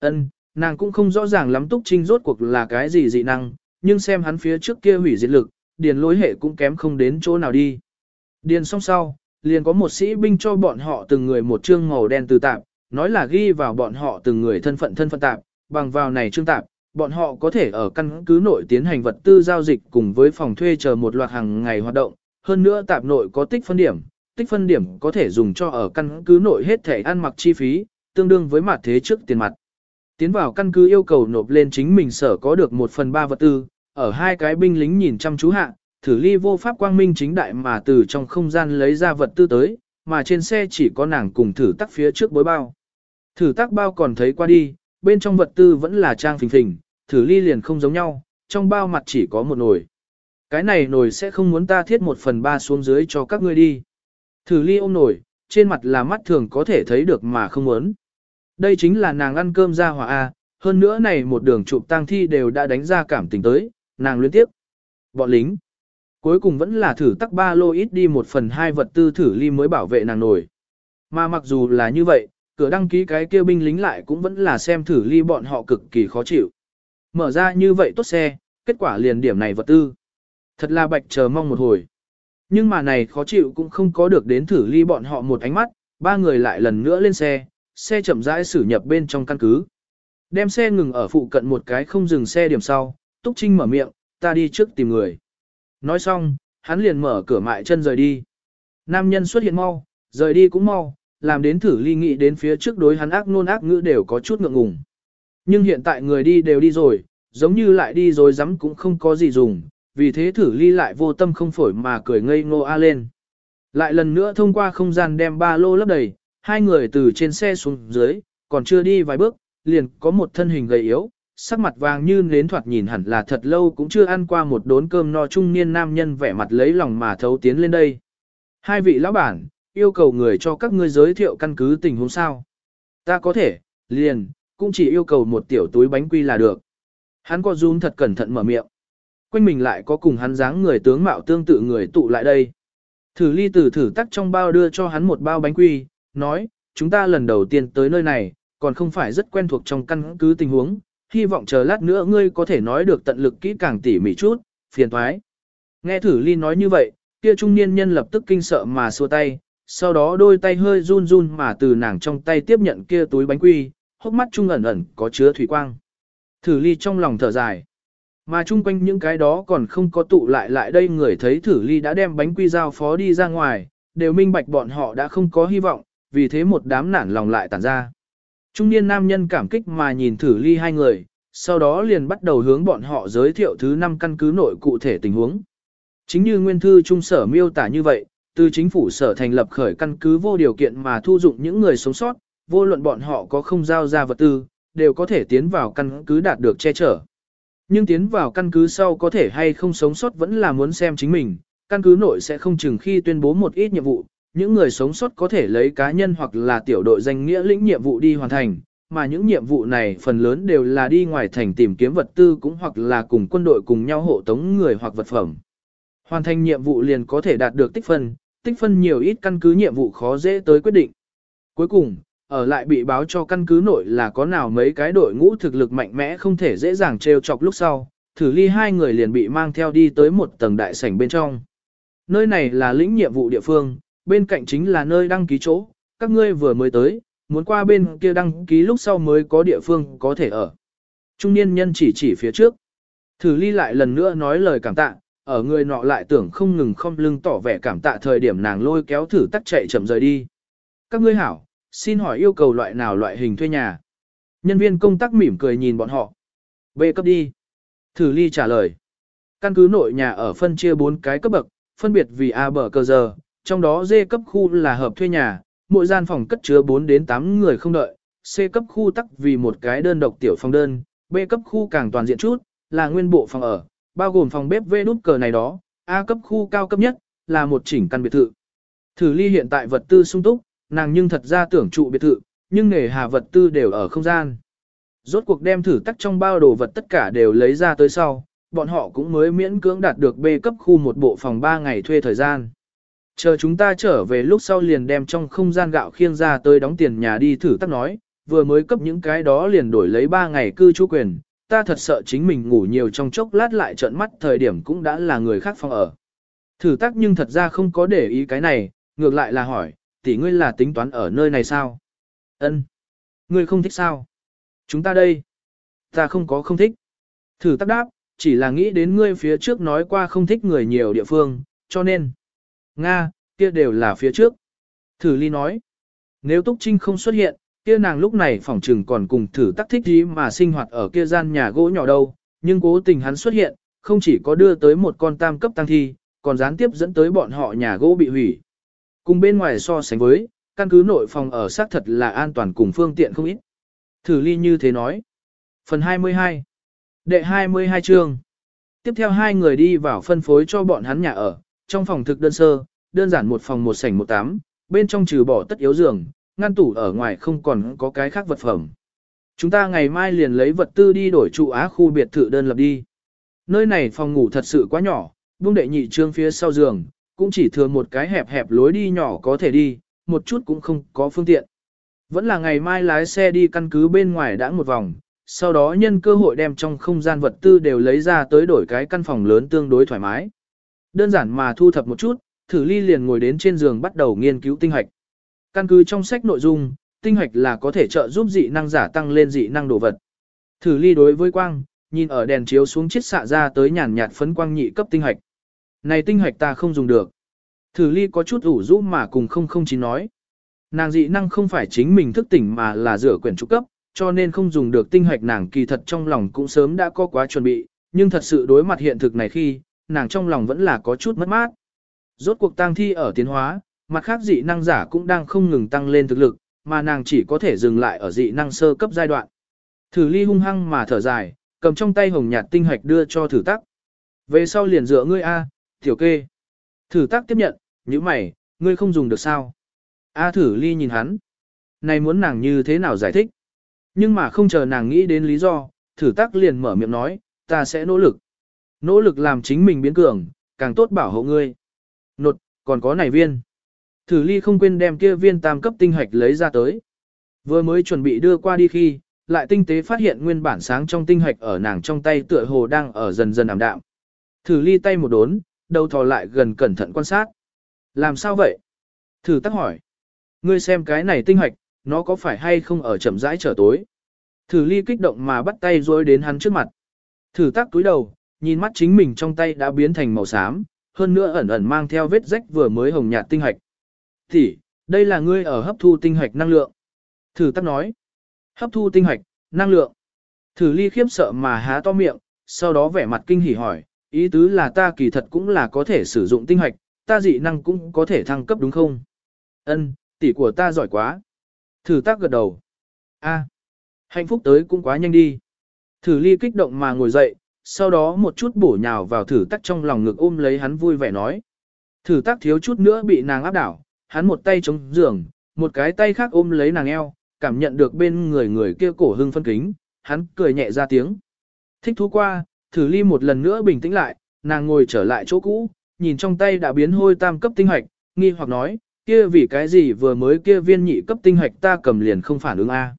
Ân, nàng cũng không rõ ràng lắm Túc Trinh rốt cuộc là cái gì dị năng, nhưng xem hắn phía trước kia hủy diệt lực, điền lối hệ cũng kém không đến chỗ nào đi. Điền xong sau, liền có một sĩ binh cho bọn họ từng người một chương màu đen từ tạp, nói là ghi vào bọn họ từng người thân phận thân phận tạp, bằng vào này chương tạp, bọn họ có thể ở căn cứ nội tiến hành vật tư giao dịch cùng với phòng thuê chờ một loạt hàng ngày hoạt động, hơn nữa tạp nội có tích phân điểm, tích phân điểm có thể dùng cho ở căn cứ nội hết thể ăn mặc chi phí, tương đương với mặt thế trước tiền mặt. Tiến vào căn cứ yêu cầu nộp lên chính mình sở có được một phần ba vật tư, ở hai cái binh lính nhìn chăm chú hạ, thử ly vô pháp quang minh chính đại mà từ trong không gian lấy ra vật tư tới, mà trên xe chỉ có nàng cùng thử tắc phía trước bối bao. Thử tắc bao còn thấy qua đi, bên trong vật tư vẫn là trang phình phình, thử ly liền không giống nhau, trong bao mặt chỉ có một nồi. Cái này nồi sẽ không muốn ta thiết một phần ba xuống dưới cho các ngươi đi. Thử ly ôm nồi, trên mặt là mắt thường có thể thấy được mà không muốn. Đây chính là nàng ăn cơm ra hỏa A, hơn nữa này một đường chụp tang thi đều đã đánh ra cảm tình tới, nàng luyến tiếp. Bọn lính. Cuối cùng vẫn là thử tắc ba lô ít đi một phần hai vật tư thử ly mới bảo vệ nàng nổi. Mà mặc dù là như vậy, cửa đăng ký cái kia binh lính lại cũng vẫn là xem thử ly bọn họ cực kỳ khó chịu. Mở ra như vậy tốt xe, kết quả liền điểm này vật tư. Thật là bạch chờ mong một hồi. Nhưng mà này khó chịu cũng không có được đến thử ly bọn họ một ánh mắt, ba người lại lần nữa lên xe, xe chậm rãi xử nhập bên trong căn cứ. Đem xe ngừng ở phụ cận một cái không dừng xe điểm sau, Túc Trinh mở miệng, ta đi trước tìm người. Nói xong, hắn liền mở cửa mại chân rời đi. Nam nhân xuất hiện mau, rời đi cũng mau, làm đến thử ly nghị đến phía trước đối hắn ác nôn ác ngữ đều có chút ngượng ngùng. Nhưng hiện tại người đi đều đi rồi, giống như lại đi rồi dám cũng không có gì dùng, vì thế thử ly lại vô tâm không phổi mà cười ngây ngô a lên. Lại lần nữa thông qua không gian đem ba lô lấp đầy, hai người từ trên xe xuống dưới, còn chưa đi vài bước, liền có một thân hình gầy yếu, sắc mặt vàng như nến thoạt nhìn hẳn là thật lâu cũng chưa ăn qua một đốn cơm no trung niên nam nhân vẻ mặt lấy lòng mà thấu tiến lên đây. Hai vị lão bản, yêu cầu người cho các ngươi giới thiệu căn cứ tình huống sao. Ta có thể, liền, cũng chỉ yêu cầu một tiểu túi bánh quy là được. Hắn có run thật cẩn thận mở miệng. Quanh mình lại có cùng hắn dáng người tướng mạo tương tự người tụ lại đây. Thử ly từ thử tắc trong bao đưa cho hắn một bao bánh quy, nói, chúng ta lần đầu tiên tới nơi này, còn không phải rất quen thuộc trong căn cứ tình huống, hy vọng chờ lát nữa ngươi có thể nói được tận lực kỹ càng tỉ mỉ chút, phiền thoái. Nghe thử ly nói như vậy, kia trung niên nhân lập tức kinh sợ mà xua tay, sau đó đôi tay hơi run run mà từ nàng trong tay tiếp nhận kia túi bánh quy, hốc mắt trung ẩn ẩn có chứa thủy quang. Thử ly trong lòng thở dài. Mà chung quanh những cái đó còn không có tụ lại lại đây người thấy thử ly đã đem bánh quy giao phó đi ra ngoài, đều minh bạch bọn họ đã không có hy vọng, vì thế một đám nản lòng lại tản ra. Trung niên nam nhân cảm kích mà nhìn thử ly hai người, sau đó liền bắt đầu hướng bọn họ giới thiệu thứ năm căn cứ nội cụ thể tình huống. Chính như nguyên thư trung sở miêu tả như vậy, từ chính phủ sở thành lập khởi căn cứ vô điều kiện mà thu dụng những người sống sót, vô luận bọn họ có không giao ra vật tư, đều có thể tiến vào căn cứ đạt được che chở. Nhưng tiến vào căn cứ sau có thể hay không sống sót vẫn là muốn xem chính mình, căn cứ nội sẽ không chừng khi tuyên bố một ít nhiệm vụ, những người sống sót có thể lấy cá nhân hoặc là tiểu đội danh nghĩa lĩnh nhiệm vụ đi hoàn thành, mà những nhiệm vụ này phần lớn đều là đi ngoài thành tìm kiếm vật tư cũng hoặc là cùng quân đội cùng nhau hộ tống người hoặc vật phẩm. Hoàn thành nhiệm vụ liền có thể đạt được tích phân, tích phân nhiều ít căn cứ nhiệm vụ khó dễ tới quyết định. Cuối cùng, ở lại bị báo cho căn cứ nội là có nào mấy cái đội ngũ thực lực mạnh mẽ không thể dễ dàng trêu chọc lúc sau, thử ly hai người liền bị mang theo đi tới một tầng đại sảnh bên trong. Nơi này là lĩnh nhiệm vụ địa phương, bên cạnh chính là nơi đăng ký chỗ, các ngươi vừa mới tới, muốn qua bên kia đăng ký lúc sau mới có địa phương có thể ở. Trung niên nhân chỉ chỉ phía trước. Thử ly lại lần nữa nói lời cảm tạ, ở người nọ lại tưởng không ngừng không lưng tỏ vẻ cảm tạ thời điểm nàng lôi kéo thử tắt chạy chậm rời đi. Các ngươi hảo, xin hỏi yêu cầu loại nào loại hình thuê nhà. Nhân viên công tác mỉm cười nhìn bọn họ. B cấp đi. Thử ly trả lời. Căn cứ nội nhà ở phân chia 4 cái cấp bậc, phân biệt vì A bờ cơ giờ, trong đó D cấp khu là hợp thuê nhà, mỗi gian phòng cất chứa 4 đến 8 người không đợi, C cấp khu tắc vì một cái đơn độc tiểu phòng đơn, B cấp khu càng toàn diện chút, là nguyên bộ phòng ở, bao gồm phòng bếp vê nút cờ này đó, A cấp khu cao cấp nhất, là một chỉnh căn biệt thự. Thử ly hiện tại vật tư sung túc, nàng nhưng thật ra tưởng trụ biệt thự, nhưng nghề hà vật tư đều ở không gian. Rốt cuộc đem thử tắc trong bao đồ vật tất cả đều lấy ra tới sau, bọn họ cũng mới miễn cưỡng đạt được B cấp khu một bộ phòng 3 ngày thuê thời gian. Chờ chúng ta trở về lúc sau liền đem trong không gian gạo khiêng ra tới đóng tiền nhà đi thử tắc nói, vừa mới cấp những cái đó liền đổi lấy 3 ngày cư trú quyền, ta thật sợ chính mình ngủ nhiều trong chốc lát lại trợn mắt thời điểm cũng đã là người khác phòng ở. Thử tắc nhưng thật ra không có để ý cái này, ngược lại là hỏi, tỷ ngươi là tính toán ở nơi này sao? Ân, Ngươi không thích sao? Chúng ta đây. Ta không có không thích. Thử tắc đáp, chỉ là nghĩ đến ngươi phía trước nói qua không thích người nhiều địa phương, cho nên. Nga, kia đều là phía trước. Thử ly nói. Nếu Túc Trinh không xuất hiện, kia nàng lúc này phỏng trừng còn cùng thử tắc thích gì mà sinh hoạt ở kia gian nhà gỗ nhỏ đâu, nhưng cố tình hắn xuất hiện, không chỉ có đưa tới một con tam cấp tăng thi, còn gián tiếp dẫn tới bọn họ nhà gỗ bị hủy. Cùng bên ngoài so sánh với, căn cứ nội phòng ở xác thật là an toàn cùng phương tiện không ít. Thử ly như thế nói. Phần 22 Đệ 22 chương Tiếp theo hai người đi vào phân phối cho bọn hắn nhà ở, trong phòng thực đơn sơ, đơn giản một phòng một sảnh một tám, bên trong trừ bỏ tất yếu giường, ngăn tủ ở ngoài không còn có cái khác vật phẩm. Chúng ta ngày mai liền lấy vật tư đi đổi trụ á khu biệt thự đơn lập đi. Nơi này phòng ngủ thật sự quá nhỏ, buông đệ nhị trương phía sau giường, cũng chỉ thừa một cái hẹp hẹp lối đi nhỏ có thể đi, một chút cũng không có phương tiện. Vẫn là ngày mai lái xe đi căn cứ bên ngoài đã một vòng, sau đó nhân cơ hội đem trong không gian vật tư đều lấy ra tới đổi cái căn phòng lớn tương đối thoải mái. Đơn giản mà thu thập một chút, thử ly liền ngồi đến trên giường bắt đầu nghiên cứu tinh hạch. Căn cứ trong sách nội dung, tinh hạch là có thể trợ giúp dị năng giả tăng lên dị năng đồ vật. Thử ly đối với quang, nhìn ở đèn chiếu xuống chiết xạ ra tới nhàn nhạt phấn quang nhị cấp tinh hạch. Này tinh hạch ta không dùng được. Thử ly có chút ủ rũ mà cùng không không chỉ nói. Nàng dị năng không phải chính mình thức tỉnh mà là rửa quyển trục cấp, cho nên không dùng được tinh hạch nàng kỳ thật trong lòng cũng sớm đã có quá chuẩn bị, nhưng thật sự đối mặt hiện thực này khi, nàng trong lòng vẫn là có chút mất mát. Rốt cuộc tang thi ở tiến hóa, mặt khác dị năng giả cũng đang không ngừng tăng lên thực lực, mà nàng chỉ có thể dừng lại ở dị năng sơ cấp giai đoạn. Thử ly hung hăng mà thở dài, cầm trong tay hồng nhạt tinh hạch đưa cho thử tắc. Về sau liền dựa ngươi A, tiểu kê. Thử tắc tiếp nhận, như mày, ngươi không dùng được sao. A thử ly nhìn hắn. Này muốn nàng như thế nào giải thích? Nhưng mà không chờ nàng nghĩ đến lý do, thử tắc liền mở miệng nói, ta sẽ nỗ lực. Nỗ lực làm chính mình biến cường, càng tốt bảo hộ ngươi. Nột, còn có này viên. Thử ly không quên đem kia viên tam cấp tinh hạch lấy ra tới. Vừa mới chuẩn bị đưa qua đi khi, lại tinh tế phát hiện nguyên bản sáng trong tinh hạch ở nàng trong tay tựa hồ đang ở dần dần ảm đạm. Thử ly tay một đốn, đầu thò lại gần cẩn thận quan sát. Làm sao vậy? Thử tắc hỏi. Ngươi xem cái này tinh hạch, nó có phải hay không ở chậm rãi trở tối? Thử ly kích động mà bắt tay rối đến hắn trước mặt. Thử tắc túi đầu, nhìn mắt chính mình trong tay đã biến thành màu xám, hơn nữa ẩn ẩn mang theo vết rách vừa mới hồng nhạt tinh hạch. Thì, đây là ngươi ở hấp thu tinh hạch năng lượng. Thử tắc nói. Hấp thu tinh hạch, năng lượng. Thử ly khiếp sợ mà há to miệng, sau đó vẻ mặt kinh hỉ hỏi, ý tứ là ta kỳ thật cũng là có thể sử dụng tinh hạch, ta dị năng cũng có thể thăng cấp đúng không? Ân, tỷ của ta giỏi quá. Thử tác gật đầu. A, hạnh phúc tới cũng quá nhanh đi. Thử ly kích động mà ngồi dậy, sau đó một chút bổ nhào vào thử tắc trong lòng ngực ôm lấy hắn vui vẻ nói. Thử tắc thiếu chút nữa bị nàng áp đảo, hắn một tay chống giường, một cái tay khác ôm lấy nàng eo, cảm nhận được bên người người kia cổ hưng phân kính, hắn cười nhẹ ra tiếng. Thích thú qua, thử ly một lần nữa bình tĩnh lại, nàng ngồi trở lại chỗ cũ, nhìn trong tay đã biến hôi tam cấp tinh hoạch nghi hoặc nói, kia vì cái gì vừa mới kia viên nhị cấp tinh hoạch ta cầm liền không phản ứng A.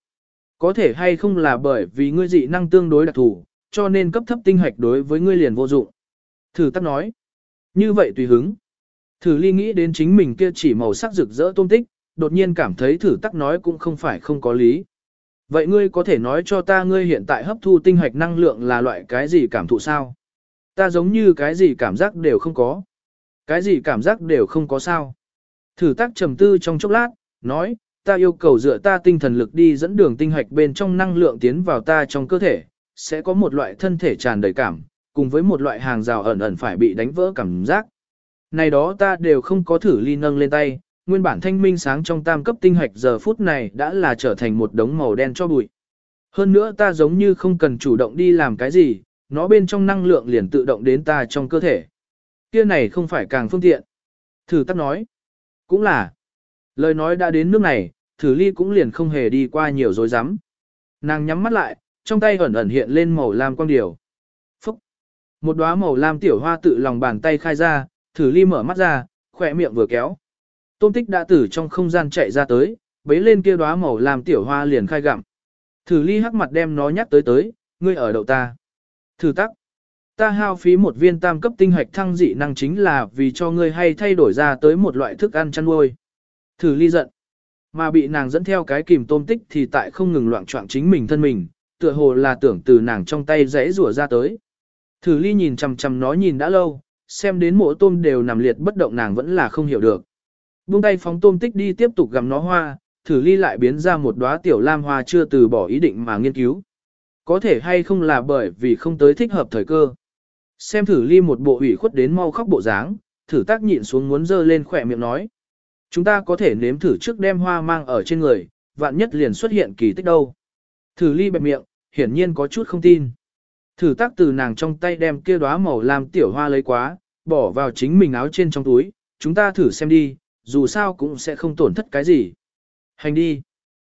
Có thể hay không là bởi vì ngươi dị năng tương đối đặc thù, cho nên cấp thấp tinh hạch đối với ngươi liền vô dụng. Thử tắc nói. Như vậy tùy hứng. Thử ly nghĩ đến chính mình kia chỉ màu sắc rực rỡ tôm tích, đột nhiên cảm thấy thử tắc nói cũng không phải không có lý. Vậy ngươi có thể nói cho ta ngươi hiện tại hấp thu tinh hạch năng lượng là loại cái gì cảm thụ sao? Ta giống như cái gì cảm giác đều không có. Cái gì cảm giác đều không có sao. Thử tác trầm tư trong chốc lát, nói, ta yêu cầu dựa ta tinh thần lực đi dẫn đường tinh hạch bên trong năng lượng tiến vào ta trong cơ thể, sẽ có một loại thân thể tràn đầy cảm, cùng với một loại hàng rào ẩn ẩn phải bị đánh vỡ cảm giác. Này đó ta đều không có thử ly nâng lên tay, nguyên bản thanh minh sáng trong tam cấp tinh hạch giờ phút này đã là trở thành một đống màu đen cho bụi. Hơn nữa ta giống như không cần chủ động đi làm cái gì, nó bên trong năng lượng liền tự động đến ta trong cơ thể. Kia này không phải càng phương tiện. Thử tắc nói. Cũng là. Lời nói đã đến nước này, thử ly cũng liền không hề đi qua nhiều dối rắm Nàng nhắm mắt lại, trong tay ẩn ẩn hiện lên màu lam quang điều. Phúc! Một đóa màu lam tiểu hoa tự lòng bàn tay khai ra, thử ly mở mắt ra, khỏe miệng vừa kéo. Tôm tích đã từ trong không gian chạy ra tới, bấy lên kia đóa màu lam tiểu hoa liền khai gặm. Thử ly hắc mặt đem nó nhắc tới tới, ngươi ở đậu ta. Thử tắc. Ta hao phí một viên tam cấp tinh hạch thăng dị năng chính là vì cho ngươi hay thay đổi ra tới một loại thức ăn chăn nuôi. Thử ly giận. Mà bị nàng dẫn theo cái kìm tôm tích thì tại không ngừng loạn trọng chính mình thân mình, tựa hồ là tưởng từ nàng trong tay rẽ rủa ra tới. Thử ly nhìn chằm chằm nó nhìn đã lâu, xem đến mộ tôm đều nằm liệt bất động nàng vẫn là không hiểu được. Buông tay phóng tôm tích đi tiếp tục gặm nó hoa, thử ly lại biến ra một đóa tiểu lam hoa chưa từ bỏ ý định mà nghiên cứu. Có thể hay không là bởi vì không tới thích hợp thời cơ. Xem thử ly một bộ ủy khuất đến mau khóc bộ dáng, thử tác nhịn xuống muốn dơ lên khỏe miệng nói. Chúng ta có thể nếm thử trước đem hoa mang ở trên người, vạn nhất liền xuất hiện kỳ tích đâu. Thử ly bẹp miệng, hiển nhiên có chút không tin. Thử tác từ nàng trong tay đem kia đóa màu làm tiểu hoa lấy quá, bỏ vào chính mình áo trên trong túi, chúng ta thử xem đi, dù sao cũng sẽ không tổn thất cái gì. Hành đi.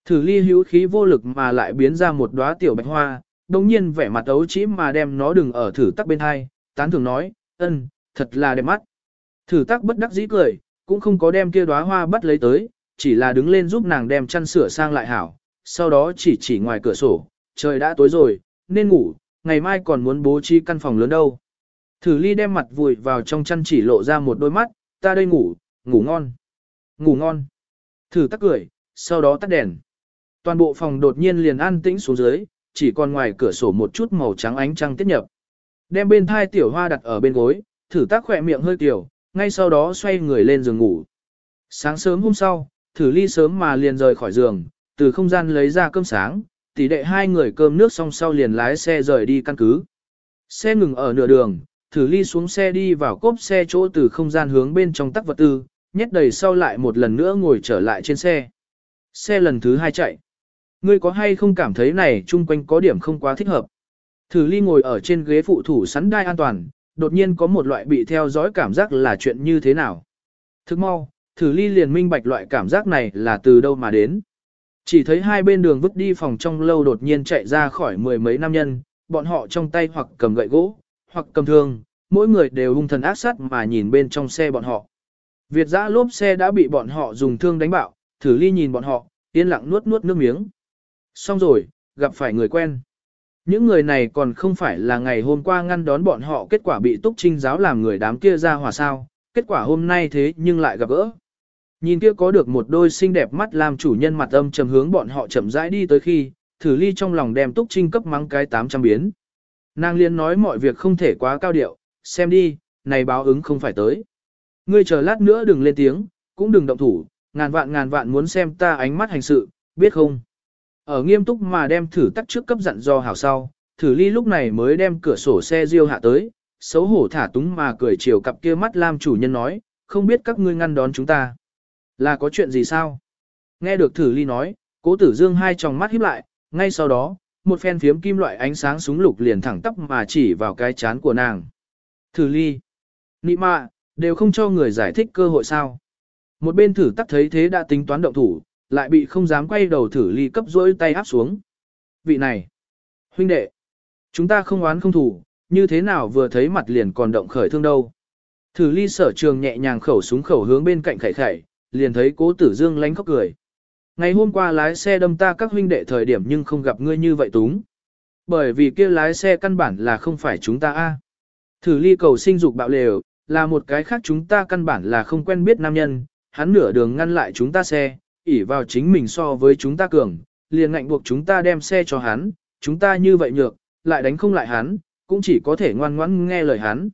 Thử ly hữu khí vô lực mà lại biến ra một đóa tiểu bạch hoa, đồng nhiên vẻ mặt ấu chỉ mà đem nó đừng ở thử tắc bên hai, tán thường nói, ân, thật là đẹp mắt. Thử tắc bất đắc dĩ cười, cũng không có đem kia đóa hoa bắt lấy tới, chỉ là đứng lên giúp nàng đem chăn sửa sang lại hảo, sau đó chỉ chỉ ngoài cửa sổ, trời đã tối rồi, nên ngủ, ngày mai còn muốn bố trí căn phòng lớn đâu. Thử ly đem mặt vùi vào trong chăn chỉ lộ ra một đôi mắt, ta đây ngủ, ngủ ngon, ngủ ngon. Thử tắt cười, sau đó tắt đèn. Toàn bộ phòng đột nhiên liền an tĩnh xuống dưới, chỉ còn ngoài cửa sổ một chút màu trắng ánh trăng tiết nhập. Đem bên thai tiểu hoa đặt ở bên gối, thử tác khỏe miệng hơi tiểu, ngay sau đó xoay người lên giường ngủ. Sáng sớm hôm sau, thử ly sớm mà liền rời khỏi giường, từ không gian lấy ra cơm sáng, tỷ đệ hai người cơm nước xong sau liền lái xe rời đi căn cứ. Xe ngừng ở nửa đường, thử ly xuống xe đi vào cốp xe chỗ từ không gian hướng bên trong tắc vật tư, nhét đầy sau lại một lần nữa ngồi trở lại trên xe. Xe lần thứ hai chạy. Ngươi có hay không cảm thấy này chung quanh có điểm không quá thích hợp? Thử ly ngồi ở trên ghế phụ thủ sắn đai an toàn, đột nhiên có một loại bị theo dõi cảm giác là chuyện như thế nào. Thức mau, thử ly liền minh bạch loại cảm giác này là từ đâu mà đến. Chỉ thấy hai bên đường vứt đi phòng trong lâu đột nhiên chạy ra khỏi mười mấy nam nhân, bọn họ trong tay hoặc cầm gậy gỗ, hoặc cầm thương, mỗi người đều hung thần ác sát mà nhìn bên trong xe bọn họ. Việt giã lốp xe đã bị bọn họ dùng thương đánh bạo, thử ly nhìn bọn họ, yên lặng nuốt nuốt nước miếng. Xong rồi, gặp phải người quen. Những người này còn không phải là ngày hôm qua ngăn đón bọn họ kết quả bị túc trinh giáo làm người đám kia ra hòa sao, kết quả hôm nay thế nhưng lại gặp gỡ. Nhìn kia có được một đôi xinh đẹp mắt làm chủ nhân mặt âm trầm hướng bọn họ chậm rãi đi tới khi, thử ly trong lòng đem túc trinh cấp mắng cái 800 biến. Nàng liên nói mọi việc không thể quá cao điệu, xem đi, này báo ứng không phải tới. Ngươi chờ lát nữa đừng lên tiếng, cũng đừng động thủ, ngàn vạn ngàn vạn muốn xem ta ánh mắt hành sự, biết không? Ở nghiêm túc mà đem thử tắt trước cấp dặn do hảo sau, thử ly lúc này mới đem cửa sổ xe riêu hạ tới, xấu hổ thả túng mà cười chiều cặp kia mắt lam chủ nhân nói, không biết các ngươi ngăn đón chúng ta. Là có chuyện gì sao? Nghe được thử ly nói, cố tử dương hai tròng mắt híp lại, ngay sau đó, một phen phiếm kim loại ánh sáng súng lục liền thẳng tắp mà chỉ vào cái chán của nàng. Thử ly. Nị mạ, đều không cho người giải thích cơ hội sao. Một bên thử tắc thấy thế đã tính toán động thủ, lại bị không dám quay đầu thử ly cấp rỗi tay áp xuống. Vị này, huynh đệ, chúng ta không oán không thủ, như thế nào vừa thấy mặt liền còn động khởi thương đâu. Thử ly sở trường nhẹ nhàng khẩu súng khẩu hướng bên cạnh khẩy khẩy, liền thấy cố tử dương lánh khóc cười. Ngày hôm qua lái xe đâm ta các huynh đệ thời điểm nhưng không gặp ngươi như vậy túng. Bởi vì kia lái xe căn bản là không phải chúng ta a. Thử ly cầu sinh dục bạo lều, là một cái khác chúng ta căn bản là không quen biết nam nhân, hắn nửa đường ngăn lại chúng ta xe, ỉ vào chính mình so với chúng ta cường, liền ngạnh buộc chúng ta đem xe cho hắn, chúng ta như vậy nhược, lại đánh không lại hắn, cũng chỉ có thể ngoan ngoãn nghe lời hắn.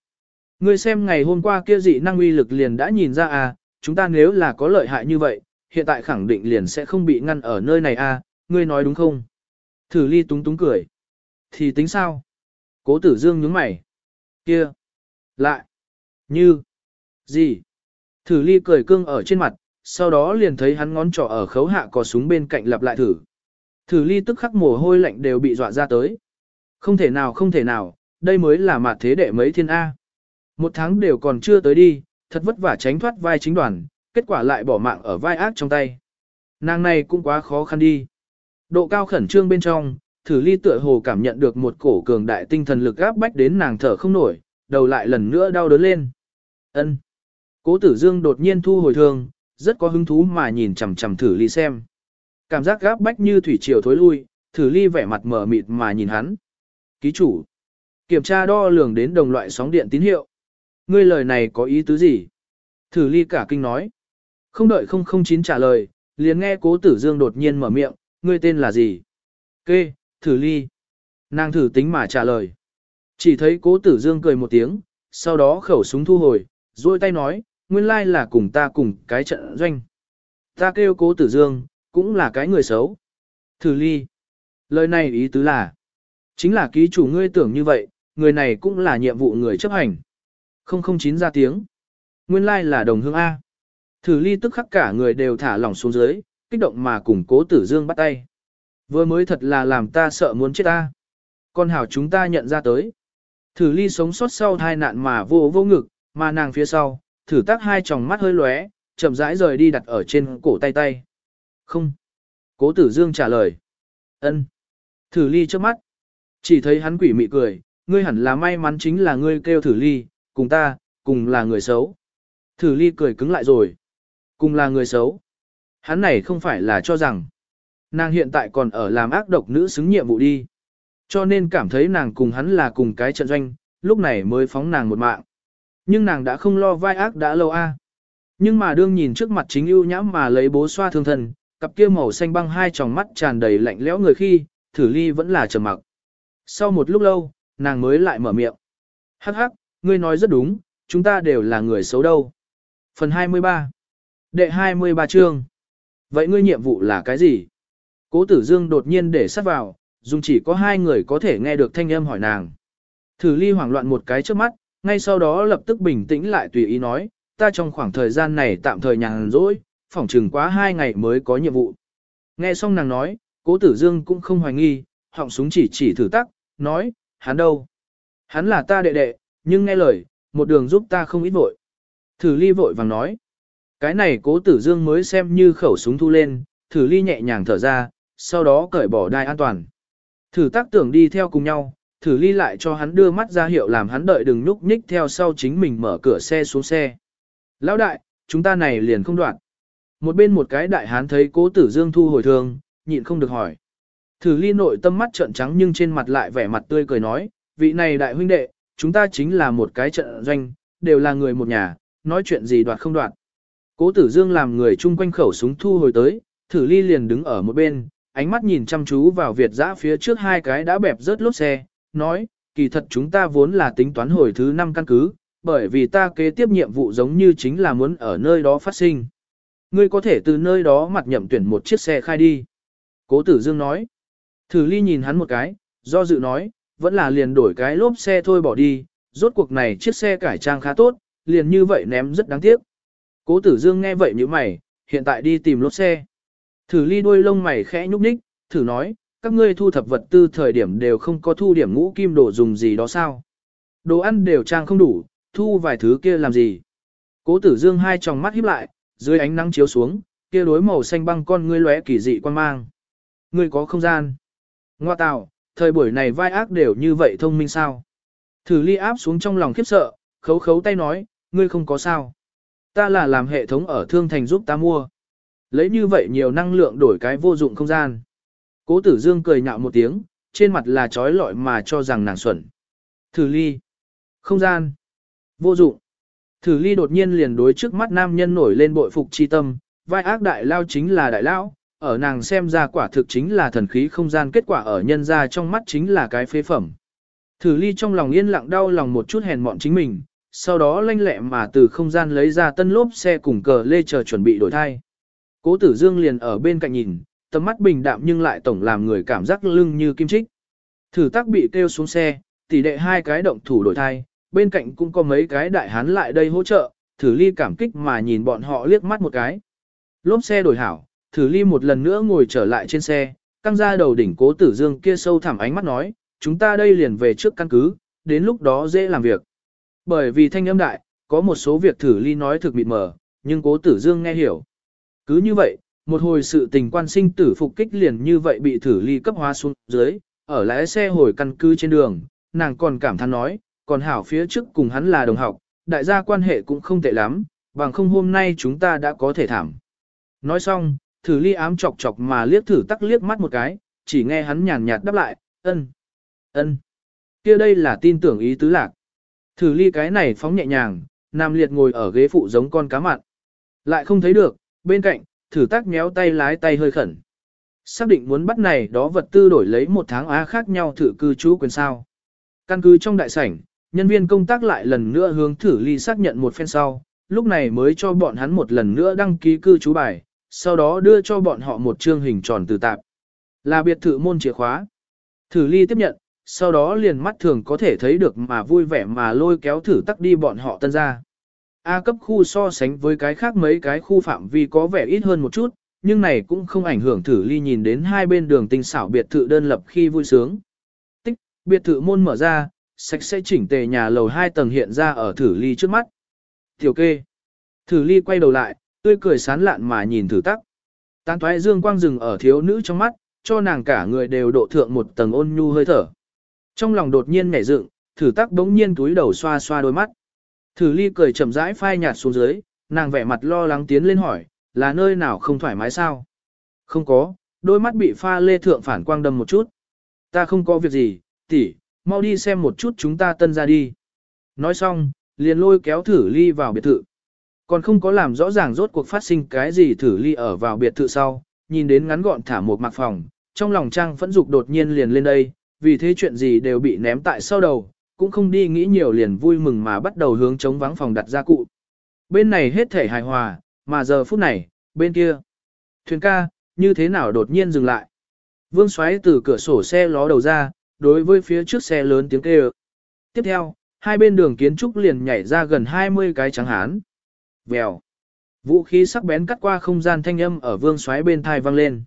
Ngươi xem ngày hôm qua kia dị năng uy lực liền đã nhìn ra à, chúng ta nếu là có lợi hại như vậy, hiện tại khẳng định liền sẽ không bị ngăn ở nơi này à, ngươi nói đúng không? Thử ly túng túng cười. Thì tính sao? Cố tử dương nhướng mày. Kia. Lại. Như. Gì? Thử ly cười cương ở trên mặt, sau đó liền thấy hắn ngón trỏ ở khấu hạ có súng bên cạnh lặp lại thử. Thử ly tức khắc mồ hôi lạnh đều bị dọa ra tới. Không thể nào không thể nào, đây mới là mặt thế đệ mấy thiên A. Một tháng đều còn chưa tới đi, thật vất vả tránh thoát vai chính đoàn, kết quả lại bỏ mạng ở vai ác trong tay. Nàng này cũng quá khó khăn đi. Độ cao khẩn trương bên trong, thử ly tựa hồ cảm nhận được một cổ cường đại tinh thần lực áp bách đến nàng thở không nổi, đầu lại lần nữa đau đớn lên. ân Cố tử dương đột nhiên thu hồi thương, rất có hứng thú mà nhìn chằm chằm thử ly xem. Cảm giác gáp bách như thủy triều thối lui, thử ly vẻ mặt mở mịt mà nhìn hắn. Ký chủ. Kiểm tra đo lường đến đồng loại sóng điện tín hiệu. Ngươi lời này có ý tứ gì? Thử ly cả kinh nói. Không đợi 009 trả lời, liền nghe cố tử dương đột nhiên mở miệng, ngươi tên là gì? Kê, thử ly. Nàng thử tính mà trả lời. Chỉ thấy cố tử dương cười một tiếng, sau đó khẩu súng thu hồi, duỗi tay nói, nguyên lai là cùng ta cùng cái trận doanh. Ta kêu cố tử dương, cũng là cái người xấu. Thử ly. Lời này ý tứ là, chính là ký chủ ngươi tưởng như vậy, người này cũng là nhiệm vụ người chấp hành. 009 ra tiếng. Nguyên lai là đồng hương A. Thử ly tức khắc cả người đều thả lỏng xuống dưới, kích động mà cùng cố tử dương bắt tay. Vừa mới thật là làm ta sợ muốn chết ta. Con hảo chúng ta nhận ra tới. Thử ly sống sót sau hai nạn mà vô vô ngực, mà nàng phía sau, thử tác hai tròng mắt hơi lóe, chậm rãi rời đi đặt ở trên cổ tay tay. Không. Cố tử dương trả lời. ân. Thử ly trước mắt. Chỉ thấy hắn quỷ mị cười, ngươi hẳn là may mắn chính là ngươi kêu thử ly, cùng ta, cùng là người xấu. Thử ly cười cứng lại rồi. Cùng là người xấu. Hắn này không phải là cho rằng. Nàng hiện tại còn ở làm ác độc nữ xứng nhiệm vụ đi. Cho nên cảm thấy nàng cùng hắn là cùng cái trận doanh, lúc này mới phóng nàng một mạng. Nhưng nàng đã không lo vai ác đã lâu a. Nhưng mà đương nhìn trước mặt chính ưu nhãm mà lấy bố xoa thương thần, cặp kia màu xanh băng hai tròng mắt tràn đầy lạnh lẽo người khi, thử ly vẫn là trầm mặc. Sau một lúc lâu, nàng mới lại mở miệng. Hắc hắc, ngươi nói rất đúng, chúng ta đều là người xấu đâu. Phần 23 Đệ 23 chương Vậy ngươi nhiệm vụ là cái gì? Cố tử dương đột nhiên để sát vào, dùng chỉ có hai người có thể nghe được thanh âm hỏi nàng. Thử ly hoảng loạn một cái trước mắt, ngay sau đó lập tức bình tĩnh lại tùy ý nói, ta trong khoảng thời gian này tạm thời nhàn rỗi, phỏng chừng quá hai ngày mới có nhiệm vụ. Nghe xong nàng nói, cố tử dương cũng không hoài nghi, họng súng chỉ chỉ thử tắc, nói, hắn đâu? Hắn là ta đệ đệ, nhưng nghe lời, một đường giúp ta không ít vội. Thử ly vội vàng nói, cái này cố tử dương mới xem như khẩu súng thu lên, thử ly nhẹ nhàng thở ra, sau đó cởi bỏ đai an toàn. Thử tác tưởng đi theo cùng nhau, thử ly lại cho hắn đưa mắt ra hiệu làm hắn đợi đừng nhúc nhích theo sau chính mình mở cửa xe xuống xe. Lão đại, chúng ta này liền không đoạn. Một bên một cái đại hán thấy cố tử dương thu hồi thường nhịn không được hỏi. Thử ly nội tâm mắt trợn trắng nhưng trên mặt lại vẻ mặt tươi cười nói, vị này đại huynh đệ, chúng ta chính là một cái trận doanh, đều là người một nhà, nói chuyện gì đoạt không đoạt. Cố tử dương làm người chung quanh khẩu súng thu hồi tới, thử ly liền đứng ở một bên, ánh mắt nhìn chăm chú vào Việt giã phía trước hai cái đã bẹp rớt lốp xe, nói, kỳ thật chúng ta vốn là tính toán hồi thứ năm căn cứ, bởi vì ta kế tiếp nhiệm vụ giống như chính là muốn ở nơi đó phát sinh. Ngươi có thể từ nơi đó mặt nhậm tuyển một chiếc xe khai đi. Cố tử dương nói. Thử ly nhìn hắn một cái, do dự nói, vẫn là liền đổi cái lốp xe thôi bỏ đi, rốt cuộc này chiếc xe cải trang khá tốt, liền như vậy ném rất đáng tiếc. Cố tử dương nghe vậy như mày, hiện tại đi tìm lốp xe. Thử ly đuôi lông mày khẽ nhúc nhích, thử nói, các ngươi thu thập vật tư thời điểm đều không có thu điểm ngũ kim đồ dùng gì đó sao. Đồ ăn đều trang không đủ, thu vài thứ kia làm gì. Cố tử dương hai tròng mắt híp lại, dưới ánh nắng chiếu xuống, kia đối màu xanh băng con ngươi lóe kỳ dị quan mang. Ngươi có không gian. Ngoa tạo, thời buổi này vai ác đều như vậy thông minh sao. Thử ly áp xuống trong lòng khiếp sợ, khấu khấu tay nói, ngươi không có sao. Ta là làm hệ thống ở thương thành giúp ta mua. Lấy như vậy nhiều năng lượng đổi cái vô dụng không gian. Cố tử dương cười nhạo một tiếng, trên mặt là trói lọi mà cho rằng nàng xuẩn. Thử ly. Không gian. Vô dụng. Thử ly đột nhiên liền đối trước mắt nam nhân nổi lên bội phục chi tâm, vai ác đại lao chính là đại lao, ở nàng xem ra quả thực chính là thần khí không gian kết quả ở nhân ra trong mắt chính là cái phế phẩm. Thử ly trong lòng yên lặng đau lòng một chút hèn mọn chính mình, sau đó lanh lẹ mà từ không gian lấy ra tân lốp xe cùng cờ lê chờ chuẩn bị đổi thai. Cố tử dương liền ở bên cạnh nhìn, tầm mắt bình đạm nhưng lại tổng làm người cảm giác lưng như kim chích. Thử tác bị kêu xuống xe, tỷ đệ hai cái động thủ đổi thai, bên cạnh cũng có mấy cái đại hán lại đây hỗ trợ, thử ly cảm kích mà nhìn bọn họ liếc mắt một cái. Lốp xe đổi hảo, thử ly một lần nữa ngồi trở lại trên xe, căng ra đầu đỉnh cố tử dương kia sâu thẳm ánh mắt nói, chúng ta đây liền về trước căn cứ, đến lúc đó dễ làm việc. Bởi vì thanh âm đại, có một số việc thử ly nói thực mịt mờ, nhưng cố tử dương nghe hiểu. Cứ như vậy, một hồi sự tình quan sinh tử phục kích liền như vậy bị thử ly cấp hóa xuống dưới, ở lái xe hồi căn cứ trên đường, nàng còn cảm thán nói, còn hảo phía trước cùng hắn là đồng học, đại gia quan hệ cũng không tệ lắm, bằng không hôm nay chúng ta đã có thể thảm. Nói xong, thử ly ám chọc chọc mà liếc thử tắc liếc mắt một cái, chỉ nghe hắn nhàn nhạt đáp lại, ân, ân, kia đây là tin tưởng ý tứ lạc. Thử ly cái này phóng nhẹ nhàng, nam liệt ngồi ở ghế phụ giống con cá mặn. Lại không thấy được, bên cạnh, thử tắc méo tay lái tay hơi khẩn. Xác định muốn bắt này đó vật tư đổi lấy một tháng á khác nhau thử cư trú quyền sao. Căn cứ trong đại sảnh, nhân viên công tác lại lần nữa hướng thử ly xác nhận một phen sau, lúc này mới cho bọn hắn một lần nữa đăng ký cư trú bài, sau đó đưa cho bọn họ một chương hình tròn từ tạp. Là biệt thự môn chìa khóa. Thử ly tiếp nhận, sau đó liền mắt thường có thể thấy được mà vui vẻ mà lôi kéo thử tắc đi bọn họ tân ra. A cấp khu so sánh với cái khác mấy cái khu phạm vi có vẻ ít hơn một chút, nhưng này cũng không ảnh hưởng thử ly nhìn đến hai bên đường tinh xảo biệt thự đơn lập khi vui sướng. Tích, biệt thự môn mở ra, sạch sẽ chỉnh tề nhà lầu hai tầng hiện ra ở thử ly trước mắt. Tiểu kê. Thử ly quay đầu lại, tươi cười sán lạn mà nhìn thử tắc. Tán toái dương quang rừng ở thiếu nữ trong mắt, cho nàng cả người đều độ thượng một tầng ôn nhu hơi thở. Trong lòng đột nhiên nhảy dựng, thử tắc bỗng nhiên túi đầu xoa xoa đôi mắt. Thử ly cười chậm rãi phai nhạt xuống dưới, nàng vẻ mặt lo lắng tiến lên hỏi, là nơi nào không thoải mái sao? Không có, đôi mắt bị pha lê thượng phản quang đâm một chút. Ta không có việc gì, tỷ, mau đi xem một chút chúng ta tân ra đi. Nói xong, liền lôi kéo thử ly vào biệt thự. Còn không có làm rõ ràng rốt cuộc phát sinh cái gì thử ly ở vào biệt thự sau, nhìn đến ngắn gọn thả một mặc phòng, trong lòng trang phẫn dục đột nhiên liền lên đây, vì thế chuyện gì đều bị ném tại sau đầu, cũng không đi nghĩ nhiều liền vui mừng mà bắt đầu hướng chống vắng phòng đặt ra cụ. Bên này hết thể hài hòa, mà giờ phút này, bên kia. Thuyền ca, như thế nào đột nhiên dừng lại. Vương xoáy từ cửa sổ xe ló đầu ra, đối với phía trước xe lớn tiếng kêu. Tiếp theo, hai bên đường kiến trúc liền nhảy ra gần 20 cái trắng hán. Vèo. Vũ khí sắc bén cắt qua không gian thanh âm ở vương xoáy bên thai vang lên.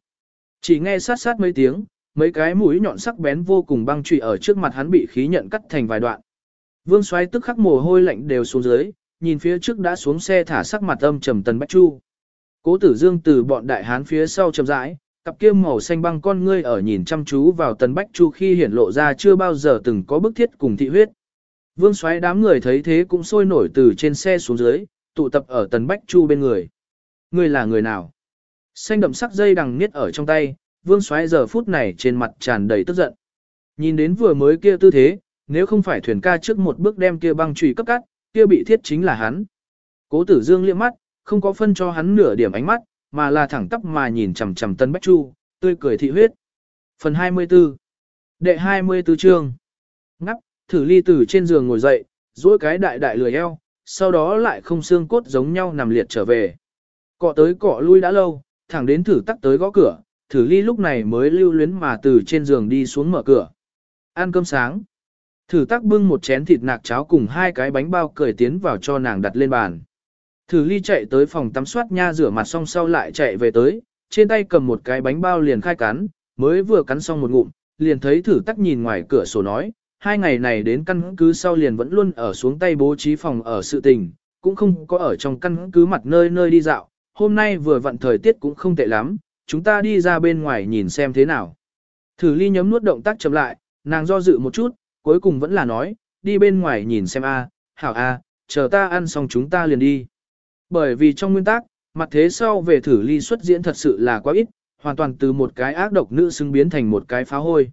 Chỉ nghe sát sát mấy tiếng, mấy cái mũi nhọn sắc bén vô cùng băng trụy ở trước mặt hắn bị khí nhận cắt thành vài đoạn. Vương xoáy tức khắc mồ hôi lạnh đều xuống dưới, nhìn phía trước đã xuống xe thả sắc mặt âm trầm tần bách chu. Cố tử dương từ bọn đại hán phía sau chậm rãi, cặp kia màu xanh băng con ngươi ở nhìn chăm chú vào tần bách chu khi hiển lộ ra chưa bao giờ từng có bức thiết cùng thị huyết. Vương xoáy đám người thấy thế cũng sôi nổi từ trên xe xuống dưới, tụ tập ở tần bách chu bên người. Ngươi là người nào? Xanh đậm sắc dây đằng niết ở trong tay, vương xoáy giờ phút này trên mặt tràn đầy tức giận. Nhìn đến vừa mới kia tư thế, nếu không phải thuyền ca trước một bước đem kia băng chùy cấp cắt, kia bị thiết chính là hắn. Cố tử dương liếc mắt, không có phân cho hắn nửa điểm ánh mắt, mà là thẳng tắp mà nhìn chằm chằm Tân Bách Chu, tươi cười thị huyết. Phần 24 Đệ 24 chương Ngắp, thử ly tử trên giường ngồi dậy, duỗi cái đại đại lười eo, sau đó lại không xương cốt giống nhau nằm liệt trở về. Cọ tới cọ lui đã lâu, thẳng đến thử tắc tới gõ cửa, thử ly lúc này mới lưu luyến mà từ trên giường đi xuống mở cửa. Ăn cơm sáng. Thử tắc bưng một chén thịt nạc cháo cùng hai cái bánh bao cởi tiến vào cho nàng đặt lên bàn. Thử ly chạy tới phòng tắm soát nha rửa mặt xong sau lại chạy về tới, trên tay cầm một cái bánh bao liền khai cắn, mới vừa cắn xong một ngụm, liền thấy thử tắc nhìn ngoài cửa sổ nói, hai ngày này đến căn cứ sau liền vẫn luôn ở xuống tay bố trí phòng ở sự tình, cũng không có ở trong căn cứ mặt nơi nơi đi dạo, hôm nay vừa vặn thời tiết cũng không tệ lắm, chúng ta đi ra bên ngoài nhìn xem thế nào. Thử ly nhấm nuốt động tác chậm lại, nàng do dự một chút, cuối cùng vẫn là nói, đi bên ngoài nhìn xem a, hảo a, chờ ta ăn xong chúng ta liền đi. Bởi vì trong nguyên tắc, mặt thế sau về thử ly xuất diễn thật sự là quá ít, hoàn toàn từ một cái ác độc nữ xứng biến thành một cái phá hôi.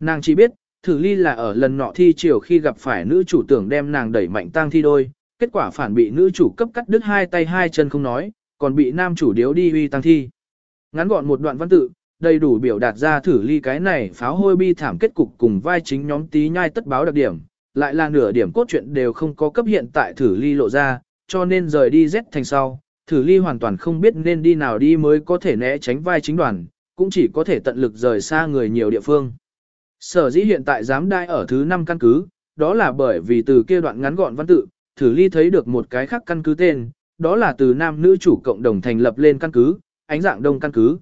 Nàng chỉ biết, thử ly là ở lần nọ thi chiều khi gặp phải nữ chủ tưởng đem nàng đẩy mạnh tang thi đôi, kết quả phản bị nữ chủ cấp cắt đứt hai tay hai chân không nói, còn bị nam chủ điếu đi uy tăng thi. Ngắn gọn một đoạn văn tự, đầy đủ biểu đạt ra thử ly cái này pháo hôi bi thảm kết cục cùng vai chính nhóm tí nhai tất báo đặc điểm, lại là nửa điểm cốt truyện đều không có cấp hiện tại thử ly lộ ra, cho nên rời đi Z thành sau, thử ly hoàn toàn không biết nên đi nào đi mới có thể né tránh vai chính đoàn, cũng chỉ có thể tận lực rời xa người nhiều địa phương. Sở dĩ hiện tại dám đai ở thứ 5 căn cứ, đó là bởi vì từ kia đoạn ngắn gọn văn tự, thử ly thấy được một cái khác căn cứ tên, đó là từ nam nữ chủ cộng đồng thành lập lên căn cứ, ánh dạng đông căn cứ.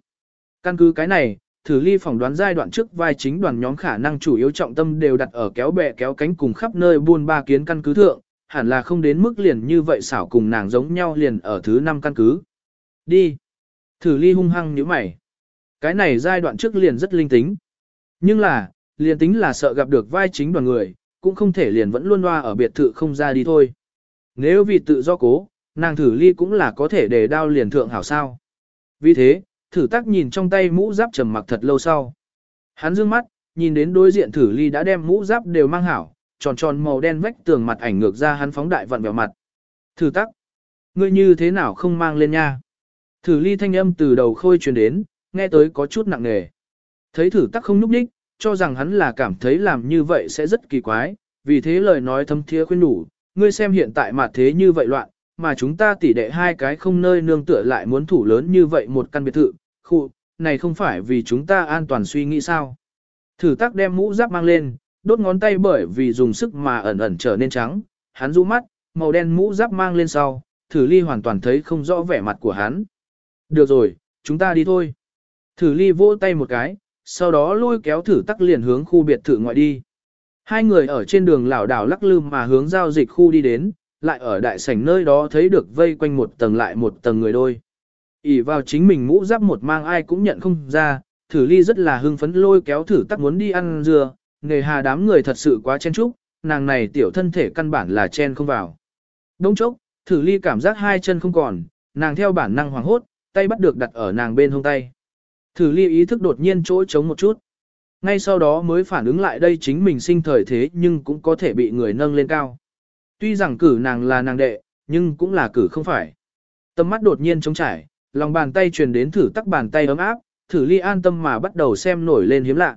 Căn cứ cái này, thử ly phỏng đoán giai đoạn trước vai chính đoàn nhóm khả năng chủ yếu trọng tâm đều đặt ở kéo bè kéo cánh cùng khắp nơi buôn ba kiến căn cứ thượng, hẳn là không đến mức liền như vậy xảo cùng nàng giống nhau liền ở thứ năm căn cứ. Đi. Thử ly hung hăng nhíu mày. Cái này giai đoạn trước liền rất linh tính. Nhưng là, liền tính là sợ gặp được vai chính đoàn người, cũng không thể liền vẫn luôn loa ở biệt thự không ra đi thôi. Nếu vì tự do cố, nàng thử ly cũng là có thể để đao liền thượng hảo sao. Vì thế, thử tác nhìn trong tay mũ giáp trầm mặc thật lâu sau. Hắn dương mắt, nhìn đến đối diện thử ly đã đem mũ giáp đều mang hảo, tròn tròn màu đen vách tường mặt ảnh ngược ra hắn phóng đại vặn vẹo mặt. Thử tắc, ngươi như thế nào không mang lên nha? Thử ly thanh âm từ đầu khôi truyền đến, nghe tới có chút nặng nề. Thấy thử tắc không núp đích, cho rằng hắn là cảm thấy làm như vậy sẽ rất kỳ quái, vì thế lời nói thâm thiế khuyên nhủ. ngươi xem hiện tại mà thế như vậy loạn, mà chúng ta tỉ đệ hai cái không nơi nương tựa lại muốn thủ lớn như vậy một căn biệt thự, khu, này không phải vì chúng ta an toàn suy nghĩ sao. Thử tác đem mũ giáp mang lên, đốt ngón tay bởi vì dùng sức mà ẩn ẩn trở nên trắng, hắn rũ mắt, màu đen mũ giáp mang lên sau, thử ly hoàn toàn thấy không rõ vẻ mặt của hắn. Được rồi, chúng ta đi thôi. Thử ly vỗ tay một cái, sau đó lôi kéo thử tắc liền hướng khu biệt thự ngoại đi. Hai người ở trên đường lảo đảo lắc lư mà hướng giao dịch khu đi đến, lại ở đại sảnh nơi đó thấy được vây quanh một tầng lại một tầng người đôi. ỉ vào chính mình mũ giáp một mang ai cũng nhận không ra, thử ly rất là hưng phấn lôi kéo thử tắc muốn đi ăn dừa, nghề hà đám người thật sự quá chen chúc, nàng này tiểu thân thể căn bản là chen không vào. Đông chốc, thử ly cảm giác hai chân không còn, nàng theo bản năng hoảng hốt, tay bắt được đặt ở nàng bên hông tay. Thử ly ý thức đột nhiên chỗ trống một chút. Ngay sau đó mới phản ứng lại đây chính mình sinh thời thế nhưng cũng có thể bị người nâng lên cao. Tuy rằng cử nàng là nàng đệ, nhưng cũng là cử không phải. Tâm mắt đột nhiên trống trải, lòng bàn tay truyền đến thử tắc bàn tay ấm áp, thử ly an tâm mà bắt đầu xem nổi lên hiếm lạ.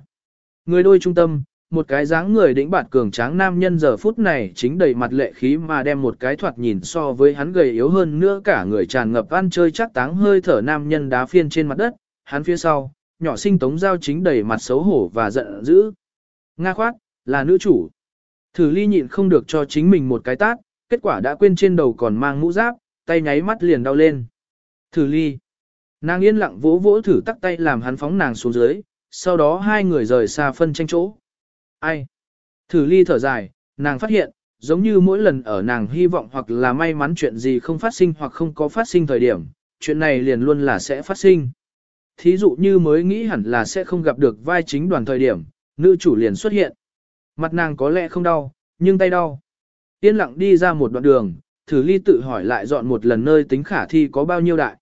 Người đôi trung tâm, một cái dáng người đĩnh bạt cường tráng nam nhân giờ phút này chính đầy mặt lệ khí mà đem một cái thoạt nhìn so với hắn gầy yếu hơn nữa cả người tràn ngập ăn chơi chắc táng hơi thở nam nhân đá phiên trên mặt đất, hắn phía sau, nhỏ sinh tống giao chính đầy mặt xấu hổ và giận dữ. Nga khoát, là nữ chủ. Thử ly nhịn không được cho chính mình một cái tát, kết quả đã quên trên đầu còn mang mũ giáp, tay nháy mắt liền đau lên. Thử ly. Nàng yên lặng vỗ vỗ thử tắc tay làm hắn phóng nàng xuống dưới, sau đó hai người rời xa phân tranh chỗ. Ai? Thử ly thở dài, nàng phát hiện, giống như mỗi lần ở nàng hy vọng hoặc là may mắn chuyện gì không phát sinh hoặc không có phát sinh thời điểm, chuyện này liền luôn là sẽ phát sinh. Thí dụ như mới nghĩ hẳn là sẽ không gặp được vai chính đoàn thời điểm, nữ chủ liền xuất hiện. Mặt nàng có lẽ không đau, nhưng tay đau. Yên lặng đi ra một đoạn đường, thử ly tự hỏi lại dọn một lần nơi tính khả thi có bao nhiêu đại.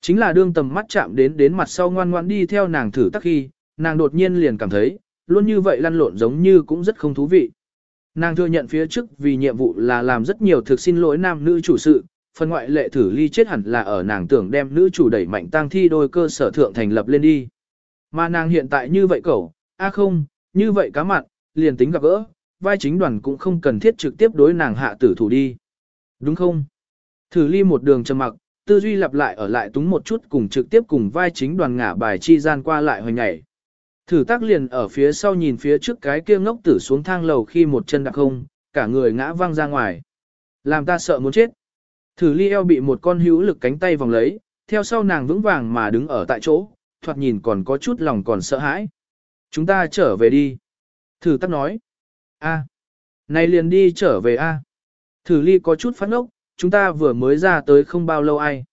Chính là đương tầm mắt chạm đến đến mặt sau ngoan ngoan đi theo nàng thử tắc khi, nàng đột nhiên liền cảm thấy, luôn như vậy lăn lộn giống như cũng rất không thú vị. Nàng thừa nhận phía trước vì nhiệm vụ là làm rất nhiều thực xin lỗi nam nữ chủ sự, phần ngoại lệ thử ly chết hẳn là ở nàng tưởng đem nữ chủ đẩy mạnh tang thi đôi cơ sở thượng thành lập lên đi. Mà nàng hiện tại như vậy cẩu, a không, như vậy cá mặn, liền tính gặp gỡ, vai chính đoàn cũng không cần thiết trực tiếp đối nàng hạ tử thủ đi. Đúng không? Thử ly một đường trầm mặc, tư duy lặp lại ở lại túng một chút cùng trực tiếp cùng vai chính đoàn ngả bài chi gian qua lại hồi nhảy. Thử tác liền ở phía sau nhìn phía trước cái kia ngốc tử xuống thang lầu khi một chân đặc không, cả người ngã văng ra ngoài. Làm ta sợ muốn chết. Thử ly eo bị một con hữu lực cánh tay vòng lấy, theo sau nàng vững vàng mà đứng ở tại chỗ, thoạt nhìn còn có chút lòng còn sợ hãi. Chúng ta trở về đi. Thử tắc nói. a này liền đi trở về a Thử ly có chút phát ngốc, chúng ta vừa mới ra tới không bao lâu ai.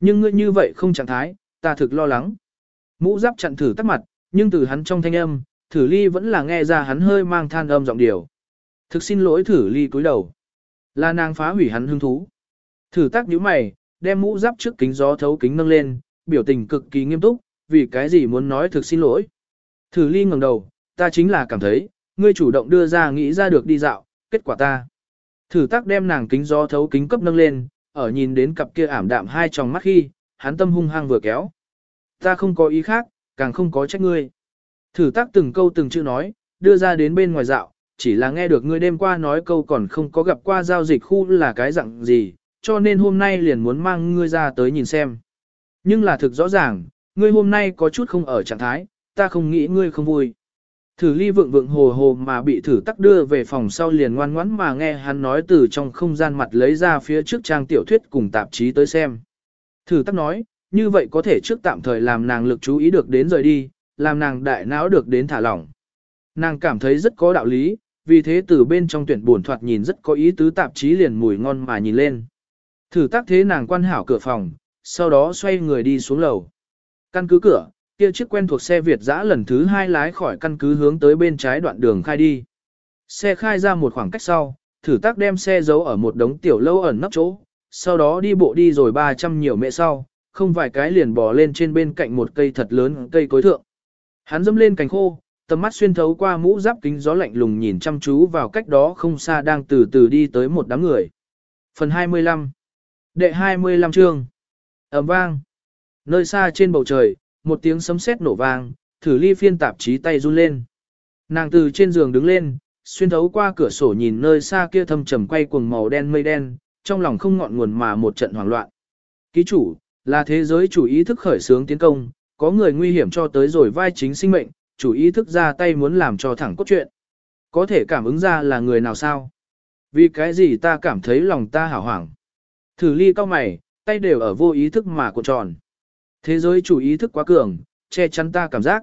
Nhưng ngươi như vậy không trạng thái, ta thực lo lắng. Mũ giáp chặn thử tắt mặt, nhưng từ hắn trong thanh âm, thử ly vẫn là nghe ra hắn hơi mang than âm giọng điều. Thực xin lỗi thử ly cúi đầu. Là nàng phá hủy hắn hứng thú. Thử tác nhíu mày, đem mũ giáp trước kính gió thấu kính nâng lên, biểu tình cực kỳ nghiêm túc, vì cái gì muốn nói thực xin lỗi. Thử ly ngẩng đầu, ta chính là cảm thấy, ngươi chủ động đưa ra nghĩ ra được đi dạo, kết quả ta. Thử tác đem nàng kính gió thấu kính cấp nâng lên, ở nhìn đến cặp kia ảm đạm hai tròng mắt khi, hắn tâm hung hăng vừa kéo. Ta không có ý khác, càng không có trách ngươi. Thử tác từng câu từng chữ nói, đưa ra đến bên ngoài dạo, chỉ là nghe được ngươi đêm qua nói câu còn không có gặp qua giao dịch khu là cái dạng gì, cho nên hôm nay liền muốn mang ngươi ra tới nhìn xem. Nhưng là thực rõ ràng, ngươi hôm nay có chút không ở trạng thái, ta không nghĩ ngươi không vui. Thử ly vượng vượng hồ hồ mà bị thử tắc đưa về phòng sau liền ngoan ngoãn mà nghe hắn nói từ trong không gian mặt lấy ra phía trước trang tiểu thuyết cùng tạp chí tới xem. Thử tắc nói, như vậy có thể trước tạm thời làm nàng lực chú ý được đến rời đi, làm nàng đại não được đến thả lỏng. Nàng cảm thấy rất có đạo lý, vì thế từ bên trong tuyển buồn thoạt nhìn rất có ý tứ tạp chí liền mùi ngon mà nhìn lên. Thử tác thế nàng quan hảo cửa phòng, sau đó xoay người đi xuống lầu. Căn cứ cửa, kia chiếc quen thuộc xe Việt dã lần thứ hai lái khỏi căn cứ hướng tới bên trái đoạn đường khai đi. Xe khai ra một khoảng cách sau, thử tác đem xe giấu ở một đống tiểu lâu ẩn nấp chỗ, sau đó đi bộ đi rồi 300 nhiều mẹ sau, không vài cái liền bò lên trên bên cạnh một cây thật lớn cây cối thượng. Hắn dâm lên cành khô, tầm mắt xuyên thấu qua mũ giáp kính gió lạnh lùng nhìn chăm chú vào cách đó không xa đang từ từ đi tới một đám người. Phần 25 Đệ 25 chương ầm vang Nơi xa trên bầu trời, một tiếng sấm sét nổ vang, thử ly phiên tạp chí tay run lên. Nàng từ trên giường đứng lên, xuyên thấu qua cửa sổ nhìn nơi xa kia thâm trầm quay cuồng màu đen mây đen, trong lòng không ngọn nguồn mà một trận hoảng loạn. Ký chủ, là thế giới chủ ý thức khởi sướng tiến công, có người nguy hiểm cho tới rồi vai chính sinh mệnh, chủ ý thức ra tay muốn làm cho thẳng cốt chuyện Có thể cảm ứng ra là người nào sao? Vì cái gì ta cảm thấy lòng ta hảo hoảng? Thử ly cao mày, tay đều ở vô ý thức mà cuộn tròn. Thế giới chủ ý thức quá cường, che chắn ta cảm giác.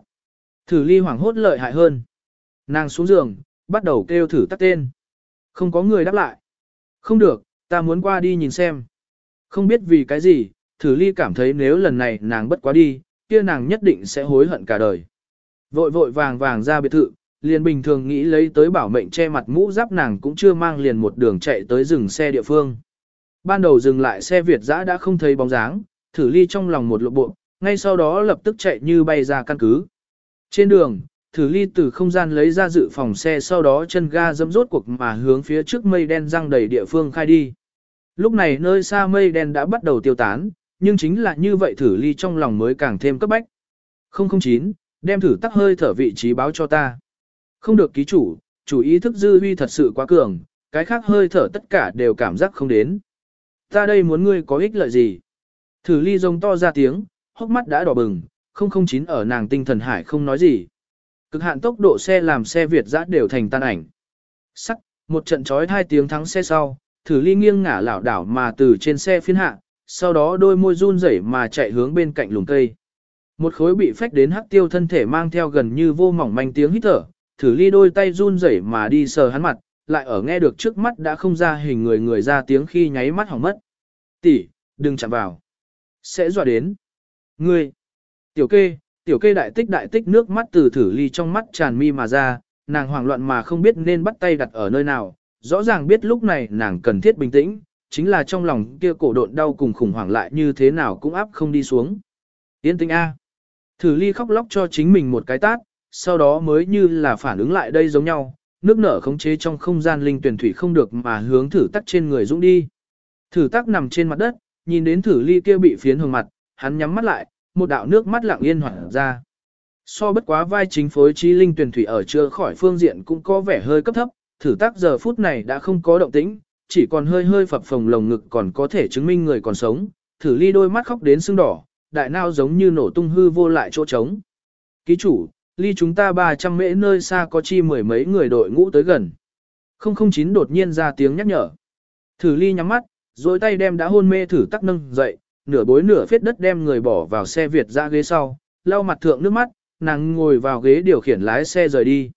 Thử ly hoảng hốt lợi hại hơn. Nàng xuống giường, bắt đầu kêu thử tắt tên. Không có người đáp lại. Không được, ta muốn qua đi nhìn xem. Không biết vì cái gì, thử ly cảm thấy nếu lần này nàng bất quá đi, kia nàng nhất định sẽ hối hận cả đời. Vội vội vàng vàng ra biệt thự, liền bình thường nghĩ lấy tới bảo mệnh che mặt mũ giáp nàng cũng chưa mang liền một đường chạy tới rừng xe địa phương. Ban đầu dừng lại xe Việt dã đã không thấy bóng dáng, thử ly trong lòng một lộ bộ, ngay sau đó lập tức chạy như bay ra căn cứ. Trên đường, thử ly từ không gian lấy ra dự phòng xe sau đó chân ga dẫm rốt cuộc mà hướng phía trước mây đen răng đầy địa phương khai đi. Lúc này nơi xa mây đen đã bắt đầu tiêu tán, nhưng chính là như vậy thử ly trong lòng mới càng thêm cấp bách. 009, đem thử tắc hơi thở vị trí báo cho ta. Không được ký chủ, chủ ý thức dư huy thật sự quá cường, cái khác hơi thở tất cả đều cảm giác không đến. Ta đây muốn ngươi có ích lợi gì? Thử ly rông to ra tiếng, hốc mắt đã đỏ bừng, 009 ở nàng tinh thần hải không nói gì. Cực hạn tốc độ xe làm xe Việt dã đều thành tan ảnh. Sắc, một trận chói hai tiếng thắng xe sau, thử ly nghiêng ngả lảo đảo mà từ trên xe phiên hạ, sau đó đôi môi run rẩy mà chạy hướng bên cạnh lùm cây. Một khối bị phách đến hắc tiêu thân thể mang theo gần như vô mỏng manh tiếng hít thở, thử ly đôi tay run rẩy mà đi sờ hắn mặt, lại ở nghe được trước mắt đã không ra hình người người ra tiếng khi nháy mắt hỏng mất. Tỷ, đừng chạm vào. Sẽ dọa đến. Ngươi. Tiểu kê, tiểu kê đại tích đại tích nước mắt từ thử ly trong mắt tràn mi mà ra, nàng hoảng loạn mà không biết nên bắt tay đặt ở nơi nào, rõ ràng biết lúc này nàng cần thiết bình tĩnh, chính là trong lòng kia cổ độn đau cùng khủng hoảng lại như thế nào cũng áp không đi xuống. Yên tĩnh A. Thử ly khóc lóc cho chính mình một cái tát, sau đó mới như là phản ứng lại đây giống nhau, nước nở khống chế trong không gian linh tuyển thủy không được mà hướng thử tắc trên người dũng đi. Thử tắc nằm trên mặt đất, nhìn đến thử ly kia bị phiến hồng mặt, hắn nhắm mắt lại, một đạo nước mắt lặng yên hoảng ra. So bất quá vai chính phối trí linh tuyển thủy ở chưa khỏi phương diện cũng có vẻ hơi cấp thấp, thử tác giờ phút này đã không có động tĩnh, chỉ còn hơi hơi phập phồng lồng ngực còn có thể chứng minh người còn sống, thử ly đôi mắt khóc đến sưng đỏ, đại nao giống như nổ tung hư vô lại chỗ trống. Ký chủ, ly chúng ta 300 mễ nơi xa có chi mười mấy người đội ngũ tới gần. 009 đột nhiên ra tiếng nhắc nhở. Thử ly nhắm mắt, rồi tay đem đã hôn mê thử tắc nâng dậy, nửa bối nửa phết đất đem người bỏ vào xe Việt ra ghế sau, lau mặt thượng nước mắt, nàng ngồi vào ghế điều khiển lái xe rời đi.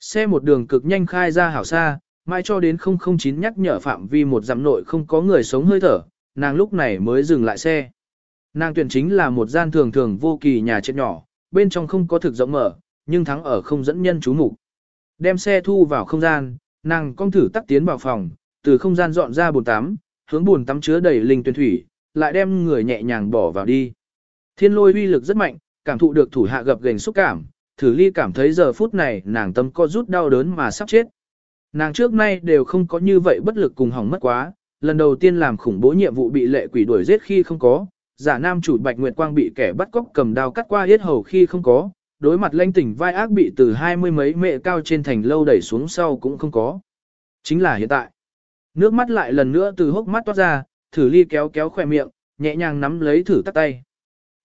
Xe một đường cực nhanh khai ra hảo xa, mai cho đến 009 nhắc nhở phạm vi một dặm nội không có người sống hơi thở, nàng lúc này mới dừng lại xe. Nàng tuyển chính là một gian thường thường vô kỳ nhà chết nhỏ, bên trong không có thực rộng mở, nhưng thắng ở không dẫn nhân chú mục. Đem xe thu vào không gian, nàng cong thử tắt tiến vào phòng, từ không gian dọn ra bồn tắm, hướng bồn tắm chứa đầy linh tuyển thủy, lại đem người nhẹ nhàng bỏ vào đi. Thiên lôi uy lực rất mạnh, cảm thụ được thủ hạ gập gềnh xúc cảm, thử ly cảm thấy giờ phút này nàng tâm co rút đau đớn mà sắp chết. Nàng trước nay đều không có như vậy bất lực cùng hỏng mất quá, lần đầu tiên làm khủng bố nhiệm vụ bị lệ quỷ đuổi giết khi không có, giả nam chủ Bạch Nguyệt Quang bị kẻ bắt cóc cầm đao cắt qua yết hầu khi không có, đối mặt lanh tỉnh vai ác bị từ hai mươi mấy mẹ cao trên thành lâu đẩy xuống sau cũng không có. Chính là hiện tại. Nước mắt lại lần nữa từ hốc mắt toát ra, thử ly kéo kéo khỏe miệng, nhẹ nhàng nắm lấy thử tắt tay.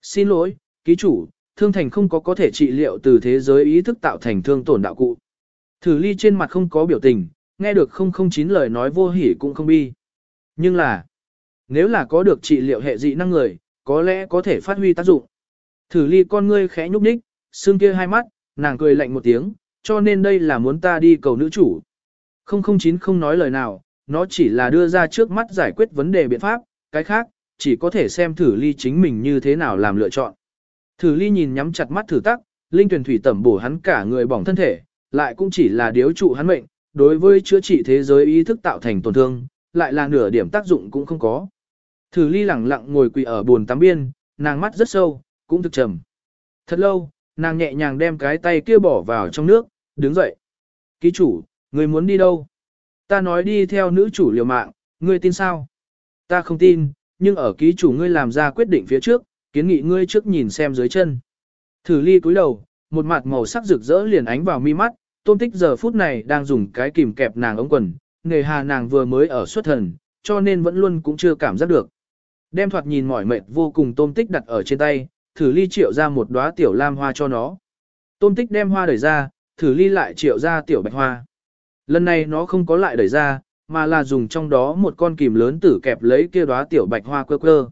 Xin lỗi, ký chủ, thương thành không có có thể trị liệu từ thế giới ý thức tạo thành thương tổn đạo cụ. Thử ly trên mặt không có biểu tình, nghe được 009 lời nói vô hỉ cũng không bi. Nhưng là, nếu là có được trị liệu hệ dị năng người, có lẽ có thể phát huy tác dụng. Thử ly con ngươi khẽ nhúc nhích, xương kia hai mắt, nàng cười lạnh một tiếng, cho nên đây là muốn ta đi cầu nữ chủ. 009 không nói lời nào, nó chỉ là đưa ra trước mắt giải quyết vấn đề biện pháp, cái khác, chỉ có thể xem thử ly chính mình như thế nào làm lựa chọn. Thử ly nhìn nhắm chặt mắt thử tắc, linh tuyển thủy tẩm bổ hắn cả người bỏng thân thể, lại cũng chỉ là điếu trụ hắn mệnh, đối với chữa trị thế giới ý thức tạo thành tổn thương, lại là nửa điểm tác dụng cũng không có. Thử ly lẳng lặng ngồi quỳ ở buồn tắm biên, nàng mắt rất sâu, cũng thực trầm. Thật lâu, nàng nhẹ nhàng đem cái tay kia bỏ vào trong nước, đứng dậy. Ký chủ, người muốn đi đâu? Ta nói đi theo nữ chủ liều mạng, ngươi tin sao? Ta không tin, nhưng ở ký chủ ngươi làm ra quyết định phía trước, kiến nghị ngươi trước nhìn xem dưới chân. Thử ly cúi đầu, một mặt màu sắc rực rỡ liền ánh vào mi mắt, tôm tích giờ phút này đang dùng cái kìm kẹp nàng ống quần, nghề hà nàng vừa mới ở xuất thần, cho nên vẫn luôn cũng chưa cảm giác được. Đem thoạt nhìn mỏi mệt vô cùng tôm tích đặt ở trên tay, thử ly triệu ra một đóa tiểu lam hoa cho nó. Tôm tích đem hoa đẩy ra, thử ly lại triệu ra tiểu bạch hoa. Lần này nó không có lại đẩy ra, mà là dùng trong đó một con kìm lớn tử kẹp lấy kia đóa tiểu bạch hoa quơ quơ.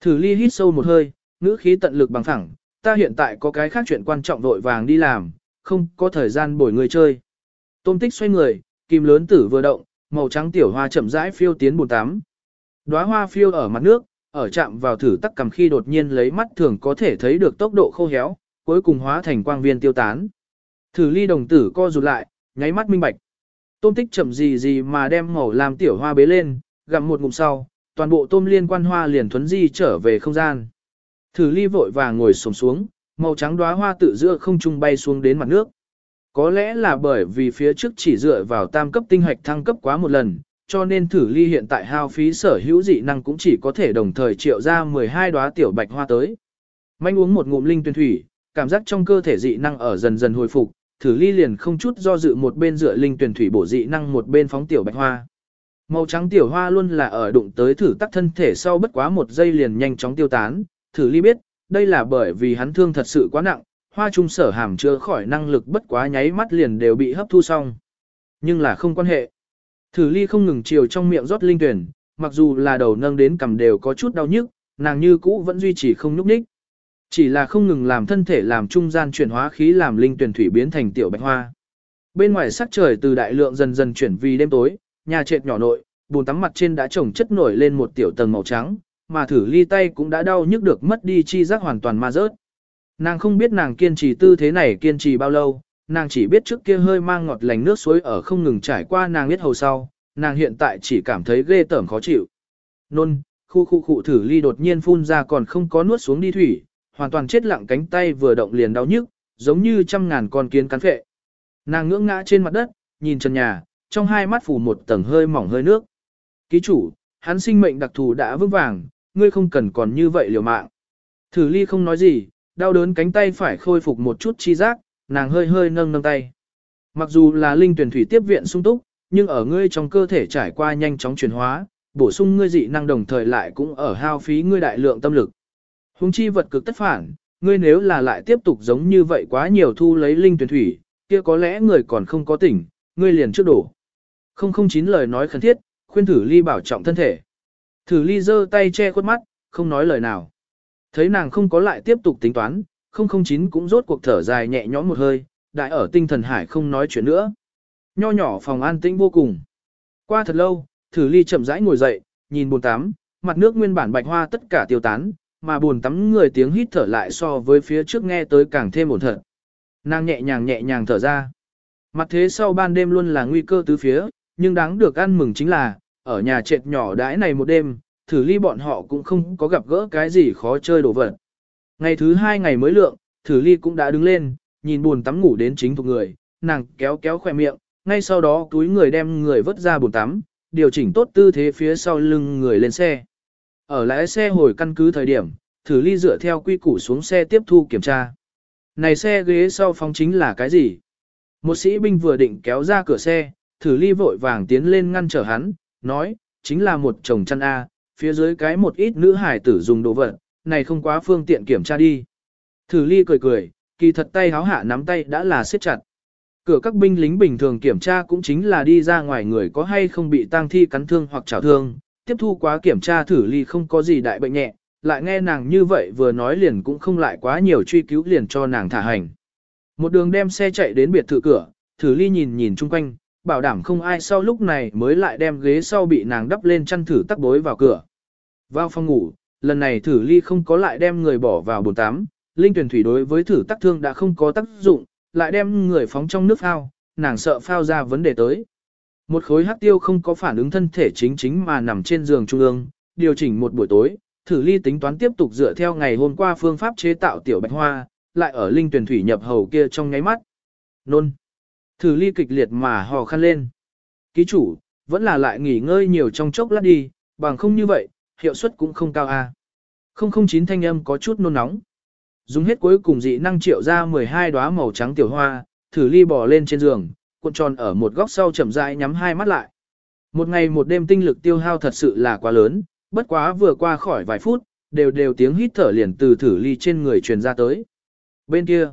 Thử ly hít sâu một hơi, ngữ khí tận lực bằng thẳng, ta hiện tại có cái khác chuyện quan trọng vội vàng đi làm, không có thời gian bồi người chơi. Tôm tích xoay người, kìm lớn tử vừa động, màu trắng tiểu hoa chậm rãi phiêu tiến bồn tắm. Đóa hoa phiêu ở mặt nước, ở chạm vào thử tắc cầm khi đột nhiên lấy mắt thường có thể thấy được tốc độ khô héo, cuối cùng hóa thành quang viên tiêu tán. Thử ly đồng tử co rụt lại, nháy mắt minh bạch. Tôm tích chậm gì gì mà đem màu làm tiểu hoa bế lên, gặm một ngụm sau, toàn bộ tôm liên quan hoa liền thuấn di trở về không gian. Thử ly vội vàng ngồi sổng xuống, màu trắng đóa hoa tự giữa không trung bay xuống đến mặt nước. Có lẽ là bởi vì phía trước chỉ dựa vào tam cấp tinh hạch thăng cấp quá một lần, cho nên thử ly hiện tại hao phí sở hữu dị năng cũng chỉ có thể đồng thời triệu ra 12 đóa tiểu bạch hoa tới. Manh uống một ngụm linh tuyên thủy, cảm giác trong cơ thể dị năng ở dần dần hồi phục, thử ly liền không chút do dự một bên dựa linh tuyển thủy bổ dị năng một bên phóng tiểu bạch hoa. Màu trắng tiểu hoa luôn là ở đụng tới thử tắc thân thể sau bất quá một giây liền nhanh chóng tiêu tán, thử ly biết, đây là bởi vì hắn thương thật sự quá nặng, hoa trung sở hàm chưa khỏi năng lực bất quá nháy mắt liền đều bị hấp thu xong. Nhưng là không quan hệ. Thử ly không ngừng chiều trong miệng rót linh tuyển, mặc dù là đầu nâng đến cầm đều có chút đau nhức, nàng như cũ vẫn duy trì không nhúc nhích. Chỉ là không ngừng làm thân thể làm trung gian chuyển hóa khí làm linh tuyển thủy biến thành tiểu bạch hoa. Bên ngoài sắc trời từ đại lượng dần dần chuyển vì đêm tối, nhà trệt nhỏ nội, bùn tắm mặt trên đã trồng chất nổi lên một tiểu tầng màu trắng, mà thử ly tay cũng đã đau nhức được mất đi chi giác hoàn toàn ma rớt. Nàng không biết nàng kiên trì tư thế này kiên trì bao lâu, nàng chỉ biết trước kia hơi mang ngọt lành nước suối ở không ngừng trải qua nàng biết hầu sau, nàng hiện tại chỉ cảm thấy ghê tởm khó chịu. Nôn, khu khu khu thử ly đột nhiên phun ra còn không có nuốt xuống đi thủy, hoàn toàn chết lặng cánh tay vừa động liền đau nhức, giống như trăm ngàn con kiến cắn phệ. Nàng ngưỡng ngã trên mặt đất, nhìn trần nhà, trong hai mắt phủ một tầng hơi mỏng hơi nước. Ký chủ, hắn sinh mệnh đặc thù đã vững vàng, ngươi không cần còn như vậy liều mạng. Thử ly không nói gì, đau đớn cánh tay phải khôi phục một chút chi giác, nàng hơi hơi nâng nâng tay. Mặc dù là linh tuyển thủy tiếp viện sung túc, nhưng ở ngươi trong cơ thể trải qua nhanh chóng chuyển hóa, bổ sung ngươi dị năng đồng thời lại cũng ở hao phí ngươi đại lượng tâm lực. Hùng chi vật cực tất phản, ngươi nếu là lại tiếp tục giống như vậy quá nhiều thu lấy linh tuyển thủy, kia có lẽ người còn không có tỉnh, ngươi liền trước đổ. Không không chín lời nói khẩn thiết, khuyên thử ly bảo trọng thân thể. Thử ly giơ tay che khuất mắt, không nói lời nào. Thấy nàng không có lại tiếp tục tính toán, 009 cũng rốt cuộc thở dài nhẹ nhõm một hơi, đại ở tinh thần hải không nói chuyện nữa. Nho nhỏ phòng an tĩnh vô cùng. Qua thật lâu, thử ly chậm rãi ngồi dậy, nhìn bồn tắm, mặt nước nguyên bản bạch hoa tất cả tiêu tán, mà bồn tắm người tiếng hít thở lại so với phía trước nghe tới càng thêm ổn thật. Nàng nhẹ nhàng nhẹ nhàng thở ra. Mặt thế sau ban đêm luôn là nguy cơ tứ phía, nhưng đáng được ăn mừng chính là, ở nhà trệt nhỏ đãi này một đêm, thử ly bọn họ cũng không có gặp gỡ cái gì khó chơi đồ vật. Ngày thứ hai ngày mới lượng, thử ly cũng đã đứng lên, nhìn buồn tắm ngủ đến chính thuộc người, nàng kéo kéo khỏe miệng, ngay sau đó túi người đem người vớt ra buồn tắm, điều chỉnh tốt tư thế phía sau lưng người lên xe. Ở lái xe hồi căn cứ thời điểm, thử ly dựa theo quy củ xuống xe tiếp thu kiểm tra. Này xe ghế sau phóng chính là cái gì? Một sĩ binh vừa định kéo ra cửa xe, thử ly vội vàng tiến lên ngăn trở hắn, nói, chính là một chồng chăn A, phía dưới cái một ít nữ hải tử dùng đồ vật, này không quá phương tiện kiểm tra đi. Thử ly cười cười, kỳ thật tay háo hạ nắm tay đã là siết chặt. Cửa các binh lính bình thường kiểm tra cũng chính là đi ra ngoài người có hay không bị tang thi cắn thương hoặc chảo thương, tiếp thu quá kiểm tra thử ly không có gì đại bệnh nhẹ, lại nghe nàng như vậy vừa nói liền cũng không lại quá nhiều truy cứu liền cho nàng thả hành. Một đường đem xe chạy đến biệt thự cửa, thử ly nhìn nhìn chung quanh, bảo đảm không ai sau lúc này mới lại đem ghế sau bị nàng đắp lên chăn thử tắc bối vào cửa. Vào phòng ngủ, lần này thử ly không có lại đem người bỏ vào bồn tắm, linh tuyển thủy đối với thử tắc thương đã không có tác dụng, lại đem người phóng trong nước phao, nàng sợ phao ra vấn đề tới. Một khối hắc tiêu không có phản ứng thân thể chính chính mà nằm trên giường trung ương, điều chỉnh một buổi tối, thử ly tính toán tiếp tục dựa theo ngày hôm qua phương pháp chế tạo tiểu bạch hoa, lại ở linh tuyển thủy nhập hầu kia trong nháy mắt. Nôn. Thử ly kịch liệt mà hò khăn lên. Ký chủ, vẫn là lại nghỉ ngơi nhiều trong chốc lát đi, bằng không như vậy, hiệu suất cũng không cao a. À. 009 thanh âm có chút nôn nóng. Dùng hết cuối cùng dị năng triệu ra 12 đóa màu trắng tiểu hoa, thử ly bò lên trên giường, cuộn tròn ở một góc sau chậm rãi nhắm hai mắt lại. Một ngày một đêm tinh lực tiêu hao thật sự là quá lớn, bất quá vừa qua khỏi vài phút, đều đều tiếng hít thở liền từ thử ly trên người truyền ra tới. Bên kia,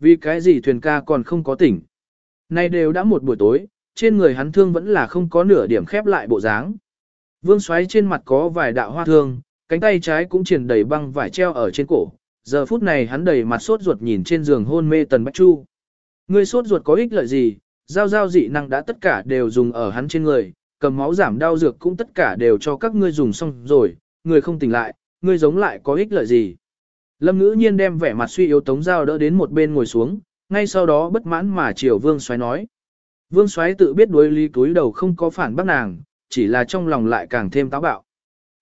vì cái gì thuyền ca còn không có tỉnh. Nay đều đã một buổi tối, trên người hắn thương vẫn là không có nửa điểm khép lại bộ dáng. Vương xoáy trên mặt có vài đạo hoa thương, cánh tay trái cũng triển đầy băng vải treo ở trên cổ. Giờ phút này hắn đầy mặt sốt ruột nhìn trên giường hôn mê Tần Bách Chu. Ngươi sốt ruột có ích lợi gì, giao giao dị năng đã tất cả đều dùng ở hắn trên người, cầm máu giảm đau dược cũng tất cả đều cho các ngươi dùng xong rồi, người không tỉnh lại, ngươi giống lại có ích lợi gì. Lâm ngữ nhiên đem vẻ mặt suy yếu tống giao đỡ đến một bên ngồi xuống, ngay sau đó bất mãn mà chiều vương xoáy nói. Vương xoáy tự biết đối lý túi đầu không có phản bác nàng, chỉ là trong lòng lại càng thêm táo bạo.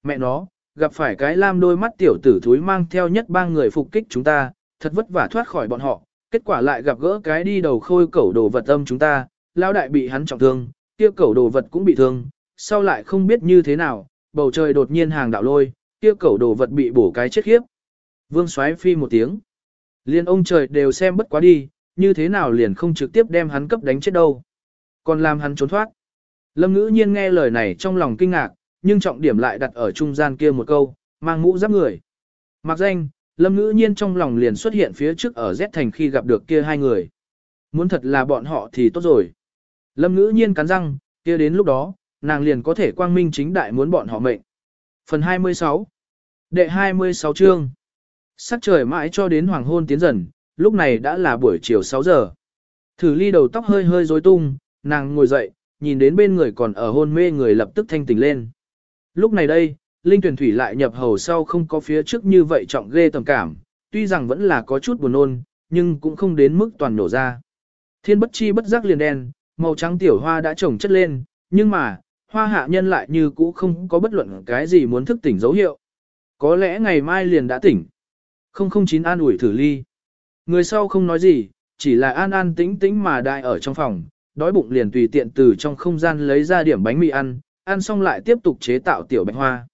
Mẹ nó, gặp phải cái lam đôi mắt tiểu tử thúi mang theo nhất ba người phục kích chúng ta, thật vất vả thoát khỏi bọn họ, kết quả lại gặp gỡ cái đi đầu khôi cẩu đồ vật âm chúng ta, lao đại bị hắn trọng thương, kia cẩu đồ vật cũng bị thương, sau lại không biết như thế nào, bầu trời đột nhiên hàng đạo lôi, kia cẩu đồ vật bị bổ cái chết khiếp. Vương xoáy phi một tiếng. Liên ông trời đều xem bất quá đi, như thế nào liền không trực tiếp đem hắn cấp đánh chết đâu. Còn làm hắn trốn thoát. Lâm ngữ nhiên nghe lời này trong lòng kinh ngạc, nhưng trọng điểm lại đặt ở trung gian kia một câu, mang mũ giáp người. Mặc danh, lâm ngữ nhiên trong lòng liền xuất hiện phía trước ở Z thành khi gặp được kia hai người. Muốn thật là bọn họ thì tốt rồi. Lâm ngữ nhiên cắn răng, kia đến lúc đó, nàng liền có thể quang minh chính đại muốn bọn họ mệnh. Phần 26 Đệ 26 chương Sắc trời mãi cho đến hoàng hôn tiến dần, lúc này đã là buổi chiều 6 giờ. Thử ly đầu tóc hơi hơi rối tung, nàng ngồi dậy, nhìn đến bên người còn ở hôn mê người lập tức thanh tỉnh lên. Lúc này đây, Linh tuyển thủy lại nhập hầu sau không có phía trước như vậy trọng ghê tầm cảm, tuy rằng vẫn là có chút buồn nôn, nhưng cũng không đến mức toàn nổ ra. Thiên bất chi bất giác liền đen, màu trắng tiểu hoa đã trồng chất lên, nhưng mà, hoa hạ nhân lại như cũ không có bất luận cái gì muốn thức tỉnh dấu hiệu. Có lẽ ngày mai liền đã tỉnh. 009 an ủi thử ly. Người sau không nói gì, chỉ là an an tĩnh tĩnh mà đại ở trong phòng, đói bụng liền tùy tiện từ trong không gian lấy ra điểm bánh mì ăn, ăn xong lại tiếp tục chế tạo tiểu bạch hoa.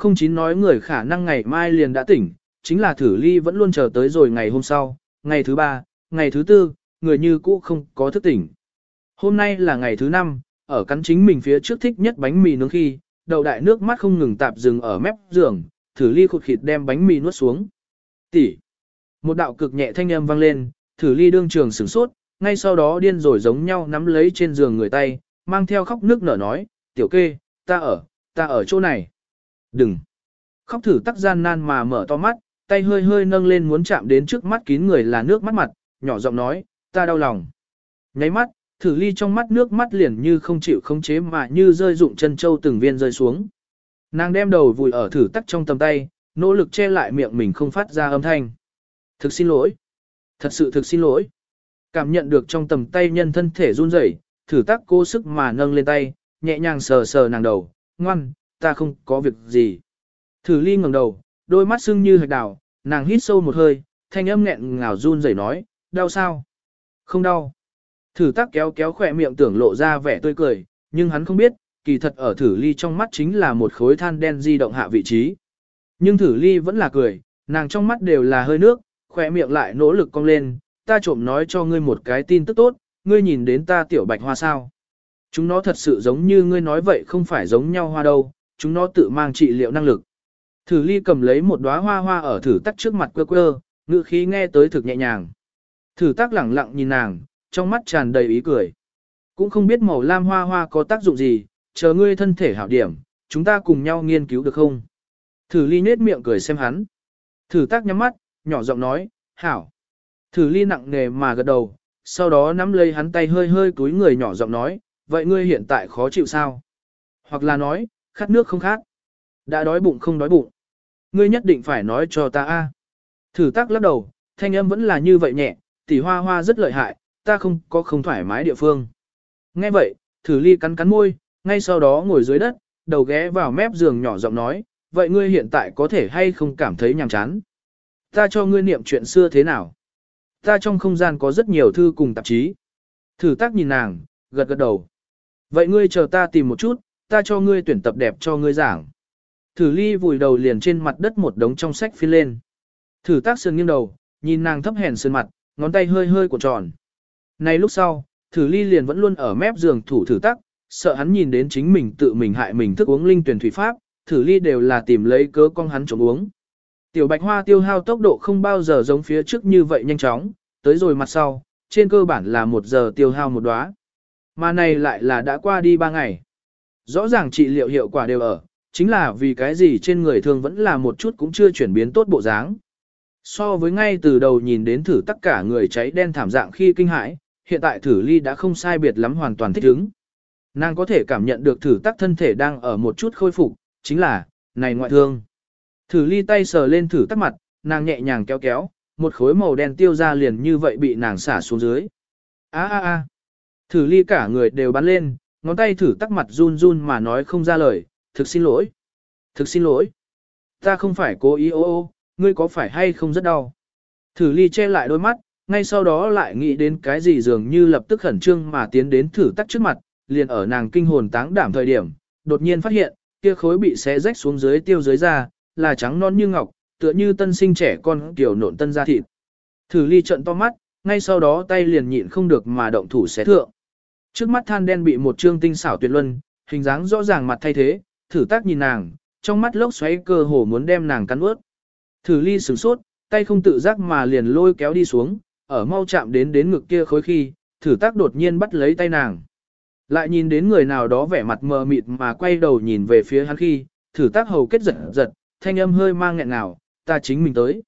009 nói người khả năng ngày mai liền đã tỉnh, chính là thử ly vẫn luôn chờ tới rồi ngày hôm sau, ngày thứ ba, ngày thứ tư, người như cũ không có thức tỉnh. Hôm nay là ngày thứ năm, ở cắn chính mình phía trước thích nhất bánh mì nướng khi, đầu đại nước mắt không ngừng tạp dừng ở mép giường, thử ly khụt khịt đem bánh mì nuốt xuống. Tỷ. Một đạo cực nhẹ thanh âm vang lên, thử ly đương trường sửng sốt, ngay sau đó điên rồi giống nhau nắm lấy trên giường người tay, mang theo khóc nước nở nói, tiểu kê, ta ở, ta ở chỗ này. Đừng. Khóc thử tắc gian nan mà mở to mắt, tay hơi hơi nâng lên muốn chạm đến trước mắt kín người là nước mắt mặt, nhỏ giọng nói, ta đau lòng. Nháy mắt, thử ly trong mắt nước mắt liền như không chịu khống chế mà như rơi rụng chân châu từng viên rơi xuống. Nàng đem đầu vùi ở thử tắc trong tầm tay, nỗ lực che lại miệng mình không phát ra âm thanh. Thực xin lỗi. Thật sự thực xin lỗi. Cảm nhận được trong tầm tay nhân thân thể run rẩy, thử tác cố sức mà nâng lên tay, nhẹ nhàng sờ sờ nàng đầu, ngoan, ta không có việc gì. Thử ly ngẩng đầu, đôi mắt sưng như hạch đào, nàng hít sâu một hơi, thanh âm nghẹn ngào run rẩy nói, đau sao? Không đau. Thử tác kéo kéo khỏe miệng tưởng lộ ra vẻ tươi cười, nhưng hắn không biết, kỳ thật ở thử ly trong mắt chính là một khối than đen di động hạ vị trí. Nhưng thử ly vẫn là cười, nàng trong mắt đều là hơi nước, khỏe miệng lại nỗ lực cong lên, ta trộm nói cho ngươi một cái tin tức tốt, ngươi nhìn đến ta tiểu bạch hoa sao. Chúng nó thật sự giống như ngươi nói vậy không phải giống nhau hoa đâu, chúng nó tự mang trị liệu năng lực. Thử ly cầm lấy một đóa hoa hoa ở thử tắc trước mặt quơ quơ, ngữ khí nghe tới thực nhẹ nhàng. Thử tắc lẳng lặng nhìn nàng, trong mắt tràn đầy ý cười. Cũng không biết màu lam hoa hoa có tác dụng gì, chờ ngươi thân thể hảo điểm, chúng ta cùng nhau nghiên cứu được không? Thử ly nết miệng cười xem hắn. Thử tác nhắm mắt, nhỏ giọng nói, hảo. Thử ly nặng nề mà gật đầu, sau đó nắm lấy hắn tay hơi hơi túi người nhỏ giọng nói, vậy ngươi hiện tại khó chịu sao? Hoặc là nói, khát nước không khát. Đã đói bụng không đói bụng. Ngươi nhất định phải nói cho ta a. Thử tác lắc đầu, thanh âm vẫn là như vậy nhẹ, tỷ hoa hoa rất lợi hại, ta không có không thoải mái địa phương. Nghe vậy, thử ly cắn cắn môi, ngay sau đó ngồi dưới đất, đầu ghé vào mép giường nhỏ giọng nói, vậy ngươi hiện tại có thể hay không cảm thấy nhàm chán? Ta cho ngươi niệm chuyện xưa thế nào? Ta trong không gian có rất nhiều thư cùng tạp chí. Thử tác nhìn nàng, gật gật đầu. Vậy ngươi chờ ta tìm một chút, ta cho ngươi tuyển tập đẹp cho ngươi giảng. Thử ly vùi đầu liền trên mặt đất một đống trong sách phi lên. Thử tác sườn nghiêng đầu, nhìn nàng thấp hèn sườn mặt, ngón tay hơi hơi của tròn. Này lúc sau, thử ly liền vẫn luôn ở mép giường thủ thử tác, sợ hắn nhìn đến chính mình tự mình hại mình thức uống linh tuyển thủy pháp, thử ly đều là tìm lấy cớ con hắn chống uống. Tiểu bạch hoa tiêu hao tốc độ không bao giờ giống phía trước như vậy nhanh chóng, tới rồi mặt sau, trên cơ bản là một giờ tiêu hao một đóa. Mà này lại là đã qua đi ba ngày. Rõ ràng trị liệu hiệu quả đều ở, chính là vì cái gì trên người thường vẫn là một chút cũng chưa chuyển biến tốt bộ dáng. So với ngay từ đầu nhìn đến thử tất cả người cháy đen thảm dạng khi kinh hãi, hiện tại thử ly đã không sai biệt lắm hoàn toàn thích ứng. Nàng có thể cảm nhận được thử tắc thân thể đang ở một chút khôi phục, chính là, này ngoại thương. Thử ly tay sờ lên thử tắt mặt, nàng nhẹ nhàng kéo kéo, một khối màu đen tiêu ra liền như vậy bị nàng xả xuống dưới. a a a Thử ly cả người đều bắn lên, ngón tay thử tắt mặt run run mà nói không ra lời, thực xin lỗi. Thực xin lỗi. Ta không phải cố ý ô ô, ngươi có phải hay không rất đau. Thử ly che lại đôi mắt, ngay sau đó lại nghĩ đến cái gì dường như lập tức khẩn trương mà tiến đến thử tắt trước mặt, liền ở nàng kinh hồn táng đảm thời điểm, đột nhiên phát hiện, kia khối bị xé rách xuống dưới tiêu dưới ra là trắng non như ngọc, tựa như tân sinh trẻ con kiểu nộn tân ra thịt. Thử ly trận to mắt, ngay sau đó tay liền nhịn không được mà động thủ xé thượng. Trước mắt than đen bị một trương tinh xảo tuyệt luân, hình dáng rõ ràng mặt thay thế, thử tác nhìn nàng, trong mắt lốc xoáy cơ hồ muốn đem nàng cắn ướt. Thử ly sửng sốt, tay không tự giác mà liền lôi kéo đi xuống, ở mau chạm đến đến ngực kia khối khi, thử tác đột nhiên bắt lấy tay nàng. Lại nhìn đến người nào đó vẻ mặt mờ mịt mà quay đầu nhìn về phía hắn khi, thử tác hầu kết giật giật, thanh âm hơi mang nghẹn ngào, ta chính mình tới.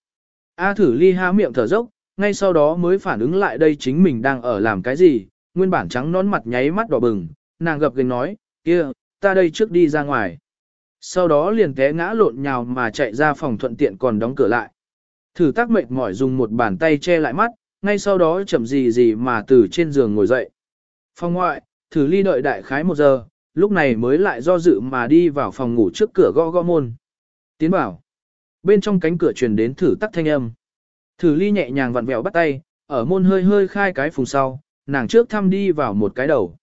A thử ly há miệng thở dốc, ngay sau đó mới phản ứng lại đây chính mình đang ở làm cái gì, nguyên bản trắng nón mặt nháy mắt đỏ bừng, nàng gập gành nói, kia, ta đây trước đi ra ngoài. Sau đó liền té ngã lộn nhào mà chạy ra phòng thuận tiện còn đóng cửa lại. Thử tác mệt mỏi dùng một bàn tay che lại mắt, ngay sau đó chậm gì gì mà từ trên giường ngồi dậy. Phòng ngoại, thử ly đợi đại khái một giờ, lúc này mới lại do dự mà đi vào phòng ngủ trước cửa gõ gõ môn. Tiến vào. Bên trong cánh cửa truyền đến thử tắc thanh âm. Thử ly nhẹ nhàng vặn vẹo bắt tay, ở môn hơi hơi khai cái phùng sau, nàng trước thăm đi vào một cái đầu.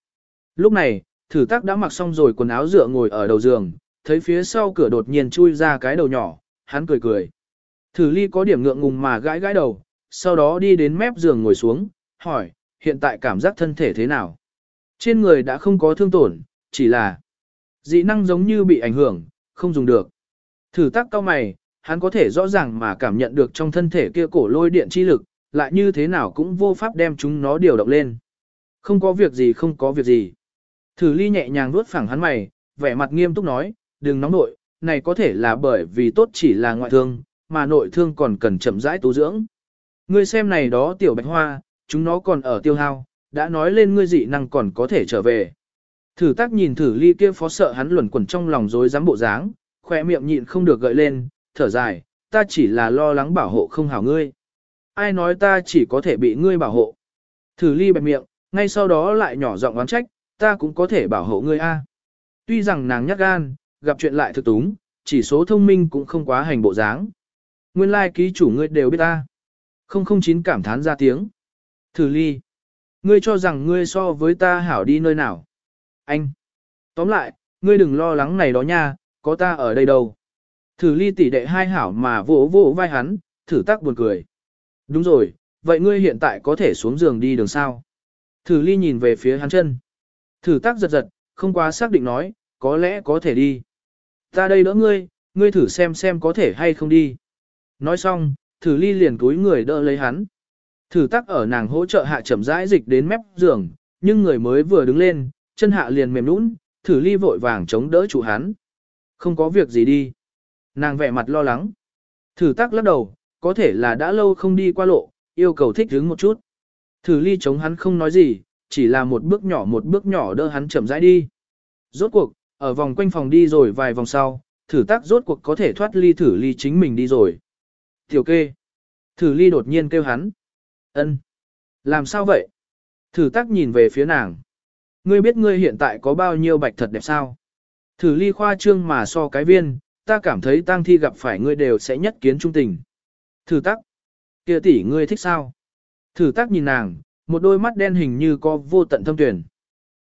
Lúc này, thử tắc đã mặc xong rồi quần áo dựa ngồi ở đầu giường, thấy phía sau cửa đột nhiên chui ra cái đầu nhỏ, hắn cười cười. Thử ly có điểm ngượng ngùng mà gãi gãi đầu, sau đó đi đến mép giường ngồi xuống, hỏi, hiện tại cảm giác thân thể thế nào? Trên người đã không có thương tổn, chỉ là dị năng giống như bị ảnh hưởng, không dùng được. Thử tác cao mày, hắn có thể rõ ràng mà cảm nhận được trong thân thể kia cổ lôi điện chi lực, lại như thế nào cũng vô pháp đem chúng nó điều động lên. Không có việc gì không có việc gì. Thử ly nhẹ nhàng vuốt phẳng hắn mày, vẻ mặt nghiêm túc nói, đừng nóng nội, này có thể là bởi vì tốt chỉ là ngoại thương, mà nội thương còn cần chậm rãi tu dưỡng. Ngươi xem này đó tiểu bạch hoa, chúng nó còn ở tiêu hao, đã nói lên ngươi dị năng còn có thể trở về. Thử tác nhìn thử ly kia phó sợ hắn luẩn quẩn trong lòng dối dám bộ dáng, khỏe miệng nhịn không được gợi lên, thở dài, ta chỉ là lo lắng bảo hộ không hảo ngươi. Ai nói ta chỉ có thể bị ngươi bảo hộ. Thử ly bẹp miệng, ngay sau đó lại nhỏ giọng oán trách, ta cũng có thể bảo hộ ngươi a. Tuy rằng nàng nhát gan, gặp chuyện lại thực túng, chỉ số thông minh cũng không quá hành bộ dáng. Nguyên lai like ký chủ ngươi đều biết ta. 009 cảm thán ra tiếng. Thử ly. Ngươi cho rằng ngươi so với ta hảo đi nơi nào. Anh. Tóm lại, ngươi đừng lo lắng này đó nha, có ta ở đây đâu. Thử ly tỷ đệ hai hảo mà vỗ vỗ vai hắn, thử tác buồn cười. Đúng rồi, vậy ngươi hiện tại có thể xuống giường đi đường sao? Thử ly nhìn về phía hắn chân. Thử tác giật giật, không quá xác định nói, có lẽ có thể đi. Ta đây đỡ ngươi, ngươi thử xem xem có thể hay không đi. Nói xong, thử ly liền túi người đỡ lấy hắn. Thử tác ở nàng hỗ trợ hạ chậm rãi dịch đến mép giường, nhưng người mới vừa đứng lên, chân hạ liền mềm nũng, thử ly vội vàng chống đỡ chủ hắn. Không có việc gì đi. Nàng vẻ mặt lo lắng. Thử tác lắc đầu, có thể là đã lâu không đi qua lộ, yêu cầu thích đứng một chút. Thử ly chống hắn không nói gì, chỉ là một bước nhỏ một bước nhỏ đỡ hắn chậm rãi đi. Rốt cuộc, ở vòng quanh phòng đi rồi vài vòng sau, thử tác rốt cuộc có thể thoát ly thử ly chính mình đi rồi. Tiểu kê. Thử ly đột nhiên kêu hắn. ân Làm sao vậy? Thử tác nhìn về phía nàng. Ngươi biết ngươi hiện tại có bao nhiêu bạch thật đẹp sao? Thử ly khoa trương mà so cái viên, ta cảm thấy tang thi gặp phải ngươi đều sẽ nhất kiến trung tình. Thử tắc. kia tỷ ngươi thích sao? Thử tắc nhìn nàng, một đôi mắt đen hình như có vô tận thâm tuyển.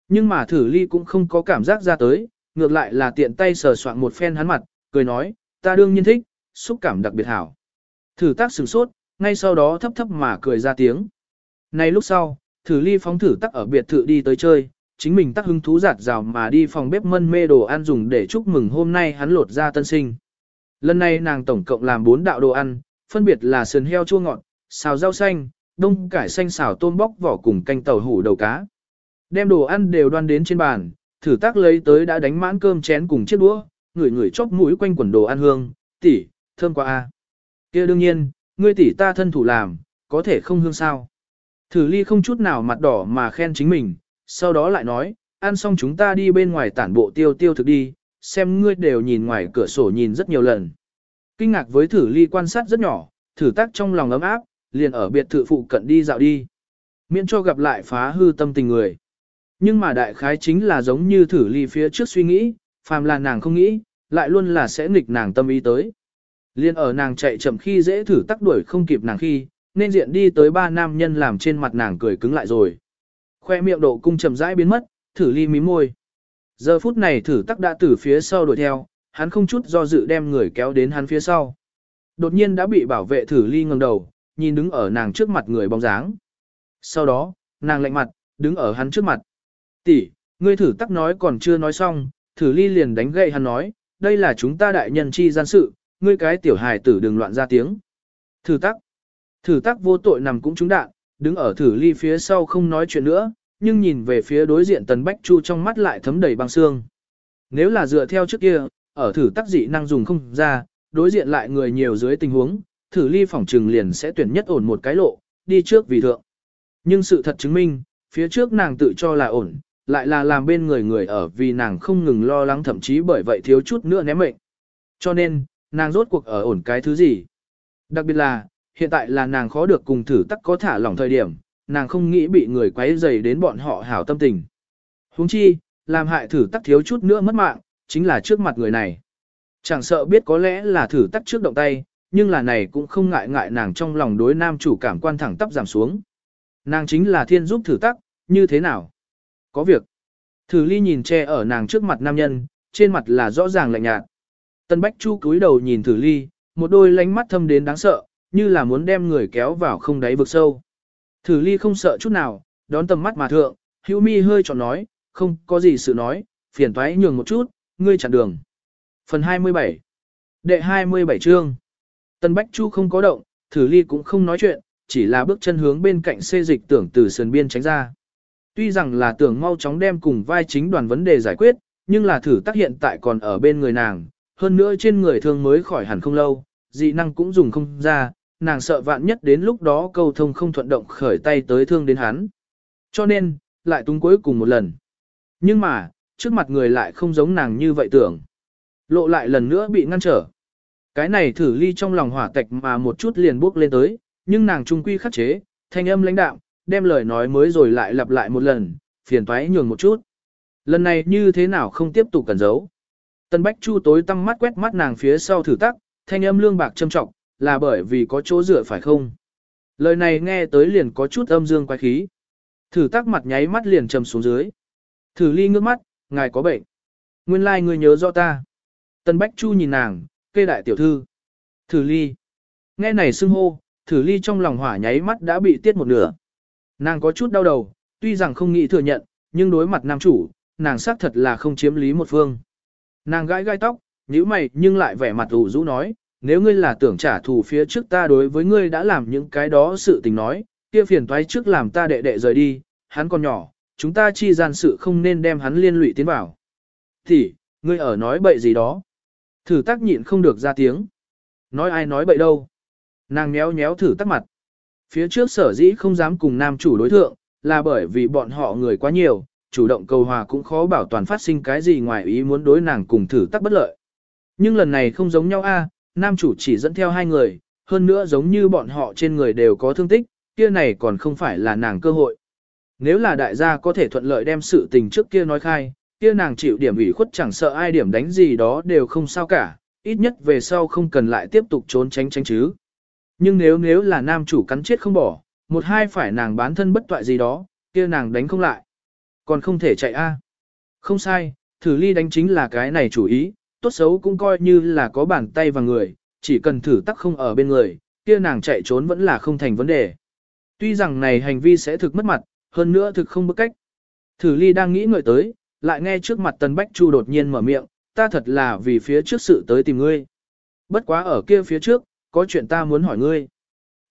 Nhưng mà thử ly cũng không có cảm giác ra tới, ngược lại là tiện tay sờ soạn một phen hắn mặt, cười nói, ta đương nhiên thích, xúc cảm đặc biệt hảo. Thử tác sửng sốt, ngay sau đó thấp thấp mà cười ra tiếng. Này lúc sau, thử ly phóng thử tắc ở biệt thự đi tới chơi, chính mình tắc hứng thú giạt rào mà đi phòng bếp mân mê đồ ăn dùng để chúc mừng hôm nay hắn lột ra tân sinh. Lần này nàng tổng cộng làm 4 đạo đồ ăn, phân biệt là sườn heo chua ngọt, xào rau xanh, đông cải xanh xào tôm bóc vỏ cùng canh tàu hủ đầu cá. Đem đồ ăn đều đoan đến trên bàn, thử tác lấy tới đã đánh mãn cơm chén cùng chiếc đũa, ngửi ngửi chóp mũi quanh quần đồ ăn hương, tỷ, thơm quá a. Kia đương nhiên, ngươi tỷ ta thân thủ làm, có thể không hương sao? Thử ly không chút nào mặt đỏ mà khen chính mình, sau đó lại nói, ăn xong chúng ta đi bên ngoài tản bộ tiêu tiêu thực đi, xem ngươi đều nhìn ngoài cửa sổ nhìn rất nhiều lần. Kinh ngạc với thử ly quan sát rất nhỏ, thử tác trong lòng ấm áp, liền ở biệt thự phụ cận đi dạo đi. Miễn cho gặp lại phá hư tâm tình người. Nhưng mà đại khái chính là giống như thử ly phía trước suy nghĩ, phàm là nàng không nghĩ, lại luôn là sẽ nghịch nàng tâm ý tới. Liên ở nàng chạy chậm khi dễ thử tắc đuổi không kịp nàng khi, nên diện đi tới ba nam nhân làm trên mặt nàng cười cứng lại rồi. Khoe miệng độ cung chậm rãi biến mất, thử ly mí môi. Giờ phút này thử tắc đã từ phía sau đuổi theo, hắn không chút do dự đem người kéo đến hắn phía sau. Đột nhiên đã bị bảo vệ thử ly ngẩng đầu, nhìn đứng ở nàng trước mặt người bóng dáng. Sau đó, nàng lạnh mặt, đứng ở hắn trước mặt. Tỷ, ngươi thử tắc nói còn chưa nói xong, thử ly liền đánh gậy hắn nói, đây là chúng ta đại nhân chi gian sự, ngươi cái tiểu hài tử đừng loạn ra tiếng. Thử tắc. Thử tắc vô tội nằm cũng trúng đạn, đứng ở thử ly phía sau không nói chuyện nữa, nhưng nhìn về phía đối diện tần bách chu trong mắt lại thấm đầy băng xương. Nếu là dựa theo trước kia, ở thử tác dị năng dùng không ra, đối diện lại người nhiều dưới tình huống, thử ly phỏng trừng liền sẽ tuyển nhất ổn một cái lộ, đi trước vì thượng. Nhưng sự thật chứng minh, phía trước nàng tự cho là ổn, lại là làm bên người người ở vì nàng không ngừng lo lắng thậm chí bởi vậy thiếu chút nữa ném mệnh. Cho nên, nàng rốt cuộc ở ổn cái thứ gì. Đặc biệt là, hiện tại là nàng khó được cùng thử tắc có thả lỏng thời điểm, nàng không nghĩ bị người quấy dày đến bọn họ hảo tâm tình. huống chi, làm hại thử tắc thiếu chút nữa mất mạng, chính là trước mặt người này. Chẳng sợ biết có lẽ là thử tắc trước động tay, nhưng là này cũng không ngại ngại nàng trong lòng đối nam chủ cảm quan thẳng tắp giảm xuống. Nàng chính là thiên giúp thử tắc, như thế nào? Có việc. Thử ly nhìn che ở nàng trước mặt nam nhân, trên mặt là rõ ràng lạnh nhạt. Tân Bách Chu cúi đầu nhìn thử ly, một đôi lánh mắt thâm đến đáng sợ, như là muốn đem người kéo vào không đáy vực sâu. Thử ly không sợ chút nào, đón tầm mắt mà thượng, hữu mi hơi chọn nói, không có gì sự nói, phiền toái nhường một chút, ngươi chặn đường. Phần 27 Đệ 27 chương Tân Bách Chu không có động, thử ly cũng không nói chuyện, chỉ là bước chân hướng bên cạnh xê dịch tưởng từ sườn biên tránh ra. Tuy rằng là tưởng mau chóng đem cùng vai chính đoàn vấn đề giải quyết, nhưng là thử tác hiện tại còn ở bên người nàng, hơn nữa trên người thương mới khỏi hẳn không lâu, dị năng cũng dùng không ra, nàng sợ vạn nhất đến lúc đó câu thông không thuận động khởi tay tới thương đến hắn. Cho nên, lại tung cuối cùng một lần. Nhưng mà, trước mặt người lại không giống nàng như vậy tưởng. Lộ lại lần nữa bị ngăn trở. Cái này thử ly trong lòng hỏa tạch mà một chút liền bước lên tới, nhưng nàng trung quy khắc chế, thanh âm lãnh đạm, đem lời nói mới rồi lại lặp lại một lần, phiền toái nhường một chút. Lần này như thế nào không tiếp tục cần giấu. Tân Bách Chu tối tăm mắt quét mắt nàng phía sau thử tắc, thanh âm lương bạc châm trọng, là bởi vì có chỗ dựa phải không? Lời này nghe tới liền có chút âm dương quái khí. Thử tắc mặt nháy mắt liền trầm xuống dưới. Thử ly ngước mắt, ngài có bệnh. Nguyên lai like người nhớ rõ ta. Tân Bách Chu nhìn nàng, kê đại tiểu thư. Thử ly. Nghe này xưng hô, thử ly trong lòng hỏa nháy mắt đã bị tiết một nửa. Nàng có chút đau đầu, tuy rằng không nghĩ thừa nhận, nhưng đối mặt nam chủ, nàng xác thật là không chiếm lý một phương. Nàng gãi gai tóc, nhíu mày nhưng lại vẻ mặt ủ rũ nói, nếu ngươi là tưởng trả thù phía trước ta đối với ngươi đã làm những cái đó sự tình nói, kia phiền toái trước làm ta đệ đệ rời đi, hắn còn nhỏ, chúng ta chi gian sự không nên đem hắn liên lụy tiến vào. Thì, ngươi ở nói bậy gì đó. Thử tác nhịn không được ra tiếng. Nói ai nói bậy đâu. Nàng méo méo thử tắc mặt. Phía trước sở dĩ không dám cùng nam chủ đối thượng, là bởi vì bọn họ người quá nhiều, chủ động cầu hòa cũng khó bảo toàn phát sinh cái gì ngoài ý muốn đối nàng cùng thử tắc bất lợi. Nhưng lần này không giống nhau a, nam chủ chỉ dẫn theo hai người, hơn nữa giống như bọn họ trên người đều có thương tích, kia này còn không phải là nàng cơ hội. Nếu là đại gia có thể thuận lợi đem sự tình trước kia nói khai, kia nàng chịu điểm ủy khuất chẳng sợ ai điểm đánh gì đó đều không sao cả, ít nhất về sau không cần lại tiếp tục trốn tránh tránh chứ. Nhưng nếu nếu là nam chủ cắn chết không bỏ, một hai phải nàng bán thân bất toại gì đó, kia nàng đánh không lại. Còn không thể chạy a. Không sai, thử ly đánh chính là cái này chủ ý, tốt xấu cũng coi như là có bàn tay và người, chỉ cần thử tắc không ở bên người, kia nàng chạy trốn vẫn là không thành vấn đề. Tuy rằng này hành vi sẽ thực mất mặt, hơn nữa thực không bức cách. Thử ly đang nghĩ ngợi tới, lại nghe trước mặt Tân Bách Chu đột nhiên mở miệng, ta thật là vì phía trước sự tới tìm ngươi. Bất quá ở kia phía trước, có chuyện ta muốn hỏi ngươi.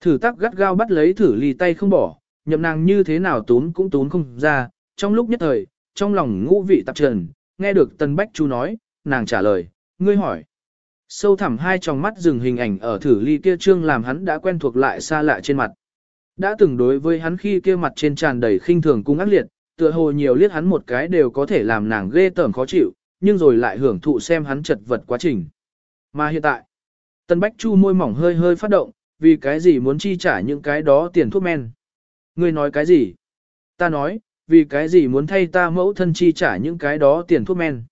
Thử tắc gắt gao bắt lấy thử ly tay không bỏ, nhậm nàng như thế nào tún cũng tún không ra, trong lúc nhất thời, trong lòng ngũ vị tạp trần, nghe được Tân Bách Chu nói, nàng trả lời, ngươi hỏi. Sâu thẳm hai tròng mắt dừng hình ảnh ở thử ly kia trương làm hắn đã quen thuộc lại xa lạ trên mặt. Đã từng đối với hắn khi kia mặt trên tràn đầy khinh thường cung ác liệt, tựa hồ nhiều liếc hắn một cái đều có thể làm nàng ghê tởm khó chịu, nhưng rồi lại hưởng thụ xem hắn chật vật quá trình. Mà hiện tại, Tân Bách Chu môi mỏng hơi hơi phát động, vì cái gì muốn chi trả những cái đó tiền thuốc men. Ngươi nói cái gì? Ta nói, vì cái gì muốn thay ta mẫu thân chi trả những cái đó tiền thuốc men.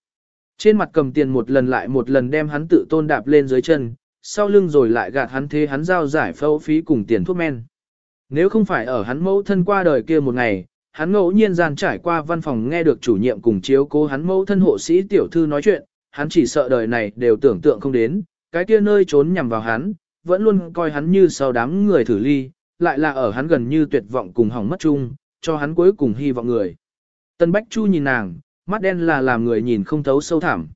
Trên mặt cầm tiền một lần lại một lần đem hắn tự tôn đạp lên dưới chân, sau lưng rồi lại gạt hắn thế hắn giao giải phẫu phí cùng tiền thuốc men. Nếu không phải ở hắn mẫu thân qua đời kia một ngày, hắn ngẫu nhiên gian trải qua văn phòng nghe được chủ nhiệm cùng chiếu cố hắn mẫu thân hộ sĩ tiểu thư nói chuyện, hắn chỉ sợ đời này đều tưởng tượng không đến, cái kia nơi trốn nhằm vào hắn, vẫn luôn coi hắn như sau đám người thử ly, lại là ở hắn gần như tuyệt vọng cùng hỏng mất chung, cho hắn cuối cùng hy vọng người. Tân Bách Chu nhìn nàng, mắt đen là làm người nhìn không thấu sâu thẳm.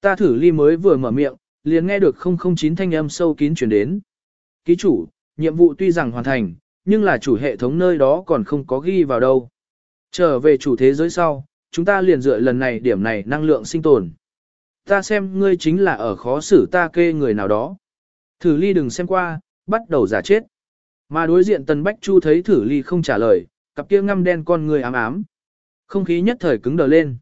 Ta thử ly mới vừa mở miệng, liền nghe được 009 thanh âm sâu kín chuyển đến. Ký chủ, nhiệm vụ tuy rằng hoàn thành, nhưng là chủ hệ thống nơi đó còn không có ghi vào đâu. Trở về chủ thế giới sau, chúng ta liền dựa lần này điểm này năng lượng sinh tồn. Ta xem ngươi chính là ở khó xử ta kê người nào đó. Thử ly đừng xem qua, bắt đầu giả chết. Mà đối diện Tần Bách Chu thấy thử ly không trả lời, cặp kia ngăm đen con người ám ám. Không khí nhất thời cứng đờ lên.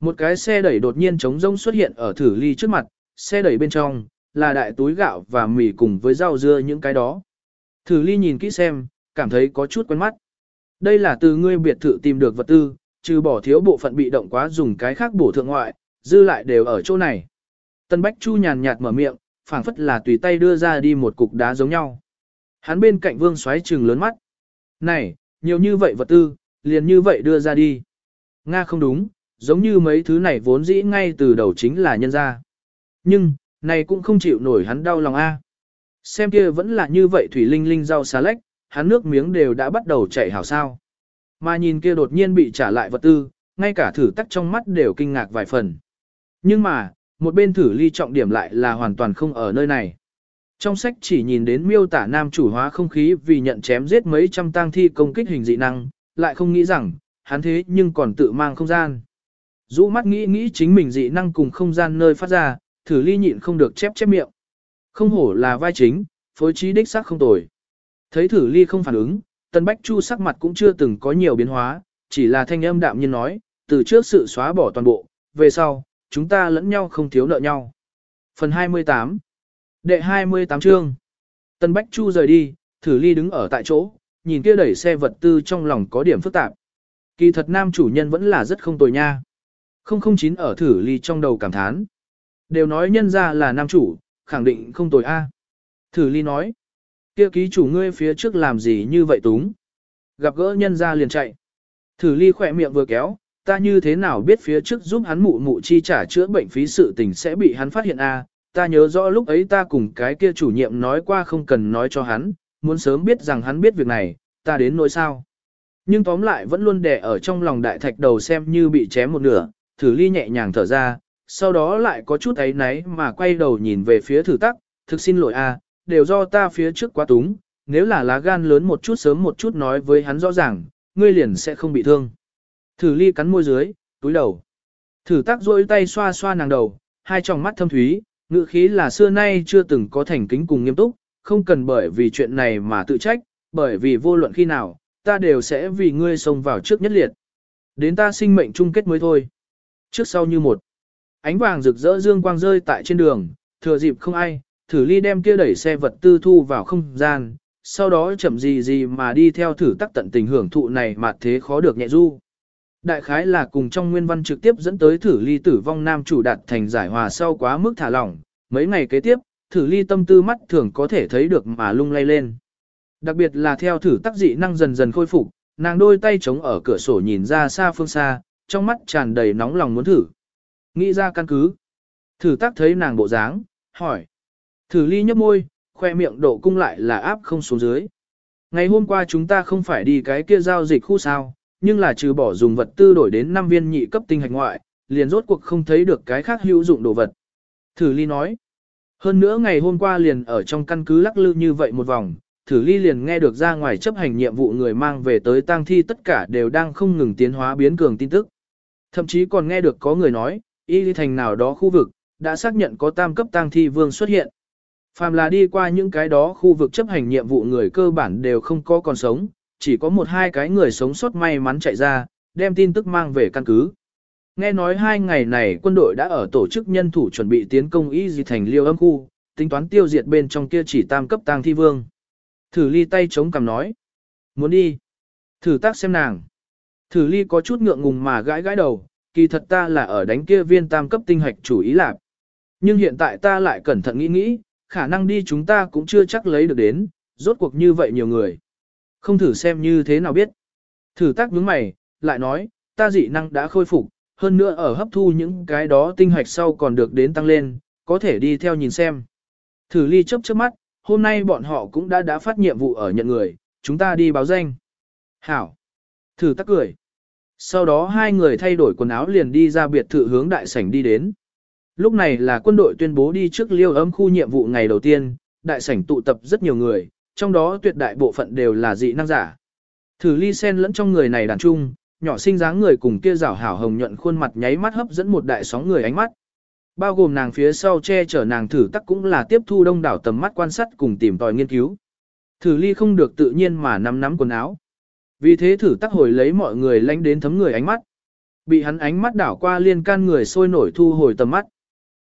Một cái xe đẩy đột nhiên trống rông xuất hiện ở thử ly trước mặt, xe đẩy bên trong, là đại túi gạo và mì cùng với rau dưa những cái đó. Thử ly nhìn kỹ xem, cảm thấy có chút quen mắt. Đây là từ ngươi biệt thự tìm được vật tư, trừ bỏ thiếu bộ phận bị động quá dùng cái khác bổ thượng ngoại, dư lại đều ở chỗ này. Tân Bách Chu nhàn nhạt mở miệng, phảng phất là tùy tay đưa ra đi một cục đá giống nhau. Hắn bên cạnh vương xoáy trừng lớn mắt. Này, nhiều như vậy vật tư, liền như vậy đưa ra đi. Nga không đúng, giống như mấy thứ này vốn dĩ ngay từ đầu chính là nhân ra. Nhưng, này cũng không chịu nổi hắn đau lòng a. Xem kia vẫn là như vậy thủy linh linh rau xà lách, hắn nước miếng đều đã bắt đầu chảy hảo sao. Mà nhìn kia đột nhiên bị trả lại vật tư, ngay cả thử tắc trong mắt đều kinh ngạc vài phần. Nhưng mà, một bên thử ly trọng điểm lại là hoàn toàn không ở nơi này. Trong sách chỉ nhìn đến miêu tả nam chủ hóa không khí vì nhận chém giết mấy trăm tang thi công kích hình dị năng, lại không nghĩ rằng, hắn thế nhưng còn tự mang không gian. Dũ mắt nghĩ nghĩ chính mình dị năng cùng không gian nơi phát ra, thử ly nhịn không được chép chép miệng. Không hổ là vai chính, phối trí đích xác không tồi. Thấy thử ly không phản ứng, Tân Bách Chu sắc mặt cũng chưa từng có nhiều biến hóa, chỉ là thanh âm đạm nhiên nói, từ trước sự xóa bỏ toàn bộ, về sau, chúng ta lẫn nhau không thiếu nợ nhau. Phần 28 Đệ 28 chương Tân Bách Chu rời đi, thử ly đứng ở tại chỗ, nhìn kia đẩy xe vật tư trong lòng có điểm phức tạp. Kỳ thật nam chủ nhân vẫn là rất không tồi nha. 009 ở thử ly trong đầu cảm thán. Đều nói nhân ra là nam chủ, khẳng định không tồi a. Thử ly nói. kia ký chủ ngươi phía trước làm gì như vậy túng. Gặp gỡ nhân ra liền chạy. Thử ly khỏe miệng vừa kéo, ta như thế nào biết phía trước giúp hắn mụ mụ chi trả chữa bệnh phí sự tình sẽ bị hắn phát hiện a ta nhớ rõ lúc ấy ta cùng cái kia chủ nhiệm nói qua không cần nói cho hắn, muốn sớm biết rằng hắn biết việc này, ta đến nỗi sao. Nhưng tóm lại vẫn luôn đè ở trong lòng đại thạch đầu xem như bị chém một nửa, thử ly nhẹ nhàng thở ra, sau đó lại có chút ấy náy mà quay đầu nhìn về phía thử tắc, thực xin lỗi a, đều do ta phía trước quá túng, nếu là lá gan lớn một chút sớm một chút nói với hắn rõ ràng, ngươi liền sẽ không bị thương. Thử ly cắn môi dưới, túi đầu. Thử tắc rôi tay xoa xoa nàng đầu, hai tròng mắt thâm thúy, ngự khí là xưa nay chưa từng có thành kính cùng nghiêm túc, không cần bởi vì chuyện này mà tự trách, bởi vì vô luận khi nào, ta đều sẽ vì ngươi xông vào trước nhất liệt. Đến ta sinh mệnh chung kết mới thôi. Trước sau như một. Ánh vàng rực rỡ dương quang rơi tại trên đường, thừa dịp không ai, thử ly đem kia đẩy xe vật tư thu vào không gian, sau đó chậm gì gì mà đi theo thử tắc tận tình hưởng thụ này mà thế khó được nhẹ du. Đại khái là cùng trong nguyên văn trực tiếp dẫn tới thử ly tử vong nam chủ đạt thành giải hòa sau quá mức thả lỏng, mấy ngày kế tiếp, thử ly tâm tư mắt thường có thể thấy được mà lung lay lên. Đặc biệt là theo thử tác dị năng dần dần khôi phục, nàng đôi tay chống ở cửa sổ nhìn ra xa phương xa, trong mắt tràn đầy nóng lòng muốn thử. Nghĩ ra căn cứ. Thử tác thấy nàng bộ dáng, hỏi. Thử ly nhấp môi, khoe miệng độ cung lại là áp không xuống dưới. Ngày hôm qua chúng ta không phải đi cái kia giao dịch khu sao, nhưng là trừ bỏ dùng vật tư đổi đến 5 viên nhị cấp tinh hạch ngoại, liền rốt cuộc không thấy được cái khác hữu dụng đồ vật. Thử ly nói. Hơn nữa ngày hôm qua liền ở trong căn cứ lắc lư như vậy một vòng, thử ly liền nghe được ra ngoài chấp hành nhiệm vụ người mang về tới tang thi tất cả đều đang không ngừng tiến hóa biến cường tin tức. Thậm chí còn nghe được có người nói, y đi thành nào đó khu vực, đã xác nhận có tam cấp tang thi vương xuất hiện. Phàm là đi qua những cái đó khu vực chấp hành nhiệm vụ người cơ bản đều không có còn sống, chỉ có một hai cái người sống sót may mắn chạy ra, đem tin tức mang về căn cứ. Nghe nói hai ngày này quân đội đã ở tổ chức nhân thủ chuẩn bị tiến công y Di thành liêu âm khu, tính toán tiêu diệt bên trong kia chỉ tam cấp tang thi vương. Thử ly tay chống cằm nói. Muốn đi. Thử tác xem nàng. Thử ly có chút ngượng ngùng mà gãi gãi đầu, kỳ thật ta là ở đánh kia viên tam cấp tinh hạch chủ ý lạc. Nhưng hiện tại ta lại cẩn thận nghĩ nghĩ, khả năng đi chúng ta cũng chưa chắc lấy được đến, rốt cuộc như vậy nhiều người. Không thử xem như thế nào biết. Thử tác nhướng mày, lại nói, ta dị năng đã khôi phục, hơn nữa ở hấp thu những cái đó tinh hạch sau còn được đến tăng lên, có thể đi theo nhìn xem. Thử ly chớp chớp mắt, hôm nay bọn họ cũng đã đã phát nhiệm vụ ở nhận người, chúng ta đi báo danh. Hảo. Thử tắc cười. Sau đó hai người thay đổi quần áo liền đi ra biệt thự hướng đại sảnh đi đến. Lúc này là quân đội tuyên bố đi trước liêu ấm khu nhiệm vụ ngày đầu tiên, đại sảnh tụ tập rất nhiều người, trong đó tuyệt đại bộ phận đều là dị năng giả. Thử ly sen lẫn trong người này đàn trung, nhỏ sinh dáng người cùng kia rảo hảo hồng nhuận khuôn mặt nháy mắt hấp dẫn một đại sóng người ánh mắt. Bao gồm nàng phía sau che chở nàng thử tắc cũng là tiếp thu đông đảo tầm mắt quan sát cùng tìm tòi nghiên cứu. Thử ly không được tự nhiên mà nắm nắm quần áo. Vì thế thử tắc hồi lấy mọi người lánh đến thấm người ánh mắt. Bị hắn ánh mắt đảo qua liên can người sôi nổi thu hồi tầm mắt.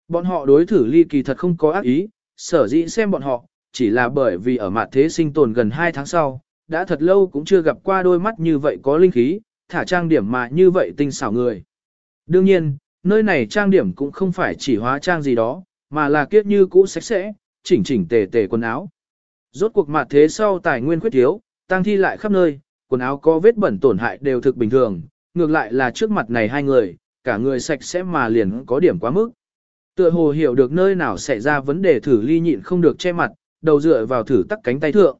Bọn họ đối thử ly kỳ thật không có ác ý, sở dĩ xem bọn họ, chỉ là bởi vì ở mặt thế sinh tồn gần 2 tháng sau, đã thật lâu cũng chưa gặp qua đôi mắt như vậy có linh khí, thả trang điểm mà như vậy tinh xảo người. Đương nhiên, nơi này trang điểm cũng không phải chỉ hóa trang gì đó, mà là kiết như cũ sạch sẽ, chỉnh chỉnh tề tề quần áo. Rốt cuộc mặt thế sau tài nguyên khuyết thiếu, tăng thi lại khắp nơi, quần áo có vết bẩn tổn hại đều thực bình thường, ngược lại là trước mặt này hai người, cả người sạch sẽ mà liền có điểm quá mức. Tựa hồ hiểu được nơi nào xảy ra vấn đề thử ly nhịn không được che mặt, đầu dựa vào thử tắc cánh tay thượng.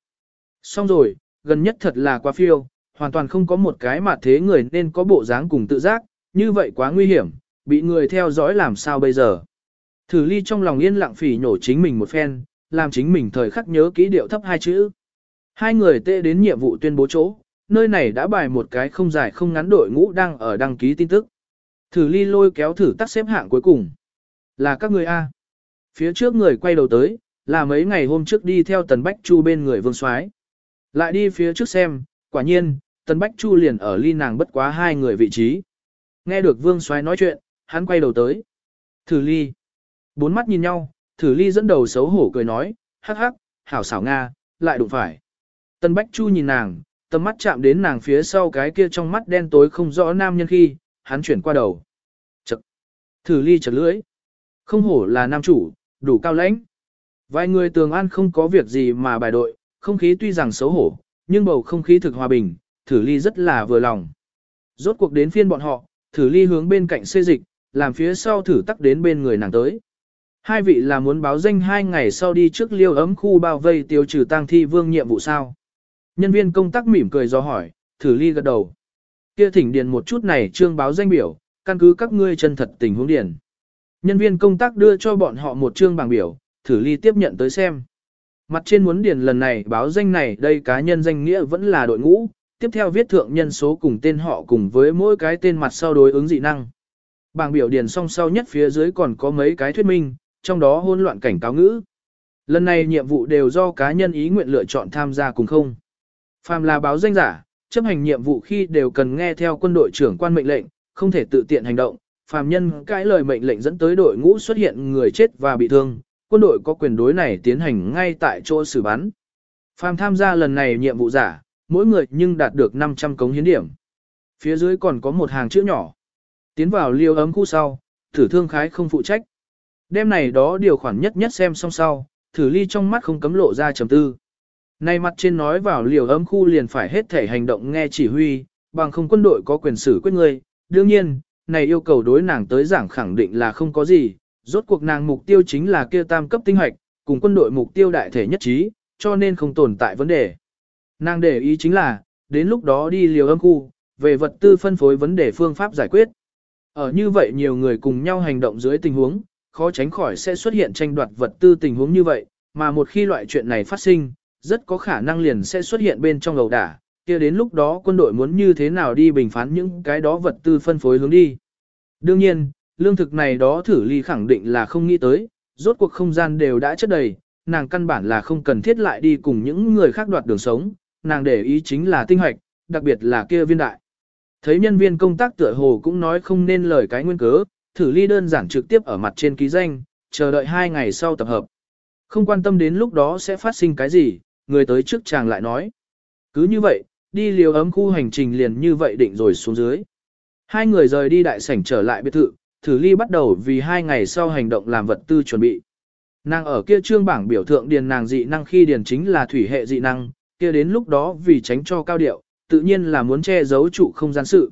Xong rồi, gần nhất thật là quá phiêu, hoàn toàn không có một cái mà thế người nên có bộ dáng cùng tự giác, như vậy quá nguy hiểm, bị người theo dõi làm sao bây giờ. Thử ly trong lòng yên lặng phỉ nhổ chính mình một phen, làm chính mình thời khắc nhớ kỹ điệu thấp hai chữ. Hai người tê đến nhiệm vụ tuyên bố chỗ, nơi này đã bài một cái không dài không ngắn đội ngũ đang ở đăng ký tin tức. Thử ly lôi kéo thử tắt xếp hạng cuối cùng. Là các người A. Phía trước người quay đầu tới, là mấy ngày hôm trước đi theo Tần Bách Chu bên người Vương Soái. Lại đi phía trước xem, quả nhiên, Tần Bách Chu liền ở ly nàng bất quá hai người vị trí. Nghe được Vương Soái nói chuyện, hắn quay đầu tới. Thử ly. Bốn mắt nhìn nhau, thử ly dẫn đầu xấu hổ cười nói, hắc hắc, hảo xảo Nga, lại đụng phải. tân Bách Chu nhìn nàng, tầm mắt chạm đến nàng phía sau cái kia trong mắt đen tối không rõ nam nhân khi, hắn chuyển qua đầu. Chật. Thử ly chật lưỡi. Không hổ là nam chủ, đủ cao lãnh. Vài người tường an không có việc gì mà bài đội, không khí tuy rằng xấu hổ, nhưng bầu không khí thực hòa bình, thử ly rất là vừa lòng. Rốt cuộc đến phiên bọn họ, thử ly hướng bên cạnh xê dịch, làm phía sau thử tắc đến bên người nàng tới. Hai vị là muốn báo danh hai ngày sau đi trước liêu ấm khu bao vây tiêu trừ tang thi vương nhiệm vụ sao. Nhân viên công tác mỉm cười do hỏi, thử ly gật đầu. Kia thỉnh điền một chút này trương báo danh biểu, căn cứ các ngươi chân thật tình huống điền. Nhân viên công tác đưa cho bọn họ một trương bảng biểu, thử ly tiếp nhận tới xem. Mặt trên muốn điền lần này báo danh này đây cá nhân danh nghĩa vẫn là đội ngũ, tiếp theo viết thượng nhân số cùng tên họ cùng với mỗi cái tên mặt sau đối ứng dị năng. Bảng biểu điền song sau nhất phía dưới còn có mấy cái thuyết minh, trong đó hôn loạn cảnh cáo ngữ. Lần này nhiệm vụ đều do cá nhân ý nguyện lựa chọn tham gia cùng không. Phàm là báo danh giả, chấp hành nhiệm vụ khi đều cần nghe theo quân đội trưởng quan mệnh lệnh, không thể tự tiện hành động. Phàm nhân cãi lời mệnh lệnh dẫn tới đội ngũ xuất hiện người chết và bị thương, quân đội có quyền đối này tiến hành ngay tại chỗ xử bắn. Phàm tham gia lần này nhiệm vụ giả, mỗi người nhưng đạt được 500 cống hiến điểm. Phía dưới còn có một hàng chữ nhỏ. Tiến vào liêu ấm khu sau, thử thương khái không phụ trách. Đêm này đó điều khoản nhất nhất xem xong sau, thử ly trong mắt không cấm lộ ra trầm tư. Nay mặt trên nói vào liều ấm khu liền phải hết thể hành động nghe chỉ huy, bằng không quân đội có quyền xử quyết người. Đương nhiên, này yêu cầu đối nàng tới giảng khẳng định là không có gì, rốt cuộc nàng mục tiêu chính là kia tam cấp tinh hoạch, cùng quân đội mục tiêu đại thể nhất trí, cho nên không tồn tại vấn đề. Nàng để ý chính là, đến lúc đó đi liều âm khu, về vật tư phân phối vấn đề phương pháp giải quyết. Ở như vậy nhiều người cùng nhau hành động dưới tình huống, khó tránh khỏi sẽ xuất hiện tranh đoạt vật tư tình huống như vậy, mà một khi loại chuyện này phát sinh, rất có khả năng liền sẽ xuất hiện bên trong lầu đả, kia đến lúc đó quân đội muốn như thế nào đi bình phán những cái đó vật tư phân phối hướng đi. Đương nhiên, lương thực này đó thử ly khẳng định là không nghĩ tới, rốt cuộc không gian đều đã chất đầy, nàng căn bản là không cần thiết lại đi cùng những người khác đoạt đường sống, nàng để ý chính là tinh hoạch, đặc biệt là kia viên đại. Thấy nhân viên công tác tựa hồ cũng nói không nên lời cái nguyên cớ, thử ly đơn giản trực tiếp ở mặt trên ký danh, chờ đợi hai ngày sau tập hợp. Không quan tâm đến lúc đó sẽ phát sinh cái gì, người tới trước chàng lại nói. Cứ như vậy, đi liều ấm khu hành trình liền như vậy định rồi xuống dưới. Hai người rời đi đại sảnh trở lại biệt thự, thử ly bắt đầu vì hai ngày sau hành động làm vật tư chuẩn bị. Nàng ở kia trương bảng biểu thượng điền nàng dị năng khi điền chính là thủy hệ dị năng, kia đến lúc đó vì tránh cho cao điệu, tự nhiên là muốn che giấu trụ không gian sự.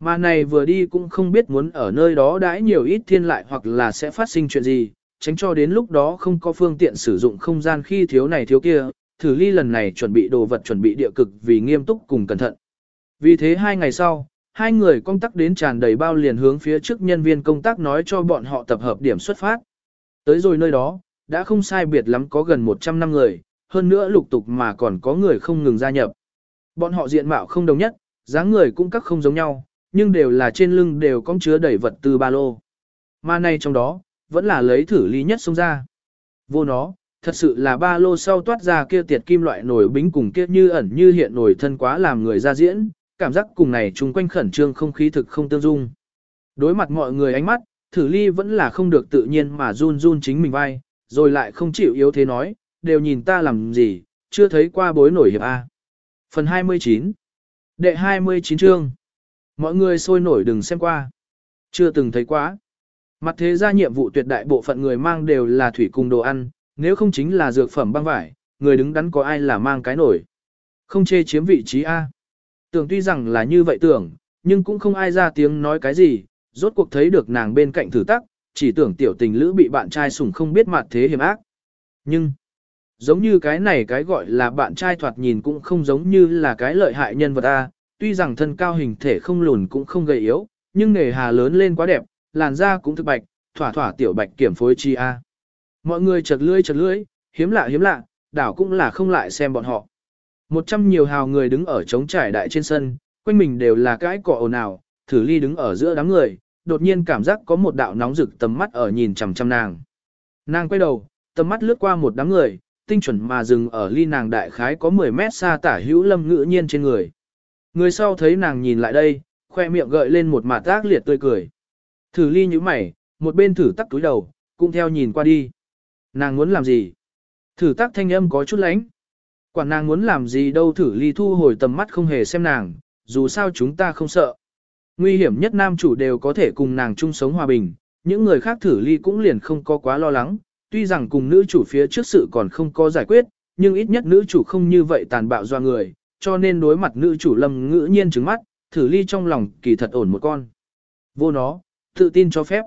Mà này vừa đi cũng không biết muốn ở nơi đó đãi nhiều ít thiên lại hoặc là sẽ phát sinh chuyện gì, tránh cho đến lúc đó không có phương tiện sử dụng không gian khi thiếu này thiếu kia, thử ly lần này chuẩn bị đồ vật chuẩn bị địa cực vì nghiêm túc cùng cẩn thận. Vì thế hai ngày sau, hai người công tác đến tràn đầy bao liền hướng phía trước nhân viên công tác nói cho bọn họ tập hợp điểm xuất phát. Tới rồi nơi đó, đã không sai biệt lắm có gần 100 năm người, hơn nữa lục tục mà còn có người không ngừng gia nhập. Bọn họ diện mạo không đồng nhất, dáng người cũng các không giống nhau, nhưng đều là trên lưng đều có chứa đầy vật tư ba lô. Mà này trong đó, vẫn là lấy thử ly nhất xông ra. Vô nó, thật sự là ba lô sau toát ra kia tiệt kim loại nổi bính cùng kia như ẩn như hiện nổi thân quá làm người ra diễn, cảm giác cùng này chung quanh khẩn trương không khí thực không tương dung. Đối mặt mọi người ánh mắt, thử ly vẫn là không được tự nhiên mà run run chính mình vai, rồi lại không chịu yếu thế nói, đều nhìn ta làm gì, chưa thấy qua bối nổi hiệp A. Phần 29 Đệ 29 chương Mọi người sôi nổi đừng xem qua. Chưa từng thấy quá. Mặt thế ra nhiệm vụ tuyệt đại bộ phận người mang đều là thủy cùng đồ ăn, nếu không chính là dược phẩm băng vải, người đứng đắn có ai là mang cái nổi. Không chê chiếm vị trí A. Tưởng tuy rằng là như vậy tưởng, nhưng cũng không ai ra tiếng nói cái gì, rốt cuộc thấy được nàng bên cạnh thử tắc, chỉ tưởng tiểu tình lữ bị bạn trai sủng không biết mặt thế hiểm ác. Nhưng, giống như cái này cái gọi là bạn trai thoạt nhìn cũng không giống như là cái lợi hại nhân vật A, tuy rằng thân cao hình thể không lùn cũng không gầy yếu, nhưng nghề hà lớn lên quá đẹp, làn da cũng thực bạch, thỏa thỏa tiểu bạch kiểm phối chi A. Mọi người chật lưỡi chật lưỡi, hiếm lạ hiếm lạ, đảo cũng là không lại xem bọn họ. Một trăm nhiều hào người đứng ở trống trải đại trên sân, quanh mình đều là cái cỏ ồn ào, thử ly đứng ở giữa đám người, đột nhiên cảm giác có một đạo nóng rực tầm mắt ở nhìn chằm chằm nàng. Nàng quay đầu, tầm mắt lướt qua một đám người, tinh chuẩn mà dừng ở ly nàng đại khái có 10 mét xa tả hữu lâm ngữ nhiên trên người. Người sau thấy nàng nhìn lại đây, khoe miệng gợi lên một mặt tác liệt tươi cười. Thử ly như mày, một bên thử tắc túi đầu, cũng theo nhìn qua đi. Nàng muốn làm gì? Thử tắc thanh âm có chút lánh. Quản nàng muốn làm gì đâu thử ly thu hồi tầm mắt không hề xem nàng, dù sao chúng ta không sợ. Nguy hiểm nhất nam chủ đều có thể cùng nàng chung sống hòa bình, những người khác thử ly cũng liền không có quá lo lắng, tuy rằng cùng nữ chủ phía trước sự còn không có giải quyết, nhưng ít nhất nữ chủ không như vậy tàn bạo do người, cho nên đối mặt nữ chủ lâm ngữ nhiên trứng mắt, thử ly trong lòng kỳ thật ổn một con. Vô nó, tự tin cho phép.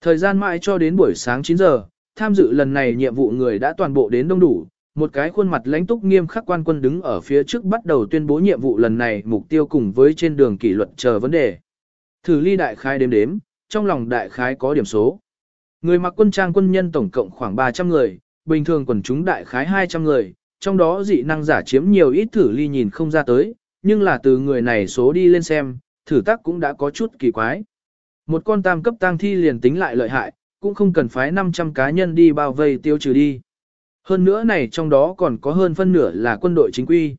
Thời gian mãi cho đến buổi sáng 9 giờ, tham dự lần này nhiệm vụ người đã toàn bộ đến đông đủ, một cái khuôn mặt lãnh túc nghiêm khắc quan quân đứng ở phía trước bắt đầu tuyên bố nhiệm vụ lần này mục tiêu cùng với trên đường kỷ luật chờ vấn đề. Thử ly đại khái đếm đếm, trong lòng đại khái có điểm số. Người mặc quân trang quân nhân tổng cộng khoảng 300 người, bình thường quần chúng đại khái 200 người, trong đó dị năng giả chiếm nhiều ít thử ly nhìn không ra tới, nhưng là từ người này số đi lên xem, thử tác cũng đã có chút kỳ quái. Một con tam cấp tang thi liền tính lại lợi hại, cũng không cần phái 500 cá nhân đi bao vây tiêu trừ đi. Hơn nữa này trong đó còn có hơn phân nửa là quân đội chính quy.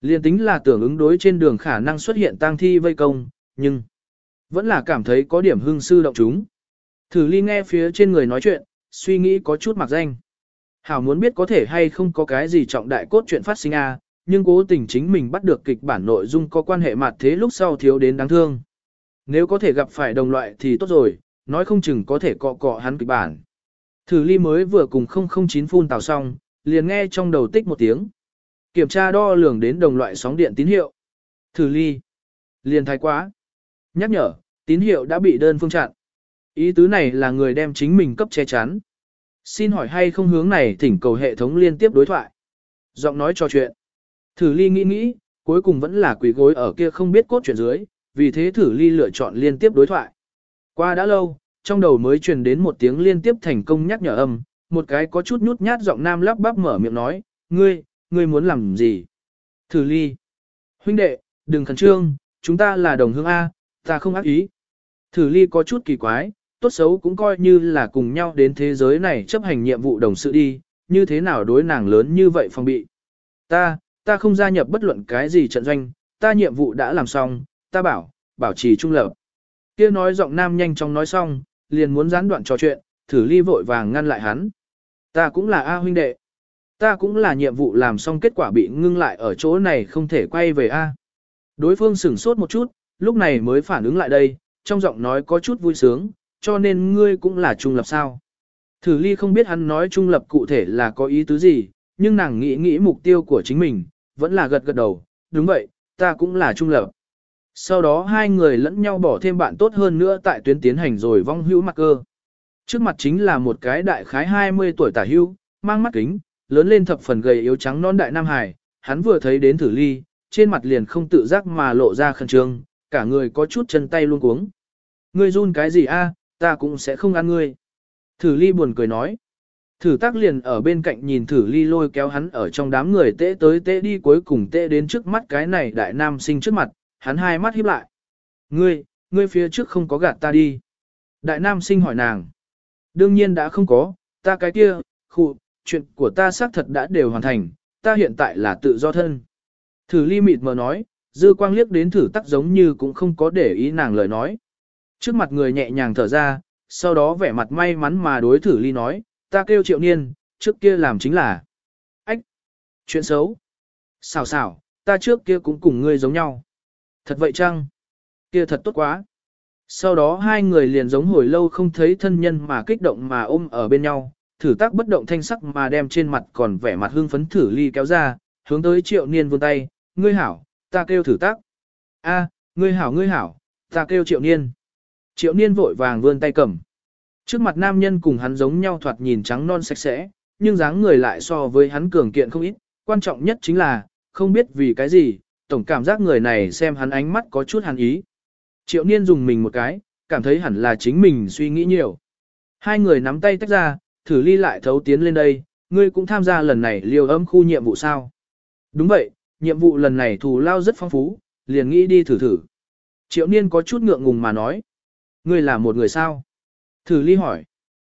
Liên tính là tưởng ứng đối trên đường khả năng xuất hiện tang thi vây công, nhưng vẫn là cảm thấy có điểm hương sư động chúng. Thử ly nghe phía trên người nói chuyện, suy nghĩ có chút mặc danh. Hảo muốn biết có thể hay không có cái gì trọng đại cốt chuyện phát sinh a, à, nhưng cố tình chính mình bắt được kịch bản nội dung có quan hệ mặt thế lúc sau thiếu đến đáng thương. Nếu có thể gặp phải đồng loại thì tốt rồi, nói không chừng có thể cọ cọ hắn kịch bản. Thử ly mới vừa cùng 009 phun tào xong, liền nghe trong đầu tích một tiếng. Kiểm tra đo lường đến đồng loại sóng điện tín hiệu. Thử ly. Liền thái quá. Nhắc nhở, tín hiệu đã bị đơn phương chặn. Ý tứ này là người đem chính mình cấp che chắn. Xin hỏi hay không hướng này thỉnh cầu hệ thống liên tiếp đối thoại. Giọng nói trò chuyện. Thử ly nghĩ nghĩ, cuối cùng vẫn là quỷ gối ở kia không biết cốt chuyện dưới, vì thế thử ly lựa chọn liên tiếp đối thoại. Qua đã lâu, trong đầu mới truyền đến một tiếng liên tiếp thành công nhắc nhở âm, một cái có chút nhút nhát giọng nam lắp bắp mở miệng nói, ngươi, ngươi muốn làm gì? Thử ly. Huynh đệ, đừng khẩn trương, chúng ta là đồng hương A, ta không ác ý. Thử ly có chút kỳ quái, tốt xấu cũng coi như là cùng nhau đến thế giới này chấp hành nhiệm vụ đồng sự đi, như thế nào đối nàng lớn như vậy phòng bị. Ta, ta không gia nhập bất luận cái gì trận doanh, ta nhiệm vụ đã làm xong, ta bảo, bảo trì trung lập. Kia nói giọng nam nhanh chóng nói xong, liền muốn gián đoạn trò chuyện, thử ly vội vàng ngăn lại hắn. Ta cũng là A huynh đệ. Ta cũng là nhiệm vụ làm xong kết quả bị ngưng lại ở chỗ này không thể quay về A. Đối phương sửng sốt một chút, lúc này mới phản ứng lại đây, trong giọng nói có chút vui sướng, cho nên ngươi cũng là trung lập sao. Thử ly không biết hắn nói trung lập cụ thể là có ý tứ gì, nhưng nàng nghĩ nghĩ mục tiêu của chính mình, vẫn là gật gật đầu, đúng vậy, ta cũng là trung lập. Sau đó hai người lẫn nhau bỏ thêm bạn tốt hơn nữa tại tuyến tiến hành rồi vong hữu mặc cơ. Trước mặt chính là một cái đại khái 20 tuổi tả hưu, mang mắt kính, lớn lên thập phần gầy yếu trắng non đại nam hải, hắn vừa thấy đến thử ly, trên mặt liền không tự giác mà lộ ra khẩn trương, cả người có chút chân tay luôn cuống. Ngươi run cái gì a? Ta cũng sẽ không ăn ngươi. Thử ly buồn cười nói. Thử tác liền ở bên cạnh nhìn thử ly lôi kéo hắn ở trong đám người tễ tới tễ đi cuối cùng tễ đến trước mắt cái này đại nam sinh trước mặt, hắn hai mắt híp lại. Ngươi, ngươi phía trước không có gạt ta đi. Đại nam sinh hỏi nàng. Đương nhiên đã không có, ta cái kia, khu, chuyện của ta xác thật đã đều hoàn thành, ta hiện tại là tự do thân. Thử ly mịt mờ nói, dư quang liếc đến thử tắc giống như cũng không có để ý nàng lời nói. Trước mặt người nhẹ nhàng thở ra, sau đó vẻ mặt may mắn mà đối thử ly nói, ta kêu triệu niên, trước kia làm chính là. Ách! Chuyện xấu! Xào xào, ta trước kia cũng cùng ngươi giống nhau. Thật vậy chăng? Kia thật tốt quá. Sau đó hai người liền giống hồi lâu không thấy thân nhân mà kích động mà ôm ở bên nhau, thử tác bất động thanh sắc mà đem trên mặt còn vẻ mặt hương phấn thử ly kéo ra, hướng tới triệu niên vươn tay, ngươi hảo, ta kêu thử tác. a ngươi hảo ngươi hảo, ta kêu triệu niên. Triệu niên vội vàng vươn tay cầm. Trước mặt nam nhân cùng hắn giống nhau thoạt nhìn trắng non sạch sẽ, nhưng dáng người lại so với hắn cường kiện không ít, quan trọng nhất chính là, không biết vì cái gì, tổng cảm giác người này xem hắn ánh mắt có chút hàn ý. Triệu niên dùng mình một cái, cảm thấy hẳn là chính mình suy nghĩ nhiều. Hai người nắm tay tách ra, thử ly lại thấu tiến lên đây, ngươi cũng tham gia lần này liều âm khu nhiệm vụ sao. Đúng vậy, nhiệm vụ lần này thù lao rất phong phú, liền nghĩ đi thử thử. Triệu niên có chút ngượng ngùng mà nói. Ngươi là một người sao? Thử ly hỏi.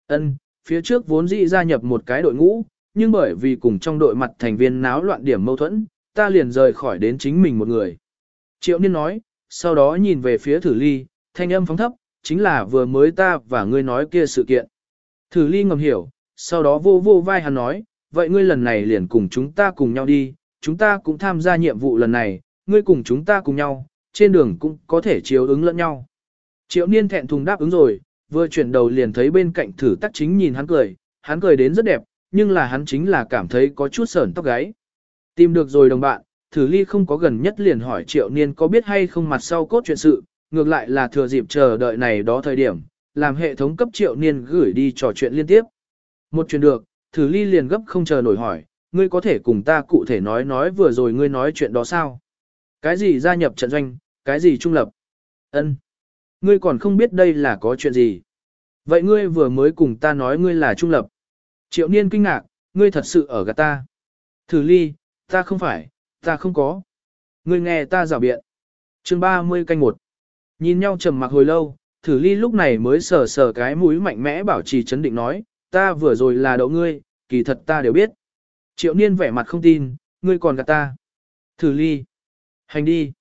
Ân, phía trước vốn dĩ gia nhập một cái đội ngũ, nhưng bởi vì cùng trong đội mặt thành viên náo loạn điểm mâu thuẫn, ta liền rời khỏi đến chính mình một người. Triệu niên nói, sau đó nhìn về phía thử ly, thanh âm phóng thấp, chính là vừa mới ta và ngươi nói kia sự kiện. Thử ly ngầm hiểu, sau đó vô vô vai hắn nói, vậy ngươi lần này liền cùng chúng ta cùng nhau đi, chúng ta cũng tham gia nhiệm vụ lần này, ngươi cùng chúng ta cùng nhau, trên đường cũng có thể chiếu ứng lẫn nhau. Triệu niên thẹn thùng đáp ứng rồi, vừa chuyển đầu liền thấy bên cạnh thử tắc chính nhìn hắn cười, hắn cười đến rất đẹp, nhưng là hắn chính là cảm thấy có chút sởn tóc gáy. Tìm được rồi đồng bạn, thử ly không có gần nhất liền hỏi triệu niên có biết hay không mặt sau cốt chuyện sự, ngược lại là thừa dịp chờ đợi này đó thời điểm, làm hệ thống cấp triệu niên gửi đi trò chuyện liên tiếp. Một chuyện được, thử ly liền gấp không chờ nổi hỏi, ngươi có thể cùng ta cụ thể nói nói vừa rồi ngươi nói chuyện đó sao? Cái gì gia nhập trận doanh, cái gì trung lập? Ân, Ngươi còn không biết đây là có chuyện gì. Vậy ngươi vừa mới cùng ta nói ngươi là trung lập. Triệu niên kinh ngạc, ngươi thật sự ở gạt ta. Thử ly, ta không phải, ta không có. Ngươi nghe ta rào biện. chương 30 canh một. Nhìn nhau trầm mặc hồi lâu, thử ly lúc này mới sờ sờ cái mũi mạnh mẽ bảo trì chấn định nói, ta vừa rồi là đậu ngươi, kỳ thật ta đều biết. Triệu niên vẻ mặt không tin, ngươi còn gạt ta. Thử ly. Hành đi.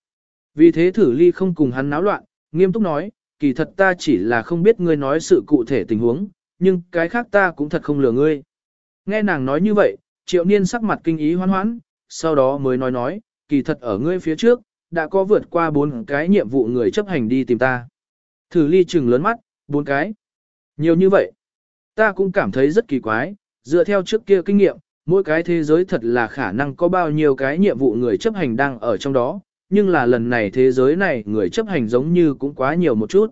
Vì thế thử ly không cùng hắn náo loạn, nghiêm túc nói, kỳ thật ta chỉ là không biết ngươi nói sự cụ thể tình huống, nhưng cái khác ta cũng thật không lừa ngươi. Nghe nàng nói như vậy, triệu niên sắc mặt kinh ý hoan hoãn, sau đó mới nói nói, kỳ thật ở ngươi phía trước, đã có vượt qua bốn cái nhiệm vụ người chấp hành đi tìm ta. Thử ly chừng lớn mắt, bốn cái. Nhiều như vậy. Ta cũng cảm thấy rất kỳ quái, dựa theo trước kia kinh nghiệm, mỗi cái thế giới thật là khả năng có bao nhiêu cái nhiệm vụ người chấp hành đang ở trong đó, nhưng là lần này thế giới này người chấp hành giống như cũng quá nhiều một chút.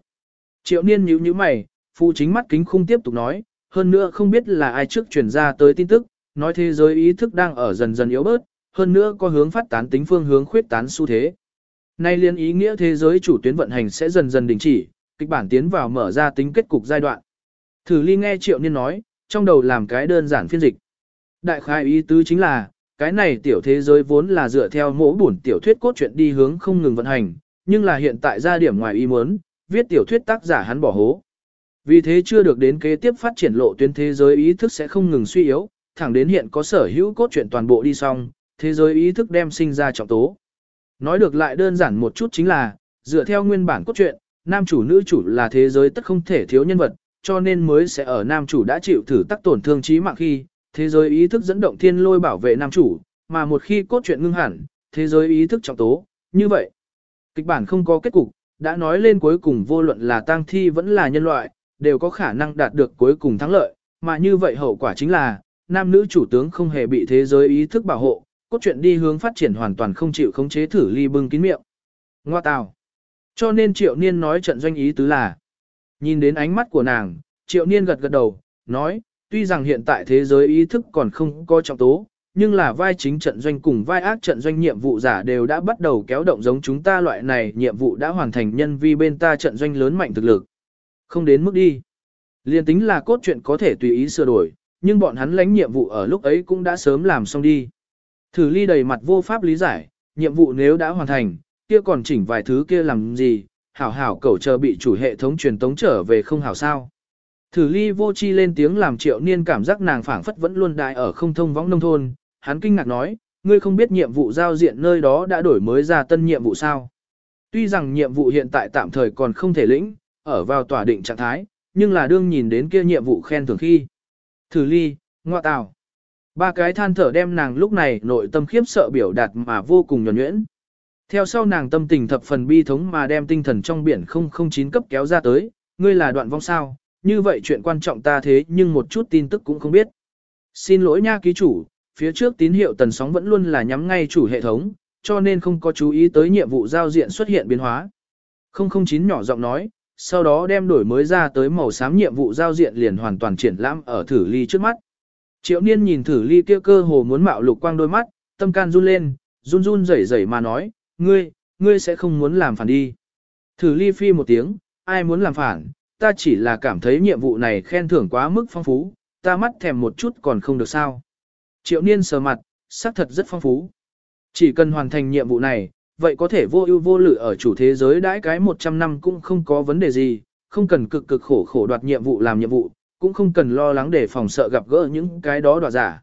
Triệu niên nhíu nhíu mày, phụ chính mắt kính khung tiếp tục nói, hơn nữa không biết là ai trước truyền ra tới tin tức, nói thế giới ý thức đang ở dần dần yếu bớt, hơn nữa có hướng phát tán tính phương hướng khuyết tán xu thế. Nay liên ý nghĩa thế giới chủ tuyến vận hành sẽ dần dần đình chỉ, kịch bản tiến vào mở ra tính kết cục giai đoạn. Thử ly nghe triệu niên nói, trong đầu làm cái đơn giản phiên dịch. Đại khai ý tứ chính là, cái này tiểu thế giới vốn là dựa theo mỗi bổn tiểu thuyết cốt truyện đi hướng không ngừng vận hành, nhưng là hiện tại ra điểm ngoài ý muốn, viết tiểu thuyết tác giả hắn bỏ hố. Vì thế chưa được đến kế tiếp phát triển lộ tuyến thế giới ý thức sẽ không ngừng suy yếu, thẳng đến hiện có sở hữu cốt truyện toàn bộ đi xong, thế giới ý thức đem sinh ra trọng tố. Nói được lại đơn giản một chút chính là, dựa theo nguyên bản cốt truyện, nam chủ nữ chủ là thế giới tất không thể thiếu nhân vật, cho nên mới sẽ ở nam chủ đã chịu thử tác tổn thương trí mạng khi, thế giới ý thức dẫn động thiên lôi bảo vệ nam chủ, mà một khi cốt truyện ngưng hẳn, thế giới ý thức trọng tố, như vậy. Kịch bản không có kết cục, đã nói lên cuối cùng vô luận là tang thi vẫn là nhân loại, đều có khả năng đạt được cuối cùng thắng lợi, mà như vậy hậu quả chính là, nam nữ chủ tướng không hề bị thế giới ý thức bảo hộ, cốt truyện đi hướng phát triển hoàn toàn không chịu khống chế thử ly bưng kín miệng. Ngoa tào. Cho nên triệu niên nói trận doanh ý tứ là, nhìn đến ánh mắt của nàng, triệu niên gật gật đầu, nói, tuy rằng hiện tại thế giới ý thức còn không có trọng tố, nhưng là vai chính trận doanh cùng vai ác trận doanh nhiệm vụ giả đều đã bắt đầu kéo động giống chúng ta loại này nhiệm vụ đã hoàn thành nhân vi bên ta trận doanh lớn mạnh thực lực. Không đến mức đi. Liên tính là cốt truyện có thể tùy ý sửa đổi, nhưng bọn hắn lãnh nhiệm vụ ở lúc ấy cũng đã sớm làm xong đi. Thử ly đầy mặt vô pháp lý giải, nhiệm vụ nếu đã hoàn thành, kia còn chỉnh vài thứ kia làm gì, hảo hảo cầu chờ bị chủ hệ thống truyền tống trở về không hảo sao. Thử ly vô chi lên tiếng làm triệu niên cảm giác nàng phảng phất vẫn luôn đại ở không thông võng nông thôn, hắn kinh ngạc nói, ngươi không biết nhiệm vụ giao diện nơi đó đã đổi mới ra tân nhiệm vụ sao. Tuy rằng nhiệm vụ hiện tại tạm thời còn không thể lĩnh, ở vào tỏa định trạng thái, nhưng là đương nhìn đến kia nhiệm vụ khen thưởng khi. Thử ly, ngoa tào. Ba cái than thở đem nàng lúc này nội tâm khiếp sợ biểu đạt mà vô cùng nhuẩn nhuyễn. Theo sau nàng tâm tình thập phần bi thống mà đem tinh thần trong biển 009 cấp kéo ra tới, ngươi là đoạn vong sao, như vậy chuyện quan trọng ta thế nhưng một chút tin tức cũng không biết. Xin lỗi nha ký chủ, phía trước tín hiệu tần sóng vẫn luôn là nhắm ngay chủ hệ thống, cho nên không có chú ý tới nhiệm vụ giao diện xuất hiện biến hóa. 009 nhỏ giọng nói, sau đó đem đổi mới ra tới màu xám nhiệm vụ giao diện liền hoàn toàn triển lãm ở thử ly trước mắt. Triệu niên nhìn thử ly kia cơ hồ muốn mạo lục quang đôi mắt, tâm can run lên, run run rẩy rẩy mà nói, ngươi, ngươi sẽ không muốn làm phản đi. Thử ly phi một tiếng, ai muốn làm phản, ta chỉ là cảm thấy nhiệm vụ này khen thưởng quá mức phong phú, ta mắt thèm một chút còn không được sao. Triệu niên sờ mặt, xác thật rất phong phú. Chỉ cần hoàn thành nhiệm vụ này, vậy có thể vô ưu vô lự ở chủ thế giới đãi cái 100 năm cũng không có vấn đề gì, không cần cực cực khổ khổ đoạt nhiệm vụ làm nhiệm vụ, cũng không cần lo lắng để phòng sợ gặp gỡ những cái đó đoạt giả.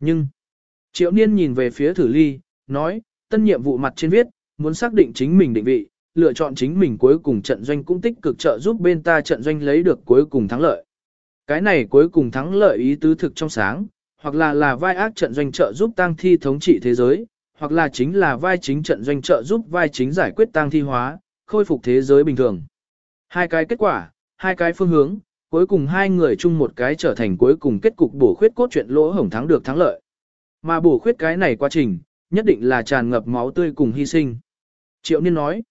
Nhưng, triệu niên nhìn về phía thử ly, nói, tân nhiệm vụ mặt trên viết, muốn xác định chính mình định vị, lựa chọn chính mình cuối cùng trận doanh cũng tích cực trợ giúp bên ta trận doanh lấy được cuối cùng thắng lợi. Cái này cuối cùng thắng lợi ý tứ thực trong sáng, hoặc là là vai ác trận doanh trợ giúp tăng thi thống trị thế giới, hoặc là chính là vai chính trận doanh trợ giúp vai chính giải quyết tăng thi hóa, khôi phục thế giới bình thường. Hai cái kết quả, hai cái phương hướng, cuối cùng hai người chung một cái trở thành cuối cùng kết cục bổ khuyết cốt truyện lỗ hổng thắng được thắng lợi. Mà bổ khuyết cái này quá trình, nhất định là tràn ngập máu tươi cùng hy sinh. Triệu Niên nói,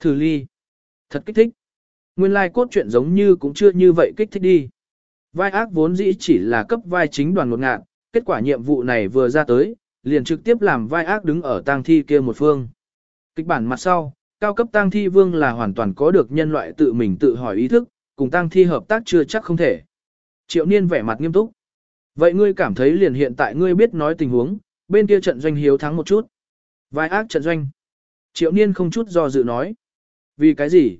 thử ly, thật kích thích. Nguyên lai like cốt truyện giống như cũng chưa như vậy kích thích đi. Vai ác vốn dĩ chỉ là cấp vai chính đoàn một ngạn, kết quả nhiệm vụ này vừa ra tới, liền trực tiếp làm vai ác đứng ở tang thi kia một phương. Kịch bản mặt sau, cao cấp tang thi vương là hoàn toàn có được nhân loại tự mình tự hỏi ý thức, cùng tang thi hợp tác chưa chắc không thể. Triệu Niên vẻ mặt nghiêm túc. Vậy ngươi cảm thấy liền hiện tại ngươi biết nói tình huống, bên kia trận doanh hiếu thắng một chút. Vai ác trận doanh. Triệu Niên không chút do dự nói. Vì cái gì?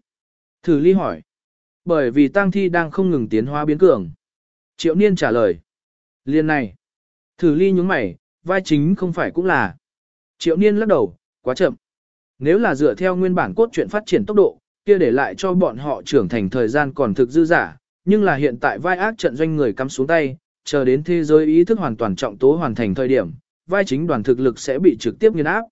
Thử ly hỏi. Bởi vì tang thi đang không ngừng tiến hóa biến cường. Triệu Niên trả lời. Liên này. Thử ly nhúng mày, vai chính không phải cũng là. Triệu niên lắc đầu, quá chậm. Nếu là dựa theo nguyên bản cốt truyện phát triển tốc độ, kia để lại cho bọn họ trưởng thành thời gian còn thực dư giả, nhưng là hiện tại vai ác trận doanh người cắm xuống tay, chờ đến thế giới ý thức hoàn toàn trọng tố hoàn thành thời điểm, vai chính đoàn thực lực sẽ bị trực tiếp nghiền áp.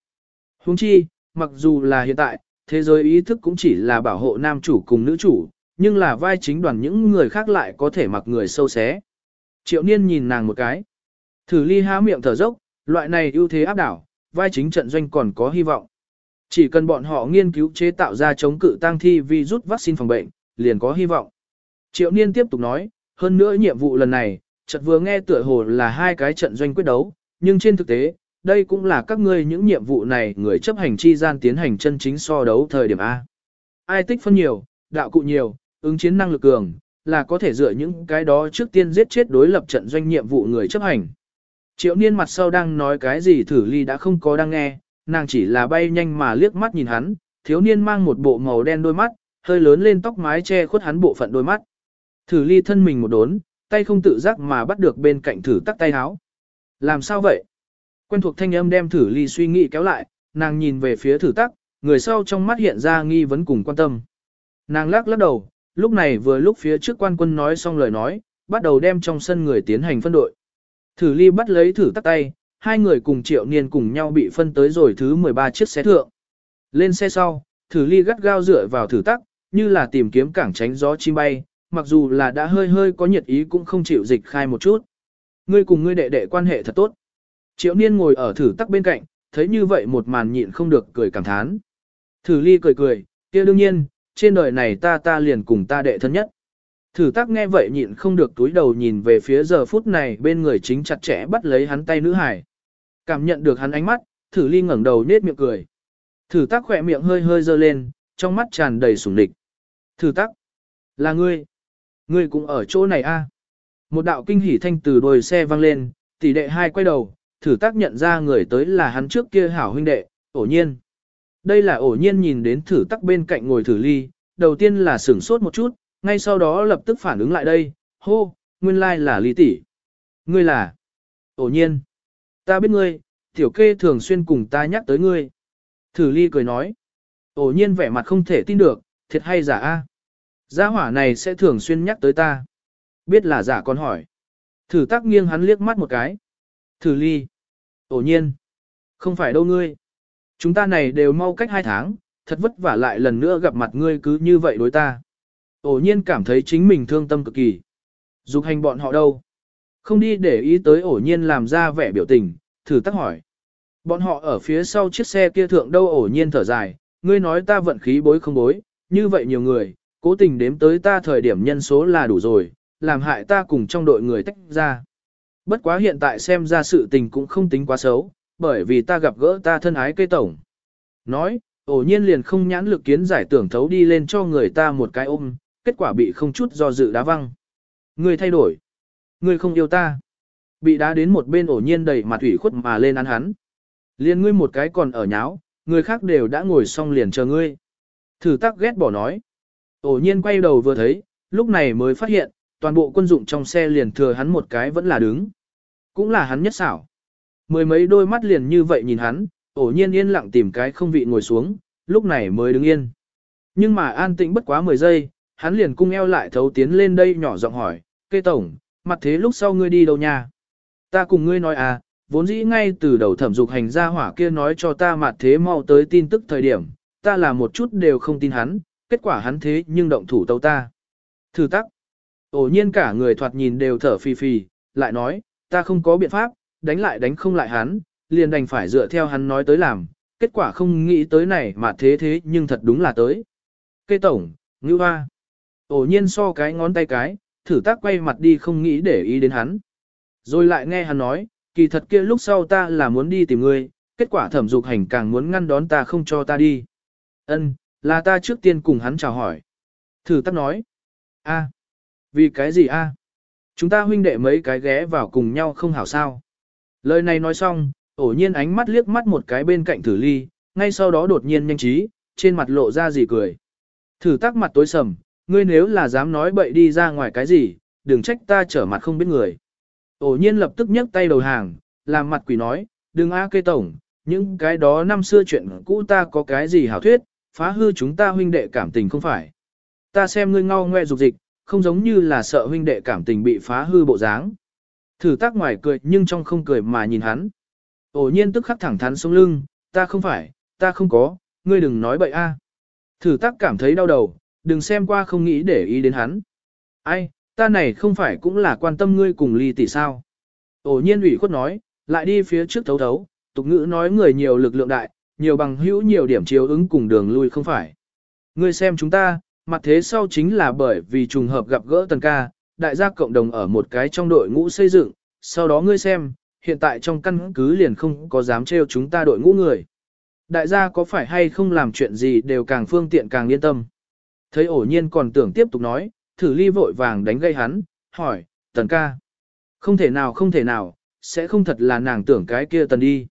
Huống chi, mặc dù là hiện tại, thế giới ý thức cũng chỉ là bảo hộ nam chủ cùng nữ chủ, nhưng là vai chính đoàn những người khác lại có thể mặc người sâu xé. Triệu niên nhìn nàng một cái. Thử ly há miệng thở dốc, loại này ưu thế áp đảo, vai chính trận doanh còn có hy vọng. Chỉ cần bọn họ nghiên cứu chế tạo ra chống cự tăng thi vi rút vaccine phòng bệnh, liền có hy vọng. Triệu niên tiếp tục nói, hơn nữa nhiệm vụ lần này, trận vừa nghe tựa hồ là hai cái trận doanh quyết đấu, nhưng trên thực tế, đây cũng là các ngươi những nhiệm vụ này người chấp hành chi gian tiến hành chân chính so đấu thời điểm A. Ai tích phân nhiều, đạo cụ nhiều, ứng chiến năng lực cường, là có thể dựa những cái đó trước tiên giết chết đối lập trận doanh nhiệm vụ người chấp hành. Triệu niên mặt sau đang nói cái gì thử ly đã không có đang nghe, nàng chỉ là bay nhanh mà liếc mắt nhìn hắn, thiếu niên mang một bộ màu đen đôi mắt, hơi lớn lên tóc mái che khuất hắn bộ phận đôi mắt. Thử ly thân mình một đốn, tay không tự giác mà bắt được bên cạnh thử tắc tay háo. Làm sao vậy? Quen thuộc thanh âm đem thử ly suy nghĩ kéo lại, nàng nhìn về phía thử tắc, người sau trong mắt hiện ra nghi vấn cùng quan tâm. Nàng lắc lắc đầu, lúc này vừa lúc phía trước quan quân nói xong lời nói, bắt đầu đem trong sân người tiến hành phân đội. Thử ly bắt lấy thử tắc tay, hai người cùng triệu niên cùng nhau bị phân tới rồi thứ 13 chiếc xe thượng. Lên xe sau, thử ly gắt gao dựa vào thử tắc, như là tìm kiếm cảng tránh gió chim bay, mặc dù là đã hơi hơi có nhiệt ý cũng không chịu dịch khai một chút. Ngươi cùng ngươi đệ đệ quan hệ thật tốt. Triệu niên ngồi ở thử tắc bên cạnh, thấy như vậy một màn nhịn không được cười cảm thán. Thử ly cười cười, kia đương nhiên, trên đời này ta ta liền cùng ta đệ thân nhất. Thử tắc nghe vậy nhịn không được túi đầu nhìn về phía giờ phút này bên người chính chặt chẽ bắt lấy hắn tay nữ hải. Cảm nhận được hắn ánh mắt, thử ly ngẩng đầu nết miệng cười. Thử tắc khỏe miệng hơi hơi dơ lên, trong mắt tràn đầy sủng địch. Thử tắc, là ngươi. Ngươi cũng ở chỗ này a. À? Một đạo kinh hỉ thanh từ đồi xe vang lên, tỷ đệ hai quay đầu, thử tác nhận ra người tới là hắn trước kia hảo huynh đệ, ổ nhiên. Đây là ổ nhiên nhìn đến thử tắc bên cạnh ngồi thử ly, đầu tiên là sửng sốt một chút, ngay sau đó lập tức phản ứng lại đây, hô, nguyên lai là ly tỷ. Ngươi là ổ nhiên. Ta biết ngươi, tiểu kê thường xuyên cùng ta nhắc tới ngươi. Thử ly cười nói. Ổ nhiên vẻ mặt không thể tin được, thiệt hay giả a? Gia hỏa này sẽ thường xuyên nhắc tới ta. Biết là giả con hỏi. Thử Tắc nghiêng hắn liếc mắt một cái. Thử ly. Ổ nhiên. Không phải đâu ngươi. Chúng ta này đều mau cách hai tháng, thật vất vả lại lần nữa gặp mặt ngươi cứ như vậy đối ta. Ổ nhiên cảm thấy chính mình thương tâm cực kỳ. Dục hành bọn họ đâu? Không đi để ý tới ổ nhiên làm ra vẻ biểu tình, thử tắc hỏi. Bọn họ ở phía sau chiếc xe kia thượng đâu ổ nhiên thở dài, ngươi nói ta vận khí bối không bối, như vậy nhiều người, cố tình đếm tới ta thời điểm nhân số là đủ rồi, làm hại ta cùng trong đội người tách ra. Bất quá hiện tại xem ra sự tình cũng không tính quá xấu, bởi vì ta gặp gỡ ta thân ái cây tổng. Nói, ổ nhiên liền không nhãn lực kiến giải tưởng thấu đi lên cho người ta một cái ôm, kết quả bị không chút do dự đá văng. Người thay đổi. Người không yêu ta. Bị đá đến một bên ổ nhiên đầy mặt ủy khuất mà lên ăn hắn. Liên ngươi một cái còn ở nháo, người khác đều đã ngồi xong liền chờ ngươi. Thử tắc ghét bỏ nói. Ổ nhiên quay đầu vừa thấy, lúc này mới phát hiện, toàn bộ quân dụng trong xe liền thừa hắn một cái vẫn là đứng. Cũng là hắn nhất xảo. Mười mấy đôi mắt liền như vậy nhìn hắn, ổ nhiên yên lặng tìm cái không vị ngồi xuống, lúc này mới đứng yên. Nhưng mà an tĩnh bất quá 10 giây, hắn liền cung eo lại thấu tiến lên đây nhỏ giọng hỏi, cây tổng, mặt thế lúc sau ngươi đi đâu nha? Ta cùng ngươi nói à, vốn dĩ ngay từ đầu thẩm dục hành gia hỏa kia nói cho ta mặt thế mau tới tin tức thời điểm, ta là một chút đều không tin hắn, kết quả hắn thế nhưng động thủ tâu ta. Thử tắc. Ổ nhiên cả người thoạt nhìn đều thở phì phì, lại nói, ta không có biện pháp, đánh lại đánh không lại hắn, liền đành phải dựa theo hắn nói tới làm, kết quả không nghĩ tới này mà thế thế nhưng thật đúng là tới. Cây tổng, ngữ hoa. Ổ nhiên so cái ngón tay cái, thử tác quay mặt đi không nghĩ để ý đến hắn. Rồi lại nghe hắn nói, kỳ thật kia lúc sau ta là muốn đi tìm ngươi, kết quả thẩm dục hành càng muốn ngăn đón ta không cho ta đi. Ân, là ta trước tiên cùng hắn chào hỏi. Thử tác nói. a, vì cái gì a? Chúng ta huynh đệ mấy cái ghé vào cùng nhau không hảo sao. Lời này nói xong, ổ nhiên ánh mắt liếc mắt một cái bên cạnh thử ly, ngay sau đó đột nhiên nhanh trí, trên mặt lộ ra gì cười. Thử tắc mặt tối sầm, ngươi nếu là dám nói bậy đi ra ngoài cái gì, đừng trách ta trở mặt không biết người. Ổ nhiên lập tức nhấc tay đầu hàng, làm mặt quỷ nói, đừng a cây tổng, những cái đó năm xưa chuyện cũ ta có cái gì hảo thuyết, phá hư chúng ta huynh đệ cảm tình không phải. Ta xem ngươi ngao ngoe dục dịch, không giống như là sợ huynh đệ cảm tình bị phá hư bộ dáng. Thử tác ngoài cười nhưng trong không cười mà nhìn hắn. Ổ nhiên tức khắc thẳng thắn sống lưng, ta không phải, ta không có, ngươi đừng nói bậy a. Thử tác cảm thấy đau đầu, đừng xem qua không nghĩ để ý đến hắn. Ai, ta này không phải cũng là quan tâm ngươi cùng ly tỷ sao. Ổ nhiên ủy khuất nói, lại đi phía trước thấu thấu, tục ngữ nói người nhiều lực lượng đại, nhiều bằng hữu nhiều điểm chiếu ứng cùng đường lui không phải. Ngươi xem chúng ta, mặt thế sau chính là bởi vì trùng hợp gặp gỡ tần ca, đại gia cộng đồng ở một cái trong đội ngũ xây dựng, sau đó ngươi xem, hiện tại trong căn cứ liền không có dám trêu chúng ta đội ngũ người. Đại gia có phải hay không làm chuyện gì đều càng phương tiện càng yên tâm. Thấy ổ nhiên còn tưởng tiếp tục nói, thử ly vội vàng đánh gây hắn, hỏi, tần ca. Không thể nào không thể nào, sẽ không thật là nàng tưởng cái kia tần đi.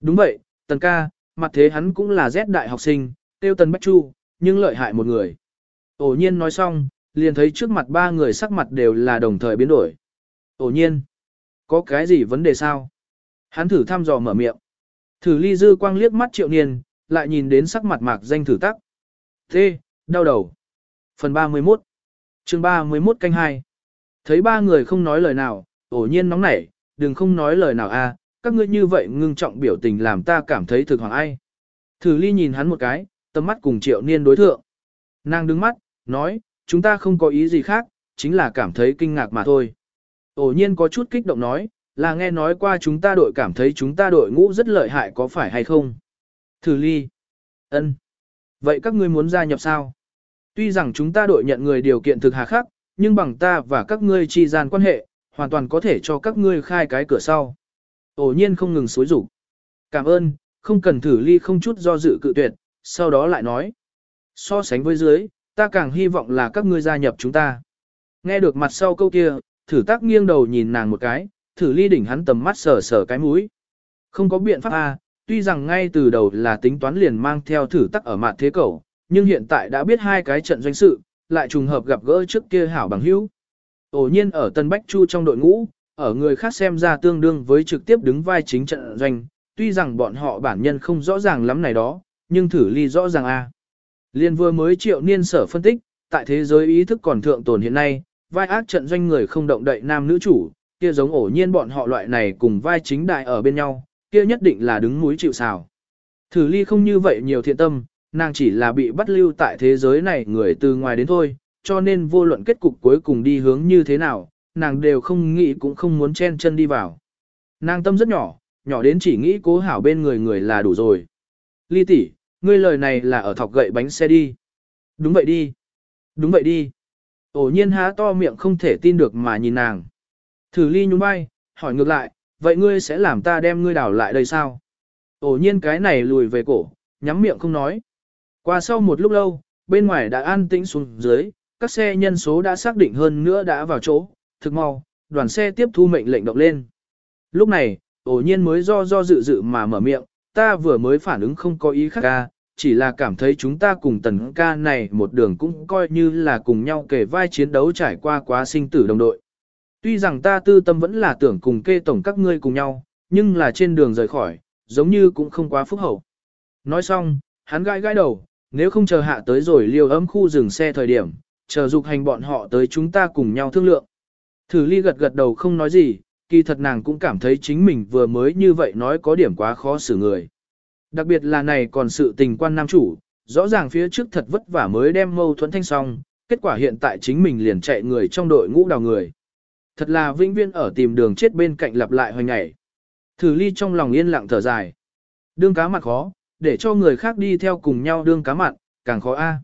Đúng vậy, tần ca, mặt thế hắn cũng là Z đại học sinh, tiêu tần Bách Chu, nhưng lợi hại một người. Ổ nhiên nói xong, liền thấy trước mặt ba người sắc mặt đều là đồng thời biến đổi. Ổ nhiên, có cái gì vấn đề sao? Hắn thử thăm dò mở miệng. Thử ly dư quang liếc mắt triệu niên, lại nhìn đến sắc mặt mạc danh thử tắc. Thế, đau đầu. Phần 31 chương 31 canh 2 Thấy ba người không nói lời nào, ổ nhiên nóng nảy, đừng không nói lời nào a, các ngươi như vậy ngưng trọng biểu tình làm ta cảm thấy thực hoàng ai. Thử ly nhìn hắn một cái, tầm mắt cùng triệu niên đối thượng. Nàng đứng mắt, nói, chúng ta không có ý gì khác, chính là cảm thấy kinh ngạc mà thôi. Ổ nhiên có chút kích động nói, là nghe nói qua chúng ta đội cảm thấy chúng ta đội ngũ rất lợi hại có phải hay không? Thử ly. ân. Vậy các ngươi muốn gia nhập sao? Tuy rằng chúng ta đội nhận người điều kiện thực hà khắc, nhưng bằng ta và các ngươi chi gian quan hệ, hoàn toàn có thể cho các ngươi khai cái cửa sau. Ổ nhiên không ngừng xối rủ. Cảm ơn, không cần thử ly không chút do dự cự tuyệt, sau đó lại nói. So sánh với dưới, ta càng hy vọng là các ngươi gia nhập chúng ta. Nghe được mặt sau câu kia, thử tác nghiêng đầu nhìn nàng một cái, thử ly đỉnh hắn tầm mắt sờ sờ cái mũi. Không có biện pháp A, tuy rằng ngay từ đầu là tính toán liền mang theo thử tắc ở mặt thế cầu, nhưng hiện tại đã biết hai cái trận doanh sự, lại trùng hợp gặp gỡ trước kia hảo bằng hữu. Ổ nhiên ở Tân Bách Chu trong đội ngũ, ở người khác xem ra tương đương với trực tiếp đứng vai chính trận doanh, tuy rằng bọn họ bản nhân không rõ ràng lắm này đó, nhưng thử ly rõ ràng a. Liên vừa mới triệu niên sở phân tích, tại thế giới ý thức còn thượng tồn hiện nay, vai ác trận doanh người không động đậy nam nữ chủ, kia giống ổ nhiên bọn họ loại này cùng vai chính đại ở bên nhau, kia nhất định là đứng núi chịu sào. Thử ly không như vậy nhiều thiện tâm, nàng chỉ là bị bắt lưu tại thế giới này người từ ngoài đến thôi, cho nên vô luận kết cục cuối cùng đi hướng như thế nào, nàng đều không nghĩ cũng không muốn chen chân đi vào. Nàng tâm rất nhỏ, nhỏ đến chỉ nghĩ cố hảo bên người người là đủ rồi. Ly tỷ, ngươi lời này là ở thọc gậy bánh xe đi. Đúng vậy đi. Đúng vậy đi. Ổ nhiên há to miệng không thể tin được mà nhìn nàng. Thử ly nhún vai, hỏi ngược lại, vậy ngươi sẽ làm ta đem ngươi đảo lại đây sao? Ổ nhiên cái này lùi về cổ, nhắm miệng không nói. Qua sau một lúc lâu, bên ngoài đã an tĩnh xuống dưới, các xe nhân số đã xác định hơn nữa đã vào chỗ, thực mau, đoàn xe tiếp thu mệnh lệnh động lên. Lúc này, ổ nhiên mới do do dự dự mà mở miệng, ta vừa mới phản ứng không có ý khác ca, chỉ là cảm thấy chúng ta cùng tần ca này một đường cũng coi như là cùng nhau kể vai chiến đấu trải qua quá sinh tử đồng đội. Tuy rằng ta tư tâm vẫn là tưởng cùng kê tổng các ngươi cùng nhau, nhưng là trên đường rời khỏi, giống như cũng không quá phúc hậu. Nói xong, hắn gãi gãi đầu, nếu không chờ hạ tới rồi liều ấm khu dừng xe thời điểm, chờ dục hành bọn họ tới chúng ta cùng nhau thương lượng. Thử ly gật gật đầu không nói gì, kỳ thật nàng cũng cảm thấy chính mình vừa mới như vậy nói có điểm quá khó xử người. Đặc biệt là này còn sự tình quan nam chủ, rõ ràng phía trước thật vất vả mới đem mâu thuẫn thanh xong, kết quả hiện tại chính mình liền chạy người trong đội ngũ đào người. Thật là vĩnh viên ở tìm đường chết bên cạnh lặp lại hoành ngày. Thử ly trong lòng yên lặng thở dài. Đương cá mặt khó, để cho người khác đi theo cùng nhau đương cá mặn, càng khó a.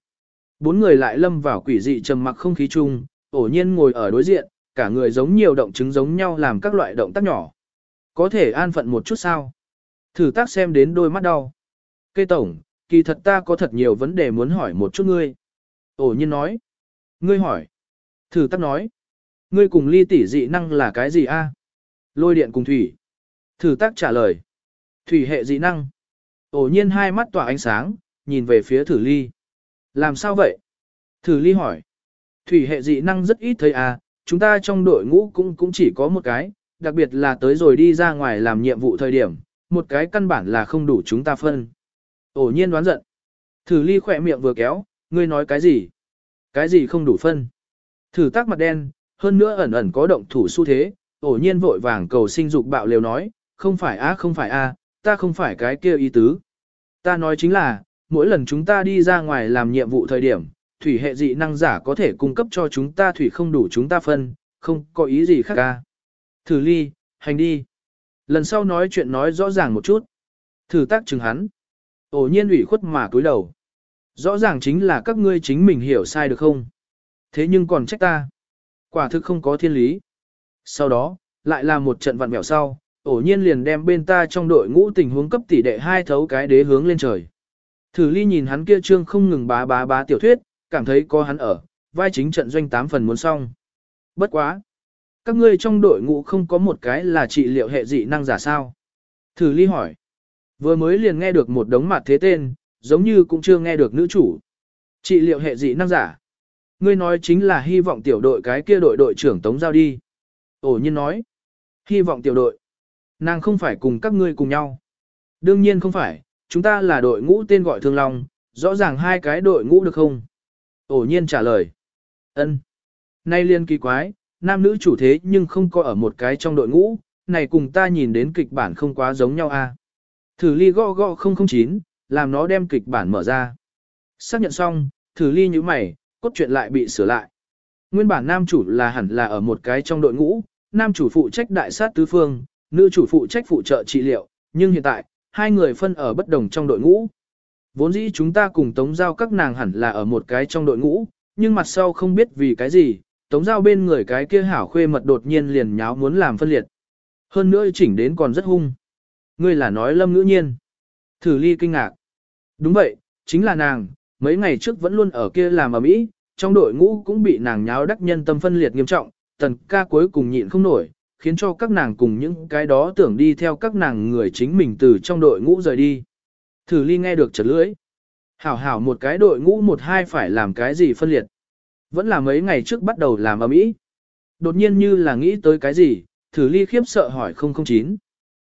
Bốn người lại lâm vào quỷ dị trầm mặc không khí chung, ổ nhiên ngồi ở đối diện, cả người giống nhiều động chứng giống nhau làm các loại động tác nhỏ. Có thể an phận một chút sao? Thử tác xem đến đôi mắt đau. Cây tổng, kỳ thật ta có thật nhiều vấn đề muốn hỏi một chút ngươi. Ổ nhiên nói. Ngươi hỏi. Thử tác nói. Ngươi cùng ly tỷ dị năng là cái gì a? Lôi điện cùng thủy. Thử tác trả lời. Thủy hệ dị năng. Ổ nhiên hai mắt tỏa ánh sáng, nhìn về phía thử ly. Làm sao vậy? Thử ly hỏi. Thủy hệ dị năng rất ít thấy à, chúng ta trong đội ngũ cũng cũng chỉ có một cái, đặc biệt là tới rồi đi ra ngoài làm nhiệm vụ thời điểm, một cái căn bản là không đủ chúng ta phân. Ổ nhiên đoán giận. Thử ly khỏe miệng vừa kéo, ngươi nói cái gì? Cái gì không đủ phân? Thử tác mặt đen, hơn nữa ẩn ẩn có động thủ xu thế, ổ nhiên vội vàng cầu sinh dục bạo liều nói, không phải a không phải a, ta không phải cái kia ý tứ. Ta nói chính là, mỗi lần chúng ta đi ra ngoài làm nhiệm vụ thời điểm, thủy hệ dị năng giả có thể cung cấp cho chúng ta thủy không đủ chúng ta phân, không có ý gì khác ca. Thử ly, hành đi. Lần sau nói chuyện nói rõ ràng một chút. Thử tác chừng hắn. Ổ nhiên ủy khuất mà cúi đầu. Rõ ràng chính là các ngươi chính mình hiểu sai được không? Thế nhưng còn trách ta. Quả thực không có thiên lý. Sau đó, lại là một trận vặn vẹo sau, ổ nhiên liền đem bên ta trong đội ngũ tình huống cấp tỷ đệ hai thấu cái đế hướng lên trời. Thử ly nhìn hắn kia trương không ngừng bá bá bá tiểu thuyết, cảm thấy có hắn ở, vai chính trận doanh tám phần muốn xong. Bất quá. Các ngươi trong đội ngũ không có một cái là trị liệu hệ dị năng giả sao? Thử ly hỏi. Vừa mới liền nghe được một đống mặt thế tên, giống như cũng chưa nghe được nữ chủ. Trị liệu hệ dị năng giả. Ngươi nói chính là hy vọng tiểu đội cái kia đội đội trưởng tống giao đi. Ổ nhiên nói. Hy vọng tiểu đội. Nàng không phải cùng các ngươi cùng nhau. Đương nhiên không phải, chúng ta là đội ngũ tên gọi Thương Long, rõ ràng hai cái đội ngũ được không? Ổ nhiên trả lời. ân. Nay liên kỳ quái, nam nữ chủ thế nhưng không có ở một cái trong đội ngũ, này cùng ta nhìn đến kịch bản không quá giống nhau a. À? Thử ly gõ gõ 009, làm nó đem kịch bản mở ra. Xác nhận xong, thử ly như mày, cốt truyện lại bị sửa lại. Nguyên bản nam chủ là hẳn là ở một cái trong đội ngũ, nam chủ phụ trách đại sát tứ phương, nữ chủ phụ trách phụ trợ trị liệu, nhưng hiện tại, hai người phân ở bất đồng trong đội ngũ. Vốn dĩ chúng ta cùng tống giao các nàng hẳn là ở một cái trong đội ngũ, nhưng mặt sau không biết vì cái gì, tống giao bên người cái kia hảo khuê mật đột nhiên liền nháo muốn làm phân liệt. Hơn nữa chỉnh đến còn rất hung. Ngươi là nói lâm ngữ nhiên. Thử ly kinh ngạc. Đúng vậy, chính là nàng, mấy ngày trước vẫn luôn ở kia làm ở mỹ, trong đội ngũ cũng bị nàng nháo đắc nhân tâm phân liệt nghiêm trọng, tần ca cuối cùng nhịn không nổi, khiến cho các nàng cùng những cái đó tưởng đi theo các nàng người chính mình từ trong đội ngũ rời đi. Thử ly nghe được chật lưỡi. Hảo hảo một cái đội ngũ một hai phải làm cái gì phân liệt. Vẫn là mấy ngày trước bắt đầu làm ở mỹ. Đột nhiên như là nghĩ tới cái gì, thử ly khiếp sợ hỏi 009.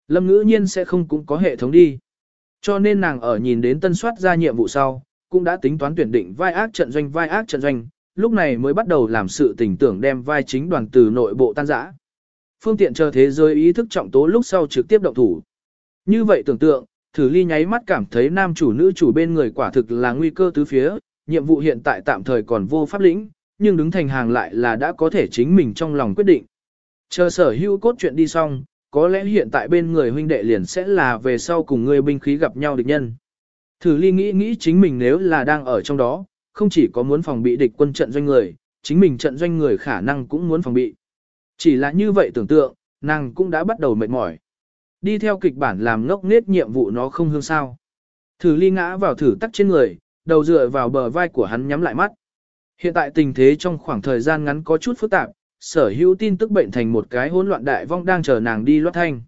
Lâm ngữ nhiên sẽ không cũng có hệ thống đi. Cho nên nàng ở nhìn đến tân soát ra nhiệm vụ sau, cũng đã tính toán tuyển định vai ác trận doanh vai ác trận doanh, lúc này mới bắt đầu làm sự tình tưởng đem vai chính đoàn từ nội bộ tan rã. Phương tiện chờ thế giới ý thức trọng tố lúc sau trực tiếp động thủ. Như vậy tưởng tượng, thử ly nháy mắt cảm thấy nam chủ nữ chủ bên người quả thực là nguy cơ tứ phía, nhiệm vụ hiện tại tạm thời còn vô pháp lĩnh, nhưng đứng thành hàng lại là đã có thể chính mình trong lòng quyết định. Chờ sở hữu cốt chuyện đi xong, có lẽ hiện tại bên người huynh đệ liền sẽ là về sau cùng người binh khí gặp nhau địch nhân. Thử ly nghĩ nghĩ chính mình nếu là đang ở trong đó, không chỉ có muốn phòng bị địch quân trận doanh người, chính mình trận doanh người khả năng cũng muốn phòng bị. Chỉ là như vậy tưởng tượng, nàng cũng đã bắt đầu mệt mỏi. Đi theo kịch bản làm ngốc nết nhiệm vụ nó không hương sao. Thử ly ngã vào thử tắc trên người, đầu dựa vào bờ vai của hắn nhắm lại mắt. Hiện tại tình thế trong khoảng thời gian ngắn có chút phức tạp, sở hữu tin tức bệnh thành một cái hỗn loạn đại vong đang chờ nàng đi loát thanh.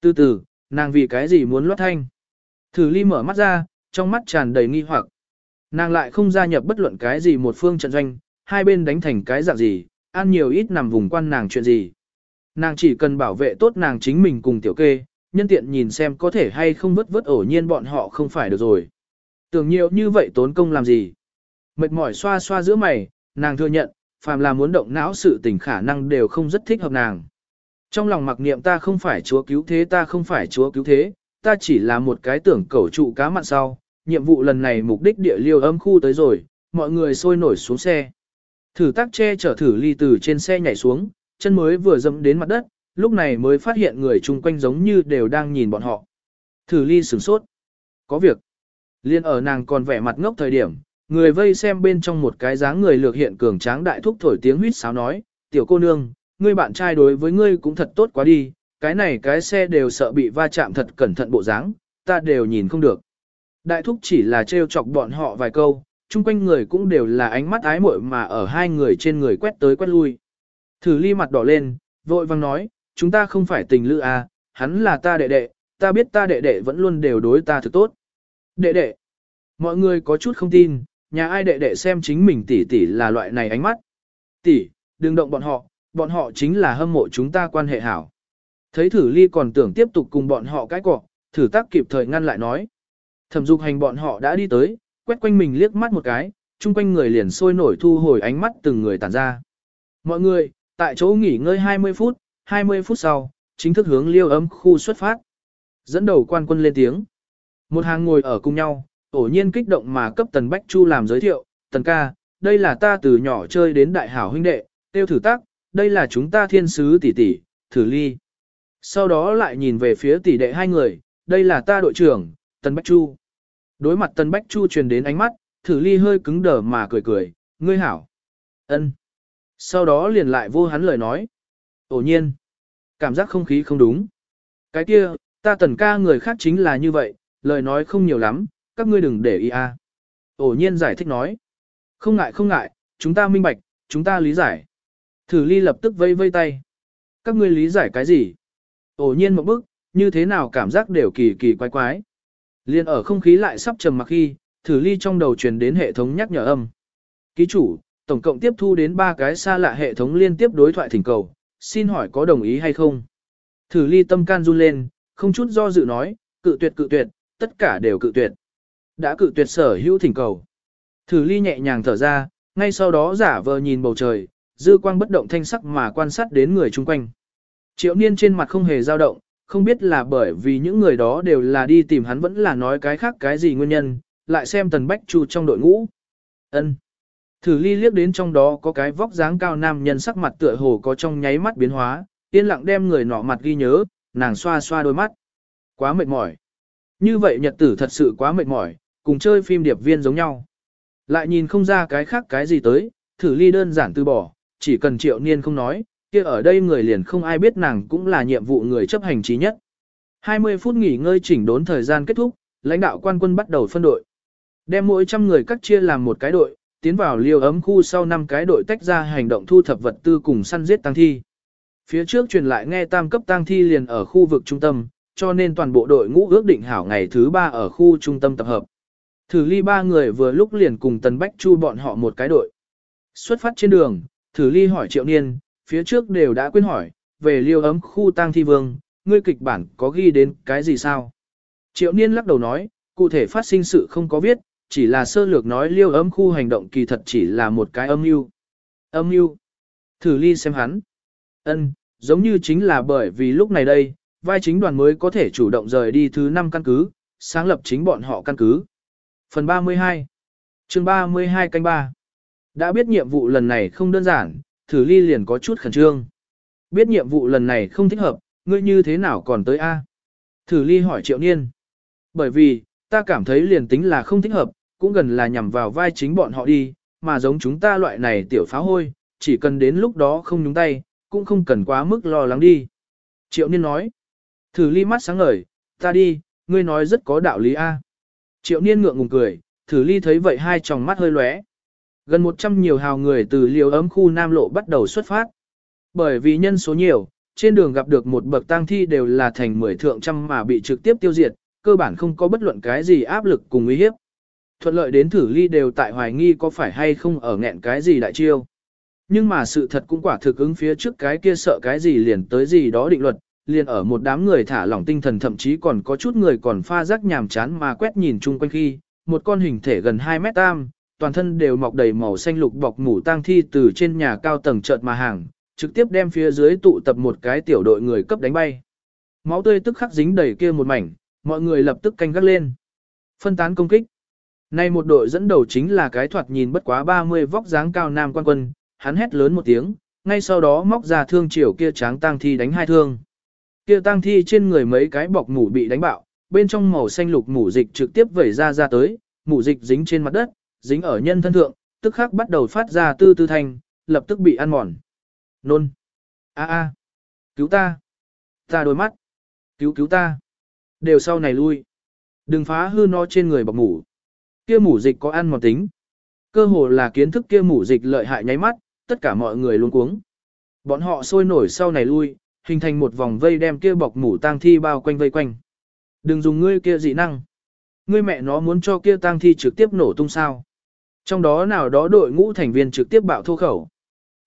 Từ từ, nàng vì cái gì muốn loát thanh? Thử ly mở mắt ra, trong mắt tràn đầy nghi hoặc. Nàng lại không gia nhập bất luận cái gì một phương trận doanh, hai bên đánh thành cái dạng gì, ăn nhiều ít nằm vùng quan nàng chuyện gì. Nàng chỉ cần bảo vệ tốt nàng chính mình cùng tiểu kê, nhân tiện nhìn xem có thể hay không vất vất ổ nhiên bọn họ không phải được rồi. Tưởng nhiều như vậy tốn công làm gì. Mệt mỏi xoa xoa giữa mày, nàng thừa nhận, phàm là muốn động não sự tình khả năng đều không rất thích hợp nàng. Trong lòng mặc niệm ta không phải chúa cứu thế ta không phải chúa cứu thế, ta chỉ là một cái tưởng cẩu trụ cá mặn sau, nhiệm vụ lần này mục đích địa liêu âm khu tới rồi, mọi người sôi nổi xuống xe. Thử tác che chở thử ly từ trên xe nhảy xuống, chân mới vừa dẫm đến mặt đất, lúc này mới phát hiện người chung quanh giống như đều đang nhìn bọn họ. Thử ly sửng sốt. Có việc. Liên ở nàng còn vẻ mặt ngốc thời điểm, người vây xem bên trong một cái dáng người lược hiện cường tráng đại thúc thổi tiếng huýt sáo nói, tiểu cô nương, ngươi bạn trai đối với ngươi cũng thật tốt quá đi, cái này cái xe đều sợ bị va chạm thật cẩn thận bộ dáng, ta đều nhìn không được. Đại thúc chỉ là trêu chọc bọn họ vài câu, chung quanh người cũng đều là ánh mắt ái muội mà ở hai người trên người quét tới quét lui. Thử ly mặt đỏ lên, vội vang nói, chúng ta không phải tình lữ à, hắn là ta đệ đệ, ta biết ta đệ đệ vẫn luôn đều đối ta thực tốt. Đệ đệ, mọi người có chút không tin, nhà ai đệ đệ xem chính mình tỷ tỷ là loại này ánh mắt. Tỷ, đừng động bọn họ, bọn họ chính là hâm mộ chúng ta quan hệ hảo. Thấy thử ly còn tưởng tiếp tục cùng bọn họ cái cọ, thử tác kịp thời ngăn lại nói. Thẩm dục hành bọn họ đã đi tới, quét quanh mình liếc mắt một cái, chung quanh người liền sôi nổi thu hồi ánh mắt từng người tản ra. Mọi người, tại chỗ nghỉ ngơi 20 phút, 20 phút sau, chính thức hướng liêu ấm khu xuất phát. Dẫn đầu quan quân lên tiếng. Một hàng ngồi ở cùng nhau, ổ nhiên kích động mà cấp Tần Bách Chu làm giới thiệu, Tần ca, đây là ta từ nhỏ chơi đến đại hảo huynh đệ, tiêu thử tác, đây là chúng ta thiên sứ tỷ tỷ, thử ly. Sau đó lại nhìn về phía tỷ đệ hai người, đây là ta đội trưởng, tần Bách Chu. Đối mặt tần Bách Chu truyền đến ánh mắt, thử ly hơi cứng đờ mà cười cười, ngươi hảo. ân. Sau đó liền lại vô hắn lời nói. Ổ nhiên. Cảm giác không khí không đúng. Cái kia, ta tần ca người khác chính là như vậy, lời nói không nhiều lắm, các ngươi đừng để ý a. Ổ nhiên giải thích nói. Không ngại không ngại, chúng ta minh bạch, chúng ta lý giải. Thử ly lập tức vây vây tay. Các ngươi lý giải cái gì? Ổ nhiên một bức, như thế nào cảm giác đều kỳ kỳ quái quái. Liên ở không khí lại sắp trầm mặc khi, thử ly trong đầu truyền đến hệ thống nhắc nhở âm. Ký chủ, tổng cộng tiếp thu đến 3 cái xa lạ hệ thống liên tiếp đối thoại thỉnh cầu, xin hỏi có đồng ý hay không? Thử ly tâm can run lên, không chút do dự nói, cự tuyệt cự tuyệt, tất cả đều cự tuyệt. Đã cự tuyệt sở hữu thỉnh cầu. Thử ly nhẹ nhàng thở ra, ngay sau đó giả vờ nhìn bầu trời, dư quang bất động thanh sắc mà quan sát đến người chung quanh. Triệu niên trên mặt không hề dao động, không biết là bởi vì những người đó đều là đi tìm hắn vẫn là nói cái khác cái gì nguyên nhân, lại xem tần bách chu trong đội ngũ. ân Thử ly liếc đến trong đó có cái vóc dáng cao nam nhân sắc mặt tựa hồ có trong nháy mắt biến hóa, yên lặng đem người nọ mặt ghi nhớ, nàng xoa xoa đôi mắt. Quá mệt mỏi. Như vậy nhật tử thật sự quá mệt mỏi, cùng chơi phim điệp viên giống nhau. Lại nhìn không ra cái khác cái gì tới, thử ly đơn giản từ bỏ, chỉ cần triệu niên không nói, kia ở đây người liền không ai biết nàng cũng là nhiệm vụ người chấp hành trí nhất. 20 phút nghỉ ngơi chỉnh đốn thời gian kết thúc, lãnh đạo quan quân bắt đầu phân đội. Đem mỗi trăm người cắt chia làm một cái đội, tiến vào liều ấm khu sau năm cái đội tách ra hành động thu thập vật tư cùng săn giết tăng thi. Phía trước truyền lại nghe tam cấp tăng thi liền ở khu vực trung tâm, cho nên toàn bộ đội ngũ ước định hảo ngày thứ ba ở khu trung tâm tập hợp. Thử ly ba người vừa lúc liền cùng Tần Bách Chu bọn họ một cái đội. Xuất phát trên đường, thử ly hỏi triệu niên, phía trước đều đã quên hỏi, về liêu ấm khu tang thi vương, ngươi kịch bản có ghi đến cái gì sao? Triệu niên lắc đầu nói, cụ thể phát sinh sự không có viết, chỉ là sơ lược nói liêu ấm khu hành động kỳ thật chỉ là một cái âm mưu. Âm mưu. Thử ly xem hắn. Ân, giống như chính là bởi vì lúc này đây, vai chính đoàn mới có thể chủ động rời đi thứ năm căn cứ, sáng lập chính bọn họ căn cứ. Phần 32 chương 32 canh 3 Đã biết nhiệm vụ lần này không đơn giản, thử ly liền có chút khẩn trương. Biết nhiệm vụ lần này không thích hợp, ngươi như thế nào còn tới A? Thử ly hỏi triệu niên. Bởi vì, ta cảm thấy liền tính là không thích hợp, cũng gần là nhằm vào vai chính bọn họ đi, mà giống chúng ta loại này tiểu phá hôi, chỉ cần đến lúc đó không nhúng tay, cũng không cần quá mức lo lắng đi. Triệu niên nói. Thử ly mắt sáng ngời, ta đi, ngươi nói rất có đạo lý A. Triệu niên ngượng ngùng cười, thử ly thấy vậy hai tròng mắt hơi lóe. Gần 100 nhiều hào người từ liều ấm khu Nam Lộ bắt đầu xuất phát. Bởi vì nhân số nhiều, trên đường gặp được một bậc tang thi đều là thành mười thượng trăm mà bị trực tiếp tiêu diệt, cơ bản không có bất luận cái gì áp lực cùng uy hiếp. Thuận lợi đến thử ly đều tại hoài nghi có phải hay không ở nghẹn cái gì đại chiêu. Nhưng mà sự thật cũng quả thực ứng phía trước cái kia sợ cái gì liền tới gì đó định luật, liền ở một đám người thả lỏng tinh thần thậm chí còn có chút người còn pha rắc nhàm chán mà quét nhìn chung quanh khi, một con hình thể gần 2 mét tam, toàn thân đều mọc đầy màu xanh lục bọc mủ tang thi từ trên nhà cao tầng chợt mà hàng, trực tiếp đem phía dưới tụ tập một cái tiểu đội người cấp đánh bay. Máu tươi tức khắc dính đầy kia một mảnh, mọi người lập tức canh gác lên. Phân tán công kích. Nay một đội dẫn đầu chính là cái thoạt nhìn bất quá 30 vóc dáng cao nam quan quân, hắn hét lớn một tiếng, ngay sau đó móc ra thương chiều kia tráng tang thi đánh hai thương. Kia tang thi trên người mấy cái bọc mủ bị đánh bạo, bên trong màu xanh lục mủ dịch trực tiếp vẩy ra ra tới, mủ dịch dính trên mặt đất, dính ở nhân thân thượng, tức khắc bắt đầu phát ra tư tư thanh, lập tức bị ăn mòn. Nôn. A a. Cứu ta. Ta đôi mắt. Cứu cứu ta. Đều sau này lui. Đừng phá hư nó trên người bọc mủ. Kia mủ dịch có ăn mòn tính. Cơ hồ là kiến thức kia mủ dịch lợi hại nháy mắt, tất cả mọi người luôn cuống. Bọn họ sôi nổi sau này lui, hình thành một vòng vây đem kia bọc mủ tang thi bao quanh vây quanh. Đừng dùng ngươi kia dị năng. Ngươi mẹ nó muốn cho kia tang thi trực tiếp nổ tung sao. Trong đó nào đó đội ngũ thành viên trực tiếp bạo thô khẩu.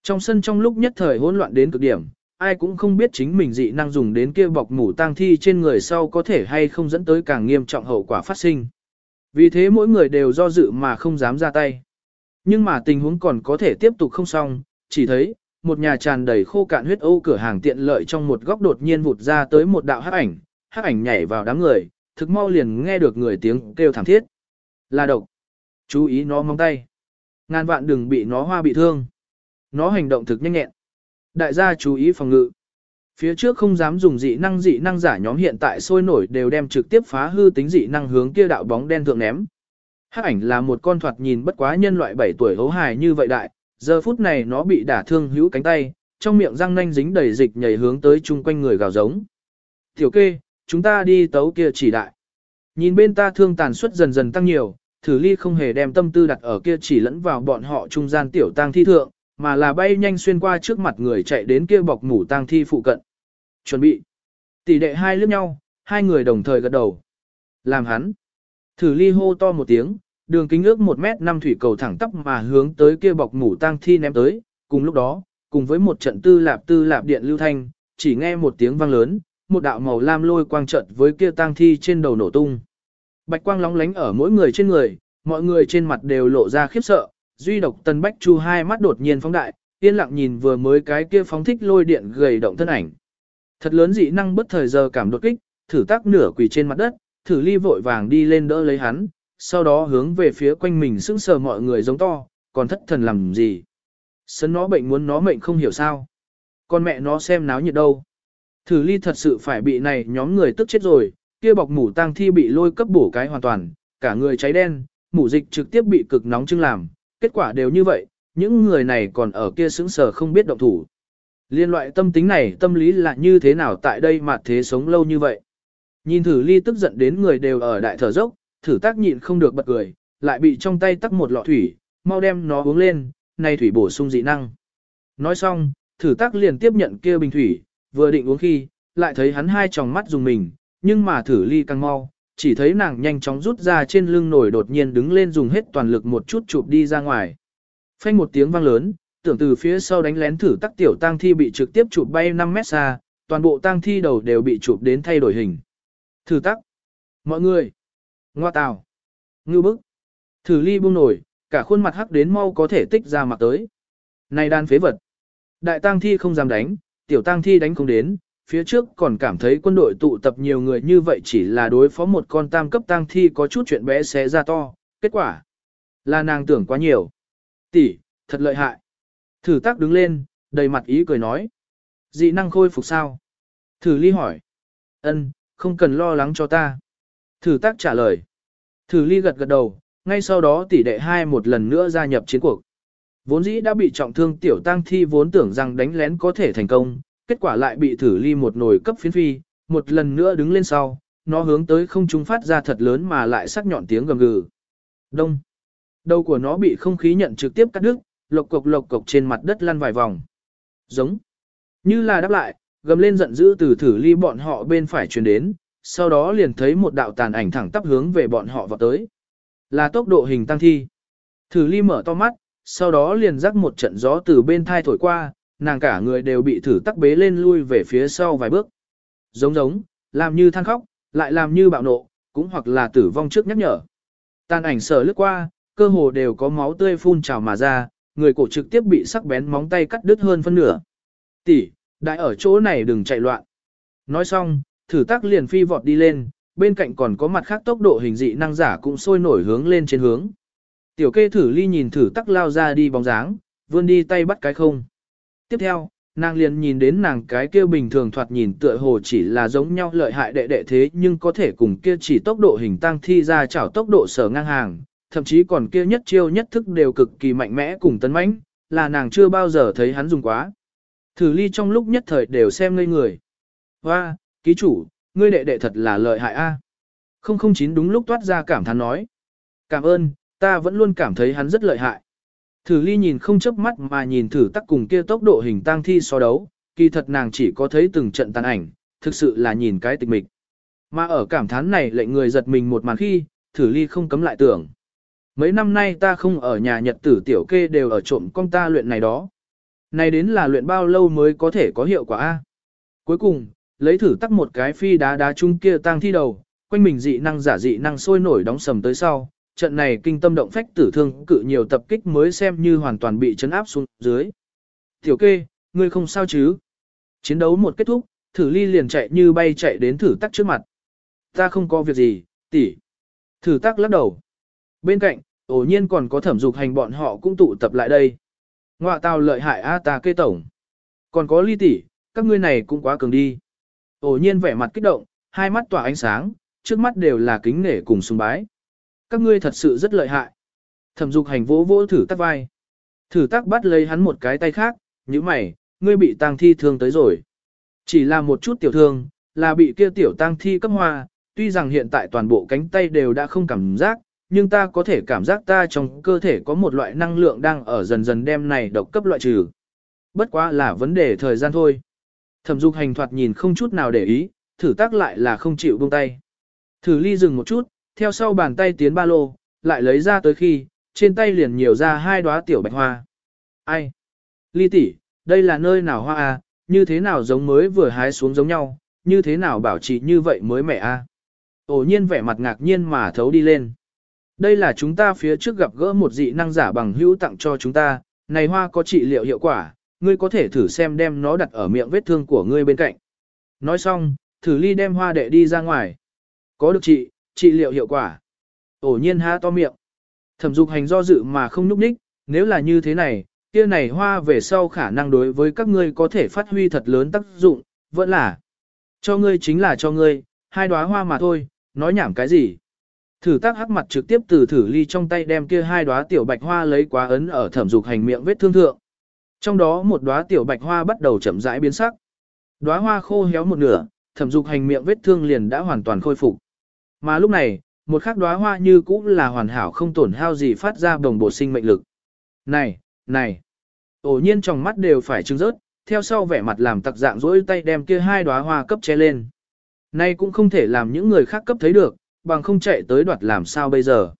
Trong sân trong lúc nhất thời hỗn loạn đến cực điểm, ai cũng không biết chính mình dị năng dùng đến kia bọc mủ tang thi trên người sau có thể hay không dẫn tới càng nghiêm trọng hậu quả phát sinh. Vì thế mỗi người đều do dự mà không dám ra tay. Nhưng mà tình huống còn có thể tiếp tục không xong, chỉ thấy, một nhà tràn đầy khô cạn huyết âu cửa hàng tiện lợi trong một góc đột nhiên vụt ra tới một đạo hắc ảnh, hắc ảnh nhảy vào đám người, thực mau liền nghe được người tiếng kêu thảm thiết. Là độc. Chú ý nó mong tay. Ngàn vạn đừng bị nó hoa bị thương. Nó hành động thực nhanh nhẹn. Đại gia chú ý phòng ngự. Phía trước không dám dùng dị năng dị năng giả nhóm hiện tại sôi nổi đều đem trực tiếp phá hư tính dị năng hướng kia đạo bóng đen thượng ném. Hắc ảnh là một con thoạt nhìn bất quá nhân loại 7 tuổi hấu hài như vậy đại, giờ phút này nó bị đả thương hữu cánh tay, trong miệng răng nanh dính đầy dịch nhảy hướng tới chung quanh người gào giống. Tiểu kê, chúng ta đi tấu kia chỉ đại. Nhìn bên ta thương tàn suất dần dần tăng nhiều, thử ly không hề đem tâm tư đặt ở kia chỉ lẫn vào bọn họ trung gian tiểu tang thi thượng, mà là bay nhanh xuyên qua trước mặt người chạy đến kia bọc mủ tang thi phụ cận. Chuẩn bị. Tỷ đệ hai lướt nhau, hai người đồng thời gật đầu. Làm hắn. Thử ly hô to một tiếng, đường kính ước 1 mét 5 thủy cầu thẳng tóc mà hướng tới kia bọc mủ tang thi ném tới, cùng lúc đó, cùng với một trận tư lạp tư lạp điện lưu thanh, chỉ nghe một tiếng vang lớn, một đạo màu lam lôi quang trận với kia tang thi trên đầu nổ tung. Bạch quang lóng lánh ở mỗi người trên người, mọi người trên mặt đều lộ ra khiếp sợ, duy độc Tân Bách Chu hai mắt đột nhiên phóng đại, yên lặng nhìn vừa mới cái kia phóng thích lôi điện gầy động thân ảnh. Thật lớn dị năng bất thời giờ cảm đột kích, thử tác nửa quỳ trên mặt đất, thử ly vội vàng đi lên đỡ lấy hắn, sau đó hướng về phía quanh mình sững sờ mọi người giống to, còn thất thần làm gì. Sấn nó bệnh muốn nó mệnh không hiểu sao. Con mẹ nó xem náo nhiệt đâu. Thử ly thật sự phải bị này nhóm người tức chết rồi, kia bọc mủ tang thi bị lôi cấp bổ cái hoàn toàn, cả người cháy đen, mủ dịch trực tiếp bị cực nóng chưng làm, kết quả đều như vậy, những người này còn ở kia sững sờ không biết động thủ. Liên loại tâm tính này tâm lý là như thế nào tại đây mà thế sống lâu như vậy. Nhìn thử ly tức giận đến người đều ở đại thở dốc, thử tác nhịn không được bật cười, lại bị trong tay tắc một lọ thủy, mau đem nó uống lên, nay thủy bổ sung dị năng. Nói xong, thử tác liền tiếp nhận kia bình thủy, vừa định uống khi, lại thấy hắn hai tròng mắt dùng mình, nhưng mà thử ly càng mau, chỉ thấy nàng nhanh chóng rút ra trên lưng nổi đột nhiên đứng lên dùng hết toàn lực một chút chụp đi ra ngoài. Phanh một tiếng vang lớn, tưởng từ phía sau đánh lén thử tắc tiểu tang thi bị trực tiếp chụp bay 5 mét xa, toàn bộ tang thi đầu đều bị chụp đến thay đổi hình. Thử tắc. Mọi người. Ngoa tào. Ngưu bức. Thử ly buông nổi, cả khuôn mặt hắc đến mau có thể tích ra mặt tới. Này đan phế vật. Đại tang thi không dám đánh, tiểu tang thi đánh không đến, phía trước còn cảm thấy quân đội tụ tập nhiều người như vậy chỉ là đối phó một con tam cấp tang thi có chút chuyện bé xé ra to, kết quả là nàng tưởng quá nhiều. Tỷ, thật lợi hại. Thử tác đứng lên, đầy mặt ý cười nói. Dị năng khôi phục sao? Thử ly hỏi. Ân, không cần lo lắng cho ta. Thử tác trả lời. Thử ly gật gật đầu, ngay sau đó tỷ đệ hai một lần nữa gia nhập chiến cuộc. Vốn dĩ đã bị trọng thương tiểu tăng thi vốn tưởng rằng đánh lén có thể thành công, kết quả lại bị thử ly một nồi cấp phiến phi, một lần nữa đứng lên sau, nó hướng tới không trung phát ra thật lớn mà lại sắc nhọn tiếng gầm gừ. Đông. Đầu của nó bị không khí nhận trực tiếp cắt đứt, lộc cộc lộc cộc trên mặt đất lăn vài vòng. Giống. Như là đáp lại, gầm lên giận dữ từ thử ly bọn họ bên phải truyền đến, sau đó liền thấy một đạo tàn ảnh thẳng tắp hướng về bọn họ vào tới. Là tốc độ hình tăng thi. Thử ly mở to mắt, sau đó liền rắc một trận gió từ bên thai thổi qua, nàng cả người đều bị thử tắc bế lên lui về phía sau vài bước. Giống giống, làm như than khóc, lại làm như bạo nộ, cũng hoặc là tử vong trước nhắc nhở. Tàn ảnh sở lướt qua, cơ hồ đều có máu tươi phun trào mà ra, người cổ trực tiếp bị sắc bén móng tay cắt đứt hơn phân nửa. Tỷ, đại ở chỗ này đừng chạy loạn. Nói xong, thử tác liền phi vọt đi lên, bên cạnh còn có mặt khác tốc độ hình dị năng giả cũng sôi nổi hướng lên trên hướng. Tiểu kê thử ly nhìn thử tắc lao ra đi bóng dáng, vươn đi tay bắt cái không. Tiếp theo, nàng liền nhìn đến nàng cái kia bình thường thoạt nhìn tựa hồ chỉ là giống nhau lợi hại đệ đệ thế nhưng có thể cùng kia chỉ tốc độ hình tăng thi ra chảo tốc độ sở ngang hàng, thậm chí còn kia nhất chiêu nhất thức đều cực kỳ mạnh mẽ cùng tấn mãnh, là nàng chưa bao giờ thấy hắn dùng quá. Thử ly trong lúc nhất thời đều xem ngây người. Hoa, ký chủ, ngươi đệ đệ thật là lợi hại a. 009 đúng lúc toát ra cảm thán nói. Cảm ơn, ta vẫn luôn cảm thấy hắn rất lợi hại. Thử ly nhìn không chớp mắt mà nhìn thử tắc cùng kia tốc độ hình tang thi so đấu, kỳ thật nàng chỉ có thấy từng trận tàn ảnh, thực sự là nhìn cái tịch mịch. Mà ở cảm thán này lệnh người giật mình một màn khi, thử ly không cấm lại tưởng. Mấy năm nay ta không ở nhà nhật tử tiểu kê đều ở trộm con ta luyện này đó. Này đến là luyện bao lâu mới có thể có hiệu quả a? Cuối cùng, lấy thử tắc một cái phi đá đá chung kia tang thi đầu, quanh mình dị năng giả dị năng sôi nổi đóng sầm tới sau, trận này kinh tâm động phách tử thương cự nhiều tập kích mới xem như hoàn toàn bị chấn áp xuống dưới. Tiểu kê, ngươi không sao chứ? Chiến đấu một kết thúc, thử ly liền chạy như bay chạy đến thử tắc trước mặt. Ta không có việc gì, tỷ. Thử tắc lắc đầu. Bên cạnh, Ổ nhiên còn có thẩm dục hành bọn họ cũng tụ tập lại đây. Ngoạ tào lợi hại a ta kê tổng. Còn có ly tỷ, các ngươi này cũng quá cường đi. Ổ nhiên vẻ mặt kích động, hai mắt tỏa ánh sáng, trước mắt đều là kính nể cùng sùng bái. Các ngươi thật sự rất lợi hại. Thẩm dục hành vỗ vỗ thử tắc vai. Thử tắc bắt lấy hắn một cái tay khác, như mày, ngươi bị tang thi thương tới rồi. Chỉ là một chút tiểu thương, là bị kia tiểu tang thi cấp hoa, tuy rằng hiện tại toàn bộ cánh tay đều đã không cảm giác, nhưng ta có thể cảm giác ta trong cơ thể có một loại năng lượng đang ở dần dần đem này độc cấp loại trừ. Bất quá là vấn đề thời gian thôi. Thẩm dục hành thoạt nhìn không chút nào để ý, thử tác lại là không chịu buông tay. Thử ly dừng một chút, theo sau bàn tay tiến ba lô, lại lấy ra tới khi, trên tay liền nhiều ra hai đóa tiểu bạch hoa. Ai? Ly tỷ, đây là nơi nào hoa à, như thế nào giống mới vừa hái xuống giống nhau, như thế nào bảo trì như vậy mới mẻ a? À? Ổ nhiên vẻ mặt ngạc nhiên mà thấu đi lên. Đây là chúng ta phía trước gặp gỡ một dị năng giả bằng hữu tặng cho chúng ta, này hoa có trị liệu hiệu quả, ngươi có thể thử xem đem nó đặt ở miệng vết thương của ngươi bên cạnh. Nói xong, thử ly đem hoa đệ đi ra ngoài. Có được trị, trị liệu hiệu quả. Ổ nhiên há to miệng. Thẩm dục hành do dự mà không núp ních, nếu là như thế này, kia này hoa về sau khả năng đối với các ngươi có thể phát huy thật lớn tác dụng, vẫn là cho ngươi chính là cho ngươi, hai đóa hoa mà thôi, nói nhảm cái gì. Thử tác hắc mặt trực tiếp từ thử ly trong tay đem kia hai đóa tiểu bạch hoa lấy quá ấn ở thẩm dục hành miệng vết thương thượng. Trong đó một đóa tiểu bạch hoa bắt đầu chậm rãi biến sắc. Đóa hoa khô héo một nửa, thẩm dục hành miệng vết thương liền đã hoàn toàn khôi phục. Mà lúc này, một khắc đóa hoa như cũ là hoàn hảo không tổn hao gì phát ra đồng bộ sinh mệnh lực. Này, này, ổ nhiên trong mắt đều phải trừng rớt, theo sau vẻ mặt làm tặc dạng dỗi tay đem kia hai đóa hoa cấp che lên. Nay cũng không thể làm những người khác cấp thấy được, bằng không chạy tới đoạt làm sao bây giờ.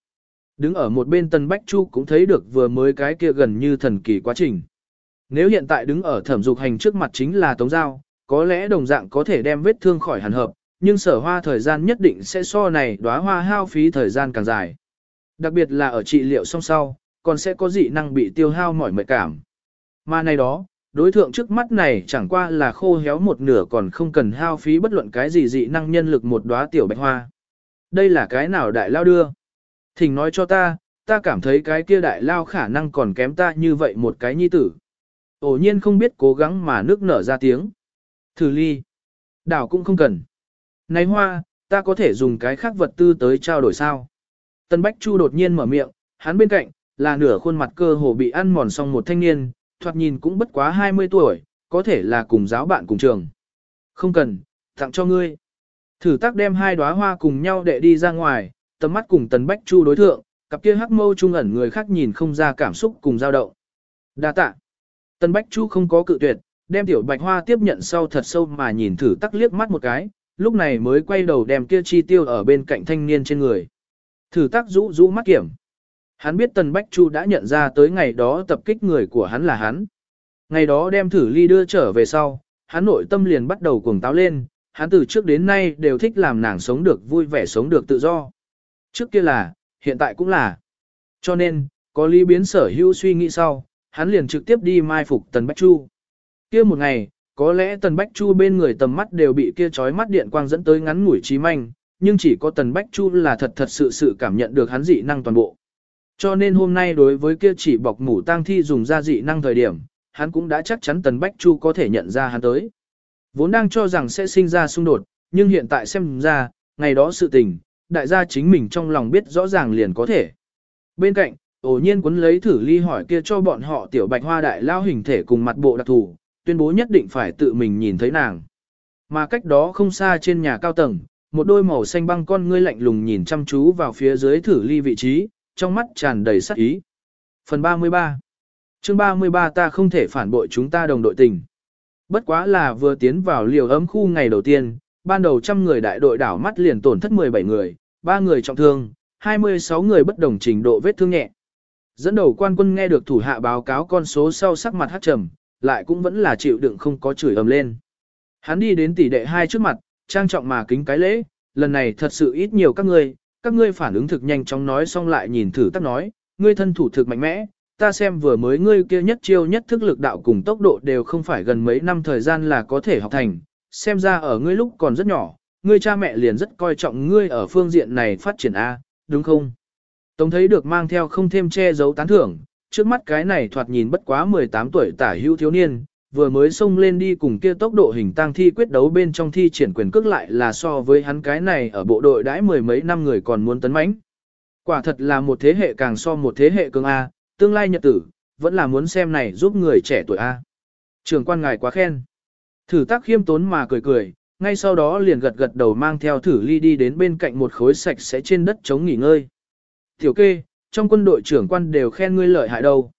Đứng ở một bên Tân Bách Chu cũng thấy được vừa mới cái kia gần như thần kỳ quá trình. Nếu hiện tại đứng ở thẩm dục hành trước mặt chính là Tống Giao, có lẽ đồng dạng có thể đem vết thương khỏi hẳn hợp, nhưng sở hoa thời gian nhất định sẽ so này đóa hoa hao phí thời gian càng dài. Đặc biệt là ở trị liệu song sau, còn sẽ có dị năng bị tiêu hao mỏi mệt cảm. Mà này đó, đối tượng trước mắt này chẳng qua là khô héo một nửa còn không cần hao phí bất luận cái gì dị năng nhân lực một đóa tiểu bạch hoa. Đây là cái nào đại lao đưa? Thỉnh nói cho ta, ta cảm thấy cái kia đại lao khả năng còn kém ta như vậy một cái nhi tử. Ổ nhiên không biết cố gắng mà nước nở ra tiếng. Thử ly. Đảo cũng không cần. Này hoa, ta có thể dùng cái khác vật tư tới trao đổi sao? Tân Bách Chu đột nhiên mở miệng, hắn bên cạnh, là nửa khuôn mặt cơ hồ bị ăn mòn xong một thanh niên, thoạt nhìn cũng bất quá 20 tuổi, có thể là cùng giáo bạn cùng trường. Không cần, tặng cho ngươi. Thử tác đem hai đóa hoa cùng nhau đệ đi ra ngoài, tầm mắt cùng Tần Bách Chu đối thượng, cặp kia hắc mâu trung ẩn người khác nhìn không ra cảm xúc cùng dao động. Đa tạ. Tần Bách Chu không có cự tuyệt, đem tiểu bạch hoa tiếp nhận sau thật sâu mà nhìn thử tắc liếc mắt một cái, lúc này mới quay đầu đem kia chi tiêu ở bên cạnh thanh niên trên người. Thử tắc rũ rũ mắt kiểm. Hắn biết Tần Bách Chu đã nhận ra tới ngày đó tập kích người của hắn là hắn. Ngày đó đem thử ly đưa trở về sau, hắn nội tâm liền bắt đầu cuồng táo lên, hắn từ trước đến nay đều thích làm nàng sống được vui vẻ sống được tự do. Trước kia là, hiện tại cũng là. Cho nên, có lý biến sở hữu suy nghĩ sau, hắn liền trực tiếp đi mai phục Tần Bách Chu. Kia một ngày, có lẽ Tần Bách Chu bên người tầm mắt đều bị kia chói mắt điện quang dẫn tới ngắn ngủi trí manh, nhưng chỉ có Tần Bách Chu là thật thật sự sự cảm nhận được hắn dị năng toàn bộ. Cho nên hôm nay đối với kia chỉ bọc mủ tang thi dùng ra dị năng thời điểm, hắn cũng đã chắc chắn Tần Bách Chu có thể nhận ra hắn tới. Vốn đang cho rằng sẽ sinh ra xung đột, nhưng hiện tại xem ra, ngày đó sự tình, đại gia chính mình trong lòng biết rõ ràng liền có thể. Bên cạnh, ổ nhiên quấn lấy thử ly hỏi kia cho bọn họ tiểu bạch hoa đại lao hình thể cùng mặt bộ đặc thù, tuyên bố nhất định phải tự mình nhìn thấy nàng. Mà cách đó không xa trên nhà cao tầng, một đôi màu xanh băng con ngươi lạnh lùng nhìn chăm chú vào phía dưới thử ly vị trí, trong mắt tràn đầy sắc ý. Phần 33 chương 33 ta không thể phản bội chúng ta đồng đội tình. Bất quá là vừa tiến vào liều ấm khu ngày đầu tiên, ban đầu trăm người đại đội đảo mắt liền tổn thất 17 người, 3 người trọng thương, 26 người bất đồng trình độ vết thương nhẹ. Dẫn đầu quan quân nghe được thủ hạ báo cáo con số sau sắc mặt hát trầm, lại cũng vẫn là chịu đựng không có chửi ầm lên. Hắn đi đến tỷ đệ hai trước mặt, trang trọng mà kính cái lễ, lần này thật sự ít nhiều các ngươi, các ngươi phản ứng thực nhanh chóng nói xong lại nhìn thử tắc nói, ngươi thân thủ thực mạnh mẽ, ta xem vừa mới ngươi kia nhất chiêu nhất thức lực đạo cùng tốc độ đều không phải gần mấy năm thời gian là có thể học thành, xem ra ở ngươi lúc còn rất nhỏ, ngươi cha mẹ liền rất coi trọng ngươi ở phương diện này phát triển A, đúng không? Tống thấy được mang theo không thêm che giấu tán thưởng, trước mắt cái này thoạt nhìn bất quá 18 tuổi tả hữu thiếu niên, vừa mới xông lên đi cùng kia tốc độ hình tăng thi quyết đấu bên trong thi triển quyền cước lại là so với hắn cái này ở bộ đội đãi mười mấy năm người còn muốn tấn mãnh. Quả thật là một thế hệ càng so một thế hệ cường A, tương lai nhật tử, vẫn là muốn xem này giúp người trẻ tuổi A. Trường quan ngài quá khen. Thử tác khiêm tốn mà cười cười, ngay sau đó liền gật gật đầu mang theo thử ly đi đến bên cạnh một khối sạch sẽ trên đất chống nghỉ ngơi. Tiểu kê, trong quân đội trưởng quan đều khen ngươi lợi hại đâu.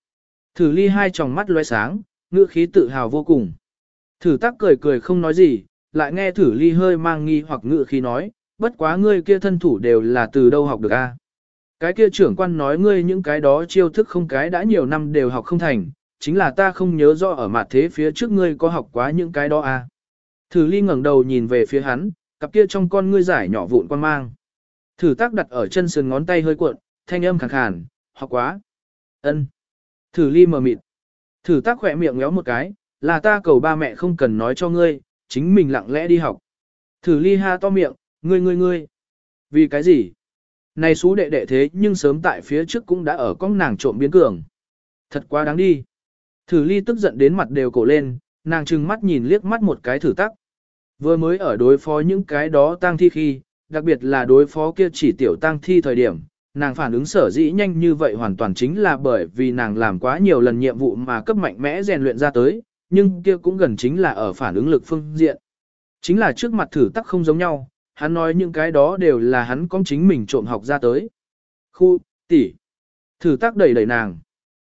Thử ly hai tròng mắt loe sáng, ngữ khí tự hào vô cùng. Thử tác cười cười không nói gì, lại nghe thử ly hơi mang nghi hoặc ngữ khí nói, bất quá ngươi kia thân thủ đều là từ đâu học được a? Cái kia trưởng quan nói ngươi những cái đó chiêu thức không cái đã nhiều năm đều học không thành, chính là ta không nhớ rõ ở mặt thế phía trước ngươi có học quá những cái đó à? Thử ly ngẩng đầu nhìn về phía hắn, cặp kia trong con ngươi giải nhỏ vụn quan mang. Thử tác đặt ở chân sườn ngón tay hơi cuộn, thanh âm khàn khàn, học quá. ân. Thử ly mờ mịt. Thử tác khỏe miệng ngéo một cái, là ta cầu ba mẹ không cần nói cho ngươi, chính mình lặng lẽ đi học. Thử ly ha to miệng, ngươi ngươi ngươi. Vì cái gì? Này xú đệ đệ thế nhưng sớm tại phía trước cũng đã ở con nàng trộm biến cường. Thật quá đáng đi. Thử ly tức giận đến mặt đều cổ lên, nàng trừng mắt nhìn liếc mắt một cái thử tắc. Vừa mới ở đối phó những cái đó tang thi khi, đặc biệt là đối phó kia chỉ tiểu tang thi thời điểm, nàng phản ứng sở dĩ nhanh như vậy hoàn toàn chính là bởi vì nàng làm quá nhiều lần nhiệm vụ mà cấp mạnh mẽ rèn luyện ra tới, nhưng kia cũng gần chính là ở phản ứng lực phương diện. Chính là trước mặt thử tắc không giống nhau, hắn nói những cái đó đều là hắn có chính mình trộm học ra tới. Khu, tỷ. Thử tác đẩy đẩy nàng.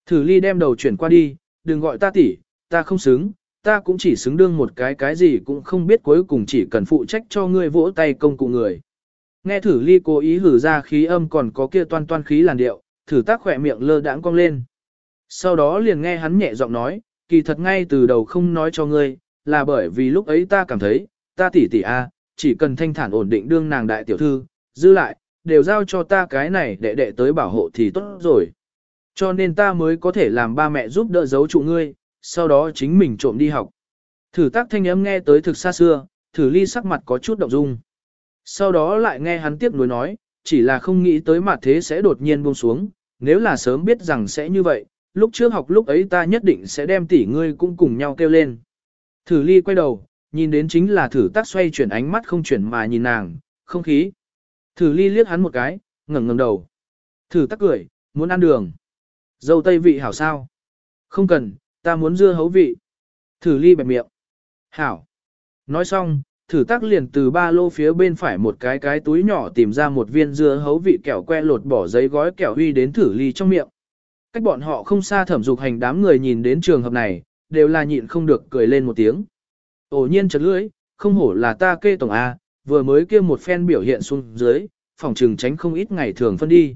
Thử ly đem đầu chuyển qua đi, đừng gọi ta tỷ, ta không xứng, ta cũng chỉ xứng đương một cái cái gì cũng không biết cuối cùng chỉ cần phụ trách cho ngươi vỗ tay công cụ người. Nghe thử ly cố ý hử ra khí âm còn có kia toan toan khí làn điệu, thử tác khỏe miệng lơ đãng cong lên. Sau đó liền nghe hắn nhẹ giọng nói, kỳ thật ngay từ đầu không nói cho ngươi, là bởi vì lúc ấy ta cảm thấy, ta tỷ tỷ a, chỉ cần thanh thản ổn định đương nàng đại tiểu thư, dư lại, đều giao cho ta cái này để đệ tới bảo hộ thì tốt rồi. Cho nên ta mới có thể làm ba mẹ giúp đỡ giấu trụ ngươi, sau đó chính mình trộm đi học. Thử tác thanh âm nghe tới thực xa xưa, thử ly sắc mặt có chút động dung. Sau đó lại nghe hắn tiếp nối nói, chỉ là không nghĩ tới mặt thế sẽ đột nhiên buông xuống, nếu là sớm biết rằng sẽ như vậy, lúc trước học lúc ấy ta nhất định sẽ đem tỷ ngươi cũng cùng nhau kêu lên. Thử ly quay đầu, nhìn đến chính là thử tác xoay chuyển ánh mắt không chuyển mà nhìn nàng, không khí. Thử ly liếc hắn một cái, ngẩng ngẩng đầu. Thử tác cười, muốn ăn đường. Dâu tây vị hảo sao? Không cần, ta muốn dưa hấu vị. Thử ly bẹp miệng. Hảo. Nói xong, thử tác liền từ ba lô phía bên phải một cái cái túi nhỏ tìm ra một viên dưa hấu vị kẹo que lột bỏ giấy gói kẹo huy đến thử ly trong miệng. Cách bọn họ không xa thẩm dục hành đám người nhìn đến trường hợp này, đều là nhịn không được cười lên một tiếng. Ổ nhiên chật lưỡi, không hổ là ta kê tổng A, vừa mới kia một phen biểu hiện xuống dưới, phòng trừng tránh không ít ngày thường phân đi.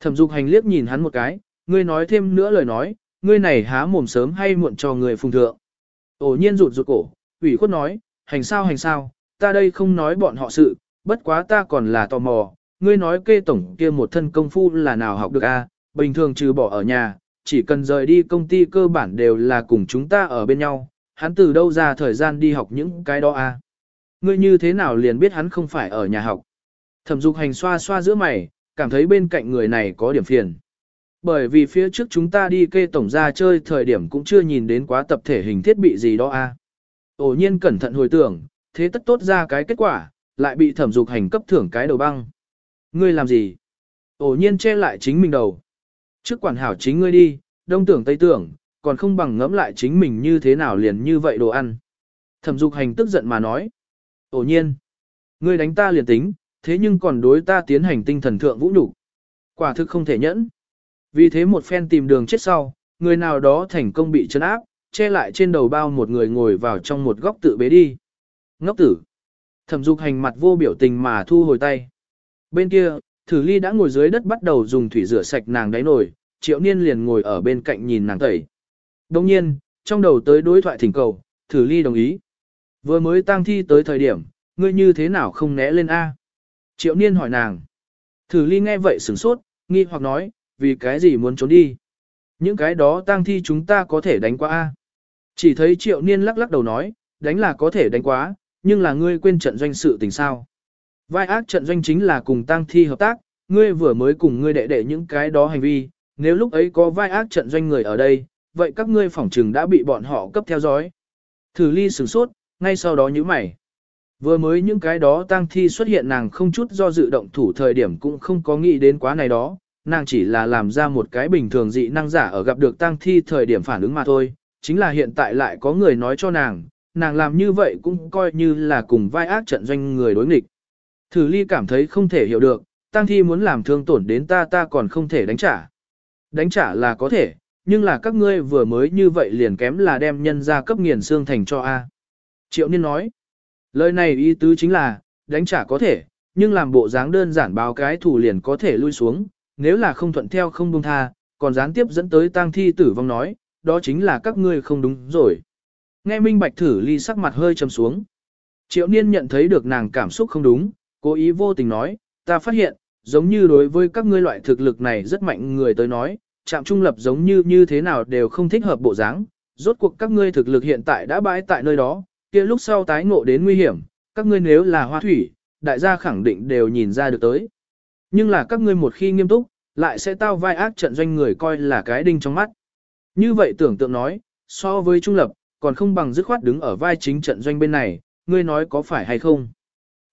Thẩm dục hành liếc nhìn hắn một cái, ngươi nói thêm nữa lời nói, ngươi này há mồm sớm hay muộn cho người phùng thượng. Ổ nhiên rụt rụt cổ, ủy khuất nói, hành sao hành sao, ta đây không nói bọn họ sự, bất quá ta còn là tò mò, ngươi nói kê tổng kia một thân công phu là nào học được a? bình thường trừ bỏ ở nhà, chỉ cần rời đi công ty cơ bản đều là cùng chúng ta ở bên nhau, hắn từ đâu ra thời gian đi học những cái đó a? Ngươi như thế nào liền biết hắn không phải ở nhà học? Thẩm dục hành xoa xoa giữa mày, cảm thấy bên cạnh người này có điểm phiền. Bởi vì phía trước chúng ta đi kê tổng ra chơi thời điểm cũng chưa nhìn đến quá tập thể hình thiết bị gì đó a. Ổ nhiên cẩn thận hồi tưởng, thế tất tốt ra cái kết quả, lại bị thẩm dục hành cấp thưởng cái đầu băng. Ngươi làm gì? Ổ nhiên che lại chính mình đầu. Trước quản hảo chính ngươi đi, đông tưởng tây tưởng, còn không bằng ngẫm lại chính mình như thế nào liền như vậy đồ ăn. Thẩm dục hành tức giận mà nói. Ổ nhiên, ngươi đánh ta liền tính, thế nhưng còn đối ta tiến hành tinh thần thượng vũ nhục Quả thực không thể nhẫn. Vì thế một phen tìm đường chết sau, người nào đó thành công bị chấn áp, che lại trên đầu bao một người ngồi vào trong một góc tự bế đi. Ngốc tử. Thẩm dục hành mặt vô biểu tình mà thu hồi tay. Bên kia, thử ly đã ngồi dưới đất bắt đầu dùng thủy rửa sạch nàng đáy nồi, triệu niên liền ngồi ở bên cạnh nhìn nàng tẩy. Đồng nhiên, trong đầu tới đối thoại thỉnh cầu, thử ly đồng ý. Vừa mới tang thi tới thời điểm, ngươi như thế nào không né lên A? Triệu niên hỏi nàng. Thử ly nghe vậy sửng sốt, nghi hoặc nói, vì cái gì muốn trốn đi? Những cái đó tang thi chúng ta có thể đánh qua A. Chỉ thấy triệu niên lắc lắc đầu nói, đánh là có thể đánh quá, nhưng là ngươi quên trận doanh sự tình sao. Vai ác trận doanh chính là cùng tang thi hợp tác, ngươi vừa mới cùng ngươi đệ đệ những cái đó hành vi, nếu lúc ấy có vai ác trận doanh người ở đây, vậy các ngươi phỏng trừng đã bị bọn họ cấp theo dõi. Thử ly sửng sốt, ngay sau đó như mày. Vừa mới những cái đó tang thi xuất hiện nàng không chút do dự động thủ thời điểm cũng không có nghĩ đến quá này đó, nàng chỉ là làm ra một cái bình thường dị năng giả ở gặp được tang thi thời điểm phản ứng mà thôi, chính là hiện tại lại có người nói cho nàng, nàng làm như vậy cũng coi như là cùng vai ác trận doanh người đối nghịch. Thử ly cảm thấy không thể hiểu được, tang thi muốn làm thương tổn đến ta ta còn không thể đánh trả. Đánh trả là có thể, nhưng là các ngươi vừa mới như vậy liền kém là đem nhân ra cấp nghiền xương thành cho A. Triệu Niên nói, lời này ý tứ chính là, đánh trả có thể, nhưng làm bộ dáng đơn giản báo cái thủ liền có thể lui xuống, nếu là không thuận theo không buông tha, còn gián tiếp dẫn tới tang thi tử vong nói, đó chính là các ngươi không đúng rồi. Nghe Minh Bạch thử ly sắc mặt hơi trầm xuống. Triệu Niên nhận thấy được nàng cảm xúc không đúng, cố ý vô tình nói, ta phát hiện, giống như đối với các ngươi loại thực lực này rất mạnh người tới nói, chạm trung lập giống như như thế nào đều không thích hợp bộ dáng. Rốt cuộc các ngươi thực lực hiện tại đã bãi tại nơi đó, kia lúc sau tái ngộ đến nguy hiểm, các ngươi nếu là hoa thủy, đại gia khẳng định đều nhìn ra được tới. Nhưng là các ngươi một khi nghiêm túc, lại sẽ tao vai ác trận doanh người coi là cái đinh trong mắt. Như vậy tưởng tượng nói, so với trung lập, còn không bằng dứt khoát đứng ở vai chính trận doanh bên này, ngươi nói có phải hay không.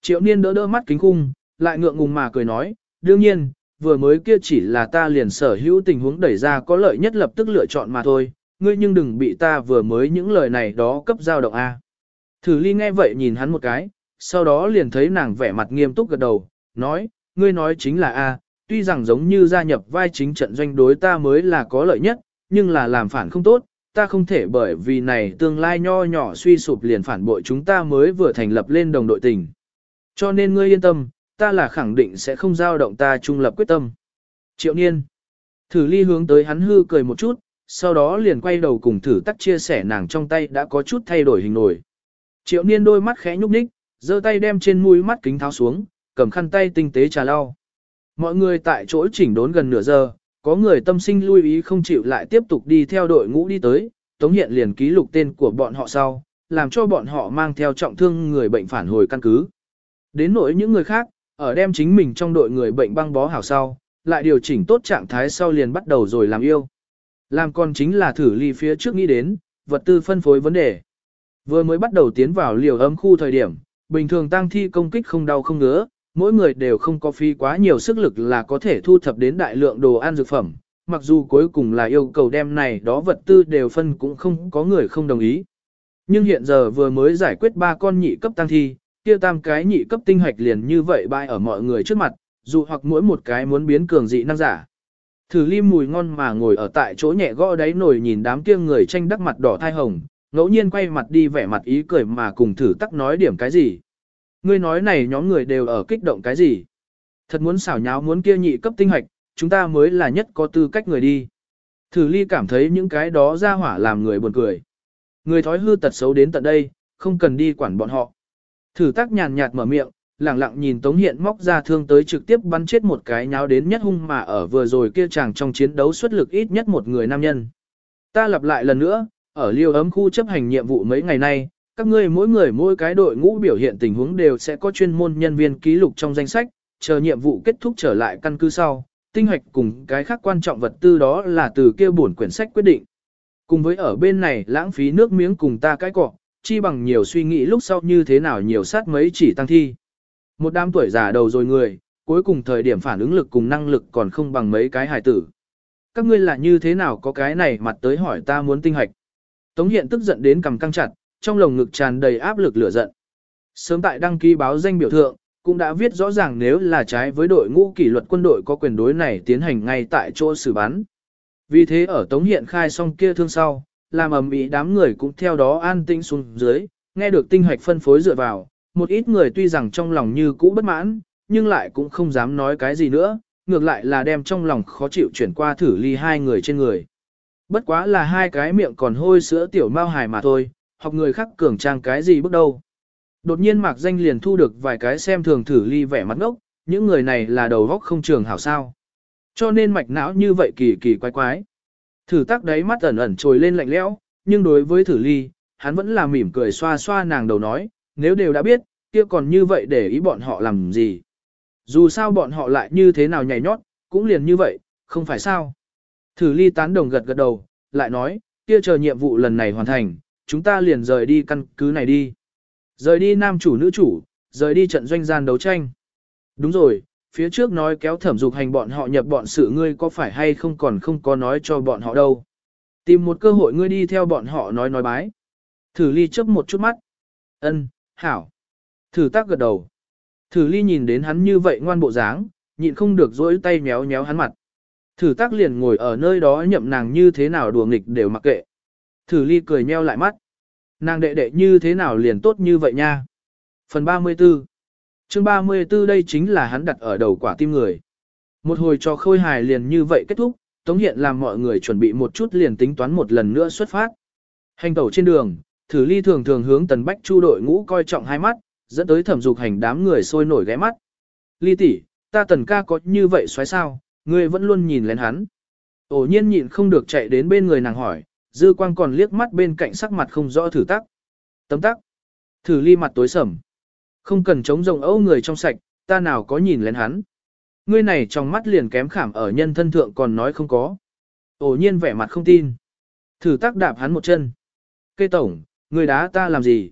Triệu niên đỡ đỡ mắt kính khung, lại ngượng ngùng mà cười nói, đương nhiên, vừa mới kia chỉ là ta liền sở hữu tình huống đẩy ra có lợi nhất lập tức lựa chọn mà thôi, ngươi nhưng đừng bị ta vừa mới những lời này đó cấp giao động A. Thử ly nghe vậy nhìn hắn một cái, sau đó liền thấy nàng vẻ mặt nghiêm túc gật đầu, nói, ngươi nói chính là A, tuy rằng giống như gia nhập vai chính trận doanh đối ta mới là có lợi nhất, nhưng là làm phản không tốt, ta không thể bởi vì này tương lai nho nhỏ suy sụp liền phản bội chúng ta mới vừa thành lập lên đồng đội tình. Cho nên ngươi yên tâm, ta là khẳng định sẽ không giao động ta trung lập quyết tâm. Triệu Niên. Thử ly hướng tới hắn hư cười một chút, sau đó liền quay đầu cùng thử tắc chia sẻ nàng trong tay đã có chút thay đổi hình nổi. Triệu Niên đôi mắt khẽ nhúc nhích, giơ tay đem trên mũi mắt kính tháo xuống, cầm khăn tay tinh tế trà lau. Mọi người tại chỗ chỉnh đốn gần nửa giờ, có người tâm sinh lưu ý không chịu lại tiếp tục đi theo đội ngũ đi tới, Tống Hiện liền ký lục tên của bọn họ sau, làm cho bọn họ mang theo trọng thương người bệnh phản hồi căn cứ. Đến nỗi những người khác, ở đem chính mình trong đội người bệnh băng bó hảo sau, lại điều chỉnh tốt trạng thái sau liền bắt đầu rồi làm yêu. Làm còn chính là thử ly phía trước nghĩ đến, vật tư phân phối vấn đề. Vừa mới bắt đầu tiến vào liều ấm khu thời điểm, bình thường tăng thi công kích không đau không ngứa, mỗi người đều không có phí quá nhiều sức lực là có thể thu thập đến đại lượng đồ ăn dược phẩm, mặc dù cuối cùng là yêu cầu đem này đó vật tư đều phân cũng không có người không đồng ý. Nhưng hiện giờ vừa mới giải quyết ba con nhị cấp tăng thi, kia tam cái nhị cấp tinh hoạch liền như vậy bại ở mọi người trước mặt, dù hoặc mỗi một cái muốn biến cường dị năng giả. Thử ly mùi ngon mà ngồi ở tại chỗ nhẹ gõ đáy nồi nhìn đám kia người tranh đắc mặt đỏ thai hồng, ngẫu nhiên quay mặt đi vẻ mặt ý cười mà cùng thử tắc nói điểm cái gì. Ngươi nói này nhóm người đều ở kích động cái gì? Thật muốn xảo nháo muốn kia nhị cấp tinh hoạch, chúng ta mới là nhất có tư cách người đi. Thử ly cảm thấy những cái đó ra hỏa làm người buồn cười. Người thói hư tật xấu đến tận đây, không cần đi quản bọn họ. Thử tác nhàn nhạt mở miệng, lẳng lặng nhìn Tống Hiện móc ra thương tới trực tiếp bắn chết một cái nháo đến nhất hung mà ở vừa rồi kia chàng trong chiến đấu xuất lực ít nhất một người nam nhân. Ta lặp lại lần nữa, ở liêu ấm khu chấp hành nhiệm vụ mấy ngày nay, các ngươi mỗi người mỗi cái đội ngũ biểu hiện tình huống đều sẽ có chuyên môn nhân viên ký lục trong danh sách, chờ nhiệm vụ kết thúc trở lại căn cứ sau, tinh hoạch cùng cái khác quan trọng vật tư đó là từ kia bổn quyển sách quyết định. Cùng với ở bên này lãng phí nước miếng cùng ta cái cọ, chi bằng nhiều suy nghĩ lúc sau như thế nào nhiều sát mấy chỉ tăng thi. Một đám tuổi già đầu rồi người, cuối cùng thời điểm phản ứng lực cùng năng lực còn không bằng mấy cái hài tử. Các ngươi là như thế nào có cái này mặt tới hỏi ta muốn tinh hoạch. Tống hiện tức giận đến cầm căng chặt, trong lồng ngực tràn đầy áp lực lửa giận. Sớm tại đăng ký báo danh biểu thượng, cũng đã viết rõ ràng nếu là trái với đội ngũ kỷ luật quân đội có quyền đối này tiến hành ngay tại chỗ xử bắn. Vì thế ở Tống Hiện khai xong kia thương sau, làm ầm ĩ đám người cũng theo đó an tĩnh xuống dưới, nghe được tinh hoạch phân phối dựa vào, một ít người tuy rằng trong lòng như cũ bất mãn, nhưng lại cũng không dám nói cái gì nữa, ngược lại là đem trong lòng khó chịu chuyển qua thử ly hai người trên người. Bất quá là hai cái miệng còn hôi sữa tiểu mao hài mà thôi, học người khác cường trang cái gì bước đâu. Đột nhiên mạc danh liền thu được vài cái xem thường thử ly vẻ mặt ngốc, những người này là đầu góc không trường hảo sao. Cho nên mạch não như vậy kỳ kỳ quái quái. Thử tác đáy mắt ẩn ẩn trồi lên lạnh lẽo, nhưng đối với thử ly, hắn vẫn là mỉm cười xoa xoa nàng đầu nói, nếu đều đã biết, kia còn như vậy để ý bọn họ làm gì. Dù sao bọn họ lại như thế nào nhảy nhót, cũng liền như vậy, không phải sao. Thử ly tán đồng gật gật đầu, lại nói, kia chờ nhiệm vụ lần này hoàn thành, chúng ta liền rời đi căn cứ này đi. Rời đi nam chủ nữ chủ, rời đi trận doanh gian đấu tranh. Đúng rồi, phía trước nói kéo thẩm dục hành bọn họ nhập bọn sự ngươi có phải hay không còn không có nói cho bọn họ đâu. Tìm một cơ hội ngươi đi theo bọn họ nói nói bái. Thử ly chớp một chút mắt. ân hảo. Thử tác gật đầu. Thử ly nhìn đến hắn như vậy ngoan bộ dáng, nhịn không được dỗi tay méo méo hắn mặt. Thử tác liền ngồi ở nơi đó nhậm nàng như thế nào đùa nghịch đều mặc kệ. Thử ly cười nheo lại mắt. Nàng đệ đệ như thế nào liền tốt như vậy nha. Phần 34 chương 34 đây chính là hắn đặt ở đầu quả tim người. Một hồi cho khôi hài liền như vậy kết thúc, Tống Hiện làm mọi người chuẩn bị một chút liền tính toán một lần nữa xuất phát. Hành tẩu trên đường, thử ly thường thường hướng tần bách chu đội ngũ coi trọng hai mắt, dẫn tới thẩm dục hành đám người sôi nổi ghé mắt. Ly tỷ, ta tần ca có như vậy xoáy sao, ngươi vẫn luôn nhìn lén hắn. Ổ nhiên nhịn không được chạy đến bên người nàng hỏi, dư quang còn liếc mắt bên cạnh sắc mặt không rõ thử tắc. Tấm tắc. Thử ly mặt tối sầm. Không cần chống rồng âu người trong sạch, ta nào có nhìn lên hắn. Ngươi này trong mắt liền kém khảm ở nhân thân thượng còn nói không có. Ổ nhiên vẻ mặt không tin. Thử tác đạp hắn một chân. Cây tổng, ngươi đá ta làm gì?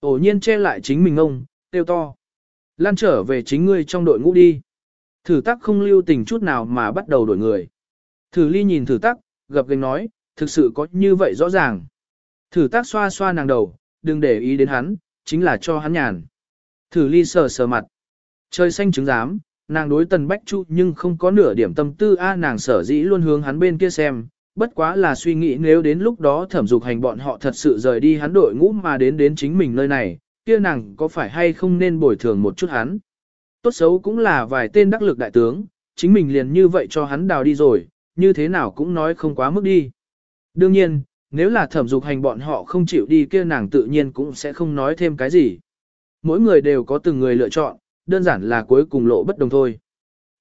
Ổ nhiên che lại chính mình ông, tiêu to. Lan trở về chính ngươi trong đội ngũ đi. Thử tác không lưu tình chút nào mà bắt đầu đổi người. Thử ly nhìn thử tác, gập gành nói, thực sự có như vậy rõ ràng. Thử tác xoa xoa nàng đầu, đừng để ý đến hắn, chính là cho hắn nhàn. Thử ly sờ sờ mặt. Trời xanh trứng giám, nàng đối tần bách chu nhưng không có nửa điểm tâm tư a nàng sở dĩ luôn hướng hắn bên kia xem. Bất quá là suy nghĩ nếu đến lúc đó thẩm dục hành bọn họ thật sự rời đi hắn đội ngũ mà đến đến chính mình nơi này, kia nàng có phải hay không nên bồi thường một chút hắn. Tốt xấu cũng là vài tên đắc lực đại tướng, chính mình liền như vậy cho hắn đào đi rồi, như thế nào cũng nói không quá mức đi. Đương nhiên, nếu là thẩm dục hành bọn họ không chịu đi kia nàng tự nhiên cũng sẽ không nói thêm cái gì. Mỗi người đều có từng người lựa chọn, đơn giản là cuối cùng lộ bất đồng thôi.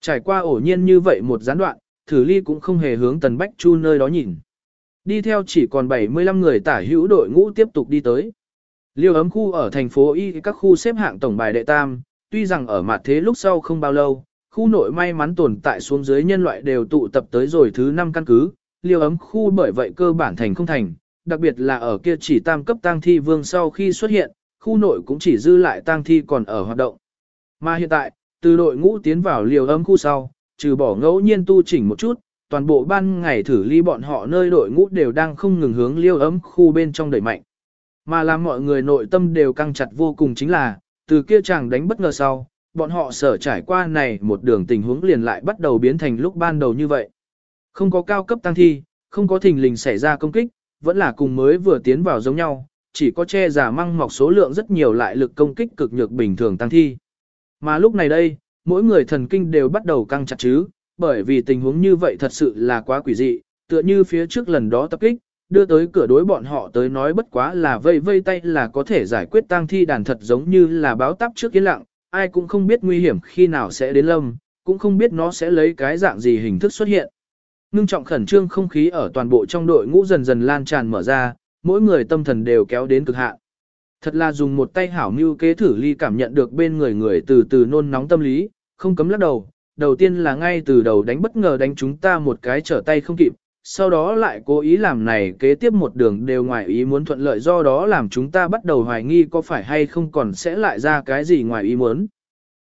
Trải qua ổ nhiên như vậy một gián đoạn, thử ly cũng không hề hướng tần bách chu nơi đó nhìn. Đi theo chỉ còn 75 người tả hữu đội ngũ tiếp tục đi tới. Liêu ấm khu ở thành phố Y các khu xếp hạng tổng bài đệ tam, tuy rằng ở mặt thế lúc sau không bao lâu, khu nội may mắn tồn tại xuống dưới nhân loại đều tụ tập tới rồi thứ 5 căn cứ, liêu ấm khu bởi vậy cơ bản thành không thành, đặc biệt là ở kia chỉ tam cấp tang thi vương sau khi xuất hiện, khu nội cũng chỉ dư lại tang thi còn ở hoạt động. Mà hiện tại, từ đội ngũ tiến vào liều ấm khu sau, trừ bỏ ngẫu nhiên tu chỉnh một chút, toàn bộ ban ngày thử ly bọn họ nơi đội ngũ đều đang không ngừng hướng liêu ấm khu bên trong đẩy mạnh. Mà làm mọi người nội tâm đều căng chặt vô cùng chính là, từ kia chàng đánh bất ngờ sau, bọn họ sở trải qua này một đường tình huống liền lại bắt đầu biến thành lúc ban đầu như vậy. Không có cao cấp tăng thi, không có thình lình xảy ra công kích, vẫn là cùng mới vừa tiến vào giống nhau, chỉ có che giả măng mọc số lượng rất nhiều lại lực công kích cực nhược bình thường tăng thi. Mà lúc này đây, mỗi người thần kinh đều bắt đầu căng chặt chứ, bởi vì tình huống như vậy thật sự là quá quỷ dị, tựa như phía trước lần đó tập kích, đưa tới cửa đối bọn họ tới nói bất quá là vây vây tay là có thể giải quyết tang thi đàn thật giống như là báo táp trước yên lặng, ai cũng không biết nguy hiểm khi nào sẽ đến lâm, cũng không biết nó sẽ lấy cái dạng gì hình thức xuất hiện. Ngưng trọng khẩn trương không khí ở toàn bộ trong đội ngũ dần dần lan tràn mở ra, mỗi người tâm thần đều kéo đến cực hạn. Thật là dùng một tay hảo mưu kế thử ly cảm nhận được bên người người từ từ nôn nóng tâm lý, không cấm lắc đầu. Đầu tiên là ngay từ đầu đánh bất ngờ đánh chúng ta một cái trở tay không kịp, sau đó lại cố ý làm này kế tiếp một đường đều ngoài ý muốn thuận lợi do đó làm chúng ta bắt đầu hoài nghi có phải hay không còn sẽ lại ra cái gì ngoài ý muốn.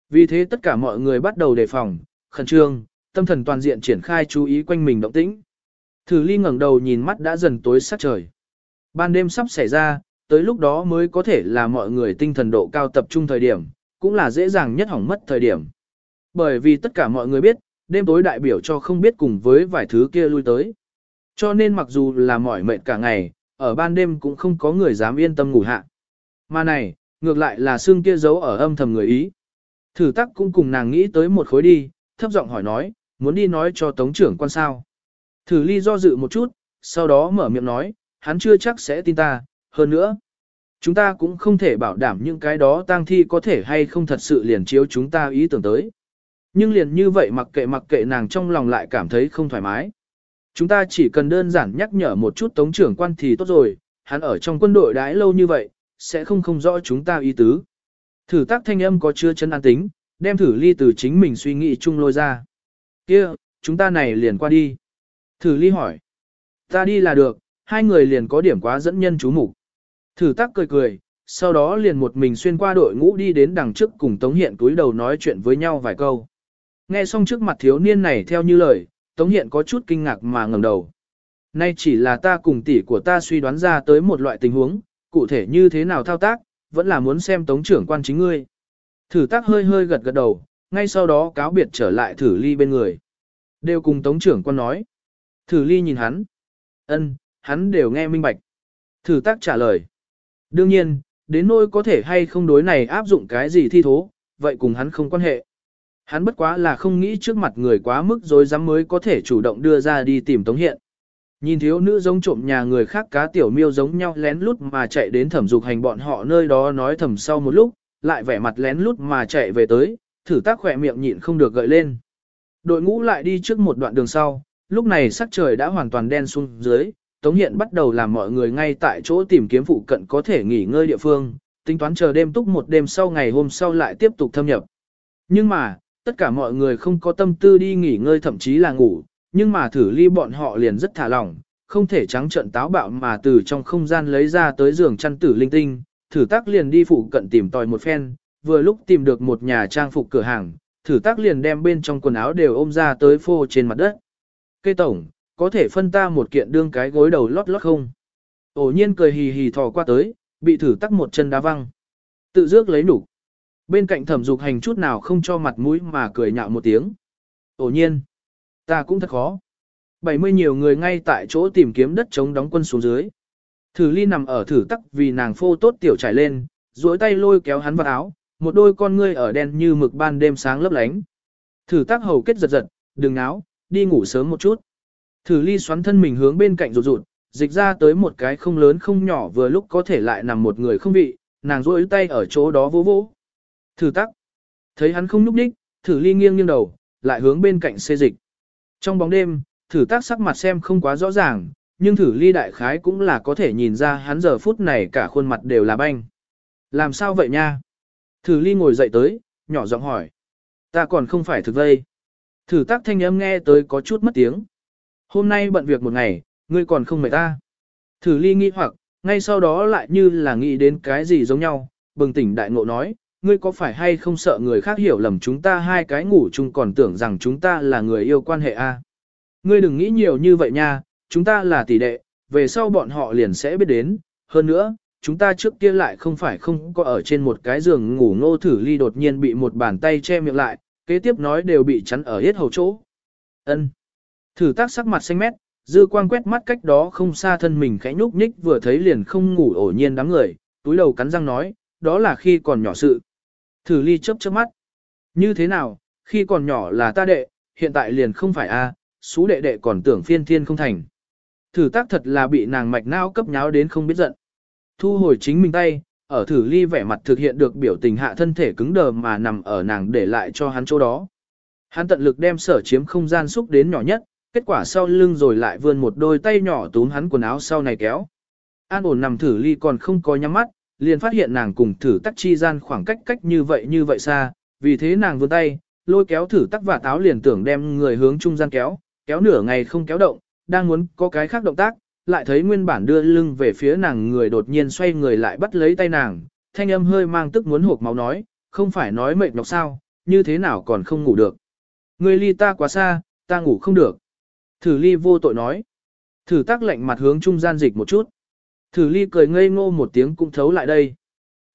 Vì thế tất cả mọi người bắt đầu đề phòng, khẩn trương, tâm thần toàn diện triển khai chú ý quanh mình động tĩnh. Thử ly ngẩng đầu nhìn mắt đã dần tối sát trời. Ban đêm sắp xảy ra, tới lúc đó mới có thể là mọi người tinh thần độ cao tập trung thời điểm, cũng là dễ dàng nhất hỏng mất thời điểm. Bởi vì tất cả mọi người biết, đêm tối đại biểu cho không biết cùng với vài thứ kia lui tới. Cho nên mặc dù là mỏi mệt cả ngày, ở ban đêm cũng không có người dám yên tâm ngủ hạ. Mà này, ngược lại là xương kia giấu ở âm thầm người ý. Thử tắc cũng cùng nàng nghĩ tới một khối đi, thấp giọng hỏi nói, muốn đi nói cho tống trưởng quan sao. Thử ly do dự một chút, sau đó mở miệng nói, hắn chưa chắc sẽ tin ta, hơn nữa. Chúng ta cũng không thể bảo đảm những cái đó tang thi có thể hay không thật sự liền chiếu chúng ta ý tưởng tới. Nhưng liền như vậy mặc kệ mặc kệ nàng trong lòng lại cảm thấy không thoải mái. Chúng ta chỉ cần đơn giản nhắc nhở một chút tống trưởng quan thì tốt rồi, hắn ở trong quân đội đãi lâu như vậy, sẽ không không rõ chúng ta ý tứ. Thử tác thanh âm có chưa chân an tính, đem thử ly từ chính mình suy nghĩ chung lôi ra. kia chúng ta này liền qua đi. Thử ly hỏi. Ta đi là được, hai người liền có điểm quá dẫn nhân chú mục Thử tác cười cười, sau đó liền một mình xuyên qua đội ngũ đi đến đằng trước cùng Tống Hiện túi đầu nói chuyện với nhau vài câu. Nghe xong trước mặt thiếu niên này theo như lời, Tống Hiện có chút kinh ngạc mà ngẩng đầu. Nay chỉ là ta cùng tỷ của ta suy đoán ra tới một loại tình huống, cụ thể như thế nào thao tác, vẫn là muốn xem Tống trưởng quan chính ngươi. Thử tác hơi hơi gật gật đầu, ngay sau đó cáo biệt trở lại thử ly bên người. Đều cùng Tống trưởng quan nói. Thử ly nhìn hắn. ân, hắn đều nghe minh bạch. Thử tác trả lời. Đương nhiên, đến nỗi có thể hay không đối này áp dụng cái gì thi thố, vậy cùng hắn không quan hệ. Hắn bất quá là không nghĩ trước mặt người quá mức rồi dám mới có thể chủ động đưa ra đi tìm Tống Hiện. Nhìn thiếu nữ giống trộm nhà người khác cá tiểu miêu giống nhau lén lút mà chạy đến thẩm dục hành bọn họ nơi đó nói thầm sau một lúc, lại vẻ mặt lén lút mà chạy về tới, thử tác khỏe miệng nhịn không được gợi lên. Đội ngũ lại đi trước một đoạn đường sau, lúc này sắc trời đã hoàn toàn đen xuống dưới, Tống Hiện bắt đầu làm mọi người ngay tại chỗ tìm kiếm phụ cận có thể nghỉ ngơi địa phương, tính toán chờ đêm túc một đêm sau ngày hôm sau lại tiếp tục thâm nhập. Nhưng mà, tất cả mọi người không có tâm tư đi nghỉ ngơi thậm chí là ngủ, nhưng mà thử ly bọn họ liền rất thả lỏng, không thể trắng trận táo bạo mà từ trong không gian lấy ra tới giường chăn tử linh tinh, thử tác liền đi phụ cận tìm tòi một phen, vừa lúc tìm được một nhà trang phục cửa hàng, thử tác liền đem bên trong quần áo đều ôm ra tới phô trên mặt đất. Cây tổng, có thể phân ta một kiện đương cái gối đầu lót lót không? Ổ nhiên cười hì hì thò qua tới, bị thử tắc một chân đá văng. Tự dước lấy nụ. Bên cạnh thẩm dục hành chút nào không cho mặt mũi mà cười nhạo một tiếng. Ổ nhiên. Ta cũng thật khó. 70 nhiều người ngay tại chỗ tìm kiếm đất chống đóng quân xuống dưới. Thử ly nằm ở thử tắc vì nàng phô tốt tiểu trải lên, duỗi tay lôi kéo hắn vào áo, một đôi con ngươi ở đen như mực ban đêm sáng lấp lánh. Thử tắc hầu kết giật giật, đừng náo, đi ngủ sớm một chút. Thử ly xoắn thân mình hướng bên cạnh rụt rụt, dịch ra tới một cái không lớn không nhỏ vừa lúc có thể lại nằm một người không vị, nàng duỗi tay ở chỗ đó vỗ vỗ. Thử tắc. Thấy hắn không nhúc đích, thử ly nghiêng nghiêng đầu, lại hướng bên cạnh xê dịch. Trong bóng đêm, thử tác sắc mặt xem không quá rõ ràng, nhưng thử ly đại khái cũng là có thể nhìn ra hắn giờ phút này cả khuôn mặt đều là banh. Làm sao vậy nha? Thử ly ngồi dậy tới, nhỏ giọng hỏi. Ta còn không phải thực vây. Thử tác thanh âm nghe tới có chút mất tiếng. Hôm nay bận việc một ngày, ngươi còn không mệt ta. Thử ly nghi hoặc, ngay sau đó lại như là nghĩ đến cái gì giống nhau, bừng tỉnh đại ngộ nói, ngươi có phải hay không sợ người khác hiểu lầm chúng ta hai cái ngủ chung còn tưởng rằng chúng ta là người yêu quan hệ a? Ngươi đừng nghĩ nhiều như vậy nha, chúng ta là tỷ đệ, về sau bọn họ liền sẽ biết đến, hơn nữa, chúng ta trước kia lại không phải không có ở trên một cái giường ngủ ngô thử ly đột nhiên bị một bàn tay che miệng lại, kế tiếp nói đều bị chắn ở hết hầu chỗ. Ân. Thử tác sắc mặt xanh mét, dư quang quét mắt cách đó không xa thân mình khẽ nhúc nhích vừa thấy liền không ngủ ổ nhiên đám người, túi đầu cắn răng nói, đó là khi còn nhỏ sự. Thử ly chớp chớp mắt. Như thế nào, khi còn nhỏ là ta đệ, hiện tại liền không phải a, xú đệ đệ còn tưởng phiên thiên không thành. Thử tác thật là bị nàng mạch não cấp nháo đến không biết giận. Thu hồi chính mình tay, ở thử ly vẻ mặt thực hiện được biểu tình hạ thân thể cứng đờ mà nằm ở nàng để lại cho hắn chỗ đó. Hắn tận lực đem sở chiếm không gian xúc đến nhỏ nhất, kết quả sau lưng rồi lại vươn một đôi tay nhỏ túm hắn quần áo sau này kéo. An ổn nằm thử ly còn không có nhắm mắt, liền phát hiện nàng cùng thử tắc chi gian khoảng cách cách như vậy như vậy xa, vì thế nàng vươn tay, lôi kéo thử tắc và táo liền tưởng đem người hướng trung gian kéo, kéo nửa ngày không kéo động, đang muốn có cái khác động tác, lại thấy nguyên bản đưa lưng về phía nàng người đột nhiên xoay người lại bắt lấy tay nàng, thanh âm hơi mang tức muốn hộp máu nói, không phải nói mệt nhọc sao, như thế nào còn không ngủ được. Người ly ta quá xa, ta ngủ không được. Thử ly vô tội nói. Thử tác lạnh mặt hướng trung gian dịch một chút. Thử ly cười ngây ngô một tiếng cũng thấu lại đây.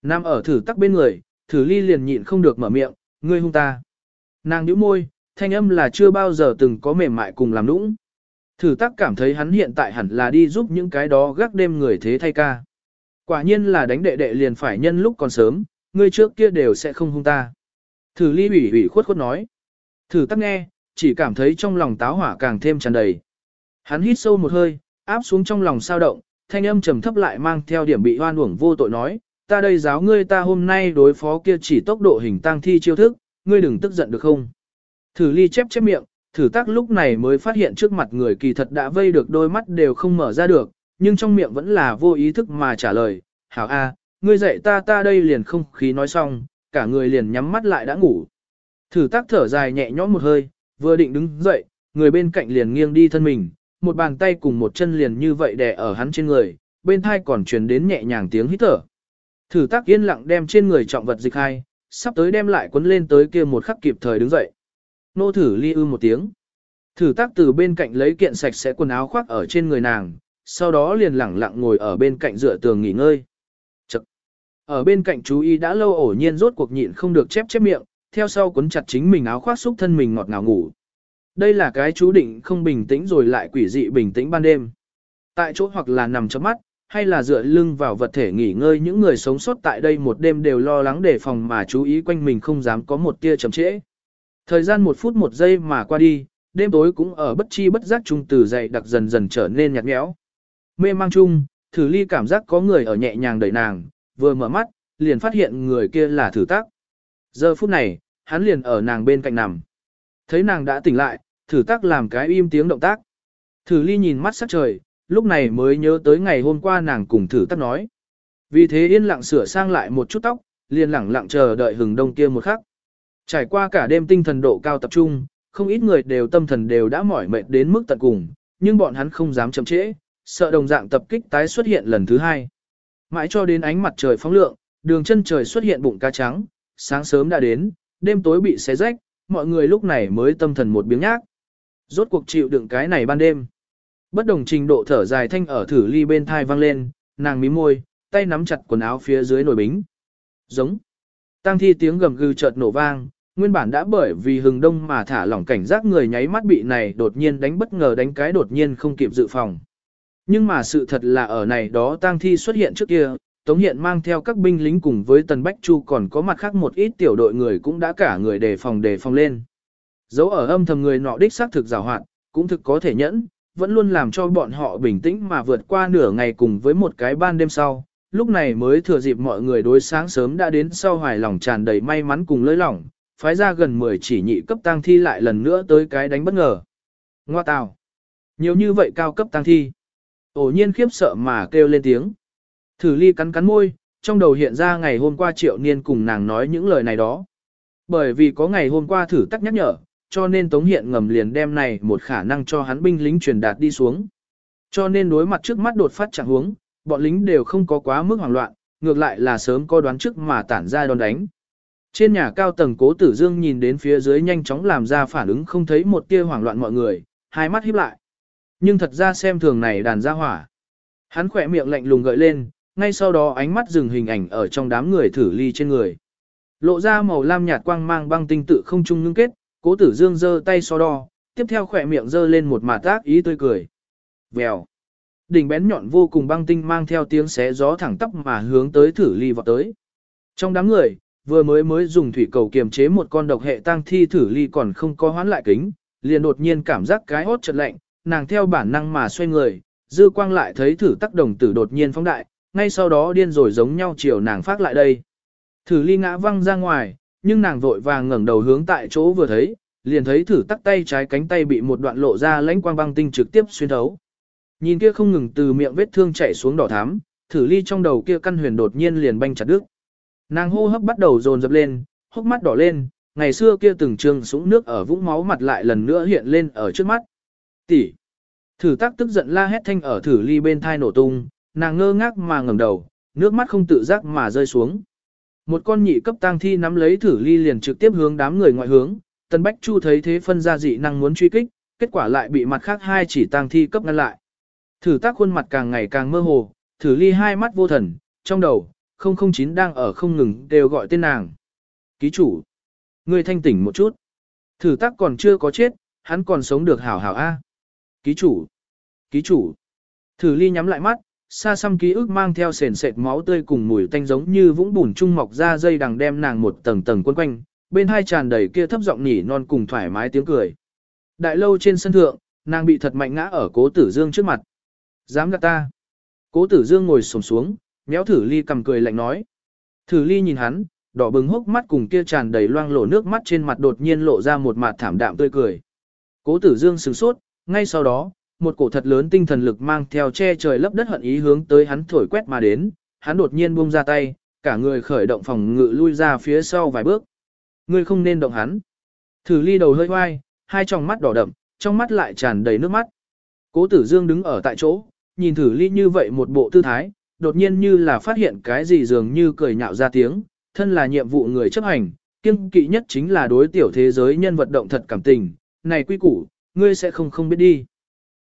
Nam ở thử tắc bên người, thử ly liền nhịn không được mở miệng, ngươi hung ta. Nàng nhíu môi, thanh âm là chưa bao giờ từng có mềm mại cùng làm nũng. Thử tắc cảm thấy hắn hiện tại hẳn là đi giúp những cái đó gác đêm người thế thay ca. Quả nhiên là đánh đệ đệ liền phải nhân lúc còn sớm, ngươi trước kia đều sẽ không hung ta. Thử ly ủy ủy khuất khuất nói. Thử tắc nghe, chỉ cảm thấy trong lòng táo hỏa càng thêm tràn đầy. Hắn hít sâu một hơi, áp xuống trong lòng sao động, thanh âm trầm thấp lại mang theo điểm bị hoan uổng vô tội nói, ta đây giáo ngươi ta hôm nay đối phó kia chỉ tốc độ hình tăng thi chiêu thức, ngươi đừng tức giận được không? Thử ly chép chép miệng, thử tác lúc này mới phát hiện trước mặt người kỳ thật đã vây được đôi mắt đều không mở ra được, nhưng trong miệng vẫn là vô ý thức mà trả lời, hảo a, ngươi dạy ta ta đây liền không khí nói xong, cả người liền nhắm mắt lại đã ngủ. Thử tác thở dài nhẹ nhõm một hơi, vừa định đứng dậy, người bên cạnh liền nghiêng đi thân mình, một bàn tay cùng một chân liền như vậy đè ở hắn trên người, bên thai còn truyền đến nhẹ nhàng tiếng hít thở. Thử tác yên lặng đem trên người trọng vật dịch hai, sắp tới đem lại quấn lên tới kia một khắc kịp thời đứng dậy. Nô thử ly ư một tiếng. Thử tác từ bên cạnh lấy kiện sạch sẽ quần áo khoác ở trên người nàng, sau đó liền lẳng lặng ngồi ở bên cạnh dựa tường nghỉ ngơi. Chật. Ở bên cạnh chú ý đã lâu ổ nhiên rốt cuộc nhịn không được chép chép miệng, theo sau cuốn chặt chính mình áo khoác xúc thân mình ngọt ngào ngủ. Đây là cái chú định không bình tĩnh rồi lại quỷ dị bình tĩnh ban đêm. Tại chỗ hoặc là nằm chớp mắt, hay là dựa lưng vào vật thể nghỉ ngơi những người sống sót tại đây một đêm đều lo lắng đề phòng mà chú ý quanh mình không dám có một tia chậm trễ. Thời gian một phút một giây mà qua đi, đêm tối cũng ở bất chi bất giác trung từ dậy đặc dần dần trở nên nhạt nhẽo. Mê mang chung, thử ly cảm giác có người ở nhẹ nhàng đẩy nàng, vừa mở mắt, liền phát hiện người kia là thử tác. Giờ phút này, hắn liền ở nàng bên cạnh nằm. Thấy nàng đã tỉnh lại, thử tác làm cái im tiếng động tác. Thử ly nhìn mắt sắc trời, lúc này mới nhớ tới ngày hôm qua nàng cùng thử tác nói. Vì thế yên lặng sửa sang lại một chút tóc, liền lặng lặng chờ đợi hừng đông kia một khắc. Trải qua cả đêm tinh thần độ cao tập trung, không ít người đều tâm thần đều đã mỏi mệt đến mức tận cùng, nhưng bọn hắn không dám chậm trễ, sợ đồng dạng tập kích tái xuất hiện lần thứ hai. Mãi cho đến ánh mặt trời phóng lượng, đường chân trời xuất hiện bụng cá trắng, sáng sớm đã đến, đêm tối bị xé rách, mọi người lúc này mới tâm thần một biếng nhác. Rốt cuộc chịu đựng cái này ban đêm. Bất đồng trình độ thở dài thanh ở thử ly bên thai vang lên, nàng mím môi, tay nắm chặt quần áo phía dưới nồi bính. Giống. Tăng thi tiếng gầm gừ chợt nổ vang, nguyên bản đã bởi vì hừng đông mà thả lỏng cảnh giác người nháy mắt bị này đột nhiên đánh bất ngờ đánh cái đột nhiên không kịp dự phòng. Nhưng mà sự thật là ở này đó tang thi xuất hiện trước kia, Tống Hiện mang theo các binh lính cùng với Tần Bách Chu còn có mặt khác một ít tiểu đội người cũng đã cả người đề phòng đề phòng lên. Dấu ở âm thầm người nọ đích xác thực rào hoạt, cũng thực có thể nhẫn, vẫn luôn làm cho bọn họ bình tĩnh mà vượt qua nửa ngày cùng với một cái ban đêm sau. Lúc này mới thừa dịp mọi người đối sáng sớm đã đến sau hoài lòng tràn đầy may mắn cùng lơi lỏng, phái ra gần 10 chỉ nhị cấp tang thi lại lần nữa tới cái đánh bất ngờ. Ngoa tào! Nhiều như vậy cao cấp tang thi. Ổ nhiên khiếp sợ mà kêu lên tiếng. Thử ly cắn cắn môi, trong đầu hiện ra ngày hôm qua triệu niên cùng nàng nói những lời này đó. Bởi vì có ngày hôm qua thử tắc nhắc nhở, cho nên Tống Hiện ngầm liền đem này một khả năng cho hắn binh lính truyền đạt đi xuống. Cho nên đối mặt trước mắt đột phát chẳng huống, bọn lính đều không có quá mức hoảng loạn, ngược lại là sớm có đoán trước mà tản ra đòn đánh. Trên nhà cao tầng cố tử dương nhìn đến phía dưới nhanh chóng làm ra phản ứng không thấy một tia hoảng loạn mọi người, hai mắt híp lại. Nhưng thật ra xem thường này đàn ra hỏa. Hắn khỏe miệng lạnh lùng gợi lên, ngay sau đó ánh mắt dừng hình ảnh ở trong đám người thử ly trên người. Lộ ra màu lam nhạt quang mang băng tinh tự không trung ngưng kết, cố tử dương giơ tay so đo, tiếp theo khỏe miệng giơ lên một mạt tác ý tươi cười. Vèo. Đỉnh bén nhọn vô cùng băng tinh mang theo tiếng xé gió thẳng tóc mà hướng tới thử ly vọt tới. Trong đám người, vừa mới mới dùng thủy cầu kiềm chế một con độc hệ tăng thi thử ly còn không có hoán lại kính, liền đột nhiên cảm giác cái hốt chợt lạnh, nàng theo bản năng mà xoay người, dư quang lại thấy thử tác đồng tử đột nhiên phóng đại, ngay sau đó điên rồi giống nhau chiều nàng phát lại đây. Thử ly ngã văng ra ngoài, nhưng nàng vội vàng ngẩng đầu hướng tại chỗ vừa thấy, liền thấy thử tắc tay trái cánh tay bị một đoạn lộ ra lãnh quang băng tinh trực tiếp xuyên thấu. Nhìn kia không ngừng từ miệng vết thương chảy xuống đỏ thắm, thử ly trong đầu kia căn huyền đột nhiên liền banh chặt đứt. Nàng hô hấp bắt đầu dồn dập lên, hốc mắt đỏ lên, ngày xưa kia từng trường sũng nước ở vũng máu mặt lại lần nữa hiện lên ở trước mắt. Tỷ. Thử tắc tức giận la hét thanh ở thử ly bên thai nổ tung, nàng ngơ ngác mà ngẩng đầu, nước mắt không tự giác mà rơi xuống. Một con nhị cấp tang thi nắm lấy thử ly liền trực tiếp hướng đám người ngoại hướng, Tân Bách Chu thấy thế phân ra dị năng muốn truy kích, kết quả lại bị mặt khác hai chỉ tang thi cấp ngăn lại. Thử tác khuôn mặt càng ngày càng mơ hồ, thử ly hai mắt vô thần, trong đầu, 009 đang ở không ngừng đều gọi tên nàng. Ký chủ, người thanh tỉnh một chút. Thử tác còn chưa có chết, hắn còn sống được hảo hảo A. Ký chủ, ký chủ. Thử ly nhắm lại mắt, xa xăm ký ức mang theo sền sệt máu tươi cùng mùi tanh giống như vũng bùn trung mọc ra dây đằng đem nàng một tầng tầng quấn quanh, bên hai tràn đầy kia thấp giọng nhỉ non cùng thoải mái tiếng cười. Đại lâu trên sân thượng, nàng bị thật mạnh ngã ở cố tử dương trước mặt. Dám gạt ta. Cố tử dương ngồi sồm xuống, méo thử ly cầm cười lạnh nói. Thử ly nhìn hắn, đỏ bừng hốc mắt cùng kia tràn đầy loang lổ nước mắt trên mặt đột nhiên lộ ra một mặt thảm đạm tươi cười. Cố tử dương sửng sốt, ngay sau đó, một cổ thật lớn tinh thần lực mang theo che trời lấp đất hận ý hướng tới hắn thổi quét mà đến, hắn đột nhiên buông ra tay, cả người khởi động phòng ngự lui ra phía sau vài bước. Ngươi không nên động hắn. Thử ly đầu hơi hoai, hai tròng mắt đỏ đậm, trong mắt lại tràn đầy nước mắt. Cố tử dương đứng ở tại chỗ, nhìn thử ly như vậy một bộ tư thái, đột nhiên như là phát hiện cái gì dường như cười nhạo ra tiếng, thân là nhiệm vụ người chấp hành, kiêng kỵ nhất chính là đối tiểu thế giới nhân vật động thật cảm tình, này quy củ, ngươi sẽ không không biết đi.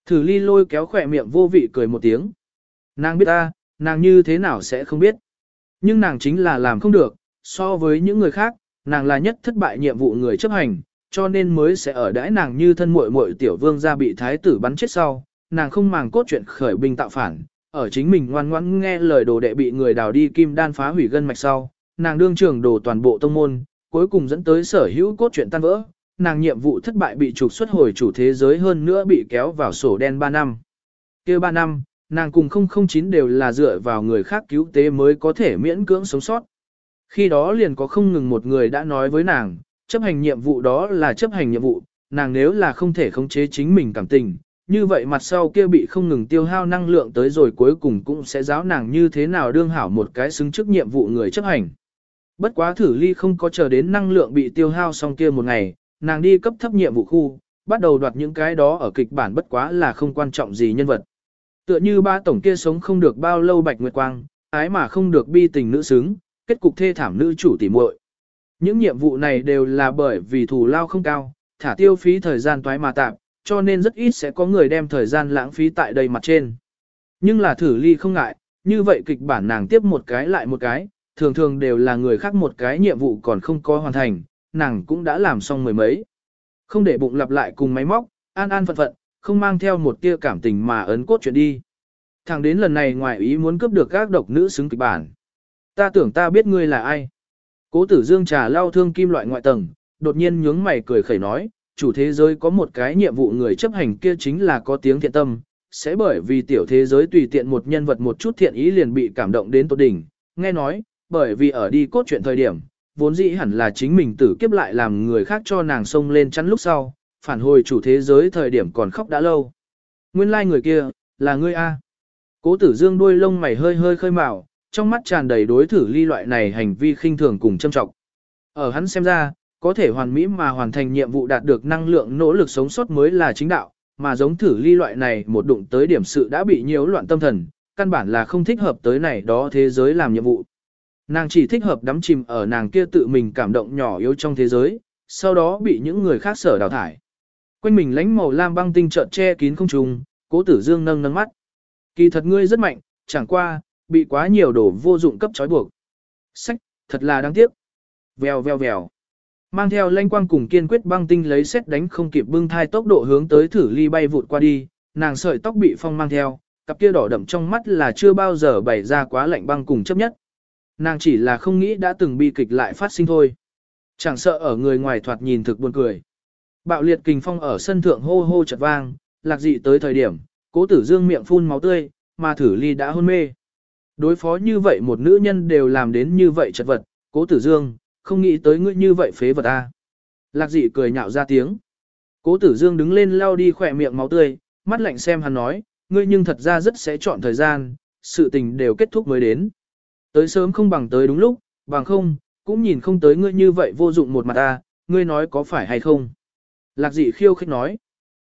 Thử ly lôi kéo khỏe miệng vô vị cười một tiếng. Nàng biết ta, nàng như thế nào sẽ không biết. Nhưng nàng chính là làm không được, so với những người khác, nàng là nhất thất bại nhiệm vụ người chấp hành, cho nên mới sẽ ở đãi nàng như thân muội muội tiểu vương gia bị thái tử bắn chết sau, nàng không màng cốt chuyện khởi binh tạo phản, ở chính mình ngoan ngoãn nghe lời đồ đệ bị người đào đi kim đan phá hủy gân mạch sau, nàng đương trưởng đồ toàn bộ tông môn, cuối cùng dẫn tới sở hữu cốt truyện tan vỡ, nàng nhiệm vụ thất bại bị trục xuất hồi chủ thế giới hơn nữa bị kéo vào sổ đen 3 năm. kia 3 năm, nàng cùng 009 đều là dựa vào người khác cứu tế mới có thể miễn cưỡng sống sót. Khi đó liền có không ngừng một người đã nói với nàng, chấp hành nhiệm vụ đó là chấp hành nhiệm vụ, nàng nếu là không thể khống chế chính mình cảm tình, như vậy mặt sau kia bị không ngừng tiêu hao năng lượng tới rồi cuối cùng cũng sẽ giáo nàng như thế nào đương hảo một cái xứng chức nhiệm vụ người chấp hành. Bất quá thử ly không có chờ đến năng lượng bị tiêu hao xong kia một ngày, nàng đi cấp thấp nhiệm vụ khu, bắt đầu đoạt những cái đó ở kịch bản bất quá là không quan trọng gì nhân vật. Tựa như ba tổng kia sống không được bao lâu bạch nguyệt quang, ái mà không được bi tình nữ xứng, kết cục thê thảm nữ chủ tỉ muội. Những nhiệm vụ này đều là bởi vì thù lao không cao, thả tiêu phí thời gian toái mà tạm, cho nên rất ít sẽ có người đem thời gian lãng phí tại đây mặt trên. Nhưng là thử ly không ngại, như vậy kịch bản nàng tiếp một cái lại một cái, thường thường đều là người khác một cái nhiệm vụ còn không có hoàn thành, nàng cũng đã làm xong mười mấy. Không để bụng lặp lại cùng máy móc, an an phận phận, không mang theo một tia cảm tình mà ấn cốt chuyện đi. Thằng đến lần này ngoài ý muốn cướp được các độc nữ xứng kịch bản. Ta tưởng ta biết ngươi là ai. Cố tử dương trà lao thương kim loại ngoại tầng, đột nhiên nhướng mày cười khẩy nói, chủ thế giới có một cái nhiệm vụ người chấp hành kia chính là có tiếng thiện tâm, sẽ bởi vì tiểu thế giới tùy tiện một nhân vật một chút thiện ý liền bị cảm động đến tột đỉnh. Nghe nói, bởi vì ở đi cốt truyện thời điểm, vốn dĩ hẳn là chính mình tử kiếp lại làm người khác cho nàng xông lên chắn lúc sau, phản hồi chủ thế giới thời điểm còn khóc đã lâu. Nguyên lai like người kia, là ngươi A. Cố tử dương đuôi lông mày hơi hơi khơi mào, trong mắt tràn đầy đối thử ly loại này hành vi khinh thường cùng châm trọng. Ở hắn xem ra, có thể hoàn mỹ mà hoàn thành nhiệm vụ đạt được năng lượng nỗ lực sống sót mới là chính đạo, mà giống thử ly loại này một đụng tới điểm sự đã bị nhiễu loạn tâm thần, căn bản là không thích hợp tới này đó thế giới làm nhiệm vụ. Nàng chỉ thích hợp đắm chìm ở nàng kia tự mình cảm động nhỏ yếu trong thế giới, sau đó bị những người khác sở đào thải. Quanh mình lánh màu lam băng tinh trợn che kín không trùng, cố tử dương nâng nâng mắt. Kỳ thật ngươi rất mạnh, chẳng qua, bị quá nhiều đồ vô dụng cấp trói buộc. Sách, thật là đáng tiếc. Vèo vèo vèo. Mang theo lanh quang cùng kiên quyết băng tinh lấy xét đánh không kịp bưng thai tốc độ hướng tới thử ly bay vụt qua đi, nàng sợi tóc bị phong mang theo, cặp kia đỏ đậm trong mắt là chưa bao giờ bày ra quá lạnh băng cùng chấp nhất. Nàng chỉ là không nghĩ đã từng bi kịch lại phát sinh thôi. Chẳng sợ ở người ngoài thoạt nhìn thực buồn cười. Bạo liệt kình phong ở sân thượng hô hô chật vang, lạc dị tới thời điểm, cố tử dương miệng phun máu tươi, mà thử ly đã hôn mê. Đối phó như vậy một nữ nhân đều làm đến như vậy chật vật, cố tử dương, không nghĩ tới ngươi như vậy phế vật a. Lạc dị cười nhạo ra tiếng. Cố tử dương đứng lên lau đi khỏe miệng máu tươi, mắt lạnh xem hắn nói, ngươi nhưng thật ra rất sẽ chọn thời gian, sự tình đều kết thúc mới đến. Tới sớm không bằng tới đúng lúc, bằng không, cũng nhìn không tới ngươi như vậy vô dụng một mặt ta, ngươi nói có phải hay không. Lạc dị khiêu khích nói.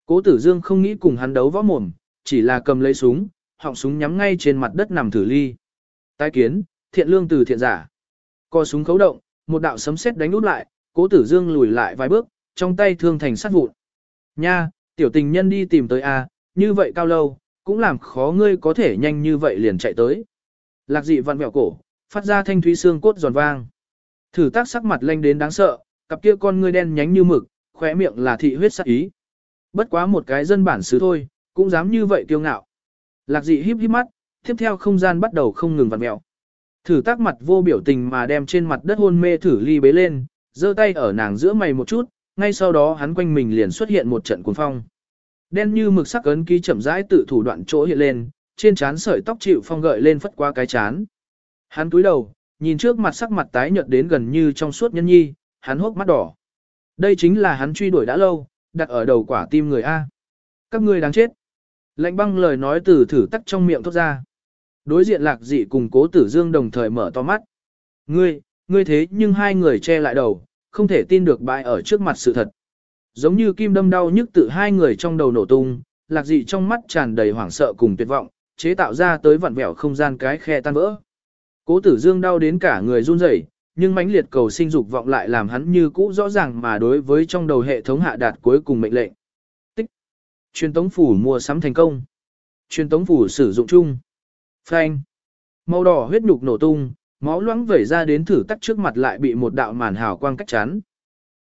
Cố tử dương không nghĩ cùng hắn đấu võ mồm, chỉ là cầm lấy súng, họng súng nhắm ngay trên mặt đất nằm thử ly. Tái kiến, thiện lương từ thiện giả. Co súng khấu động, một đạo sấm sét đánh út lại, cố tử dương lùi lại vài bước, trong tay thương thành sát vụn. Nha, tiểu tình nhân đi tìm tới a, như vậy cao lâu, cũng làm khó ngươi có thể nhanh như vậy liền chạy tới. Lạc dị vặn mẹo cổ, phát ra thanh thúy xương cốt giòn vang. Thử tác sắc mặt lanh đến đáng sợ, cặp kia con ngươi đen nhánh như mực, khóe miệng là thị huyết sắc ý. Bất quá một cái dân bản xứ thôi, cũng dám như vậy kiêu ngạo. Lạc dị híp híp mắt, tiếp theo không gian bắt đầu không ngừng vặn mẹo. Thử tác mặt vô biểu tình mà đem trên mặt đất hôn mê thử ly bế lên, giơ tay ở nàng giữa mày một chút, ngay sau đó hắn quanh mình liền xuất hiện một trận cuồng phong. Đen như mực sắc ấn ký chậm rãi tự thủ đoạn chỗ hiện lên, trên trán sợi tóc chịu phong gợi lên phất qua cái chán. Hắn cúi đầu, nhìn trước mặt sắc mặt tái nhợt đến gần như trong suốt nhân nhi, hắn hốc mắt đỏ. Đây chính là hắn truy đuổi đã lâu, đặt ở đầu quả tim người A. Các ngươi đáng chết. Lạnh băng lời nói từ thử tắc trong miệng thốt ra. Đối diện lạc dị cùng cố tử dương đồng thời mở to mắt. Ngươi, ngươi thế nhưng hai người che lại đầu, không thể tin được bại ở trước mặt sự thật. giống như kim đâm đau nhức tự hai người trong đầu nổ tung, lạc dị trong mắt tràn đầy hoảng sợ cùng tuyệt vọng, chế tạo ra tới vặn vẹo không gian cái khe tan vỡ. Cố tử dương đau đến cả người run rẩy, nhưng mãnh liệt cầu sinh dục vọng lại làm hắn như cũ rõ ràng mà đối với trong đầu hệ thống hạ đạt cuối cùng mệnh lệnh. Tích. Truyền tống phủ mua sắm thành công. Truyền tống phủ sử dụng chung. Phanh. Màu đỏ huyết nhục nổ tung, máu loãng vẩy ra đến thử tắt trước mặt lại bị một đạo màn hào quang cách chắn.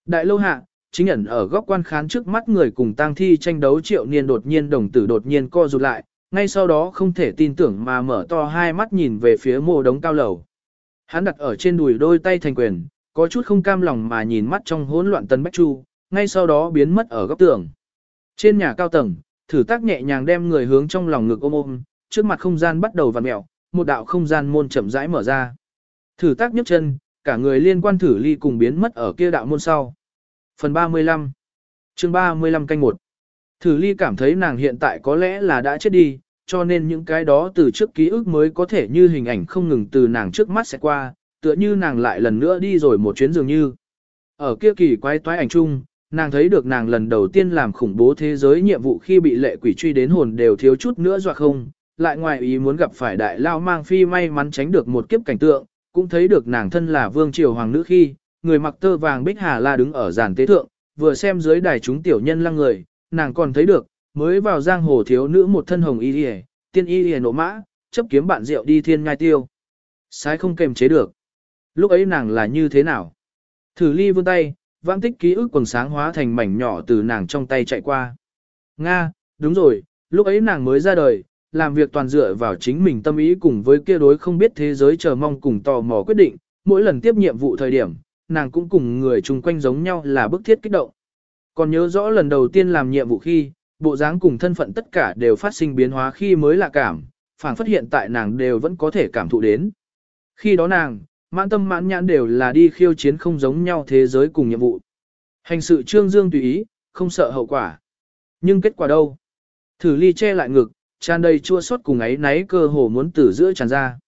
Đại lâu hạ, chính ẩn ở góc quan khán trước mắt người cùng tang thi tranh đấu triệu niên đột nhiên đồng tử đột nhiên co rụt lại, ngay sau đó không thể tin tưởng mà mở to hai mắt nhìn về phía mộ đống cao lầu. Hắn đặt ở trên đùi đôi tay thành quyền, có chút không cam lòng mà nhìn mắt trong hỗn loạn tân bách chu, ngay sau đó biến mất ở góc tường. Trên nhà cao tầng, thử tác nhẹ nhàng đem người hướng trong lòng ngực ôm ôm, trước mặt không gian bắt đầu vặn mẹo, một đạo không gian môn chậm rãi mở ra. Thử tác nhấc chân, cả người liên quan thử ly cùng biến mất ở kia đạo môn sau. Phần 35 chương 35 canh 1 Thử ly cảm thấy nàng hiện tại có lẽ là đã chết đi, cho nên những cái đó từ trước ký ức mới có thể như hình ảnh không ngừng từ nàng trước mắt sẽ qua, tựa như nàng lại lần nữa đi rồi một chuyến dường như. Ở kia kỳ quái toái ảnh chung, nàng thấy được nàng lần đầu tiên làm khủng bố thế giới nhiệm vụ khi bị lệ quỷ truy đến hồn đều thiếu chút nữa dọa không, lại ngoài ý muốn gặp phải đại lao mang phi may mắn tránh được một kiếp cảnh tượng, cũng thấy được nàng thân là vương triều hoàng nữ khi, người mặc tơ vàng bích hà la đứng ở giàn tế thượng, vừa xem dưới đài chúng tiểu nhân lăng người, nàng còn thấy được, mới vào giang hồ thiếu nữ một thân hồng y liề, tiên y liề nộ mã, chấp kiếm bạn rượu đi thiên ngai tiêu. Sái không kềm chế được. Lúc ấy nàng là như thế nào? Thử ly vươn tay, vãng tích ký ức quần sáng hóa thành mảnh nhỏ từ nàng trong tay chạy qua. Nga, đúng rồi, lúc ấy nàng mới ra đời, làm việc toàn dựa vào chính mình tâm ý cùng với kia đối không biết thế giới chờ mong cùng tò mò quyết định, mỗi lần tiếp nhiệm vụ thời điểm, nàng cũng cùng người chung quanh giống nhau là bức thiết kích động. Còn nhớ rõ lần đầu tiên làm nhiệm vụ khi, bộ dáng cùng thân phận tất cả đều phát sinh biến hóa khi mới lạ cảm, phản phát hiện tại nàng đều vẫn có thể cảm thụ đến. Khi đó nàng, mãn tâm mãn nhãn đều là đi khiêu chiến không giống nhau thế giới cùng nhiệm vụ. Hành sự trương dương tùy ý, không sợ hậu quả. Nhưng kết quả đâu? Thử ly che lại ngực, tràn đầy chua xót cùng ấy náy cơ hồ muốn từ giữa tràn ra.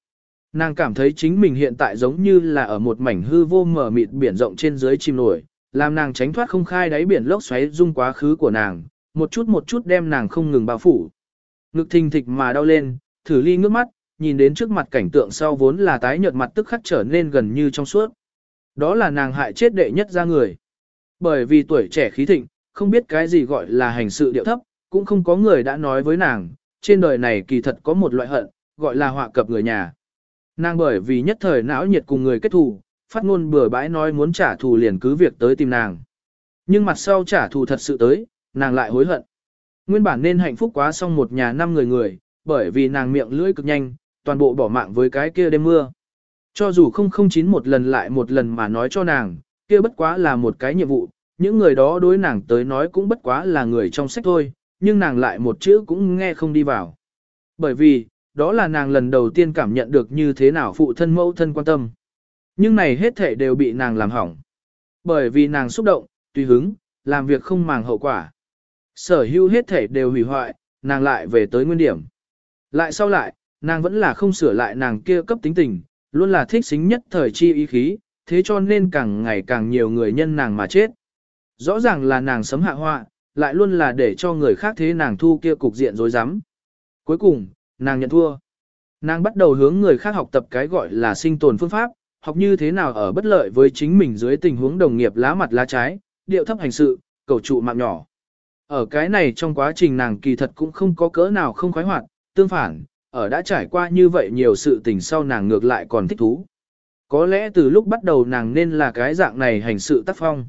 Nàng cảm thấy chính mình hiện tại giống như là ở một mảnh hư vô mở mịt biển rộng trên dưới chìm nổi, làm nàng tránh thoát không khai đáy biển lốc xoáy dung quá khứ của nàng, một chút một chút đem nàng không ngừng bao phủ. Ngực thình thịch mà đau lên, thử ly ngước mắt, nhìn đến trước mặt cảnh tượng sau vốn là tái nhợt mặt tức khắc trở nên gần như trong suốt. Đó là nàng hại chết đệ nhất ra người. Bởi vì tuổi trẻ khí thịnh, không biết cái gì gọi là hành sự điệu thấp, cũng không có người đã nói với nàng, trên đời này kỳ thật có một loại hận, gọi là họa cập người nhà. Nàng bởi vì nhất thời não nhiệt cùng người kết thù, phát ngôn bừa bãi nói muốn trả thù liền cứ việc tới tìm nàng. Nhưng mặt sau trả thù thật sự tới, nàng lại hối hận. Nguyên bản nên hạnh phúc quá xong một nhà năm người người, bởi vì nàng miệng lưỡi cực nhanh, toàn bộ bỏ mạng với cái kia đêm mưa. Cho dù không không chín một lần lại một lần mà nói cho nàng, kia bất quá là một cái nhiệm vụ, những người đó đối nàng tới nói cũng bất quá là người trong sách thôi, nhưng nàng lại một chữ cũng nghe không đi vào. Bởi vì, đó là nàng lần đầu tiên cảm nhận được như thế nào phụ thân mẫu thân quan tâm. Nhưng này hết thể đều bị nàng làm hỏng. Bởi vì nàng xúc động, tùy hứng, làm việc không màng hậu quả. Sở hữu hết thể đều hủy hoại, nàng lại về tới nguyên điểm. Lại sau lại, nàng vẫn là không sửa lại nàng kia cấp tính tình, luôn là thích xính nhất thời chi ý khí, thế cho nên càng ngày càng nhiều người nhân nàng mà chết. Rõ ràng là nàng sấm hạ họa, lại luôn là để cho người khác thế nàng thu kia cục diện rối rắm. Cuối cùng, nàng nhận thua. Nàng bắt đầu hướng người khác học tập cái gọi là sinh tồn phương pháp, học như thế nào ở bất lợi với chính mình dưới tình huống đồng nghiệp lá mặt lá trái, điệu thấp hành sự, cầu trụ mạng nhỏ. Ở cái này trong quá trình nàng kỳ thật cũng không có cỡ nào không khoái hoạt, tương phản, ở đã trải qua như vậy nhiều sự tình sau nàng ngược lại còn thích thú. Có lẽ từ lúc bắt đầu nàng nên là cái dạng này hành sự tác phong.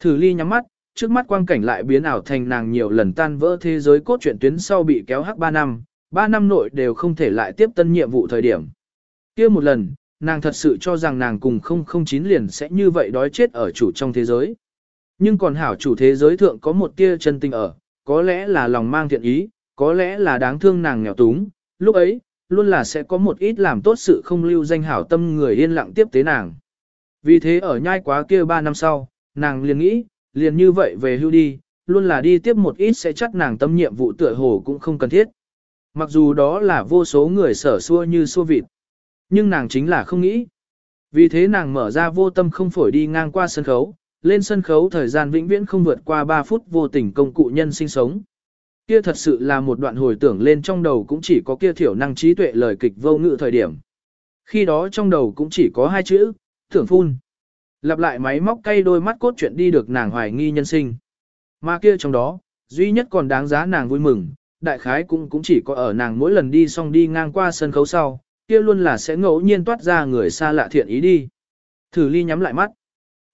Thử ly nhắm mắt, trước mắt quang cảnh lại biến ảo thành nàng nhiều lần tan vỡ thế giới cốt truyện tuyến sau bị kéo hắc 3 năm, 3 năm nội đều không thể lại tiếp tân nhiệm vụ thời điểm. kia một lần, nàng thật sự cho rằng nàng cùng 009 liền sẽ như vậy đói chết ở chủ trong thế giới. Nhưng còn hảo chủ thế giới thượng có một tia chân tình ở, có lẽ là lòng mang thiện ý, có lẽ là đáng thương nàng nghèo túng, lúc ấy, luôn là sẽ có một ít làm tốt sự không lưu danh hảo tâm người yên lặng tiếp tế nàng. Vì thế ở nhai quá kia 3 năm sau, nàng liền nghĩ, liền như vậy về hưu đi, luôn là đi tiếp một ít sẽ chắc nàng tâm nhiệm vụ tựa hồ cũng không cần thiết. Mặc dù đó là vô số người sở xua như xua vịt, nhưng nàng chính là không nghĩ. Vì thế nàng mở ra vô tâm không phổi đi ngang qua sân khấu, lên sân khấu thời gian vĩnh viễn không vượt qua 3 phút vô tình công cụ nhân sinh sống. Kia thật sự là một đoạn hồi tưởng lên trong đầu cũng chỉ có kia thiểu năng trí tuệ lời kịch vô ngữ thời điểm. Khi đó trong đầu cũng chỉ có hai chữ, tưởng phun. Lặp lại máy móc cay đôi mắt cốt chuyện đi được nàng hoài nghi nhân sinh. Mà kia trong đó, duy nhất còn đáng giá nàng vui mừng, đại khái cũng cũng chỉ có ở nàng mỗi lần đi xong đi ngang qua sân khấu sau, kia luôn là sẽ ngẫu nhiên toát ra người xa lạ thiện ý đi. Thử ly nhắm lại mắt.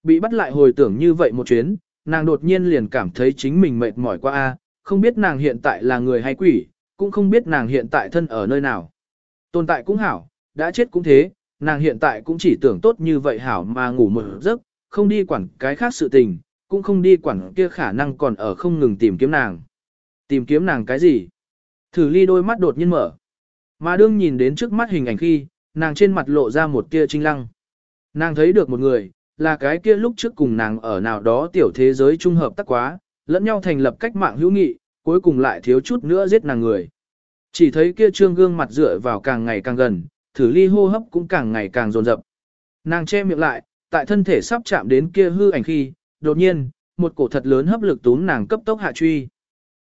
Bị bắt lại hồi tưởng như vậy một chuyến, nàng đột nhiên liền cảm thấy chính mình mệt mỏi quá a, không biết nàng hiện tại là người hay quỷ, cũng không biết nàng hiện tại thân ở nơi nào. Tồn tại cũng hảo, đã chết cũng thế, nàng hiện tại cũng chỉ tưởng tốt như vậy hảo mà ngủ một giấc, không đi quản cái khác sự tình, cũng không đi quản kia khả năng còn ở không ngừng tìm kiếm nàng. Tìm kiếm nàng cái gì? Thử ly đôi mắt đột nhiên mở. Mà đương nhìn đến trước mắt hình ảnh khi, nàng trên mặt lộ ra một tia trinh lăng. Nàng thấy được một người, là cái kia lúc trước cùng nàng ở nào đó tiểu thế giới trung hợp tác quá, lẫn nhau thành lập cách mạng hữu nghị, cuối cùng lại thiếu chút nữa giết nàng người. Chỉ thấy kia trương gương mặt dựa vào càng ngày càng gần, thử ly hô hấp cũng càng ngày càng dồn dập. Nàng che miệng lại, tại thân thể sắp chạm đến kia hư ảnh khi, đột nhiên, một cổ thật lớn hấp lực túm nàng cấp tốc hạ truy.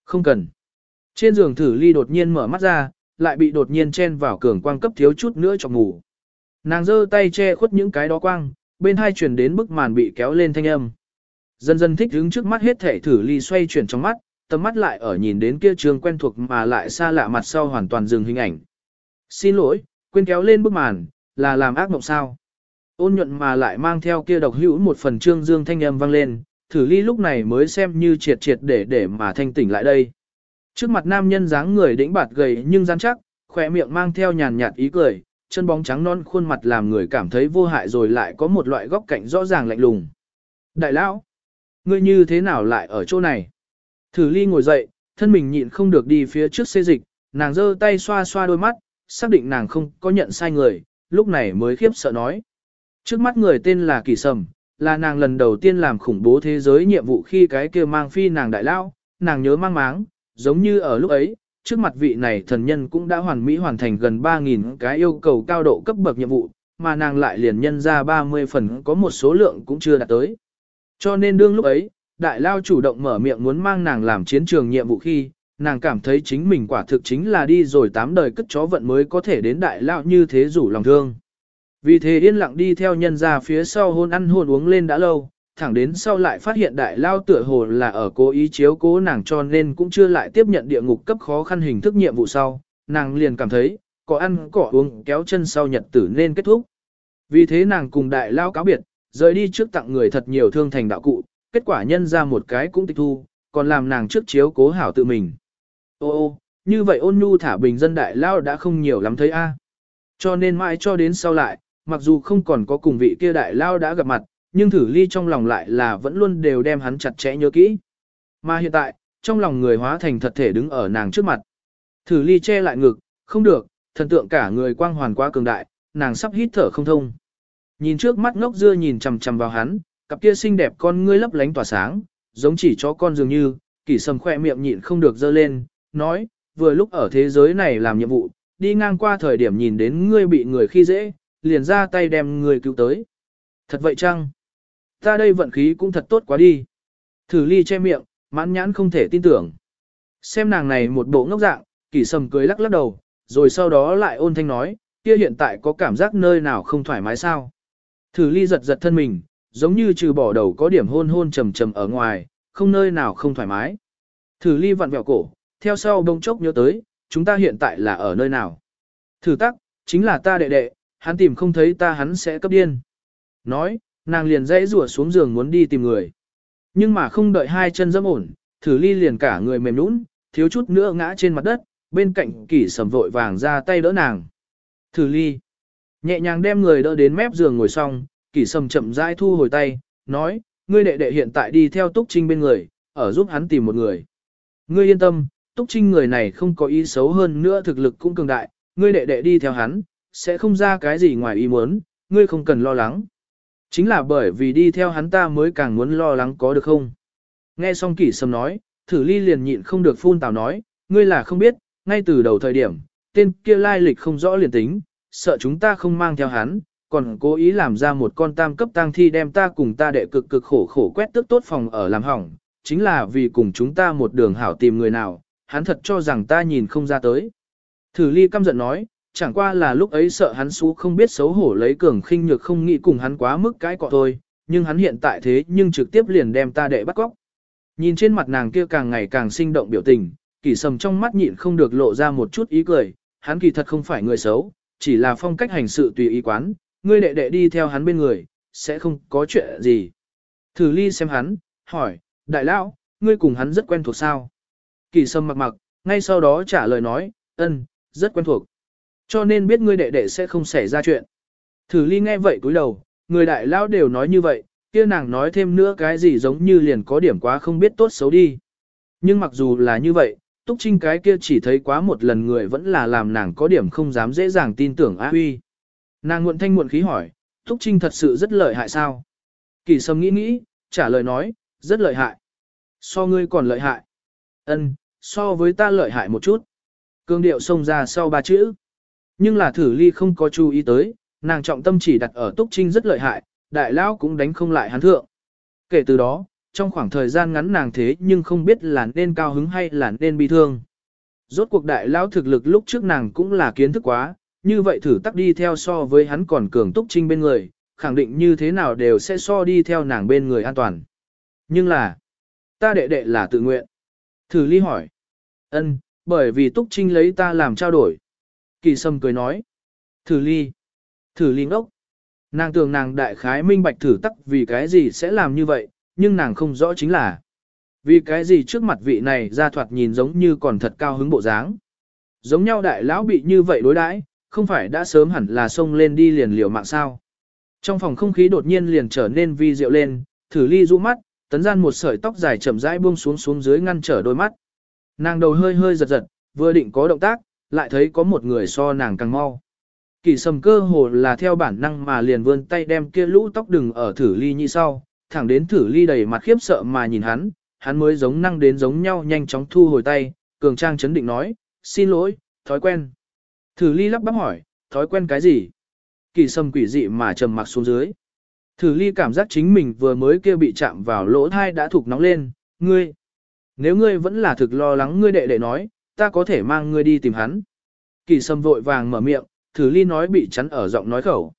Không cần. Trên giường thử ly đột nhiên mở mắt ra, lại bị đột nhiên chen vào cường quang cấp thiếu chút nữa cho ngủ. Nàng giơ tay che khuất những cái đó quang, bên hai chuyển đến bức màn bị kéo lên thanh âm. Dần dần thích đứng trước mắt hết thể thử ly xoay chuyển trong mắt, tầm mắt lại ở nhìn đến kia trường quen thuộc mà lại xa lạ mặt sau hoàn toàn dừng hình ảnh. Xin lỗi, quên kéo lên bức màn, là làm ác mộng sao. Ôn nhuận mà lại mang theo kia độc hữu một phần trương dương thanh âm vang lên, thử ly lúc này mới xem như triệt triệt để để mà thanh tỉnh lại đây. Trước mặt nam nhân dáng người đĩnh bạt gầy nhưng rắn chắc, khỏe miệng mang theo nhàn nhạt ý cười, chân bóng trắng non khuôn mặt làm người cảm thấy vô hại rồi lại có một loại góc cạnh rõ ràng lạnh lùng. Đại lão, ngươi như thế nào lại ở chỗ này? Thử ly ngồi dậy, thân mình nhịn không được đi phía trước xê dịch, nàng giơ tay xoa xoa đôi mắt, xác định nàng không có nhận sai người, lúc này mới khiếp sợ nói. Trước mắt người tên là Kỳ Sầm, là nàng lần đầu tiên làm khủng bố thế giới nhiệm vụ khi cái kia mang phi nàng đại lao, nàng nhớ mang máng, giống như ở lúc ấy, trước mặt vị này thần nhân cũng đã hoàn mỹ hoàn thành gần 3.000 cái yêu cầu cao độ cấp bậc nhiệm vụ, mà nàng lại liền nhân ra 30 phần có một số lượng cũng chưa đạt tới. Cho nên đương lúc ấy, đại lao chủ động mở miệng muốn mang nàng làm chiến trường nhiệm vụ khi, nàng cảm thấy chính mình quả thực chính là đi rồi tám đời cất chó vận mới có thể đến đại lao như thế rủ lòng thương. Vì thế yên lặng đi theo nhân ra phía sau hôn ăn hôn uống lên đã lâu, thẳng đến sau lại phát hiện đại lao tựa hồ là ở cố ý chiếu cố nàng cho nên cũng chưa lại tiếp nhận địa ngục cấp khó khăn hình thức nhiệm vụ sau, nàng liền cảm thấy, có ăn cỏ uống kéo chân sau nhật tử nên kết thúc. Vì thế nàng cùng đại lao cáo biệt, rời đi trước tặng người thật nhiều thương thành đạo cụ, kết quả nhân ra một cái cũng tịch thu, còn làm nàng trước chiếu cố hảo tự mình. Ô ô, như vậy ôn nhu thả bình dân đại lao đã không nhiều lắm thấy a. Cho nên mãi cho đến sau lại, mặc dù không còn có cùng vị kia đại lao đã gặp mặt, nhưng thử ly trong lòng lại là vẫn luôn đều đem hắn chặt chẽ nhớ kỹ. Mà hiện tại, trong lòng người hóa thành thật thể đứng ở nàng trước mặt. Thử ly che lại ngực, không được, thần tượng cả người quang hoàn quá cường đại, nàng sắp hít thở không thông. Nhìn trước mắt ngốc dưa nhìn chằm chằm vào hắn, cặp kia xinh đẹp con ngươi lấp lánh tỏa sáng, giống chỉ chó con dường như, kỷ sầm khoe miệng nhịn không được dơ lên, nói, vừa lúc ở thế giới này làm nhiệm vụ, đi ngang qua thời điểm nhìn đến ngươi bị người khi dễ, liền ra tay đem người cứu tới. Thật vậy chăng? Ta đây vận khí cũng thật tốt quá đi. Thử ly che miệng, mãn nhãn không thể tin tưởng. Xem nàng này một bộ ngốc dạng, kỷ sầm cười lắc lắc đầu, rồi sau đó lại ôn thanh nói, kia hiện tại có cảm giác nơi nào không thoải mái sao. Thử ly giật giật thân mình, giống như trừ bỏ đầu có điểm hôn hôn trầm trầm ở ngoài, không nơi nào không thoải mái. Thử ly vặn vẹo cổ, theo sau đông chốc nhớ tới, chúng ta hiện tại là ở nơi nào. Thử tắc, chính là ta đệ đệ, hắn tìm không thấy ta hắn sẽ cấp điên. Nói, nàng liền dãy rủa xuống giường muốn đi tìm người. Nhưng mà không đợi hai chân dẫm ổn, thử ly liền cả người mềm nũng, thiếu chút nữa ngã trên mặt đất, bên cạnh kỷ sầm vội vàng ra tay đỡ nàng. Thử ly, nhẹ nhàng đem người đỡ đến mép giường ngồi xong, kỷ sầm chậm rãi thu hồi tay, nói, ngươi đệ đệ hiện tại đi theo túc trinh bên người, ở giúp hắn tìm một người. Ngươi yên tâm, túc trinh người này không có ý xấu hơn nữa thực lực cũng cường đại, ngươi đệ đệ đi theo hắn, sẽ không ra cái gì ngoài ý muốn, ngươi không cần lo lắng. Chính là bởi vì đi theo hắn ta mới càng muốn lo lắng có được không. Nghe xong kỷ sầm nói, thử ly liền nhịn không được phun tào nói, ngươi là không biết, ngay từ đầu thời điểm, tên kia lai lịch không rõ liền tính, sợ chúng ta không mang theo hắn, còn cố ý làm ra một con tam cấp tang thi đem ta cùng ta đệ cực cực khổ khổ quét tước tốt phòng ở làm hỏng, chính là vì cùng chúng ta một đường hảo tìm người nào, hắn thật cho rằng ta nhìn không ra tới. Thử ly căm giận nói, chẳng qua là lúc ấy sợ hắn xú không biết xấu hổ lấy cường khinh nhược không nghĩ cùng hắn quá mức cái cọ thôi, nhưng hắn hiện tại thế nhưng trực tiếp liền đem ta đệ bắt cóc. Nhìn trên mặt nàng kia càng ngày càng sinh động biểu tình, kỳ sầm trong mắt nhịn không được lộ ra một chút ý cười, hắn kỳ thật không phải người xấu, chỉ là phong cách hành sự tùy ý quán, ngươi đệ đệ đi theo hắn bên người, sẽ không có chuyện gì. Thử ly xem hắn, hỏi, đại lão, ngươi cùng hắn rất quen thuộc sao? Kỳ sâm mặc mặc, ngay sau đó trả lời nói, ân, rất quen thuộc. Cho nên biết ngươi đệ đệ sẽ không xảy ra chuyện. Thử ly nghe vậy cúi đầu, người đại lao đều nói như vậy, kia nàng nói thêm nữa cái gì giống như liền có điểm quá không biết tốt xấu đi. Nhưng mặc dù là như vậy, Túc Trinh cái kia chỉ thấy quá một lần người vẫn là làm nàng có điểm không dám dễ dàng tin tưởng A Huy. Nàng muộn thanh muộn khí hỏi, Túc Trinh thật sự rất lợi hại sao? Kỳ sâm nghĩ nghĩ, trả lời nói, rất lợi hại. So ngươi còn lợi hại. Ân, so với ta lợi hại một chút. Cương điệu xông ra sau ba chữ. Nhưng là thử ly không có chú ý tới, nàng trọng tâm chỉ đặt ở Túc Trinh rất lợi hại, đại lão cũng đánh không lại hắn thượng. Kể từ đó, trong khoảng thời gian ngắn nàng thế nhưng không biết là nên cao hứng hay là nên bi thương. Rốt cuộc đại lão thực lực lúc trước nàng cũng là kiến thức quá, như vậy thử tắc đi theo so với hắn còn cường túc trinh bên người, khẳng định như thế nào đều sẽ so đi theo nàng bên người an toàn. Nhưng là, ta đệ đệ là tự nguyện. Thử ly hỏi. ân, bởi vì túc trinh lấy ta làm trao đổi. Kỳ sâm cười nói. Thử ly. Thử ly ngốc. Nàng tưởng nàng đại khái minh bạch thử tắc vì cái gì sẽ làm như vậy, nhưng nàng không rõ chính là. Vì cái gì trước mặt vị này ra thoạt nhìn giống như còn thật cao hứng bộ dáng. Giống nhau đại lão bị như vậy đối đãi, không phải đã sớm hẳn là xông lên đi liền liều mạng sao. Trong phòng không khí đột nhiên liền trở nên vi diệu lên, thử ly du mắt, tấn gian một sợi tóc dài chậm rãi buông xuống xuống dưới ngăn trở đôi mắt. Nàng đầu hơi hơi giật giật, vừa định có động tác, lại thấy có một người so nàng càng mau. Kỳ sầm cơ hồ là theo bản năng mà liền vươn tay đem kia lũ tóc đừng ở thử ly như sau, thẳng đến thử ly đầy mặt khiếp sợ mà nhìn hắn, hắn mới giống năng đến giống nhau nhanh chóng thu hồi tay, cường trang chấn định nói, xin lỗi, thói quen. Thử ly lắp bắp hỏi, thói quen cái gì? Kỳ sầm quỷ dị mà trầm mặc xuống dưới. Thử ly cảm giác chính mình vừa mới kia bị chạm vào lỗ thai đã thục nóng lên, ngươi. Nếu ngươi vẫn là thực lo lắng ngươi đệ đệ nói, ta có thể mang ngươi đi tìm hắn. Kỳ sâm vội vàng mở miệng, thử ly nói bị chắn ở giọng nói khẩu.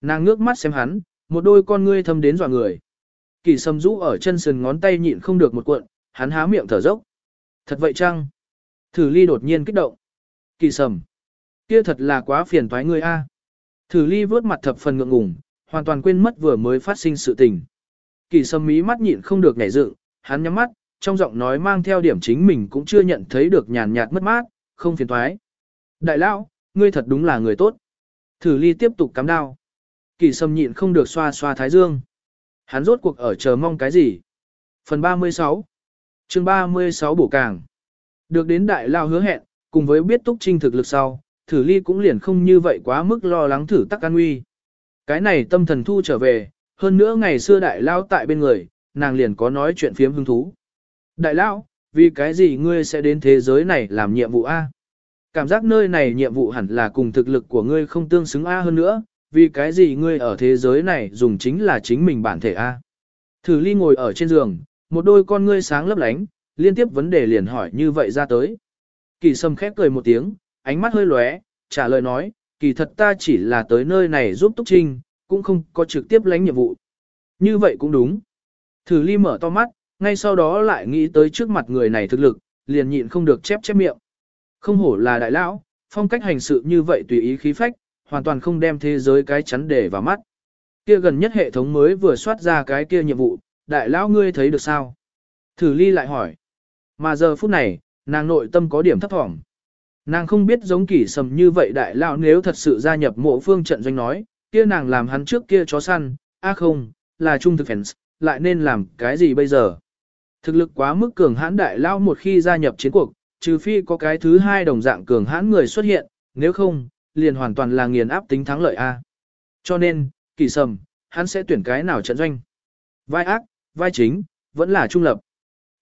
Nàng ngước mắt xem hắn, một đôi con ngươi thâm đến dọa người. Kỳ sâm rũ ở chân sườn ngón tay nhịn không được một cuộn, hắn há miệng thở dốc. Thật vậy chăng? Thử ly đột nhiên kích động. Kỳ sầm. Kia thật là quá phiền toái ngươi a. Thử ly vớt mặt thập phần ngượng ngùng, hoàn toàn quên mất vừa mới phát sinh sự tình. Kỳ sâm mí mắt nhịn không được nhảy dựng, hắn nhắm mắt, trong giọng nói mang theo điểm chính mình cũng chưa nhận thấy được nhàn nhạt mất mát, không phiền thoái. Đại lão, ngươi thật đúng là người tốt. Thử ly tiếp tục cắm đao. Kỳ sâm nhịn không được xoa xoa thái dương. Hắn rốt cuộc ở chờ mong cái gì? Phần 36 chương 36 bổ càng Được đến đại lao hứa hẹn, cùng với biết túc trinh thực lực sau, thử ly cũng liền không như vậy quá mức lo lắng thử tắc an nguy. Cái này tâm thần thu trở về, hơn nữa ngày xưa đại lao tại bên người, nàng liền có nói chuyện phiếm hứng thú. Đại lão, vì cái gì ngươi sẽ đến thế giới này làm nhiệm vụ A? Cảm giác nơi này nhiệm vụ hẳn là cùng thực lực của ngươi không tương xứng A hơn nữa, vì cái gì ngươi ở thế giới này dùng chính là chính mình bản thể A. Thử ly ngồi ở trên giường, một đôi con ngươi sáng lấp lánh, liên tiếp vấn đề liền hỏi như vậy ra tới. Kỳ sâm khép cười một tiếng, ánh mắt hơi lóe, trả lời nói, kỳ thật ta chỉ là tới nơi này giúp Túc Trinh, cũng không có trực tiếp lãnh nhiệm vụ. Như vậy cũng đúng. Thử ly mở to mắt, ngay sau đó lại nghĩ tới trước mặt người này thực lực, liền nhịn không được chép chép miệng. Không hổ là đại lão, phong cách hành sự như vậy tùy ý khí phách, hoàn toàn không đem thế giới cái chắn để vào mắt. Kia gần nhất hệ thống mới vừa soát ra cái kia nhiệm vụ, đại lão ngươi thấy được sao? Thử ly lại hỏi. Mà giờ phút này, nàng nội tâm có điểm thấp thỏm. Nàng không biết giống kỷ sầm như vậy đại lão nếu thật sự gia nhập mộ phương trận doanh nói, kia nàng làm hắn trước kia chó săn, a không, là trung thực fans, lại nên làm cái gì bây giờ? Thực lực quá mức cường hãn đại lão một khi gia nhập chiến cuộc, trừ phi có cái thứ hai đồng dạng cường hãn người xuất hiện, nếu không, liền hoàn toàn là nghiền áp tính thắng lợi A. Cho nên, kỳ sầm, hắn sẽ tuyển cái nào trận doanh. Vai ác, vai chính, vẫn là trung lập.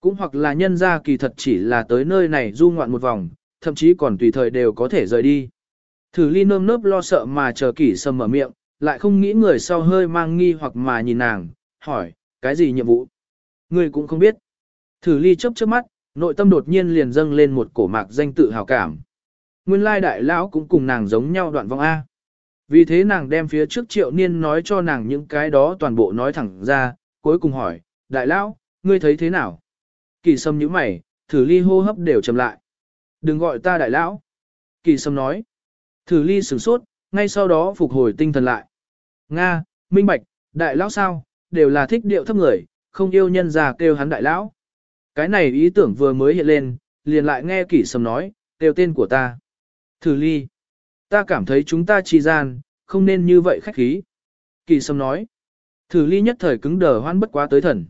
Cũng hoặc là nhân ra kỳ thật chỉ là tới nơi này du ngoạn một vòng, thậm chí còn tùy thời đều có thể rời đi. Thử ly nơm nớp lo sợ mà chờ kỷ sầm mở miệng, lại không nghĩ người sau hơi mang nghi hoặc mà nhìn nàng, hỏi, cái gì nhiệm vụ? người cũng không biết. Thử ly chớp chớp mắt, nội tâm đột nhiên liền dâng lên một cổ mạc danh tự hào cảm. Nguyên lai đại lão cũng cùng nàng giống nhau đoạn vong A. Vì thế nàng đem phía trước triệu niên nói cho nàng những cái đó toàn bộ nói thẳng ra, cuối cùng hỏi, đại lão, ngươi thấy thế nào? Kỳ sâm nhíu mày, thử ly hô hấp đều chậm lại. Đừng gọi ta đại lão. Kỳ sâm nói. Thử ly sửng sốt, ngay sau đó phục hồi tinh thần lại. Nga, minh bạch, đại lão sao, đều là thích điệu thấp người, không yêu nhân già kêu hắn đại lão. Cái này ý tưởng vừa mới hiện lên, liền lại nghe kỷ sầm nói, đều tên của ta. Thử ly. Ta cảm thấy chúng ta chi gian, không nên như vậy khách khí. Kỳ sâm nói. Thử ly nhất thời cứng đờ hoan bất quá tới thần.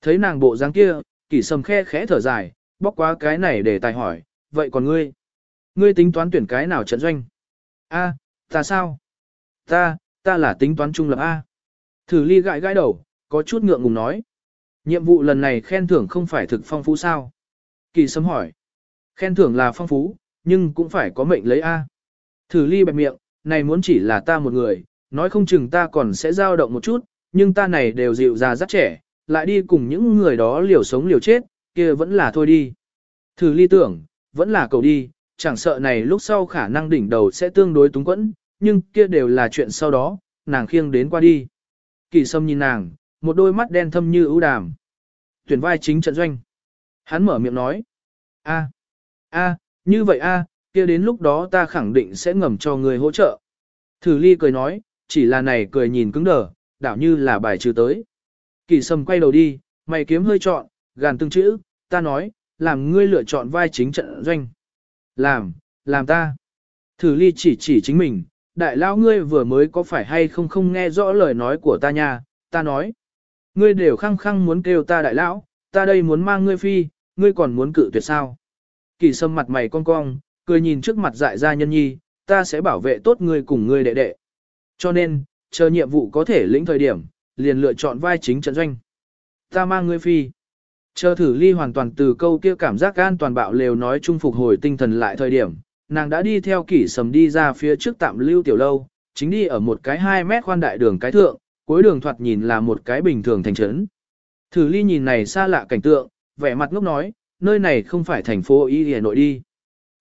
Thấy nàng bộ dáng kia, kỳ sâm khe khẽ thở dài, bóc quá cái này để tài hỏi, vậy còn ngươi? Ngươi tính toán tuyển cái nào trận doanh? A, ta sao? Ta, ta là tính toán trung lập A. Thử ly gãi gãi đầu, có chút ngượng ngùng nói. Nhiệm vụ lần này khen thưởng không phải thực phong phú sao? Kỳ sâm hỏi. Khen thưởng là phong phú, nhưng cũng phải có mệnh lấy A. Thử ly bẹp miệng, này muốn chỉ là ta một người, nói không chừng ta còn sẽ dao động một chút, nhưng ta này đều dịu già rất trẻ, lại đi cùng những người đó liều sống liều chết, kia vẫn là thôi đi. Thử ly tưởng, vẫn là cầu đi, chẳng sợ này lúc sau khả năng đỉnh đầu sẽ tương đối túng quẫn, nhưng kia đều là chuyện sau đó, nàng khiêng đến qua đi. Kỳ sâm nhìn nàng, một đôi mắt đen thâm như ưu đàm. Tuyển vai chính trận doanh. Hắn mở miệng nói. a a như vậy a kia đến lúc đó ta khẳng định sẽ ngầm cho người hỗ trợ. Thử ly cười nói, chỉ là này cười nhìn cứng đờ, đảo như là bài trừ tới. Kỳ sâm quay đầu đi, mày kiếm hơi trọn, gàn từng chữ, ta nói, làm ngươi lựa chọn vai chính trận doanh. Làm, làm ta. Thử ly chỉ chỉ chính mình, đại lao ngươi vừa mới có phải hay không không nghe rõ lời nói của ta nha, ta nói. Ngươi đều khăng khăng muốn kêu ta đại lão, ta đây muốn mang ngươi phi, ngươi còn muốn cự tuyệt sao. Kỳ sâm mặt mày cong cong, cười nhìn trước mặt dại gia nhân nhi, ta sẽ bảo vệ tốt ngươi cùng ngươi đệ đệ. Cho nên, chờ nhiệm vụ có thể lĩnh thời điểm, liền lựa chọn vai chính trận doanh. Ta mang ngươi phi. Chờ thử ly hoàn toàn từ câu kia cảm giác an toàn bạo lều nói chung phục hồi tinh thần lại thời điểm, nàng đã đi theo kỷ sầm đi ra phía trước tạm lưu tiểu lâu, chính đi ở một cái 2 mét khoan đại đường cái thượng, cuối đường thoạt nhìn là một cái bình thường thành trấn. Thử ly nhìn này xa lạ cảnh tượng, vẻ mặt ngốc nói, nơi này không phải thành phố Y Hà Nội đi.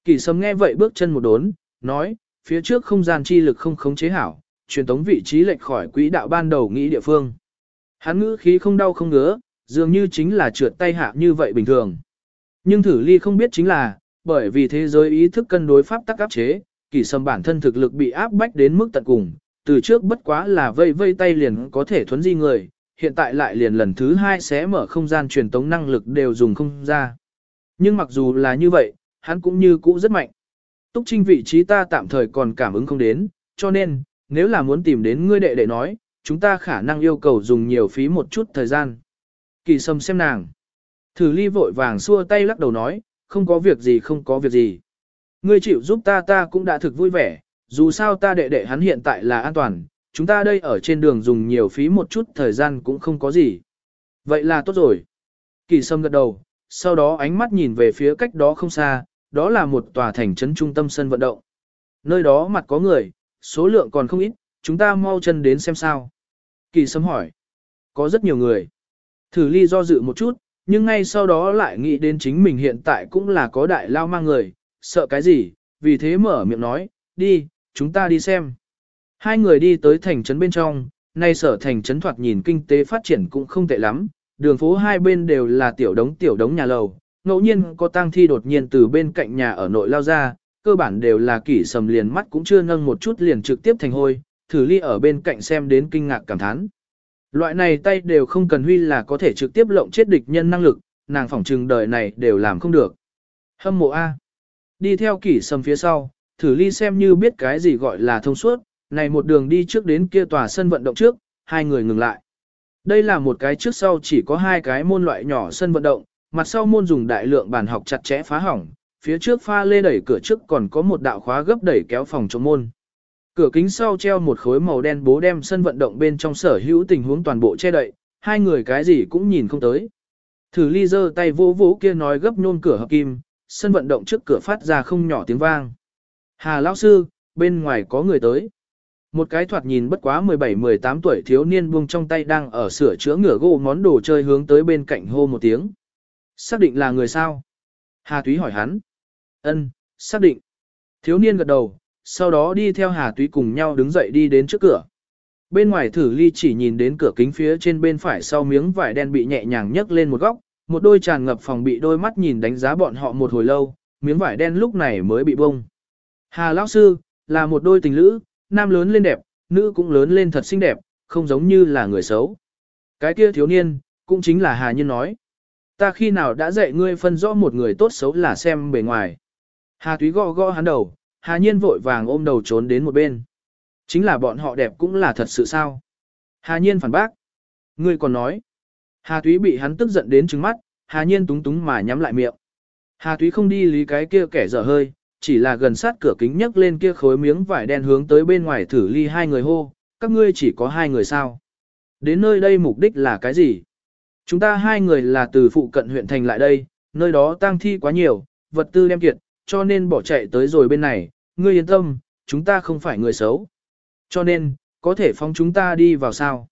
Kỷ Sâm nghe vậy bước chân một đốn, nói, phía trước không gian chi lực không khống chế hảo, truyền tống vị trí lệch khỏi quỹ đạo ban đầu nghĩ địa phương. Hắn ngữ khí không đau không ngứa, dường như chính là trượt tay hạ như vậy bình thường. Nhưng thử ly không biết chính là, bởi vì thế giới ý thức cân đối pháp tắc áp chế, kỳ sâm bản thân thực lực bị áp bách đến mức tận cùng, từ trước bất quá là vây vây tay liền có thể thuấn di người, hiện tại lại liền lần thứ hai sẽ mở không gian truyền tống năng lực đều dùng không ra. Nhưng mặc dù là như vậy, hắn cũng như cũ rất mạnh. Túc trinh vị trí ta tạm thời còn cảm ứng không đến, cho nên, nếu là muốn tìm đến ngươi đệ để nói, chúng ta khả năng yêu cầu dùng nhiều phí một chút thời gian. Kỳ sâm xem nàng. Thử ly vội vàng xua tay lắc đầu nói, không có việc gì không có việc gì. Ngươi chịu giúp ta ta cũng đã thực vui vẻ, dù sao ta đệ đệ hắn hiện tại là an toàn, chúng ta đây ở trên đường dùng nhiều phí một chút thời gian cũng không có gì. Vậy là tốt rồi. Kỳ sâm gật đầu, sau đó ánh mắt nhìn về phía cách đó không xa, đó là một tòa thành trấn trung tâm sân vận động. Nơi đó mặt có người, số lượng còn không ít, chúng ta mau chân đến xem sao. Kỳ sâm hỏi. Có rất nhiều người. Thử ly do dự một chút, nhưng ngay sau đó lại nghĩ đến chính mình hiện tại cũng là có đại lao mang người, sợ cái gì, vì thế mở miệng nói, đi, chúng ta đi xem. Hai người đi tới thành trấn bên trong, nay sở thành trấn thoạt nhìn kinh tế phát triển cũng không tệ lắm, đường phố hai bên đều là tiểu đống tiểu đống nhà lầu, ngẫu nhiên có tang thi đột nhiên từ bên cạnh nhà ở nội lao ra, cơ bản đều là kỷ sầm liền mắt cũng chưa nâng một chút liền trực tiếp thành hôi, thử ly ở bên cạnh xem đến kinh ngạc cảm thán. Loại này tay đều không cần huy là có thể trực tiếp lộng chết địch nhân năng lực, nàng phỏng trừng đời này đều làm không được. Hâm mộ A. Đi theo kỷ sầm phía sau, thử ly xem như biết cái gì gọi là thông suốt, này một đường đi trước đến kia tòa sân vận động trước, hai người ngừng lại. Đây là một cái trước sau chỉ có hai cái môn loại nhỏ sân vận động, mặt sau môn dùng đại lượng bàn học chặt chẽ phá hỏng, phía trước pha lê đẩy cửa trước còn có một đạo khóa gấp đẩy kéo phòng chống môn. Cửa kính sau treo một khối màu đen bố đem sân vận động bên trong sở hữu tình huống toàn bộ che đậy, hai người cái gì cũng nhìn không tới. Thử ly giơ tay vỗ vỗ kia nói gấp nôn cửa hợp kim, sân vận động trước cửa phát ra không nhỏ tiếng vang. Hà lão sư, bên ngoài có người tới. Một cái thoạt nhìn bất quá 17-18 tuổi thiếu niên buông trong tay đang ở sửa chữa ngửa gỗ món đồ chơi hướng tới bên cạnh hô một tiếng. Xác định là người sao? Hà Túy hỏi hắn. Ân, xác định. Thiếu niên gật đầu, sau đó đi theo Hà Túy cùng nhau đứng dậy đi đến trước cửa. Bên ngoài thử ly chỉ nhìn đến cửa kính phía trên bên phải sau miếng vải đen bị nhẹ nhàng nhấc lên một góc, một đôi tràn ngập phòng bị đôi mắt nhìn đánh giá bọn họ một hồi lâu, miếng vải đen lúc này mới bị bông. Hà lão sư, là một đôi tình lữ, nam lớn lên đẹp, nữ cũng lớn lên thật xinh đẹp, không giống như là người xấu. Cái kia thiếu niên, cũng chính là Hà Nhiên nói. Ta khi nào đã dạy ngươi phân rõ một người tốt xấu là xem bề ngoài. Hà Túy gõ gõ hắn đầu, Hà Nhiên vội vàng ôm đầu trốn đến một bên. Chính là bọn họ đẹp cũng là thật sự sao. Hà Nhiên phản bác. Ngươi còn nói. Hà Túy bị hắn tức giận đến trứng mắt, Hà Nhiên túng túng mà nhắm lại miệng. Hà Túy không đi lý cái kia kẻ dở hơi, chỉ là gần sát cửa kính nhấc lên kia khối miếng vải đen hướng tới bên ngoài thử ly hai người hô, các ngươi chỉ có hai người sao. Đến nơi đây mục đích là cái gì? Chúng ta hai người là từ phụ cận huyện thành lại đây, nơi đó tang thi quá nhiều, vật tư đem kiệt, cho nên bỏ chạy tới rồi bên này, ngươi yên tâm, chúng ta không phải người xấu. Cho nên, có thể phóng chúng ta đi vào sao?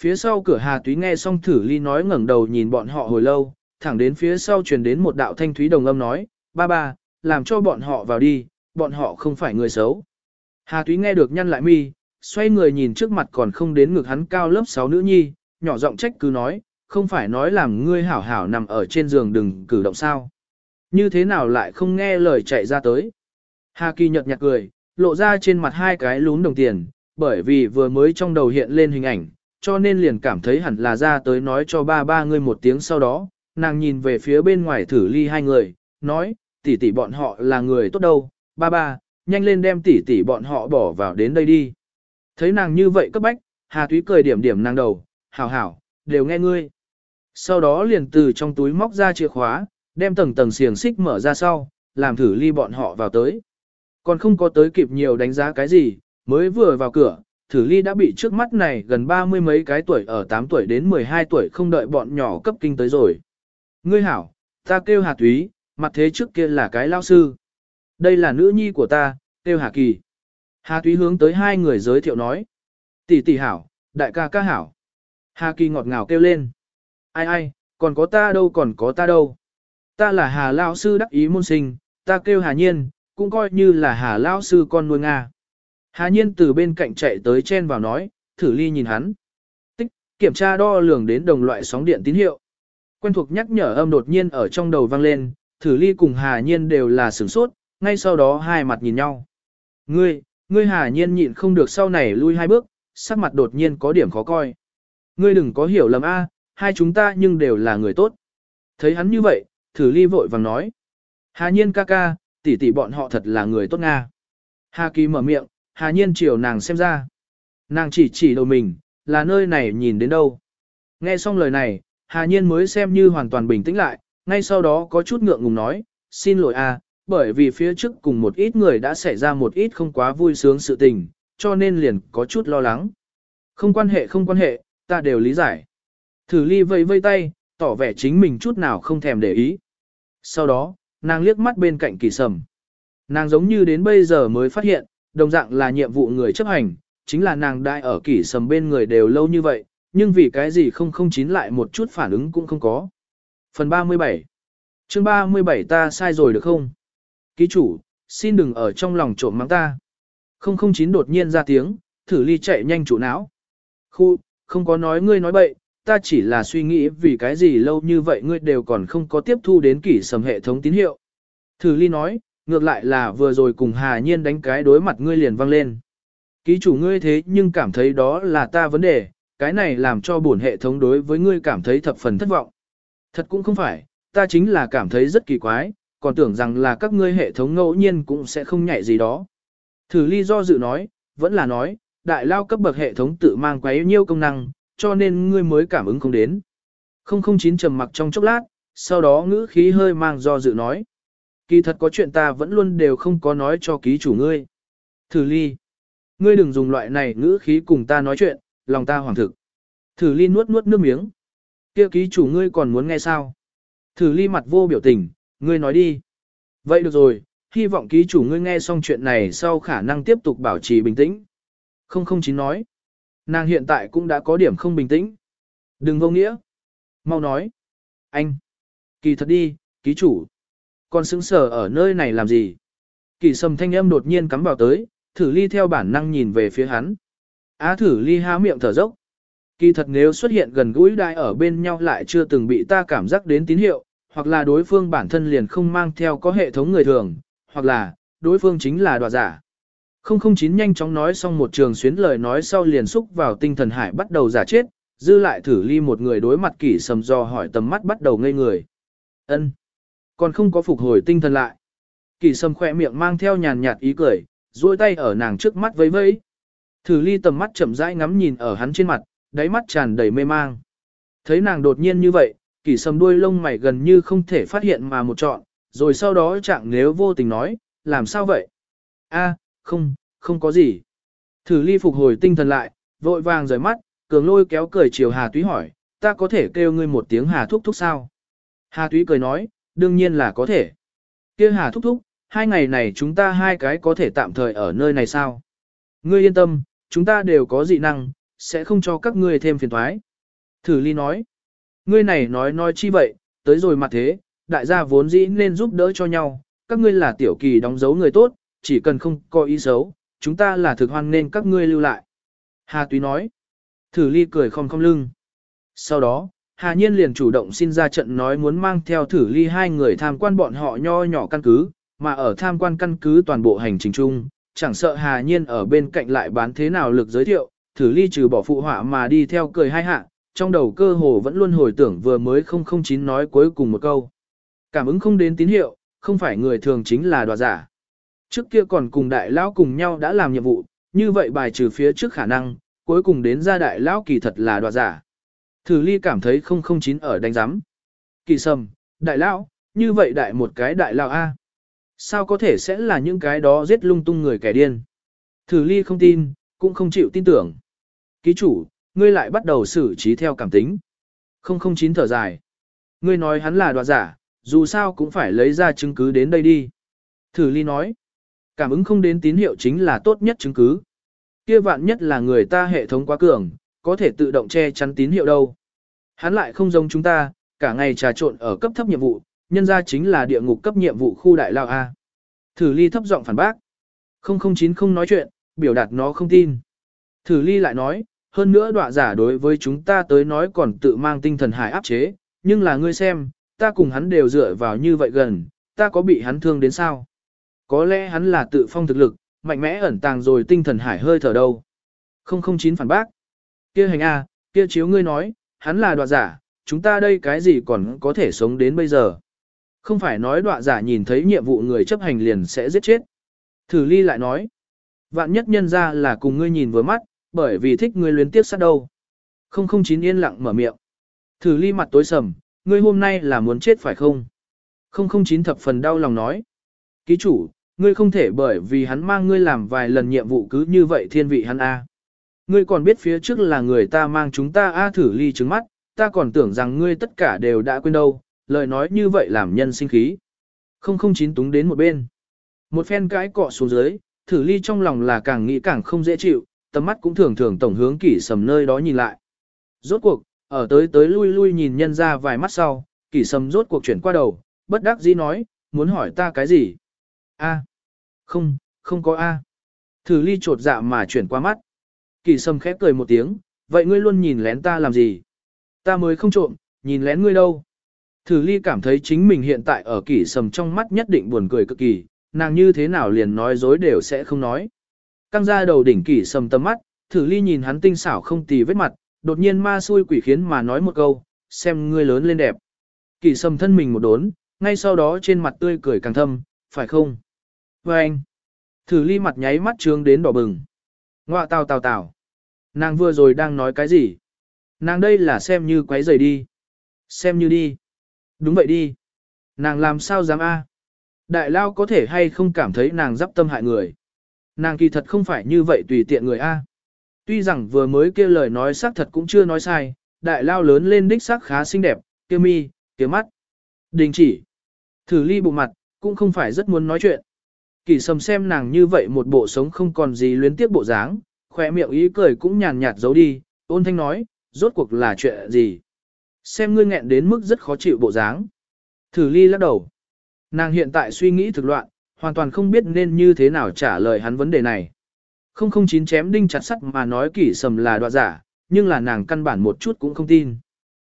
Phía sau cửa Hà Túy nghe xong thử ly nói ngẩng đầu nhìn bọn họ hồi lâu, thẳng đến phía sau truyền đến một đạo thanh thúy đồng âm nói, ba ba, làm cho bọn họ vào đi, bọn họ không phải người xấu. Hà Túy nghe được nhăn lại mi, xoay người nhìn trước mặt còn không đến ngực hắn cao lớp 6 nữ nhi, nhỏ giọng trách cứ nói, không phải nói làm ngươi hảo hảo nằm ở trên giường đừng cử động sao. Như thế nào lại không nghe lời chạy ra tới. Hà Kỳ nhợt nhạt cười, lộ ra trên mặt hai cái lún đồng tiền, bởi vì vừa mới trong đầu hiện lên hình ảnh, cho nên liền cảm thấy hẳn là ra tới nói cho ba ba ngươi một tiếng sau đó, nàng nhìn về phía bên ngoài thử ly hai người, nói, tỷ tỷ bọn họ là người tốt đâu, ba ba, nhanh lên đem tỷ tỷ bọn họ bỏ vào đến đây đi. Thấy nàng như vậy cấp bách, Hà Thúy cười điểm điểm nàng đầu, hảo hảo, đều nghe ngươi. Sau đó liền từ trong túi móc ra chìa khóa, đem tầng tầng xiềng xích mở ra sau, làm thử ly bọn họ vào tới. Còn không có tới kịp nhiều đánh giá cái gì, mới vừa vào cửa, thử ly đã bị trước mắt này gần ba mươi mấy cái tuổi ở 8 tuổi đến 12 tuổi không đợi bọn nhỏ cấp kinh tới rồi. Ngươi hảo, ta kêu Hà Thúy mặt thế trước kia là cái lao sư. Đây là nữ nhi của ta, Têu Hà Kỳ. Hà thúy hướng tới hai người giới thiệu nói. Tỷ tỷ hảo, đại ca ca hảo. Hà Kỳ ngọt ngào kêu lên. Ai ai, còn có ta đâu còn có ta đâu. Ta là Hà Lao Sư đắc ý môn sinh, ta kêu Hà Nhiên, cũng coi như là Hà Lao Sư con nuôi Nga. Hà Nhiên từ bên cạnh chạy tới chen vào nói, thử ly nhìn hắn. Tích, kiểm tra đo lường đến đồng loại sóng điện tín hiệu. Quen thuộc nhắc nhở âm đột nhiên ở trong đầu vang lên, thử ly cùng Hà Nhiên đều là sửng sốt, ngay sau đó hai mặt nhìn nhau. Ngươi, ngươi Hà Nhiên nhịn không được sau này lui hai bước, sắc mặt đột nhiên có điểm khó coi. Ngươi đừng có hiểu lầm a, hai chúng ta nhưng đều là người tốt. Thấy hắn như vậy, thử ly vội vàng nói. Hà Nhiên ca ca, tỷ tỷ bọn họ thật là người tốt Nga. Hà Kỳ mở miệng, Hà Nhiên chiều nàng xem ra. Nàng chỉ chỉ đầu mình, là nơi này nhìn đến đâu. Nghe xong lời này, Hà Nhiên mới xem như hoàn toàn bình tĩnh lại, ngay sau đó có chút ngượng ngùng nói, xin lỗi a, bởi vì phía trước cùng một ít người đã xảy ra một ít không quá vui sướng sự tình, cho nên liền có chút lo lắng. Không quan hệ không quan hệ, ta đều lý giải. Thử ly vây vây tay, tỏ vẻ chính mình chút nào không thèm để ý. Sau đó, nàng liếc mắt bên cạnh kỳ sầm. Nàng giống như đến bây giờ mới phát hiện, đồng dạng là nhiệm vụ người chấp hành, chính là nàng đại ở kỳ sầm bên người đều lâu như vậy, nhưng vì cái gì không không chín lại một chút phản ứng cũng không có. Phần 37 chương 37 ta sai rồi được không? Ký chủ, xin đừng ở trong lòng trộm mắng ta. 009 đột nhiên ra tiếng, thử ly chạy nhanh chủ não. Khu, không có nói ngươi nói bậy, ta chỉ là suy nghĩ vì cái gì lâu như vậy ngươi đều còn không có tiếp thu đến kỷ sầm hệ thống tín hiệu. Thử ly nói, ngược lại là vừa rồi cùng Hà Nhiên đánh cái đối mặt ngươi liền văng lên. Ký chủ ngươi thế nhưng cảm thấy đó là ta vấn đề, cái này làm cho bổn hệ thống đối với ngươi cảm thấy thập phần thất vọng. Thật cũng không phải, ta chính là cảm thấy rất kỳ quái, còn tưởng rằng là các ngươi hệ thống ngẫu nhiên cũng sẽ không nhảy gì đó. Thử ly do dự nói, vẫn là nói, đại lao cấp bậc hệ thống tự mang quá nhiêu công năng, cho nên ngươi mới cảm ứng không đến. 009 trầm mặc trong chốc lát, sau đó ngữ khí hơi mang do dự nói. Kỳ thật có chuyện ta vẫn luôn đều không có nói cho ký chủ ngươi. Thử ly. Ngươi đừng dùng loại này ngữ khí cùng ta nói chuyện, lòng ta hoàng thực. Thử ly nuốt nuốt nước miếng kia ký chủ ngươi còn muốn nghe sao? Thử ly mặt vô biểu tình, ngươi nói đi. Vậy được rồi, hy vọng ký chủ ngươi nghe xong chuyện này sau khả năng tiếp tục bảo trì bình tĩnh. 009 nói. Nàng hiện tại cũng đã có điểm không bình tĩnh. Đừng vô nghĩa. Mau nói. Anh. Kỳ thật đi, ký chủ. Con xứng sở ở nơi này làm gì? Kỳ sầm thanh âm đột nhiên cắm vào tới, thử ly theo bản năng nhìn về phía hắn. Á thử ly há miệng thở dốc. Kỳ thật nếu xuất hiện gần gũi đại ở bên nhau lại chưa từng bị ta cảm giác đến tín hiệu, hoặc là đối phương bản thân liền không mang theo có hệ thống người thường, hoặc là, đối phương chính là đoạt giả. 009 nhanh chóng nói xong một trường xuyến lời nói sau liền xúc vào tinh thần hải bắt đầu giả chết, dư lại thử ly một người đối mặt kỷ sầm do hỏi tầm mắt bắt đầu ngây người. ân Còn không có phục hồi tinh thần lại. Kỷ sầm khỏe miệng mang theo nhàn nhạt ý cười, duỗi tay ở nàng trước mắt vẫy vẫy. Thử ly tầm mắt chậm rãi ngắm nhìn ở hắn trên mặt, đáy mắt tràn đầy mê mang. Thấy nàng đột nhiên như vậy, kỷ sầm đuôi lông mày gần như không thể phát hiện mà một trọn, rồi sau đó chẳng nếu vô tình nói, làm sao vậy? A, không, không có gì. Thử ly phục hồi tinh thần lại, vội vàng rời mắt, cường lôi kéo cười chiều Hà Túy hỏi, ta có thể kêu ngươi một tiếng Hà Thúc Thúc sao? Hà Túy cười nói, đương nhiên là có thể. kia Hà Thúc Thúc, hai ngày này chúng ta hai cái có thể tạm thời ở nơi này sao? Ngươi yên tâm, chúng ta đều có dị năng, sẽ không cho các ngươi thêm phiền thoái. Thử ly nói, ngươi này nói nói chi vậy, tới rồi mặt thế, đại gia vốn dĩ nên giúp đỡ cho nhau, các ngươi là tiểu kỳ đóng dấu người tốt, chỉ cần không có ý xấu, chúng ta là thực hoan nên các ngươi lưu lại. Hà Túy nói, thử ly cười không không lưng. Sau đó, Hà Nhiên liền chủ động xin ra trận nói muốn mang theo thử ly hai người tham quan bọn họ nho nhỏ căn cứ, mà ở tham quan căn cứ toàn bộ hành trình chung, chẳng sợ Hà Nhiên ở bên cạnh lại bán thế nào lực giới thiệu, thử ly trừ bỏ phụ họa mà đi theo cười hai hạ, trong đầu cơ hồ vẫn luôn hồi tưởng vừa mới 009 nói cuối cùng một câu. Cảm ứng không đến tín hiệu, không phải người thường chính là đoạt giả. Trước kia còn cùng đại lão cùng nhau đã làm nhiệm vụ, như vậy bài trừ phía trước khả năng, cuối cùng đến ra đại lão kỳ thật là đoạt giả. Thử ly cảm thấy 009 ở đánh giám. Kỳ sầm, đại lão, như vậy đại một cái đại lão A. Sao có thể sẽ là những cái đó giết lung tung người kẻ điên? Thử ly không tin, cũng không chịu tin tưởng. Ký chủ, ngươi lại bắt đầu xử trí theo cảm tính. 009 thở dài. Ngươi nói hắn là đoạt giả, dù sao cũng phải lấy ra chứng cứ đến đây đi. Thử ly nói. Cảm ứng không đến tín hiệu chính là tốt nhất chứng cứ. Kia vạn nhất là người ta hệ thống quá cường, có thể tự động che chắn tín hiệu đâu. Hắn lại không giống chúng ta, cả ngày trà trộn ở cấp thấp nhiệm vụ, nhân ra chính là địa ngục cấp nhiệm vụ khu đại lao A. Thử ly thấp giọng phản bác. 009 không nói chuyện, biểu đạt nó không tin. Thử ly lại nói, hơn nữa đọa giả đối với chúng ta tới nói còn tự mang tinh thần hải áp chế, nhưng là ngươi xem, ta cùng hắn đều dựa vào như vậy gần, ta có bị hắn thương đến sao? Có lẽ hắn là tự phong thực lực, mạnh mẽ ẩn tàng rồi tinh thần hải hơi thở đâu. 009 phản bác. Kia hành A, kia chiếu ngươi nói, hắn là đoạt giả, chúng ta đây cái gì còn có thể sống đến bây giờ. Không phải nói đoạt giả nhìn thấy nhiệm vụ người chấp hành liền sẽ giết chết. Thử ly lại nói. Vạn nhất nhân ra là cùng ngươi nhìn vừa mắt, bởi vì thích ngươi luyến tiếp sát đâu. 009 yên lặng mở miệng. Thử ly mặt tối sầm, ngươi hôm nay là muốn chết phải không? 009 thập phần đau lòng nói. Ký chủ, ngươi không thể bởi vì hắn mang ngươi làm vài lần nhiệm vụ cứ như vậy thiên vị hắn A. Ngươi còn biết phía trước là người ta mang chúng ta A thử ly trứng mắt, ta còn tưởng rằng ngươi tất cả đều đã quên đâu, lời nói như vậy làm nhân sinh khí. 009 túng đến một bên. Một phen cãi cọ xuống dưới, thử ly trong lòng là càng nghĩ càng không dễ chịu, tầm mắt cũng thường thường tổng hướng kỷ sầm nơi đó nhìn lại. Rốt cuộc, ở tới tới lui lui nhìn nhân ra vài mắt sau, kỷ sầm rốt cuộc chuyển qua đầu, bất đắc dĩ nói, muốn hỏi ta cái gì? A. Không, không có A. Thử ly trột dạ mà chuyển qua mắt. Kỳ sầm khép cười một tiếng, vậy ngươi luôn nhìn lén ta làm gì? Ta mới không trộm, nhìn lén ngươi đâu. Thử ly cảm thấy chính mình hiện tại ở kỳ sầm trong mắt nhất định buồn cười cực kỳ, nàng như thế nào liền nói dối đều sẽ không nói. Căng ra đầu đỉnh kỷ sầm tầm mắt, thử ly nhìn hắn tinh xảo không tì vết mặt, đột nhiên ma xui quỷ khiến mà nói một câu, xem ngươi lớn lên đẹp. Kỷ sầm thân mình một đốn, ngay sau đó trên mặt tươi cười càng thâm, phải không? Và anh, thử ly mặt nháy mắt trướng đến đỏ bừng. Ngoạ tào tào tào. Nàng vừa rồi đang nói cái gì? Nàng đây là xem như quấy rầy đi. Xem như đi. Đúng vậy đi. Nàng làm sao dám a? Đại lao có thể hay không cảm thấy nàng dắp tâm hại người. Nàng kỳ thật không phải như vậy tùy tiện người a. Tuy rằng vừa mới kia lời nói xác thật cũng chưa nói sai, đại lao lớn lên đích xác khá xinh đẹp, kia mi, kia mắt. Đình chỉ. Thử ly bụng mặt, cũng không phải rất muốn nói chuyện. Kỳ sầm xem nàng như vậy một bộ sống không còn gì luyến tiếp bộ dáng, khỏe miệng ý cười cũng nhàn nhạt giấu đi, ôn thanh nói, rốt cuộc là chuyện gì. Xem ngươi nghẹn đến mức rất khó chịu bộ dáng. Thử ly lắc đầu. Nàng hiện tại suy nghĩ thực loạn, hoàn toàn không biết nên như thế nào trả lời hắn vấn đề này. 009 chém đinh chặt sắt mà nói kỷ sầm là đoạ giả, nhưng là nàng căn bản một chút cũng không tin.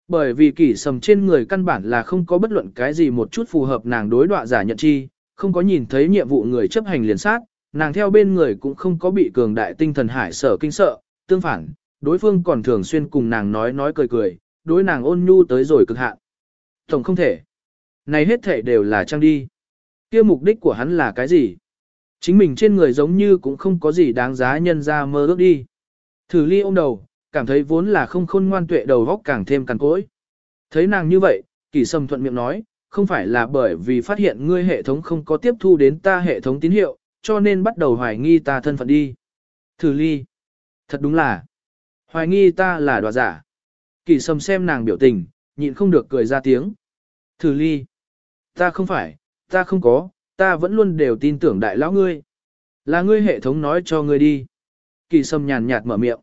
Bởi vì kỷ sầm trên người căn bản là không có bất luận cái gì một chút phù hợp nàng đối đoạ giả nhận chi, không có nhìn thấy nhiệm vụ người chấp hành liền sát, nàng theo bên người cũng không có bị cường đại tinh thần hải sở kinh sợ, tương phản, đối phương còn thường xuyên cùng nàng nói nói cười cười, đối nàng ôn nhu tới rồi cực hạn. Tổng không thể. Này hết thể đều là trang đi kia mục đích của hắn là cái gì? Chính mình trên người giống như cũng không có gì đáng giá nhân ra mơ ước đi. Thử ly ôm đầu, cảm thấy vốn là không khôn ngoan tuệ đầu góc càng thêm cằn cỗi. Thấy nàng như vậy, kỳ sâm thuận miệng nói, không phải là bởi vì phát hiện ngươi hệ thống không có tiếp thu đến ta hệ thống tín hiệu, cho nên bắt đầu hoài nghi ta thân phận đi. Thử ly. Thật đúng là. Hoài nghi ta là đoạ giả. Kỳ sâm xem nàng biểu tình, nhịn không được cười ra tiếng. Thử ly. Ta không phải, ta không có, ta vẫn luôn đều tin tưởng đại lão ngươi. Là ngươi hệ thống nói cho ngươi đi. Kỳ sâm nhàn nhạt mở miệng.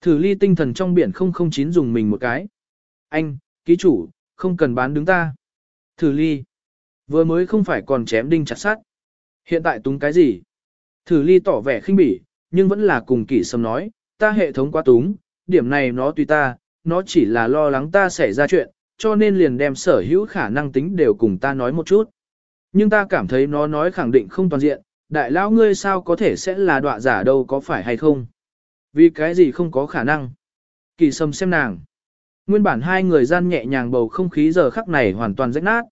Thử ly tinh thần trong biển 009 dùng mình một cái. Anh, ký chủ, không cần bán đứng ta. Thử ly. Vừa mới không phải còn chém đinh chặt sắt, Hiện tại túng cái gì? Thử ly tỏ vẻ khinh bỉ, nhưng vẫn là cùng kỳ sâm nói, ta hệ thống quá túng, điểm này nó tùy ta, nó chỉ là lo lắng ta xảy ra chuyện, cho nên liền đem sở hữu khả năng tính đều cùng ta nói một chút. Nhưng ta cảm thấy nó nói khẳng định không toàn diện, đại lão ngươi sao có thể sẽ là đọa giả đâu có phải hay không? Vì cái gì không có khả năng? Kỳ sâm xem nàng. Nguyên bản hai người gian nhẹ nhàng bầu không khí giờ khắc này hoàn toàn rách nát.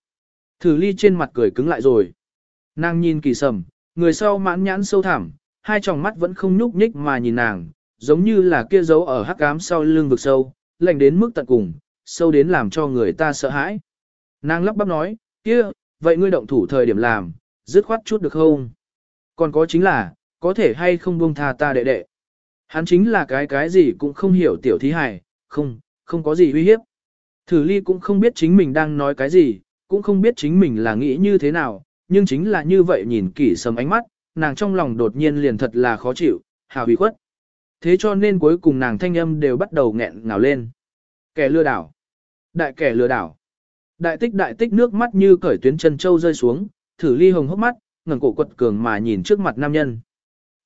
Thử ly trên mặt cười cứng lại rồi. Nàng nhìn kỳ sầm, người sau mãn nhãn sâu thẳm, hai tròng mắt vẫn không nhúc nhích mà nhìn nàng, giống như là kia dấu ở hắc ám sau lưng vực sâu, lạnh đến mức tận cùng, sâu đến làm cho người ta sợ hãi. Nàng lắp bắp nói, kia, vậy ngươi động thủ thời điểm làm, dứt khoát chút được không? Còn có chính là, có thể hay không buông tha ta đệ đệ. Hắn chính là cái cái gì cũng không hiểu tiểu thí hài, không, không có gì uy hiếp. Thử ly cũng không biết chính mình đang nói cái gì, cũng không biết chính mình là nghĩ như thế nào, nhưng chính là như vậy nhìn kỹ sầm ánh mắt, nàng trong lòng đột nhiên liền thật là khó chịu, hào hủy khuất. Thế cho nên cuối cùng nàng thanh âm đều bắt đầu nghẹn ngào lên. Kẻ lừa đảo. Đại kẻ lừa đảo. Đại tích đại tích nước mắt như cởi tuyến chân châu rơi xuống, thử ly hồng hốc mắt, ngẩng cổ quật cường mà nhìn trước mặt nam nhân.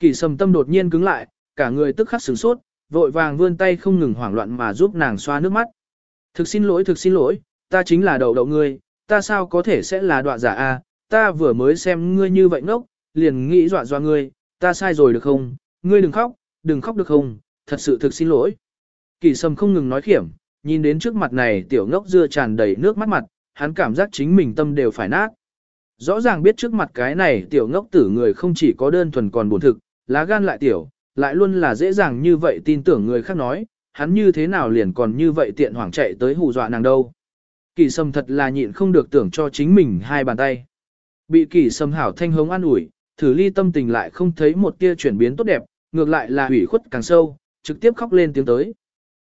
Kỳ sầm tâm đột nhiên cứng lại, cả người tức khắc sửng sốt, vội vàng vươn tay không ngừng hoảng loạn mà giúp nàng xoa nước mắt. Thực xin lỗi thực xin lỗi, ta chính là đầu đậu ngươi, ta sao có thể sẽ là đoạn giả a? ta vừa mới xem ngươi như vậy ngốc, liền nghĩ dọa dọa ngươi, ta sai rồi được không, ngươi đừng khóc, đừng khóc được không, thật sự thực xin lỗi. Kỳ sâm không ngừng nói khiểm, nhìn đến trước mặt này tiểu ngốc dưa tràn đầy nước mắt mặt, hắn cảm giác chính mình tâm đều phải nát. Rõ ràng biết trước mặt cái này tiểu ngốc tử người không chỉ có đơn thuần còn buồn thực, lá gan lại tiểu, lại luôn là dễ dàng như vậy tin tưởng người khác nói, hắn như thế nào liền còn như vậy tiện hoảng chạy tới hù dọa nàng đâu. Kỳ sâm thật là nhịn không được tưởng cho chính mình hai bàn tay. Bị kỳ sâm hảo thanh hống an ủi, thử ly tâm tình lại không thấy một tia chuyển biến tốt đẹp, ngược lại là hủy khuất càng sâu, trực tiếp khóc lên tiếng tới.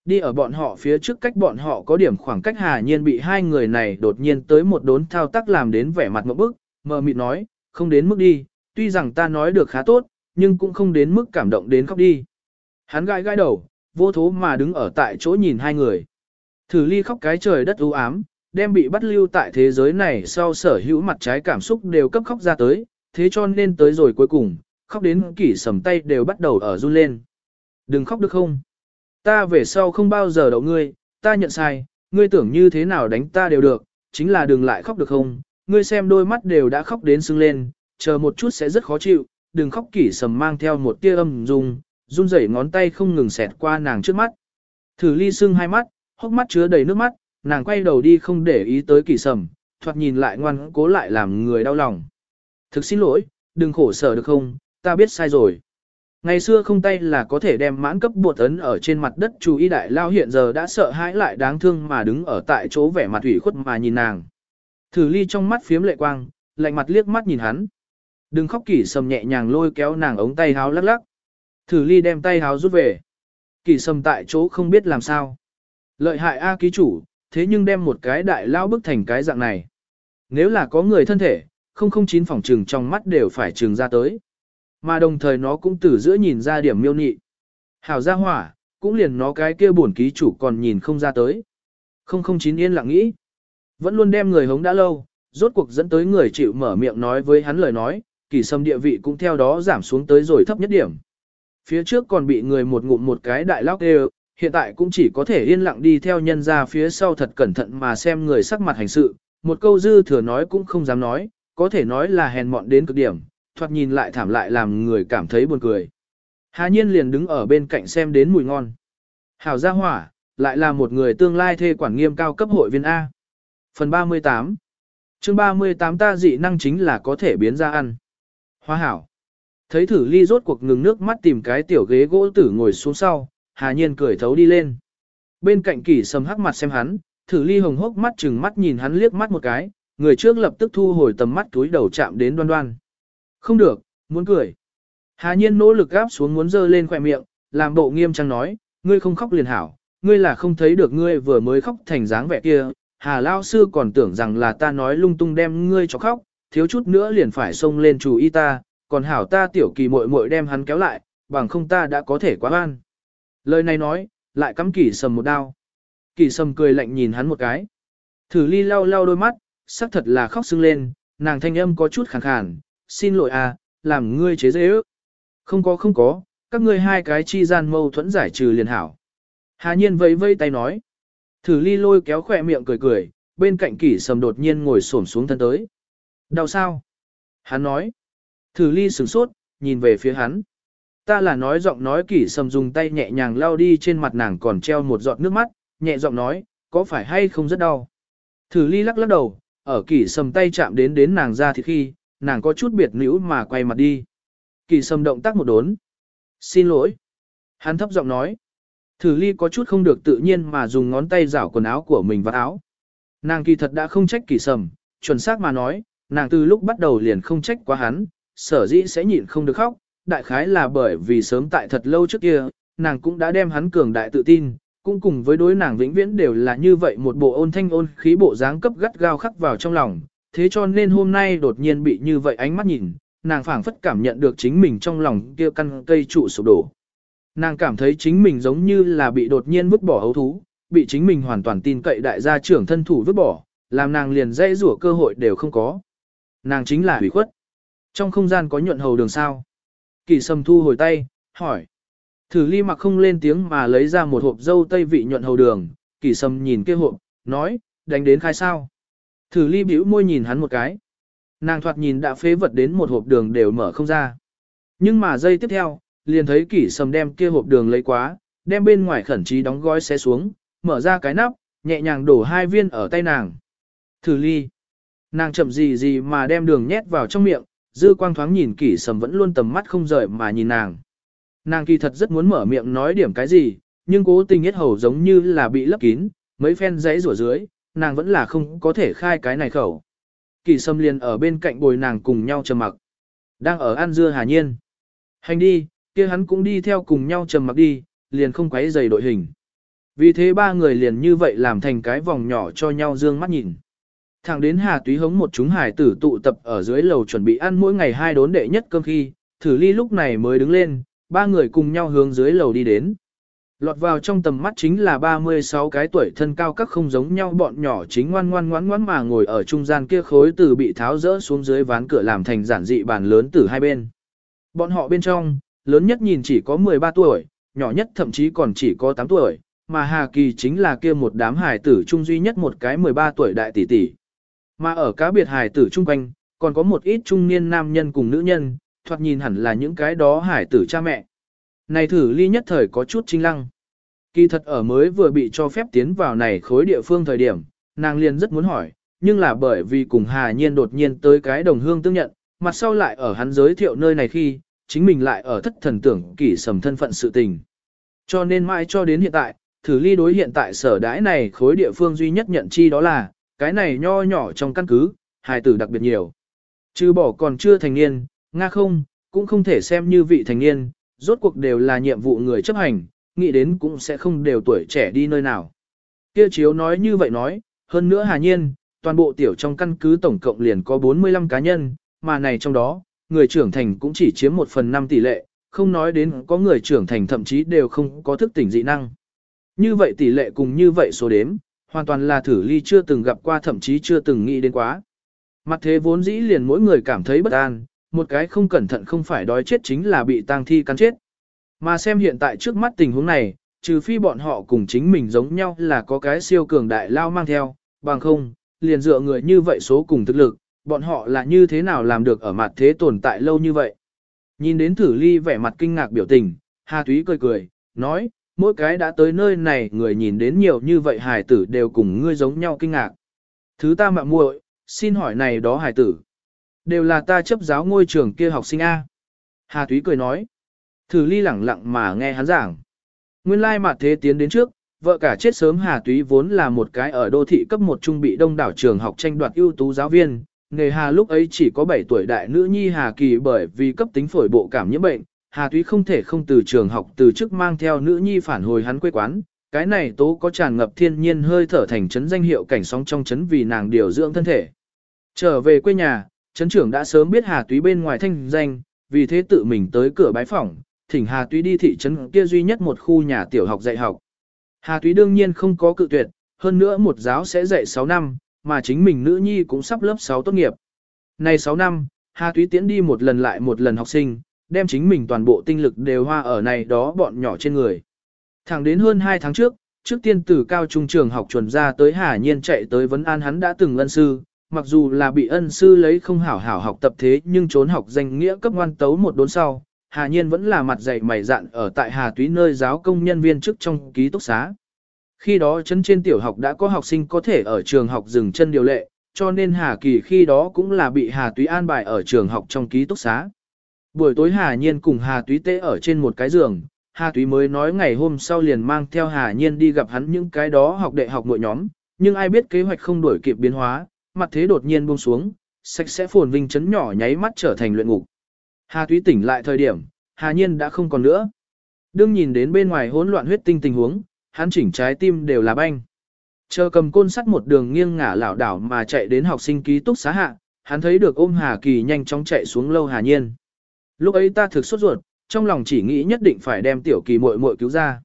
Đi ở bọn họ phía trước cách bọn họ có điểm khoảng cách hà nhiên bị hai người này đột nhiên tới một đốn thao tác làm đến vẻ mặt một bức, mờ mịt nói, không đến mức đi, tuy rằng ta nói được khá tốt, nhưng cũng không đến mức cảm động đến khóc đi. Hắn gai gai đầu, vô thố mà đứng ở tại chỗ nhìn hai người. Thử ly khóc cái trời đất u ám, đem bị bắt lưu tại thế giới này sau sở hữu mặt trái cảm xúc đều cấp khóc ra tới, thế cho nên tới rồi cuối cùng, khóc đến kỷ sầm tay đều bắt đầu ở run lên. Đừng khóc được không? Ta về sau không bao giờ đậu ngươi, ta nhận sai, ngươi tưởng như thế nào đánh ta đều được, chính là đừng lại khóc được không? Ngươi xem đôi mắt đều đã khóc đến sưng lên, chờ một chút sẽ rất khó chịu, đừng khóc kỷ sầm mang theo một tia âm dung, run rẩy ngón tay không ngừng xẹt qua nàng trước mắt. Thử ly sưng hai mắt, hốc mắt chứa đầy nước mắt, nàng quay đầu đi không để ý tới kỷ sầm, thoạt nhìn lại ngoan cố lại làm người đau lòng. Thực xin lỗi, đừng khổ sở được không, ta biết sai rồi. Ngày xưa không tay là có thể đem mãn cấp bột ấn ở trên mặt đất chú ý đại lao hiện giờ đã sợ hãi lại đáng thương mà đứng ở tại chỗ vẻ mặt ủy khuất mà nhìn nàng. Thử ly trong mắt phiếm lệ quang, lạnh mặt liếc mắt nhìn hắn. Đừng khóc kỷ sầm nhẹ nhàng lôi kéo nàng ống tay háo lắc lắc. Thử ly đem tay háo rút về. Kỷ sầm tại chỗ không biết làm sao. Lợi hại A ký chủ, thế nhưng đem một cái đại lao bức thành cái dạng này. Nếu là có người thân thể, không không chín phòng trừng trong mắt đều phải trừng ra tới. Mà đồng thời nó cũng từ giữa nhìn ra điểm miêu nị. Hảo gia hỏa, cũng liền nó cái kia buồn ký chủ còn nhìn không ra tới. Không không chín yên lặng nghĩ. Vẫn luôn đem người hống đã lâu, rốt cuộc dẫn tới người chịu mở miệng nói với hắn lời nói, kỳ sâm địa vị cũng theo đó giảm xuống tới rồi thấp nhất điểm. Phía trước còn bị người một ngụm một cái đại lóc đều, hiện tại cũng chỉ có thể yên lặng đi theo nhân ra phía sau thật cẩn thận mà xem người sắc mặt hành sự, một câu dư thừa nói cũng không dám nói, có thể nói là hèn mọn đến cực điểm, thoạt nhìn lại thảm lại làm người cảm thấy buồn cười. Hà nhiên liền đứng ở bên cạnh xem đến mùi ngon. Hảo gia hỏa, lại là một người tương lai thê quản nghiêm cao cấp hội viên A. Phần 38 chương 38 ta dị năng chính là có thể biến ra ăn. Hoa hảo. Thấy thử ly rốt cuộc ngừng nước mắt tìm cái tiểu ghế gỗ tử ngồi xuống sau, hà nhiên cười thấu đi lên. Bên cạnh kỷ sầm hắc mặt xem hắn, thử ly hồng hốc mắt chừng mắt nhìn hắn liếc mắt một cái, người trước lập tức thu hồi tầm mắt túi đầu chạm đến đoan đoan. Không được, muốn cười. Hà nhiên nỗ lực gáp xuống muốn dơ lên khỏe miệng, làm bộ nghiêm trang nói, ngươi không khóc liền hảo, ngươi là không thấy được ngươi vừa mới khóc thành dáng vẻ kia. Hà Lao Sư còn tưởng rằng là ta nói lung tung đem ngươi cho khóc, thiếu chút nữa liền phải xông lên chủ y ta, còn hảo ta tiểu kỳ muội muội đem hắn kéo lại, bằng không ta đã có thể quá oan. Lời này nói, lại cắm kỳ sầm một đao. Kỳ sầm cười lạnh nhìn hắn một cái. Thử ly lau lau đôi mắt, sắc thật là khóc sưng lên, nàng thanh âm có chút khàn khàn, xin lỗi à, làm ngươi chế dễ ước. Không có không có, các ngươi hai cái chi gian mâu thuẫn giải trừ liền hảo. Hà nhiên vẫy vẫy tay nói. Thử ly lôi kéo khỏe miệng cười cười, bên cạnh kỷ sầm đột nhiên ngồi xổm xuống thân tới. Đau sao? Hắn nói. Thử ly sửng sốt, nhìn về phía hắn. Ta là nói giọng nói kỷ sầm dùng tay nhẹ nhàng lao đi trên mặt nàng còn treo một giọt nước mắt, nhẹ giọng nói, có phải hay không rất đau. Thử ly lắc lắc đầu, ở kỷ sầm tay chạm đến đến nàng ra thì khi, nàng có chút biệt nữ mà quay mặt đi. Kỷ Sâm động tác một đốn. Xin lỗi. Hắn thấp giọng nói. Thử ly có chút không được tự nhiên mà dùng ngón tay rảo quần áo của mình vào áo. Nàng kỳ thật đã không trách kỷ sầm, chuẩn xác mà nói, nàng từ lúc bắt đầu liền không trách quá hắn, sở dĩ sẽ nhịn không được khóc, đại khái là bởi vì sớm tại thật lâu trước kia, nàng cũng đã đem hắn cường đại tự tin, cũng cùng với đối nàng vĩnh viễn đều là như vậy một bộ ôn thanh ôn khí bộ dáng cấp gắt gao khắc vào trong lòng, thế cho nên hôm nay đột nhiên bị như vậy ánh mắt nhìn, nàng phảng phất cảm nhận được chính mình trong lòng kia căn cây trụ sụp đổ. Nàng cảm thấy chính mình giống như là bị đột nhiên vứt bỏ hấu thú, bị chính mình hoàn toàn tin cậy đại gia trưởng thân thủ vứt bỏ, làm nàng liền dễ rủa cơ hội đều không có. Nàng chính là hủy khuất. Trong không gian có nhuận hầu đường sao? Kỳ sầm thu hồi tay, hỏi. Thử ly mặc không lên tiếng mà lấy ra một hộp dâu tây vị nhuận hầu đường, kỳ sầm nhìn kia hộp, nói, đánh đến khai sao. Thử ly bĩu môi nhìn hắn một cái. Nàng thoạt nhìn đã phế vật đến một hộp đường đều mở không ra. Nhưng mà giây tiếp theo, liền thấy kỷ sầm đem kia hộp đường lấy quá, đem bên ngoài khẩn trí đóng gói xé xuống, mở ra cái nắp, nhẹ nhàng đổ hai viên ở tay nàng. Thử ly. Nàng chậm gì gì mà đem đường nhét vào trong miệng, dư quang thoáng nhìn kỷ sầm vẫn luôn tầm mắt không rời mà nhìn nàng. Nàng kỳ thật rất muốn mở miệng nói điểm cái gì, nhưng cố tình hết hầu giống như là bị lấp kín, mấy phen giấy rủa dưới, nàng vẫn là không có thể khai cái này khẩu. Kỳ sâm liền ở bên cạnh bồi nàng cùng nhau trầm mặc. Đang ở ăn dưa hà nhiên. Hành đi, kia hắn cũng đi theo cùng nhau trầm mặc đi, liền không quấy giày đội hình. Vì thế ba người liền như vậy làm thành cái vòng nhỏ cho nhau dương mắt nhìn. Thẳng đến Hà Túy hống một chúng hải tử tụ tập ở dưới lầu chuẩn bị ăn mỗi ngày hai đốn đệ nhất cơm khi, thử ly lúc này mới đứng lên, ba người cùng nhau hướng dưới lầu đi đến. Lọt vào trong tầm mắt chính là 36 cái tuổi thân cao các không giống nhau bọn nhỏ chính ngoan ngoan ngoan ngoan mà ngồi ở trung gian kia khối từ bị tháo rỡ xuống dưới ván cửa làm thành giản dị bàn lớn từ hai bên. Bọn họ bên trong, lớn nhất nhìn chỉ có 13 tuổi, nhỏ nhất thậm chí còn chỉ có 8 tuổi, mà Hà Kỳ chính là kia một đám hài tử trung duy nhất một cái 13 tuổi đại tỷ tỷ. Mà ở cá biệt hài tử trung quanh, còn có một ít trung niên nam nhân cùng nữ nhân, thoạt nhìn hẳn là những cái đó hải tử cha mẹ. Này thử ly nhất thời có chút trinh lăng. Kỳ thật ở mới vừa bị cho phép tiến vào này khối địa phương thời điểm, nàng liền rất muốn hỏi, nhưng là bởi vì cùng Hà Nhiên đột nhiên tới cái đồng hương tương nhận, mặt sau lại ở hắn giới thiệu nơi này khi, chính mình lại ở thất thần tưởng kỷ sầm thân phận sự tình. Cho nên mãi cho đến hiện tại, thử ly đối hiện tại sở đãi này khối địa phương duy nhất nhận chi đó là, cái này nho nhỏ trong căn cứ, hài tử đặc biệt nhiều. Trừ bỏ còn chưa thành niên, nga không, cũng không thể xem như vị thành niên, rốt cuộc đều là nhiệm vụ người chấp hành, nghĩ đến cũng sẽ không đều tuổi trẻ đi nơi nào. Kia chiếu nói như vậy nói, hơn nữa hà nhiên, toàn bộ tiểu trong căn cứ tổng cộng liền có 45 cá nhân, mà này trong đó, người trưởng thành cũng chỉ chiếm 1 phần 5 tỷ lệ, không nói đến có người trưởng thành thậm chí đều không có thức tỉnh dị năng. Như vậy tỷ lệ cùng như vậy số đếm, hoàn toàn là thử ly chưa từng gặp qua thậm chí chưa từng nghĩ đến quá. Mặt thế vốn dĩ liền mỗi người cảm thấy bất an, một cái không cẩn thận không phải đói chết chính là bị tang thi cắn chết. Mà xem hiện tại trước mắt tình huống này, trừ phi bọn họ cùng chính mình giống nhau là có cái siêu cường đại lao mang theo, bằng không, liền dựa người như vậy số cùng thực lực, bọn họ là như thế nào làm được ở mặt thế tồn tại lâu như vậy. Nhìn đến thử ly vẻ mặt kinh ngạc biểu tình, Hà Thúy cười cười, nói, mỗi cái đã tới nơi này người nhìn đến nhiều như vậy hài tử đều cùng ngươi giống nhau kinh ngạc. Thứ ta mạng muội, xin hỏi này đó hài tử. Đều là ta chấp giáo ngôi trường kia học sinh A. Hà Thúy cười nói. Thử ly lẳng lặng mà nghe hắn giảng. Nguyên lai mặt thế tiến đến trước, vợ cả chết sớm Hà Túy vốn là một cái ở đô thị cấp một trung bị đông đảo trường học tranh đoạt ưu tú giáo viên. Nghề Hà lúc ấy chỉ có 7 tuổi đại nữ nhi Hà Kỳ bởi vì cấp tính phổi bộ cảm nhiễm bệnh, Hà Túy không thể không từ trường học từ chức mang theo nữ nhi phản hồi hắn quê quán. Cái này tố có tràn ngập thiên nhiên hơi thở thành chấn danh hiệu cảnh sóng trong chấn vì nàng điều dưỡng thân thể. Trở về quê nhà, chấn trưởng đã sớm biết Hà Túy bên ngoài thanh danh, vì thế tự mình tới cửa bái phỏng, thỉnh Hà Túy đi thị trấn kia duy nhất một khu nhà tiểu học dạy học. Hà Túy đương nhiên không có cự tuyệt, hơn nữa một giáo sẽ dạy 6 năm, mà chính mình nữ nhi cũng sắp lớp 6 tốt nghiệp. Này 6 năm, Hà Túy tiễn đi một lần lại một lần học sinh, đem chính mình toàn bộ tinh lực đều hoa ở này đó bọn nhỏ trên người. Thẳng đến hơn 2 tháng trước, trước tiên từ cao trung trường học chuẩn ra tới Hà Nhiên chạy tới vấn an hắn đã từng ân sư, mặc dù là bị ân sư lấy không hảo hảo học tập thế nhưng trốn học danh nghĩa cấp ngoan tấu một đốn sau, Hà Nhiên vẫn là mặt dày mày dạn ở tại Hà Túy nơi giáo công nhân viên chức trong ký túc xá. Khi đó chân trên tiểu học đã có học sinh có thể ở trường học dừng chân điều lệ, cho nên Hà Kỳ khi đó cũng là bị Hà Túy an bài ở trường học trong ký túc xá. Buổi tối Hà Nhiên cùng Hà Túy tế ở trên một cái giường, Hà Túy mới nói ngày hôm sau liền mang theo Hà Nhiên đi gặp hắn những cái đó học đệ học mỗi nhóm, nhưng ai biết kế hoạch không đổi kịp biến hóa, mặt thế đột nhiên buông xuống, sạch sẽ phồn vinh chấn nhỏ nháy mắt trở thành luyện ngục. Hà Thúy tỉnh lại thời điểm, Hà Nhiên đã không còn nữa. Đương nhìn đến bên ngoài hỗn loạn huyết tinh tình huống, hắn chỉnh trái tim đều là banh. Chờ cầm côn sắt một đường nghiêng ngả lảo đảo mà chạy đến học sinh ký túc xá hạ, hắn thấy được ôm Hà Kỳ nhanh chóng chạy xuống lâu Hà Nhiên. Lúc ấy ta thực sốt ruột, trong lòng chỉ nghĩ nhất định phải đem tiểu kỳ muội muội cứu ra.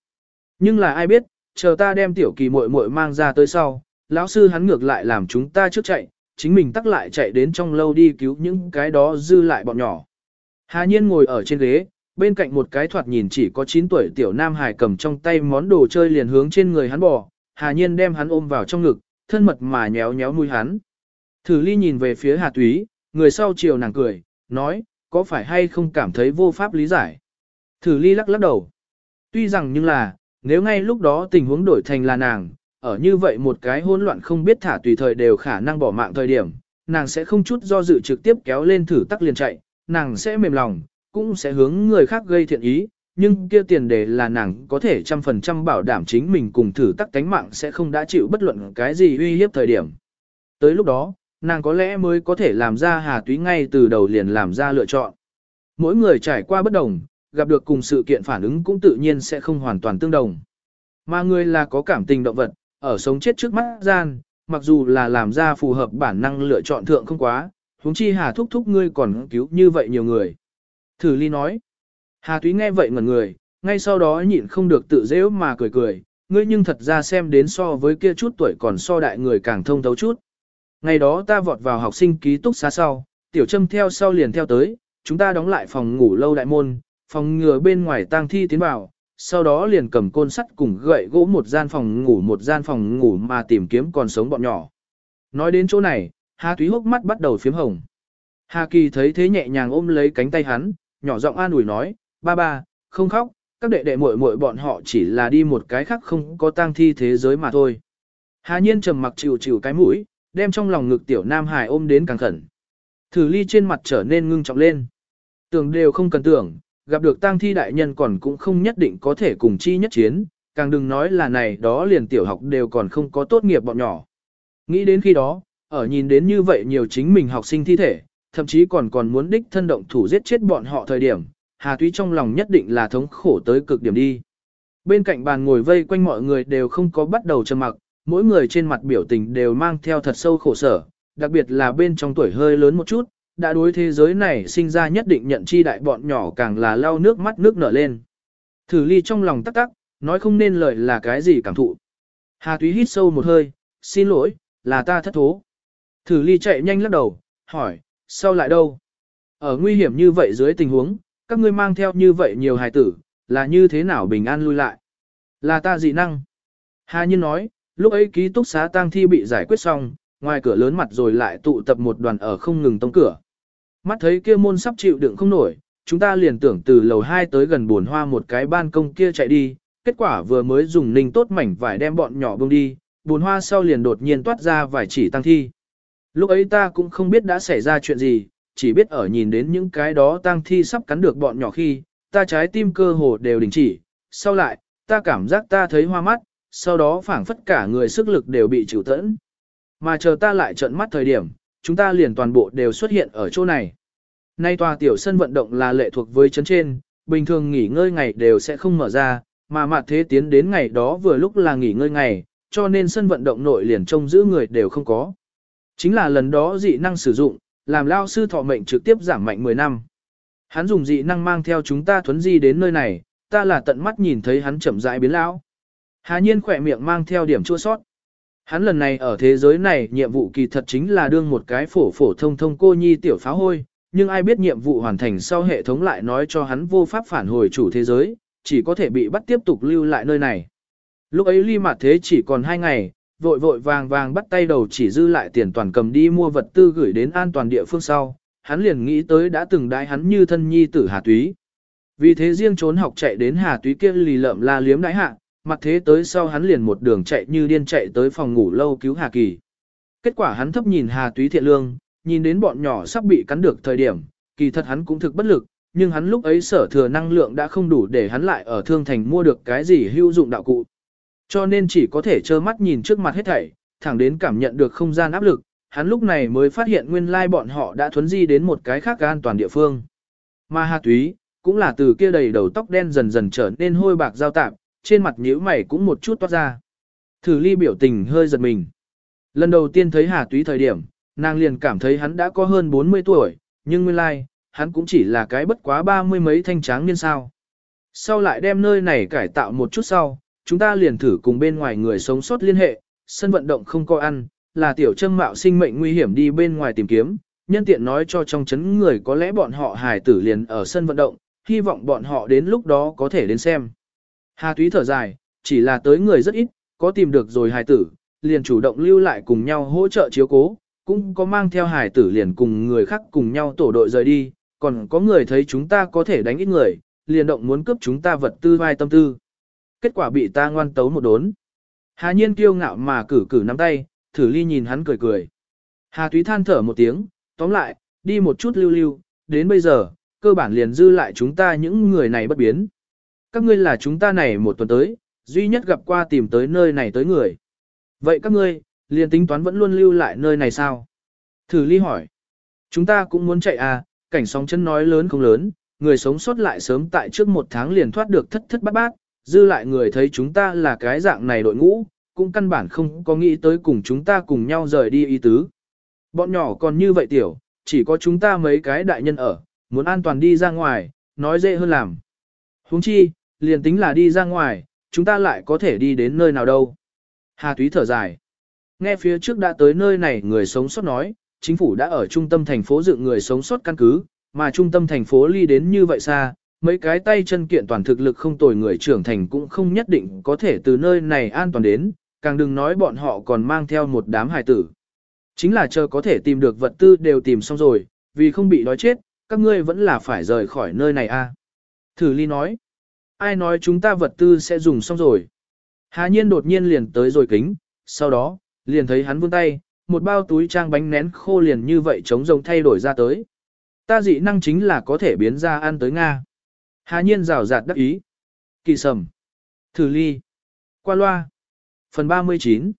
Nhưng là ai biết, chờ ta đem tiểu kỳ muội muội mang ra tới sau, lão sư hắn ngược lại làm chúng ta trước chạy, chính mình tắc lại chạy đến trong lâu đi cứu những cái đó dư lại bọn nhỏ. Hà Nhiên ngồi ở trên ghế, bên cạnh một cái thoạt nhìn chỉ có 9 tuổi tiểu nam hải cầm trong tay món đồ chơi liền hướng trên người hắn bò, Hà Nhiên đem hắn ôm vào trong ngực, thân mật mà nhéo nhéo nuôi hắn. Thử ly nhìn về phía Hà Túy, người sau chiều nàng cười, nói, có phải hay không cảm thấy vô pháp lý giải. Thử ly lắc lắc đầu. Tuy rằng nhưng là, nếu ngay lúc đó tình huống đổi thành là nàng, ở như vậy một cái hỗn loạn không biết thả tùy thời đều khả năng bỏ mạng thời điểm, nàng sẽ không chút do dự trực tiếp kéo lên thử tắc liền chạy, nàng sẽ mềm lòng, cũng sẽ hướng người khác gây thiện ý, nhưng kia tiền đề là nàng có thể trăm phần trăm bảo đảm chính mình cùng thử tắc cánh mạng sẽ không đã chịu bất luận cái gì uy hiếp thời điểm. Tới lúc đó, nàng có lẽ mới có thể làm ra hà túy ngay từ đầu liền làm ra lựa chọn. Mỗi người trải qua bất đồng, gặp được cùng sự kiện phản ứng cũng tự nhiên sẽ không hoàn toàn tương đồng. Mà người là có cảm tình động vật, ở sống chết trước mắt gian, mặc dù là làm ra phù hợp bản năng lựa chọn thượng không quá, huống chi Hà thúc thúc ngươi còn cứu như vậy nhiều người. Thử ly nói. Hà túy nghe vậy ngẩn người, ngay sau đó nhịn không được tự dễ mà cười cười, ngươi nhưng thật ra xem đến so với kia chút tuổi còn so đại người càng thông thấu chút. Ngày đó ta vọt vào học sinh ký túc xá sau, tiểu trâm theo sau liền theo tới, chúng ta đóng lại phòng ngủ lâu đại môn, phòng ngừa bên ngoài tang thi tiến vào, sau đó liền cầm côn sắt cùng gậy gỗ một gian phòng ngủ một gian phòng ngủ mà tìm kiếm còn sống bọn nhỏ. Nói đến chỗ này, Hà Thúy hốc mắt bắt đầu phiếm hồng. Hà Kỳ thấy thế nhẹ nhàng ôm lấy cánh tay hắn, nhỏ giọng an ủi nói, ba ba, không khóc, các đệ đệ muội muội bọn họ chỉ là đi một cái khác không có tang thi thế giới mà thôi. Hà Nhiên trầm mặc chịu chịu cái mũi, đem trong lòng ngực tiểu Nam Hải ôm đến càng khẩn. Thử ly trên mặt trở nên ngưng trọng lên. Tưởng đều không cần tưởng, gặp được tang thi đại nhân còn cũng không nhất định có thể cùng chi nhất chiến, càng đừng nói là này đó liền tiểu học đều còn không có tốt nghiệp bọn nhỏ. Nghĩ đến khi đó, ở nhìn đến như vậy nhiều chính mình học sinh thi thể, thậm chí còn còn muốn đích thân động thủ giết chết bọn họ thời điểm, Hà Túy trong lòng nhất định là thống khổ tới cực điểm đi. Bên cạnh bàn ngồi vây quanh mọi người đều không có bắt đầu trầm mặc, mỗi người trên mặt biểu tình đều mang theo thật sâu khổ sở, đặc biệt là bên trong tuổi hơi lớn một chút, đã đối thế giới này sinh ra nhất định nhận chi đại bọn nhỏ càng là lau nước mắt nước nở lên. Thử ly trong lòng tắc tắc, nói không nên lời là cái gì cảm thụ. Hà túy hít sâu một hơi, xin lỗi, là ta thất thố. Thử ly chạy nhanh lắc đầu, hỏi, sao lại đâu? Ở nguy hiểm như vậy dưới tình huống, các ngươi mang theo như vậy nhiều hài tử, là như thế nào bình an lui lại? Là ta dị năng. Hà Nhiên nói, lúc ấy ký túc xá tang thi bị giải quyết xong, ngoài cửa lớn mặt rồi lại tụ tập một đoàn ở không ngừng tông cửa. Mắt thấy kia môn sắp chịu đựng không nổi, chúng ta liền tưởng từ lầu 2 tới gần buồn hoa một cái ban công kia chạy đi, kết quả vừa mới dùng ninh tốt mảnh vải đem bọn nhỏ bông đi, buồn hoa sau liền đột nhiên toát ra vài chỉ tăng thi. Lúc ấy ta cũng không biết đã xảy ra chuyện gì, chỉ biết ở nhìn đến những cái đó tăng thi sắp cắn được bọn nhỏ khi, ta trái tim cơ hồ đều đình chỉ, sau lại, ta cảm giác ta thấy hoa mắt, sau đó phảng phất cả người sức lực đều bị chịu tẫn. Mà chờ ta lại trợn mắt thời điểm, chúng ta liền toàn bộ đều xuất hiện ở chỗ này. Nay tòa tiểu sân vận động là lệ thuộc với chấn trên, bình thường nghỉ ngơi ngày đều sẽ không mở ra, mà mặt thế tiến đến ngày đó vừa lúc là nghỉ ngơi ngày, cho nên sân vận động nội liền trông giữ người đều không có. Chính là lần đó dị năng sử dụng, làm lao sư thọ mệnh trực tiếp giảm mạnh 10 năm. Hắn dùng dị năng mang theo chúng ta thuấn di đến nơi này, ta là tận mắt nhìn thấy hắn chậm rãi biến lão. Hà nhiên khỏe miệng mang theo điểm chua sót. Hắn lần này ở thế giới này nhiệm vụ kỳ thật chính là đương một cái phổ phổ thông thông cô nhi tiểu phá hôi, nhưng ai biết nhiệm vụ hoàn thành sau hệ thống lại nói cho hắn vô pháp phản hồi chủ thế giới, chỉ có thể bị bắt tiếp tục lưu lại nơi này. Lúc ấy ly mặt thế chỉ còn hai ngày, vội vội vàng vàng bắt tay đầu chỉ dư lại tiền toàn cầm đi mua vật tư gửi đến an toàn địa phương sau, hắn liền nghĩ tới đã từng đái hắn như thân nhi tử Hà Túy. Vì thế riêng trốn học chạy đến Hà Túy kia lì lợm la liếm đái hạ, mặt thế tới sau hắn liền một đường chạy như điên chạy tới phòng ngủ lâu cứu Hà Kỳ. Kết quả hắn thấp nhìn Hà Túy thiện lương, nhìn đến bọn nhỏ sắp bị cắn được thời điểm, kỳ thật hắn cũng thực bất lực, nhưng hắn lúc ấy sở thừa năng lượng đã không đủ để hắn lại ở thương thành mua được cái gì hữu dụng đạo cụ. Cho nên chỉ có thể trơ mắt nhìn trước mặt hết thảy, thẳng đến cảm nhận được không gian áp lực, hắn lúc này mới phát hiện nguyên lai bọn họ đã thuấn di đến một cái khác an toàn địa phương. Mà Hà Túy, cũng là từ kia đầy đầu tóc đen dần dần trở nên hôi bạc giao tạp, trên mặt nhíu mày cũng một chút toát ra. Thử ly biểu tình hơi giật mình. Lần đầu tiên thấy Hà Túy thời điểm, nàng liền cảm thấy hắn đã có hơn 40 tuổi, nhưng nguyên lai, like, hắn cũng chỉ là cái bất quá ba mươi mấy thanh tráng niên sao. Sau lại đem nơi này cải tạo một chút sau, chúng ta liền thử cùng bên ngoài người sống sót liên hệ, sân vận động không có ăn, là tiểu trâm mạo sinh mệnh nguy hiểm đi bên ngoài tìm kiếm, nhân tiện nói cho trong chấn người có lẽ bọn họ hài tử liền ở sân vận động, hy vọng bọn họ đến lúc đó có thể đến xem. Hà Túy thở dài, chỉ là tới người rất ít, có tìm được rồi hài tử, liền chủ động lưu lại cùng nhau hỗ trợ chiếu cố, cũng có mang theo hài tử liền cùng người khác cùng nhau tổ đội rời đi, còn có người thấy chúng ta có thể đánh ít người, liền động muốn cướp chúng ta vật tư vai tâm tư. Kết quả bị ta ngoan tấu một đốn. Hà nhiên kiêu ngạo mà cử cử nắm tay, thử ly nhìn hắn cười cười. Hà túy than thở một tiếng, tóm lại, đi một chút lưu lưu, đến bây giờ, cơ bản liền dư lại chúng ta những người này bất biến. Các ngươi là chúng ta này một tuần tới, duy nhất gặp qua tìm tới nơi này tới người. Vậy các ngươi, liền tính toán vẫn luôn lưu lại nơi này sao? Thử ly hỏi. Chúng ta cũng muốn chạy à, cảnh sóng chân nói lớn không lớn, người sống sót lại sớm tại trước một tháng liền thoát được thất thất bát bát, dư lại người thấy chúng ta là cái dạng này đội ngũ, cũng căn bản không có nghĩ tới cùng chúng ta cùng nhau rời đi ý tứ. Bọn nhỏ còn như vậy tiểu, chỉ có chúng ta mấy cái đại nhân ở, muốn an toàn đi ra ngoài, nói dễ hơn làm. huống chi, liền tính là đi ra ngoài, chúng ta lại có thể đi đến nơi nào đâu. Hà thúy thở dài. Nghe phía trước đã tới nơi này người sống sót nói, chính phủ đã ở trung tâm thành phố dựng người sống sót căn cứ, mà trung tâm thành phố ly đến như vậy xa, mấy cái tay chân kiện toàn thực lực không tồi người trưởng thành cũng không nhất định có thể từ nơi này an toàn đến, càng đừng nói bọn họ còn mang theo một đám hài tử. Chính là chờ có thể tìm được vật tư đều tìm xong rồi, vì không bị đói chết, các ngươi vẫn là phải rời khỏi nơi này a. Thử ly nói, ai nói chúng ta vật tư sẽ dùng xong rồi. Hà nhiên đột nhiên liền tới rồi kính, sau đó, liền thấy hắn vươn tay, một bao túi trang bánh nén khô liền như vậy chống rồng thay đổi ra tới. Ta dị năng chính là có thể biến ra ăn tới Nga. Hà nhiên rào rạt đắc ý. Kỳ sầm. Thử ly. Qua loa. Phần 39.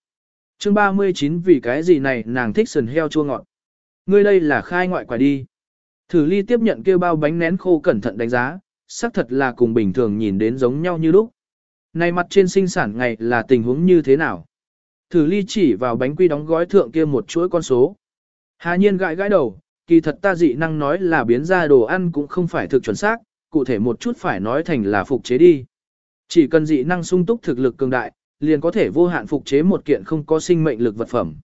chương 39 vì cái gì này nàng thích sườn heo chua ngọt. Ngươi đây là khai ngoại quả đi. Thử ly tiếp nhận kêu bao bánh nén khô cẩn thận đánh giá, xác thật là cùng bình thường nhìn đến giống nhau như lúc. Này mặt trên sinh sản ngày là tình huống như thế nào? Thử ly chỉ vào bánh quy đóng gói thượng kia một chuỗi con số. Hà nhiên gãi gãi đầu, kỳ thật ta dị năng nói là biến ra đồ ăn cũng không phải thực chuẩn xác, cụ thể một chút phải nói thành là phục chế đi. Chỉ cần dị năng sung túc thực lực cường đại, liền có thể vô hạn phục chế một kiện không có sinh mệnh lực vật phẩm.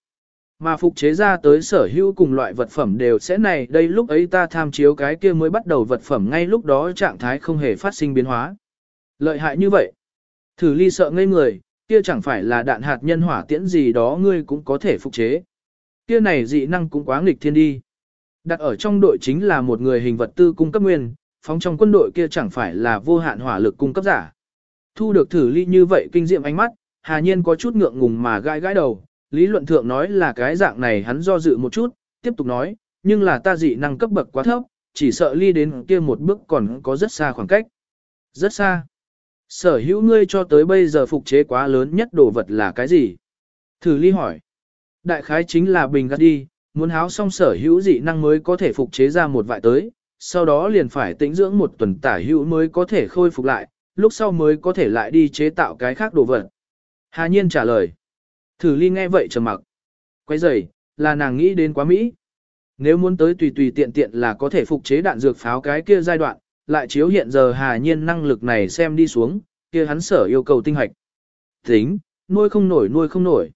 Mà phục chế ra tới sở hữu cùng loại vật phẩm đều sẽ này đây lúc ấy ta tham chiếu cái kia mới bắt đầu vật phẩm ngay lúc đó trạng thái không hề phát sinh biến hóa. Lợi hại như vậy. Thử ly sợ ngây người, kia chẳng phải là đạn hạt nhân hỏa tiễn gì đó ngươi cũng có thể phục chế. Kia này dị năng cũng quá nghịch thiên đi. Đặt ở trong đội chính là một người hình vật tư cung cấp nguyên, phóng trong quân đội kia chẳng phải là vô hạn hỏa lực cung cấp giả. Thu được thử ly như vậy kinh diệm ánh mắt, hà nhiên có chút ngượng ngùng mà gãi gãi đầu, lý luận thượng nói là cái dạng này hắn do dự một chút, tiếp tục nói, nhưng là ta dị năng cấp bậc quá thấp, chỉ sợ ly đến kia một bước còn có rất xa khoảng cách. Rất xa. Sở hữu ngươi cho tới bây giờ phục chế quá lớn nhất đồ vật là cái gì? Thử ly hỏi. Đại khái chính là bình gắt đi, muốn háo xong sở hữu dị năng mới có thể phục chế ra một vại tới, sau đó liền phải tĩnh dưỡng một tuần tả hữu mới có thể khôi phục lại, lúc sau mới có thể lại đi chế tạo cái khác đồ vật. Hà nhiên trả lời. Thử ly nghe vậy trầm mặc. Quay rời, là nàng nghĩ đến quá Mỹ. Nếu muốn tới tùy tùy tiện tiện là có thể phục chế đạn dược pháo cái kia giai đoạn, lại chiếu hiện giờ hà nhiên năng lực này xem đi xuống, kia hắn sở yêu cầu tinh hoạch. Tính, nuôi không nổi nuôi không nổi.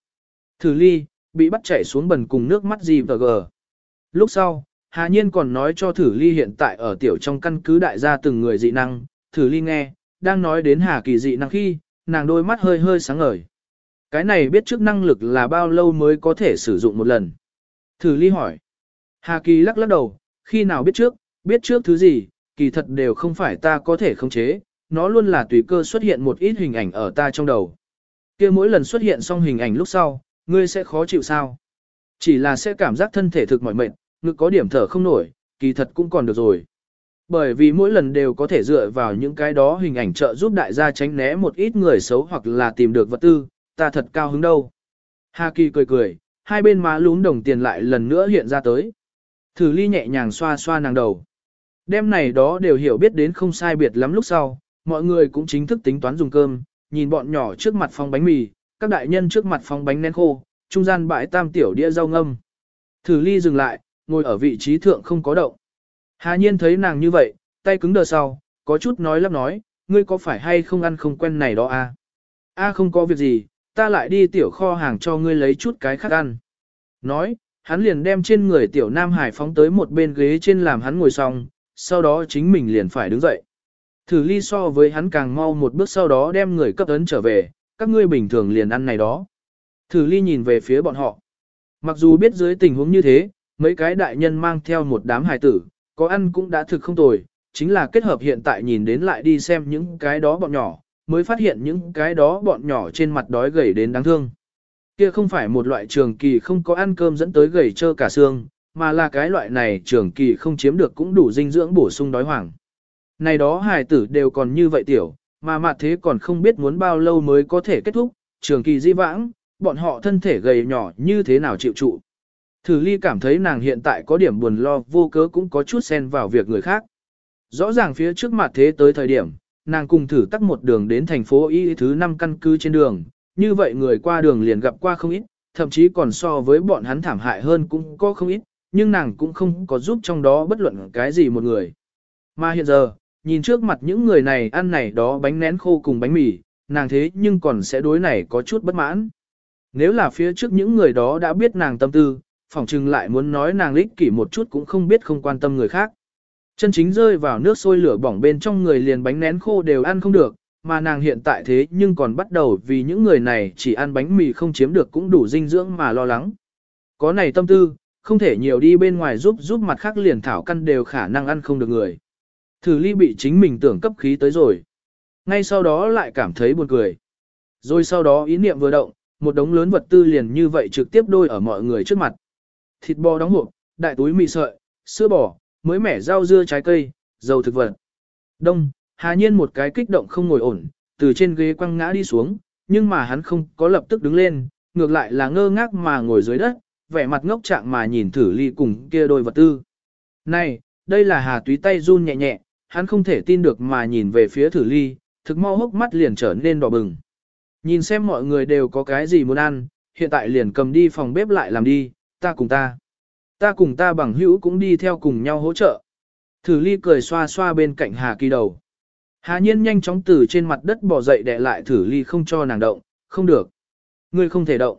Thử ly, bị bắt chảy xuống bần cùng nước mắt gì và gờ. Lúc sau, Hà Nhiên còn nói cho Thử Ly hiện tại ở tiểu trong căn cứ đại gia từng người dị năng, Thử Ly nghe, đang nói đến Hà Kỳ dị năng khi, nàng đôi mắt hơi hơi sáng ngời. Cái này biết trước năng lực là bao lâu mới có thể sử dụng một lần. Thử Ly hỏi. Hà Kỳ lắc lắc đầu, khi nào biết trước, biết trước thứ gì, kỳ thật đều không phải ta có thể khống chế, nó luôn là tùy cơ xuất hiện một ít hình ảnh ở ta trong đầu. kia mỗi lần xuất hiện xong hình ảnh lúc sau, ngươi sẽ khó chịu sao? Chỉ là sẽ cảm giác thân thể thực mỏi mệt, ngực có điểm thở không nổi, kỳ thật cũng còn được rồi. Bởi vì mỗi lần đều có thể dựa vào những cái đó hình ảnh trợ giúp đại gia tránh né một ít người xấu hoặc là tìm được vật tư, ta thật cao hứng đâu. Hà Kỳ cười cười, hai bên má lún đồng tiền lại lần nữa hiện ra tới. Thử ly nhẹ nhàng xoa xoa nàng đầu. Đêm này đó đều hiểu biết đến không sai biệt lắm lúc sau, mọi người cũng chính thức tính toán dùng cơm, nhìn bọn nhỏ trước mặt phong bánh mì, các đại nhân trước mặt phong bánh nén khô, trung gian bãi tam tiểu đĩa rau ngâm. Thử ly dừng lại, ngồi ở vị trí thượng không có động. Hà nhiên thấy nàng như vậy, tay cứng đờ sau, có chút nói lắp nói, ngươi có phải hay không ăn không quen này đó à? A không có việc gì, ta lại đi tiểu kho hàng cho ngươi lấy chút cái khác ăn. Nói, hắn liền đem trên người tiểu Nam Hải phóng tới một bên ghế trên làm hắn ngồi xong, sau đó chính mình liền phải đứng dậy. Thử ly so với hắn càng mau một bước sau đó đem người cấp ấn trở về, các ngươi bình thường liền ăn này đó. Thử ly nhìn về phía bọn họ. Mặc dù biết dưới tình huống như thế, mấy cái đại nhân mang theo một đám hài tử, có ăn cũng đã thực không tồi, chính là kết hợp hiện tại nhìn đến lại đi xem những cái đó bọn nhỏ, mới phát hiện những cái đó bọn nhỏ trên mặt đói gầy đến đáng thương. Kia không phải một loại trường kỳ không có ăn cơm dẫn tới gầy trơ cả xương, mà là cái loại này trường kỳ không chiếm được cũng đủ dinh dưỡng bổ sung đói hoảng. Này đó hài tử đều còn như vậy tiểu, mà mặt thế còn không biết muốn bao lâu mới có thể kết thúc, trường kỳ di vãng, bọn họ thân thể gầy nhỏ như thế nào chịu trụ. Thử ly cảm thấy nàng hiện tại có điểm buồn lo vô cớ cũng có chút xen vào việc người khác. Rõ ràng phía trước mặt thế tới thời điểm, nàng cùng thử tắt một đường đến thành phố Y thứ 5 căn cứ trên đường, như vậy người qua đường liền gặp qua không ít, thậm chí còn so với bọn hắn thảm hại hơn cũng có không ít, nhưng nàng cũng không có giúp trong đó bất luận cái gì một người. Mà hiện giờ, nhìn trước mặt những người này ăn này đó bánh nén khô cùng bánh mì, nàng thế nhưng còn sẽ đối này có chút bất mãn. Nếu là phía trước những người đó đã biết nàng tâm tư, phỏng chừng lại muốn nói nàng lích kỷ một chút cũng không biết không quan tâm người khác. Chân chính rơi vào nước sôi lửa bỏng bên trong người liền bánh nén khô đều ăn không được, mà nàng hiện tại thế nhưng còn bắt đầu vì những người này chỉ ăn bánh mì không chiếm được cũng đủ dinh dưỡng mà lo lắng. Có này tâm tư, không thể nhiều đi bên ngoài giúp giúp mặt khác liền thảo căn đều khả năng ăn không được người. Thử ly bị chính mình tưởng cấp khí tới rồi. Ngay sau đó lại cảm thấy buồn cười. Rồi sau đó ý niệm vừa động, một đống lớn vật tư liền như vậy trực tiếp đôi ở mọi người trước mặt. Thịt bò đóng hộp, đại túi mì sợi, sữa bò, mới mẻ rau dưa trái cây, dầu thực vật. Đông, hà nhiên một cái kích động không ngồi ổn, từ trên ghế quăng ngã đi xuống, nhưng mà hắn không có lập tức đứng lên, ngược lại là ngơ ngác mà ngồi dưới đất, vẻ mặt ngốc trạng mà nhìn thử ly cùng kia đôi vật tư. Này, đây là hà túy tay run nhẹ nhẹ, hắn không thể tin được mà nhìn về phía thử ly, thực mau hốc mắt liền trở nên đỏ bừng. Nhìn xem mọi người đều có cái gì muốn ăn, hiện tại liền cầm đi phòng bếp lại làm đi, ta cùng ta. Ta cùng ta bằng hữu cũng đi theo cùng nhau hỗ trợ. Thử ly cười xoa xoa bên cạnh Hà Kỳ đầu. Hà nhiên nhanh chóng từ trên mặt đất bò dậy đè lại thử ly không cho nàng động, không được. Ngươi không thể động.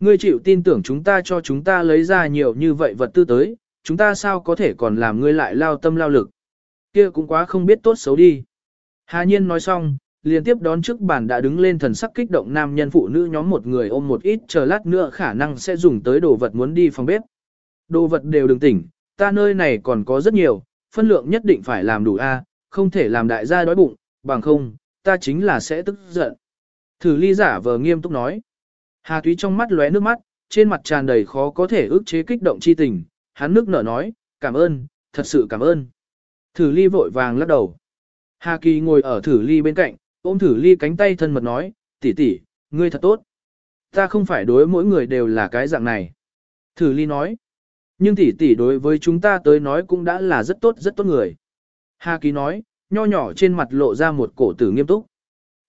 Ngươi chịu tin tưởng chúng ta cho chúng ta lấy ra nhiều như vậy vật tư tới, chúng ta sao có thể còn làm ngươi lại lao tâm lao lực. Kia cũng quá không biết tốt xấu đi. Hà nhiên nói xong, liên tiếp đón trước bàn đã đứng lên thần sắc kích động nam nhân phụ nữ nhóm một người ôm một ít chờ lát nữa khả năng sẽ dùng tới đồ vật muốn đi phòng bếp. Đồ vật đều đừng tỉnh, ta nơi này còn có rất nhiều, phân lượng nhất định phải làm đủ a, không thể làm đại gia đói bụng, bằng không, ta chính là sẽ tức giận. Thử ly giả vờ nghiêm túc nói. Hà Thúy trong mắt lóe nước mắt, trên mặt tràn đầy khó có thể ức chế kích động chi tình, hắn nước nở nói, cảm ơn, thật sự cảm ơn. Thử ly vội vàng lắc đầu. Hà Kỳ ngồi ở thử ly bên cạnh, ôm thử ly cánh tay thân mật nói, tỷ tỷ, ngươi thật tốt. Ta không phải đối mỗi người đều là cái dạng này. Thử ly nói, nhưng tỷ tỷ đối với chúng ta tới nói cũng đã là rất tốt rất tốt người. Hà Kỳ nói, nho nhỏ trên mặt lộ ra một cổ tử nghiêm túc.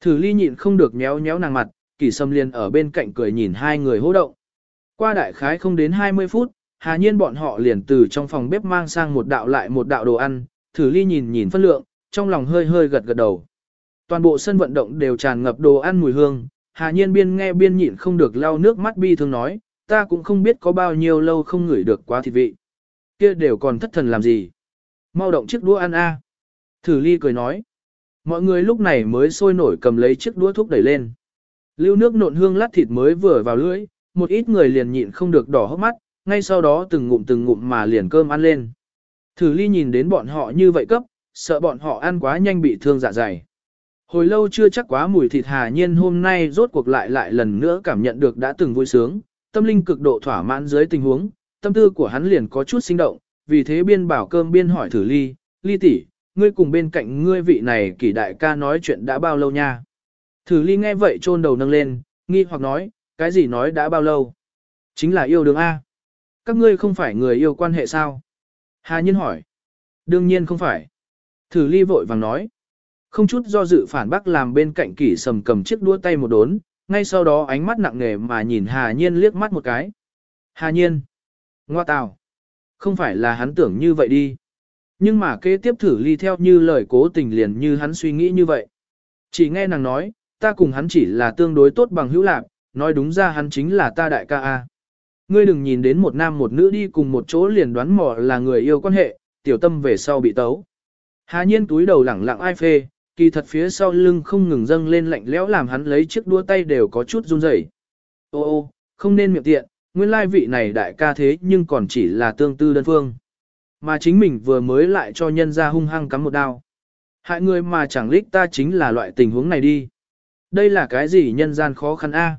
Thử ly nhịn không được méo méo nàng mặt, kỳ sâm liền ở bên cạnh cười nhìn hai người hô động. Qua đại khái không đến 20 phút, hà nhiên bọn họ liền từ trong phòng bếp mang sang một đạo lại một đạo đồ ăn, thử ly nhìn nhìn phân lượng, trong lòng hơi hơi gật gật đầu. Toàn bộ sân vận động đều tràn ngập đồ ăn mùi hương, hà nhiên biên nghe biên nhịn không được lau nước mắt bi thương nói, ta cũng không biết có bao nhiêu lâu không ngửi được quá thịt vị. Kia đều còn thất thần làm gì. Mau động chiếc đũa ăn a. Thử ly cười nói. Mọi người lúc này mới sôi nổi cầm lấy chiếc đũa thúc đẩy lên. Lưu nước nộn hương lát thịt mới vừa vào lưỡi, một ít người liền nhịn không được đỏ hốc mắt, ngay sau đó từng ngụm từng ngụm mà liền cơm ăn lên. Thử ly nhìn đến bọn họ như vậy cấp, sợ bọn họ ăn quá nhanh bị thương dạ dày. Hồi lâu chưa chắc quá mùi thịt hà nhiên hôm nay rốt cuộc lại lại lần nữa cảm nhận được đã từng vui sướng, tâm linh cực độ thỏa mãn dưới tình huống, tâm tư của hắn liền có chút sinh động, vì thế biên bảo cơm biên hỏi thử ly, ly tỷ, ngươi cùng bên cạnh ngươi vị này kỷ đại ca nói chuyện đã bao lâu nha. Thử ly nghe vậy trôn đầu nâng lên, nghi hoặc nói, cái gì nói đã bao lâu? Chính là yêu đương A. Các ngươi không phải người yêu quan hệ sao? Hà nhân hỏi. Đương nhiên không phải. Thử ly vội vàng nói. Không chút do dự phản bác làm bên cạnh kỷ sầm cầm chiếc đua tay một đốn, ngay sau đó ánh mắt nặng nề mà nhìn Hà Nhiên liếc mắt một cái. Hà Nhiên. Ngoa tào. Không phải là hắn tưởng như vậy đi. Nhưng mà kế tiếp thử ly theo như lời cố tình liền như hắn suy nghĩ như vậy. Chỉ nghe nàng nói, ta cùng hắn chỉ là tương đối tốt bằng hữu lạc, nói đúng ra hắn chính là ta đại ca A. Ngươi đừng nhìn đến một nam một nữ đi cùng một chỗ liền đoán mò là người yêu quan hệ, tiểu tâm về sau bị tấu. Hà nhiên túi đầu lẳng lặng ai phê, kỳ thật phía sau lưng không ngừng dâng lên lạnh lẽo làm hắn lấy chiếc đua tay đều có chút run rẩy. Ô ô, không nên miệng tiện, nguyên lai vị này đại ca thế nhưng còn chỉ là tương tư đơn phương. Mà chính mình vừa mới lại cho nhân ra hung hăng cắm một đao. Hại người mà chẳng lích ta chính là loại tình huống này đi. Đây là cái gì nhân gian khó khăn a?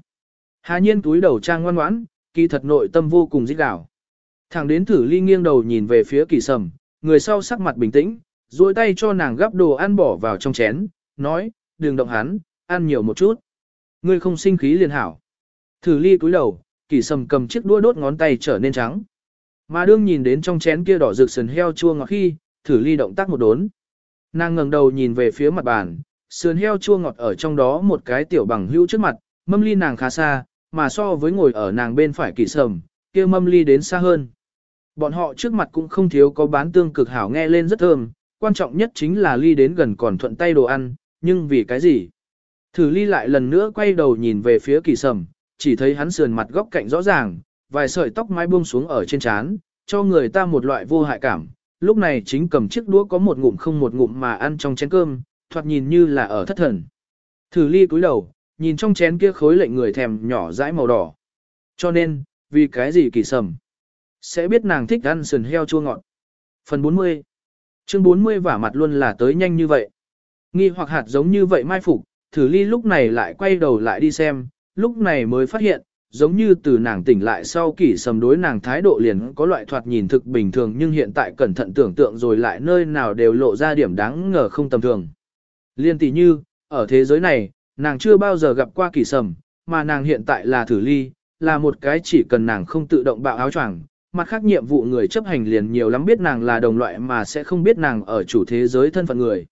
Hà nhiên túi đầu trang ngoan ngoãn, kỳ thật nội tâm vô cùng dích đảo. Thằng đến thử ly nghiêng đầu nhìn về phía kỳ sầm, người sau sắc mặt bình tĩnh, duỗi tay cho nàng gắp đồ ăn bỏ vào trong chén, nói, đừng động hắn, ăn nhiều một chút. Ngươi không sinh khí liền hảo. Thử ly cúi đầu, kỳ sầm cầm chiếc đũa đốt ngón tay trở nên trắng. Mà đương nhìn đến trong chén kia đỏ rực sườn heo chua ngọt khi, thử ly động tác một đốn. Nàng ngẩng đầu nhìn về phía mặt bàn, sườn heo chua ngọt ở trong đó một cái tiểu bằng hữu trước mặt, mâm ly nàng khá xa, mà so với ngồi ở nàng bên phải kỳ sầm, kia mâm ly đến xa hơn. Bọn họ trước mặt cũng không thiếu có bán tương cực hảo nghe lên rất thơm, quan trọng nhất chính là ly đến gần còn thuận tay đồ ăn, nhưng vì cái gì? Thử ly lại lần nữa quay đầu nhìn về phía kỳ sầm, chỉ thấy hắn sườn mặt góc cạnh rõ ràng, vài sợi tóc mái buông xuống ở trên trán, cho người ta một loại vô hại cảm. Lúc này chính cầm chiếc đũa có một ngụm không một ngụm mà ăn trong chén cơm, thoạt nhìn như là ở thất thần. Thử ly cúi đầu, nhìn trong chén kia khối lệnh người thèm nhỏ dãi màu đỏ. Cho nên, vì cái gì kỳ sầm? Sẽ biết nàng thích ăn sườn heo chua ngọt. Phần 40 Chương 40 vả mặt luôn là tới nhanh như vậy. Nghi hoặc hạt giống như vậy mai phục, thử ly lúc này lại quay đầu lại đi xem, lúc này mới phát hiện, giống như từ nàng tỉnh lại sau kỷ sầm đối nàng thái độ liền có loại thoạt nhìn thực bình thường nhưng hiện tại cẩn thận tưởng tượng rồi lại nơi nào đều lộ ra điểm đáng ngờ không tầm thường. Liên tỷ như, ở thế giới này, nàng chưa bao giờ gặp qua kỷ sầm, mà nàng hiện tại là thử ly, là một cái chỉ cần nàng không tự động bạo áo choàng, mặt khác nhiệm vụ người chấp hành liền nhiều lắm biết nàng là đồng loại mà sẽ không biết nàng ở chủ thế giới thân phận người.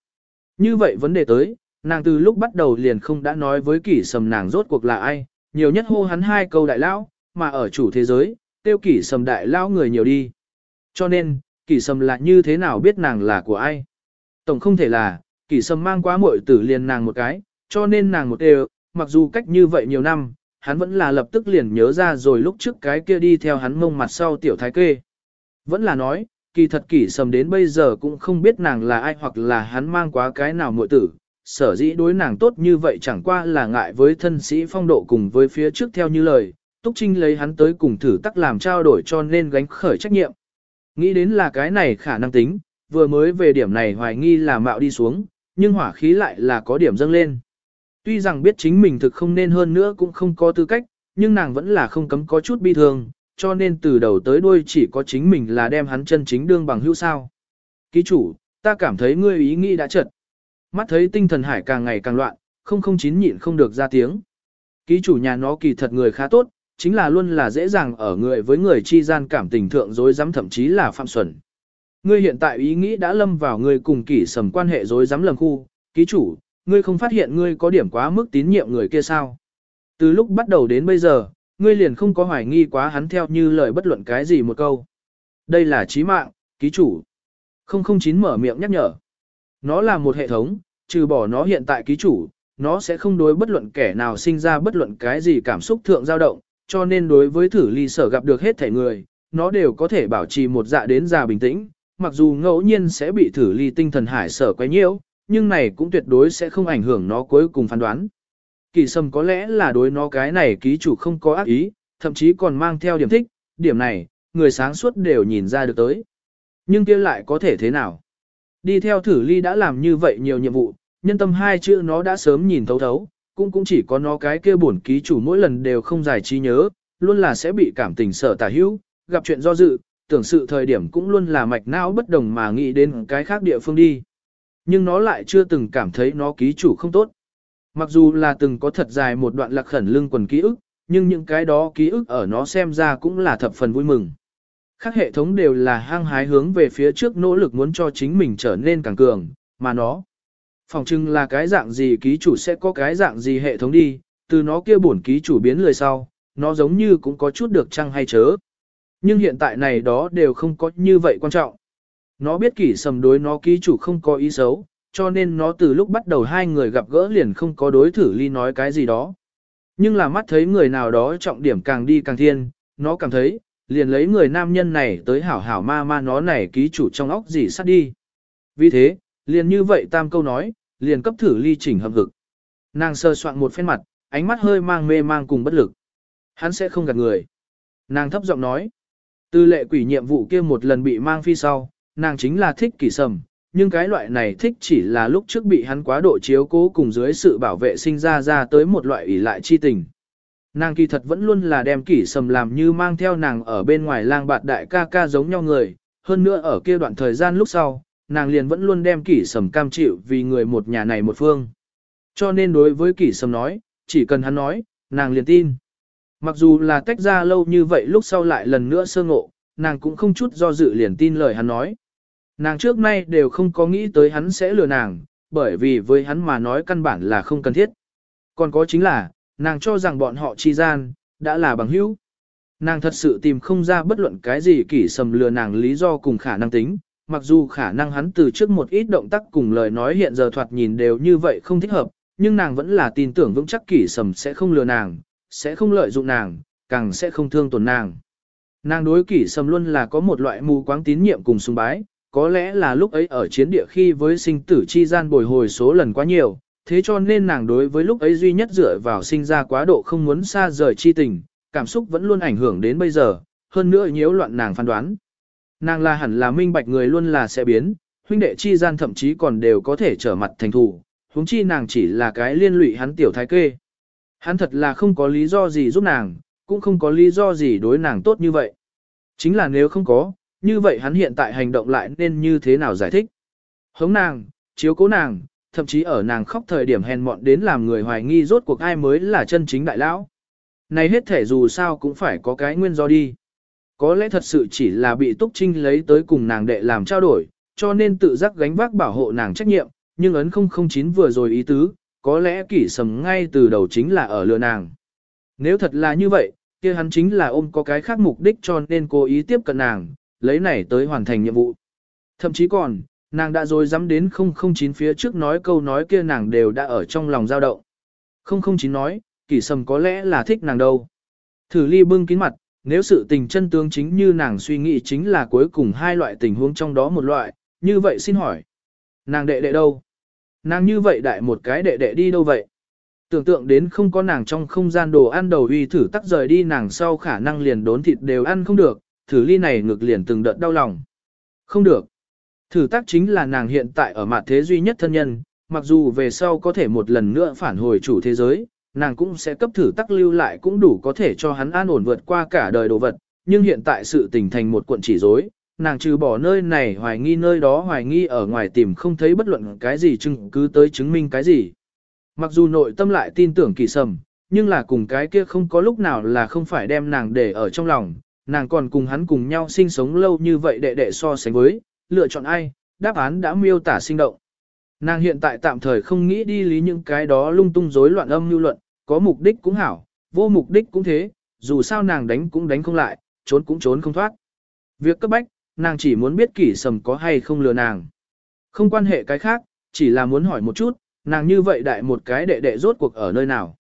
Như vậy vấn đề tới, nàng từ lúc bắt đầu liền không đã nói với kỷ sầm nàng rốt cuộc là ai, nhiều nhất hô hắn hai câu đại lão, mà ở chủ thế giới, tiêu kỷ sầm đại lão người nhiều đi. Cho nên, kỷ sầm là như thế nào biết nàng là của ai? Tổng không thể là, kỷ sầm mang quá muội tử liền nàng một cái, cho nên nàng một đều, mặc dù cách như vậy nhiều năm, hắn vẫn là lập tức liền nhớ ra rồi lúc trước cái kia đi theo hắn mông mặt sau tiểu thái kê. Vẫn là nói, kỳ thật kỷ sầm đến bây giờ cũng không biết nàng là ai hoặc là hắn mang quá cái nào muội tử, sở dĩ đối nàng tốt như vậy chẳng qua là ngại với thân sĩ phong độ cùng với phía trước theo như lời, Túc Trinh lấy hắn tới cùng thử tắc làm trao đổi cho nên gánh khởi trách nhiệm. Nghĩ đến là cái này khả năng tính, vừa mới về điểm này hoài nghi là mạo đi xuống, nhưng hỏa khí lại là có điểm dâng lên. Tuy rằng biết chính mình thực không nên hơn nữa cũng không có tư cách, nhưng nàng vẫn là không cấm có chút bi thương, cho nên từ đầu tới đuôi chỉ có chính mình là đem hắn chân chính đương bằng hữu sao. Ký chủ, ta cảm thấy ngươi ý nghĩ đã chật. Mắt thấy tinh thần hải càng ngày càng loạn, không không chín nhịn không được ra tiếng. Ký chủ nhà nó kỳ thật người khá tốt, chính là luôn là dễ dàng ở người với người chi gian cảm tình thượng dối dám thậm chí là phạm xuẩn. Ngươi hiện tại ý nghĩ đã lâm vào người cùng kỷ sầm quan hệ dối dám lầm khu, ký chủ, ngươi không phát hiện ngươi có điểm quá mức tín nhiệm người kia sao. Từ lúc bắt đầu đến bây giờ, ngươi liền không có hoài nghi quá hắn theo như lời bất luận cái gì một câu. Đây là trí mạng, ký chủ. 009 mở miệng nhắc nhở. Nó là một hệ thống, trừ bỏ nó hiện tại ký chủ, nó sẽ không đối bất luận kẻ nào sinh ra bất luận cái gì cảm xúc thượng dao động, cho nên đối với thử ly sở gặp được hết thể người, nó đều có thể bảo trì một dạ đến già bình tĩnh, mặc dù ngẫu nhiên sẽ bị thử ly tinh thần hải sở quấy nhiễu, nhưng này cũng tuyệt đối sẽ không ảnh hưởng nó cuối cùng phán đoán. Kỳ sâm có lẽ là đối nó cái này ký chủ không có ác ý, thậm chí còn mang theo điểm thích, điểm này, người sáng suốt đều nhìn ra được tới. Nhưng kia lại có thể thế nào? Đi theo thử ly đã làm như vậy nhiều nhiệm vụ, nhân tâm hai chữ nó đã sớm nhìn thấu thấu, cũng cũng chỉ có nó cái kia bổn ký chủ mỗi lần đều không giải trí nhớ, luôn là sẽ bị cảm tình sợ tả hữu, gặp chuyện do dự, tưởng sự thời điểm cũng luôn là mạch não bất đồng mà nghĩ đến cái khác địa phương đi. Nhưng nó lại chưa từng cảm thấy nó ký chủ không tốt. Mặc dù là từng có thật dài một đoạn lạc khẩn lưng quần ký ức, nhưng những cái đó ký ức ở nó xem ra cũng là thập phần vui mừng. Các hệ thống đều là hang hái hướng về phía trước nỗ lực muốn cho chính mình trở nên càng cường, mà nó. Phòng trưng là cái dạng gì ký chủ sẽ có cái dạng gì hệ thống đi, từ nó kia bổn ký chủ biến lời sau, nó giống như cũng có chút được chăng hay chớ. Nhưng hiện tại này đó đều không có như vậy quan trọng. Nó biết kỷ sầm đối nó ký chủ không có ý xấu, cho nên nó từ lúc bắt đầu hai người gặp gỡ liền không có đối thử ly nói cái gì đó. Nhưng là mắt thấy người nào đó trọng điểm càng đi càng thiên, nó cảm thấy, liền lấy người nam nhân này tới hảo hảo ma ma nó này ký chủ trong óc gì sát đi. Vì thế, liền như vậy tam câu nói, liền cấp thử ly chỉnh hợp hực. Nàng sơ soạn một phen mặt, ánh mắt hơi mang mê mang cùng bất lực. Hắn sẽ không gạt người. Nàng thấp giọng nói. Tư lệ quỷ nhiệm vụ kia một lần bị mang phi sau, nàng chính là thích kỳ sầm, nhưng cái loại này thích chỉ là lúc trước bị hắn quá độ chiếu cố cùng dưới sự bảo vệ sinh ra ra tới một loại ủy lại chi tình. Nàng kỳ thật vẫn luôn là đem kỷ sầm làm như mang theo nàng ở bên ngoài lang bạt đại ca ca giống nhau người, hơn nữa ở kia đoạn thời gian lúc sau, nàng liền vẫn luôn đem kỷ sầm cam chịu vì người một nhà này một phương. Cho nên đối với kỷ sầm nói, chỉ cần hắn nói, nàng liền tin. Mặc dù là tách ra lâu như vậy lúc sau lại lần nữa sơ ngộ, nàng cũng không chút do dự liền tin lời hắn nói. Nàng trước nay đều không có nghĩ tới hắn sẽ lừa nàng, bởi vì với hắn mà nói căn bản là không cần thiết. Còn có chính là, nàng cho rằng bọn họ chi gian, đã là bằng hữu. Nàng thật sự tìm không ra bất luận cái gì kỷ sầm lừa nàng lý do cùng khả năng tính, mặc dù khả năng hắn từ trước một ít động tác cùng lời nói hiện giờ thoạt nhìn đều như vậy không thích hợp, nhưng nàng vẫn là tin tưởng vững chắc kỷ sầm sẽ không lừa nàng, sẽ không lợi dụng nàng, càng sẽ không thương tổn nàng. Nàng đối kỷ sầm luôn là có một loại mù quáng tín nhiệm cùng sùng bái, có lẽ là lúc ấy ở chiến địa khi với sinh tử chi gian bồi hồi số lần quá nhiều, thế cho nên nàng đối với lúc ấy duy nhất dựa vào sinh ra quá độ không muốn xa rời chi tình, cảm xúc vẫn luôn ảnh hưởng đến bây giờ, hơn nữa nhiễu loạn nàng phán đoán. Nàng là hẳn là minh bạch người luôn là sẽ biến, huynh đệ chi gian thậm chí còn đều có thể trở mặt thành thủ, huống chi nàng chỉ là cái liên lụy hắn tiểu thái kê. Hắn thật là không có lý do gì giúp nàng, cũng không có lý do gì đối nàng tốt như vậy. Chính là nếu không có, như vậy hắn hiện tại hành động lại nên như thế nào giải thích? Hống nàng, chiếu cố nàng, thậm chí ở nàng khóc thời điểm hèn mọn đến làm người hoài nghi rốt cuộc ai mới là chân chính đại lão. Này hết thể dù sao cũng phải có cái nguyên do đi. Có lẽ thật sự chỉ là bị Túc Trinh lấy tới cùng nàng đệ làm trao đổi, cho nên tự giác gánh vác bảo hộ nàng trách nhiệm, nhưng ấn 009 vừa rồi ý tứ, có lẽ kỷ sầm ngay từ đầu chính là ở lừa nàng. Nếu thật là như vậy, kia hắn chính là ôm có cái khác mục đích cho nên cố ý tiếp cận nàng, lấy này tới hoàn thành nhiệm vụ. Thậm chí còn, nàng đã rồi dám đến 009 phía trước nói câu nói kia nàng đều đã ở trong lòng dao động. 009 nói, kỷ sầm có lẽ là thích nàng đâu. Thử ly bưng kín mặt, nếu sự tình chân tướng chính như nàng suy nghĩ chính là cuối cùng hai loại tình huống trong đó một loại, như vậy xin hỏi. Nàng đệ đệ đâu? Nàng như vậy đại một cái đệ đệ đi đâu vậy? Tưởng tượng đến không có nàng trong không gian đồ ăn đầu uy thử tắc rời đi nàng sau khả năng liền đốn thịt đều ăn không được, thử ly này ngược liền từng đợt đau lòng. Không được. Thử tác chính là nàng hiện tại ở mặt thế duy nhất thân nhân, mặc dù về sau có thể một lần nữa phản hồi chủ thế giới, nàng cũng sẽ cấp thử tắc lưu lại cũng đủ có thể cho hắn an ổn vượt qua cả đời đồ vật, nhưng hiện tại sự tình thành một cuộn chỉ rối, nàng trừ bỏ nơi này hoài nghi nơi đó hoài nghi ở ngoài tìm không thấy bất luận cái gì chứng cứ tới chứng minh cái gì. Mặc dù nội tâm lại tin tưởng kỳ sầm, nhưng là cùng cái kia không có lúc nào là không phải đem nàng để ở trong lòng, nàng còn cùng hắn cùng nhau sinh sống lâu như vậy đệ đệ so sánh với, lựa chọn ai, đáp án đã miêu tả sinh động. Nàng hiện tại tạm thời không nghĩ đi lý những cái đó lung tung rối loạn âm lưu luận, có mục đích cũng hảo, vô mục đích cũng thế, dù sao nàng đánh cũng đánh không lại, trốn cũng trốn không thoát. Việc cấp bách, nàng chỉ muốn biết kỷ sầm có hay không lừa nàng. Không quan hệ cái khác, chỉ là muốn hỏi một chút, nàng như vậy đại một cái đệ đệ rốt cuộc ở nơi nào.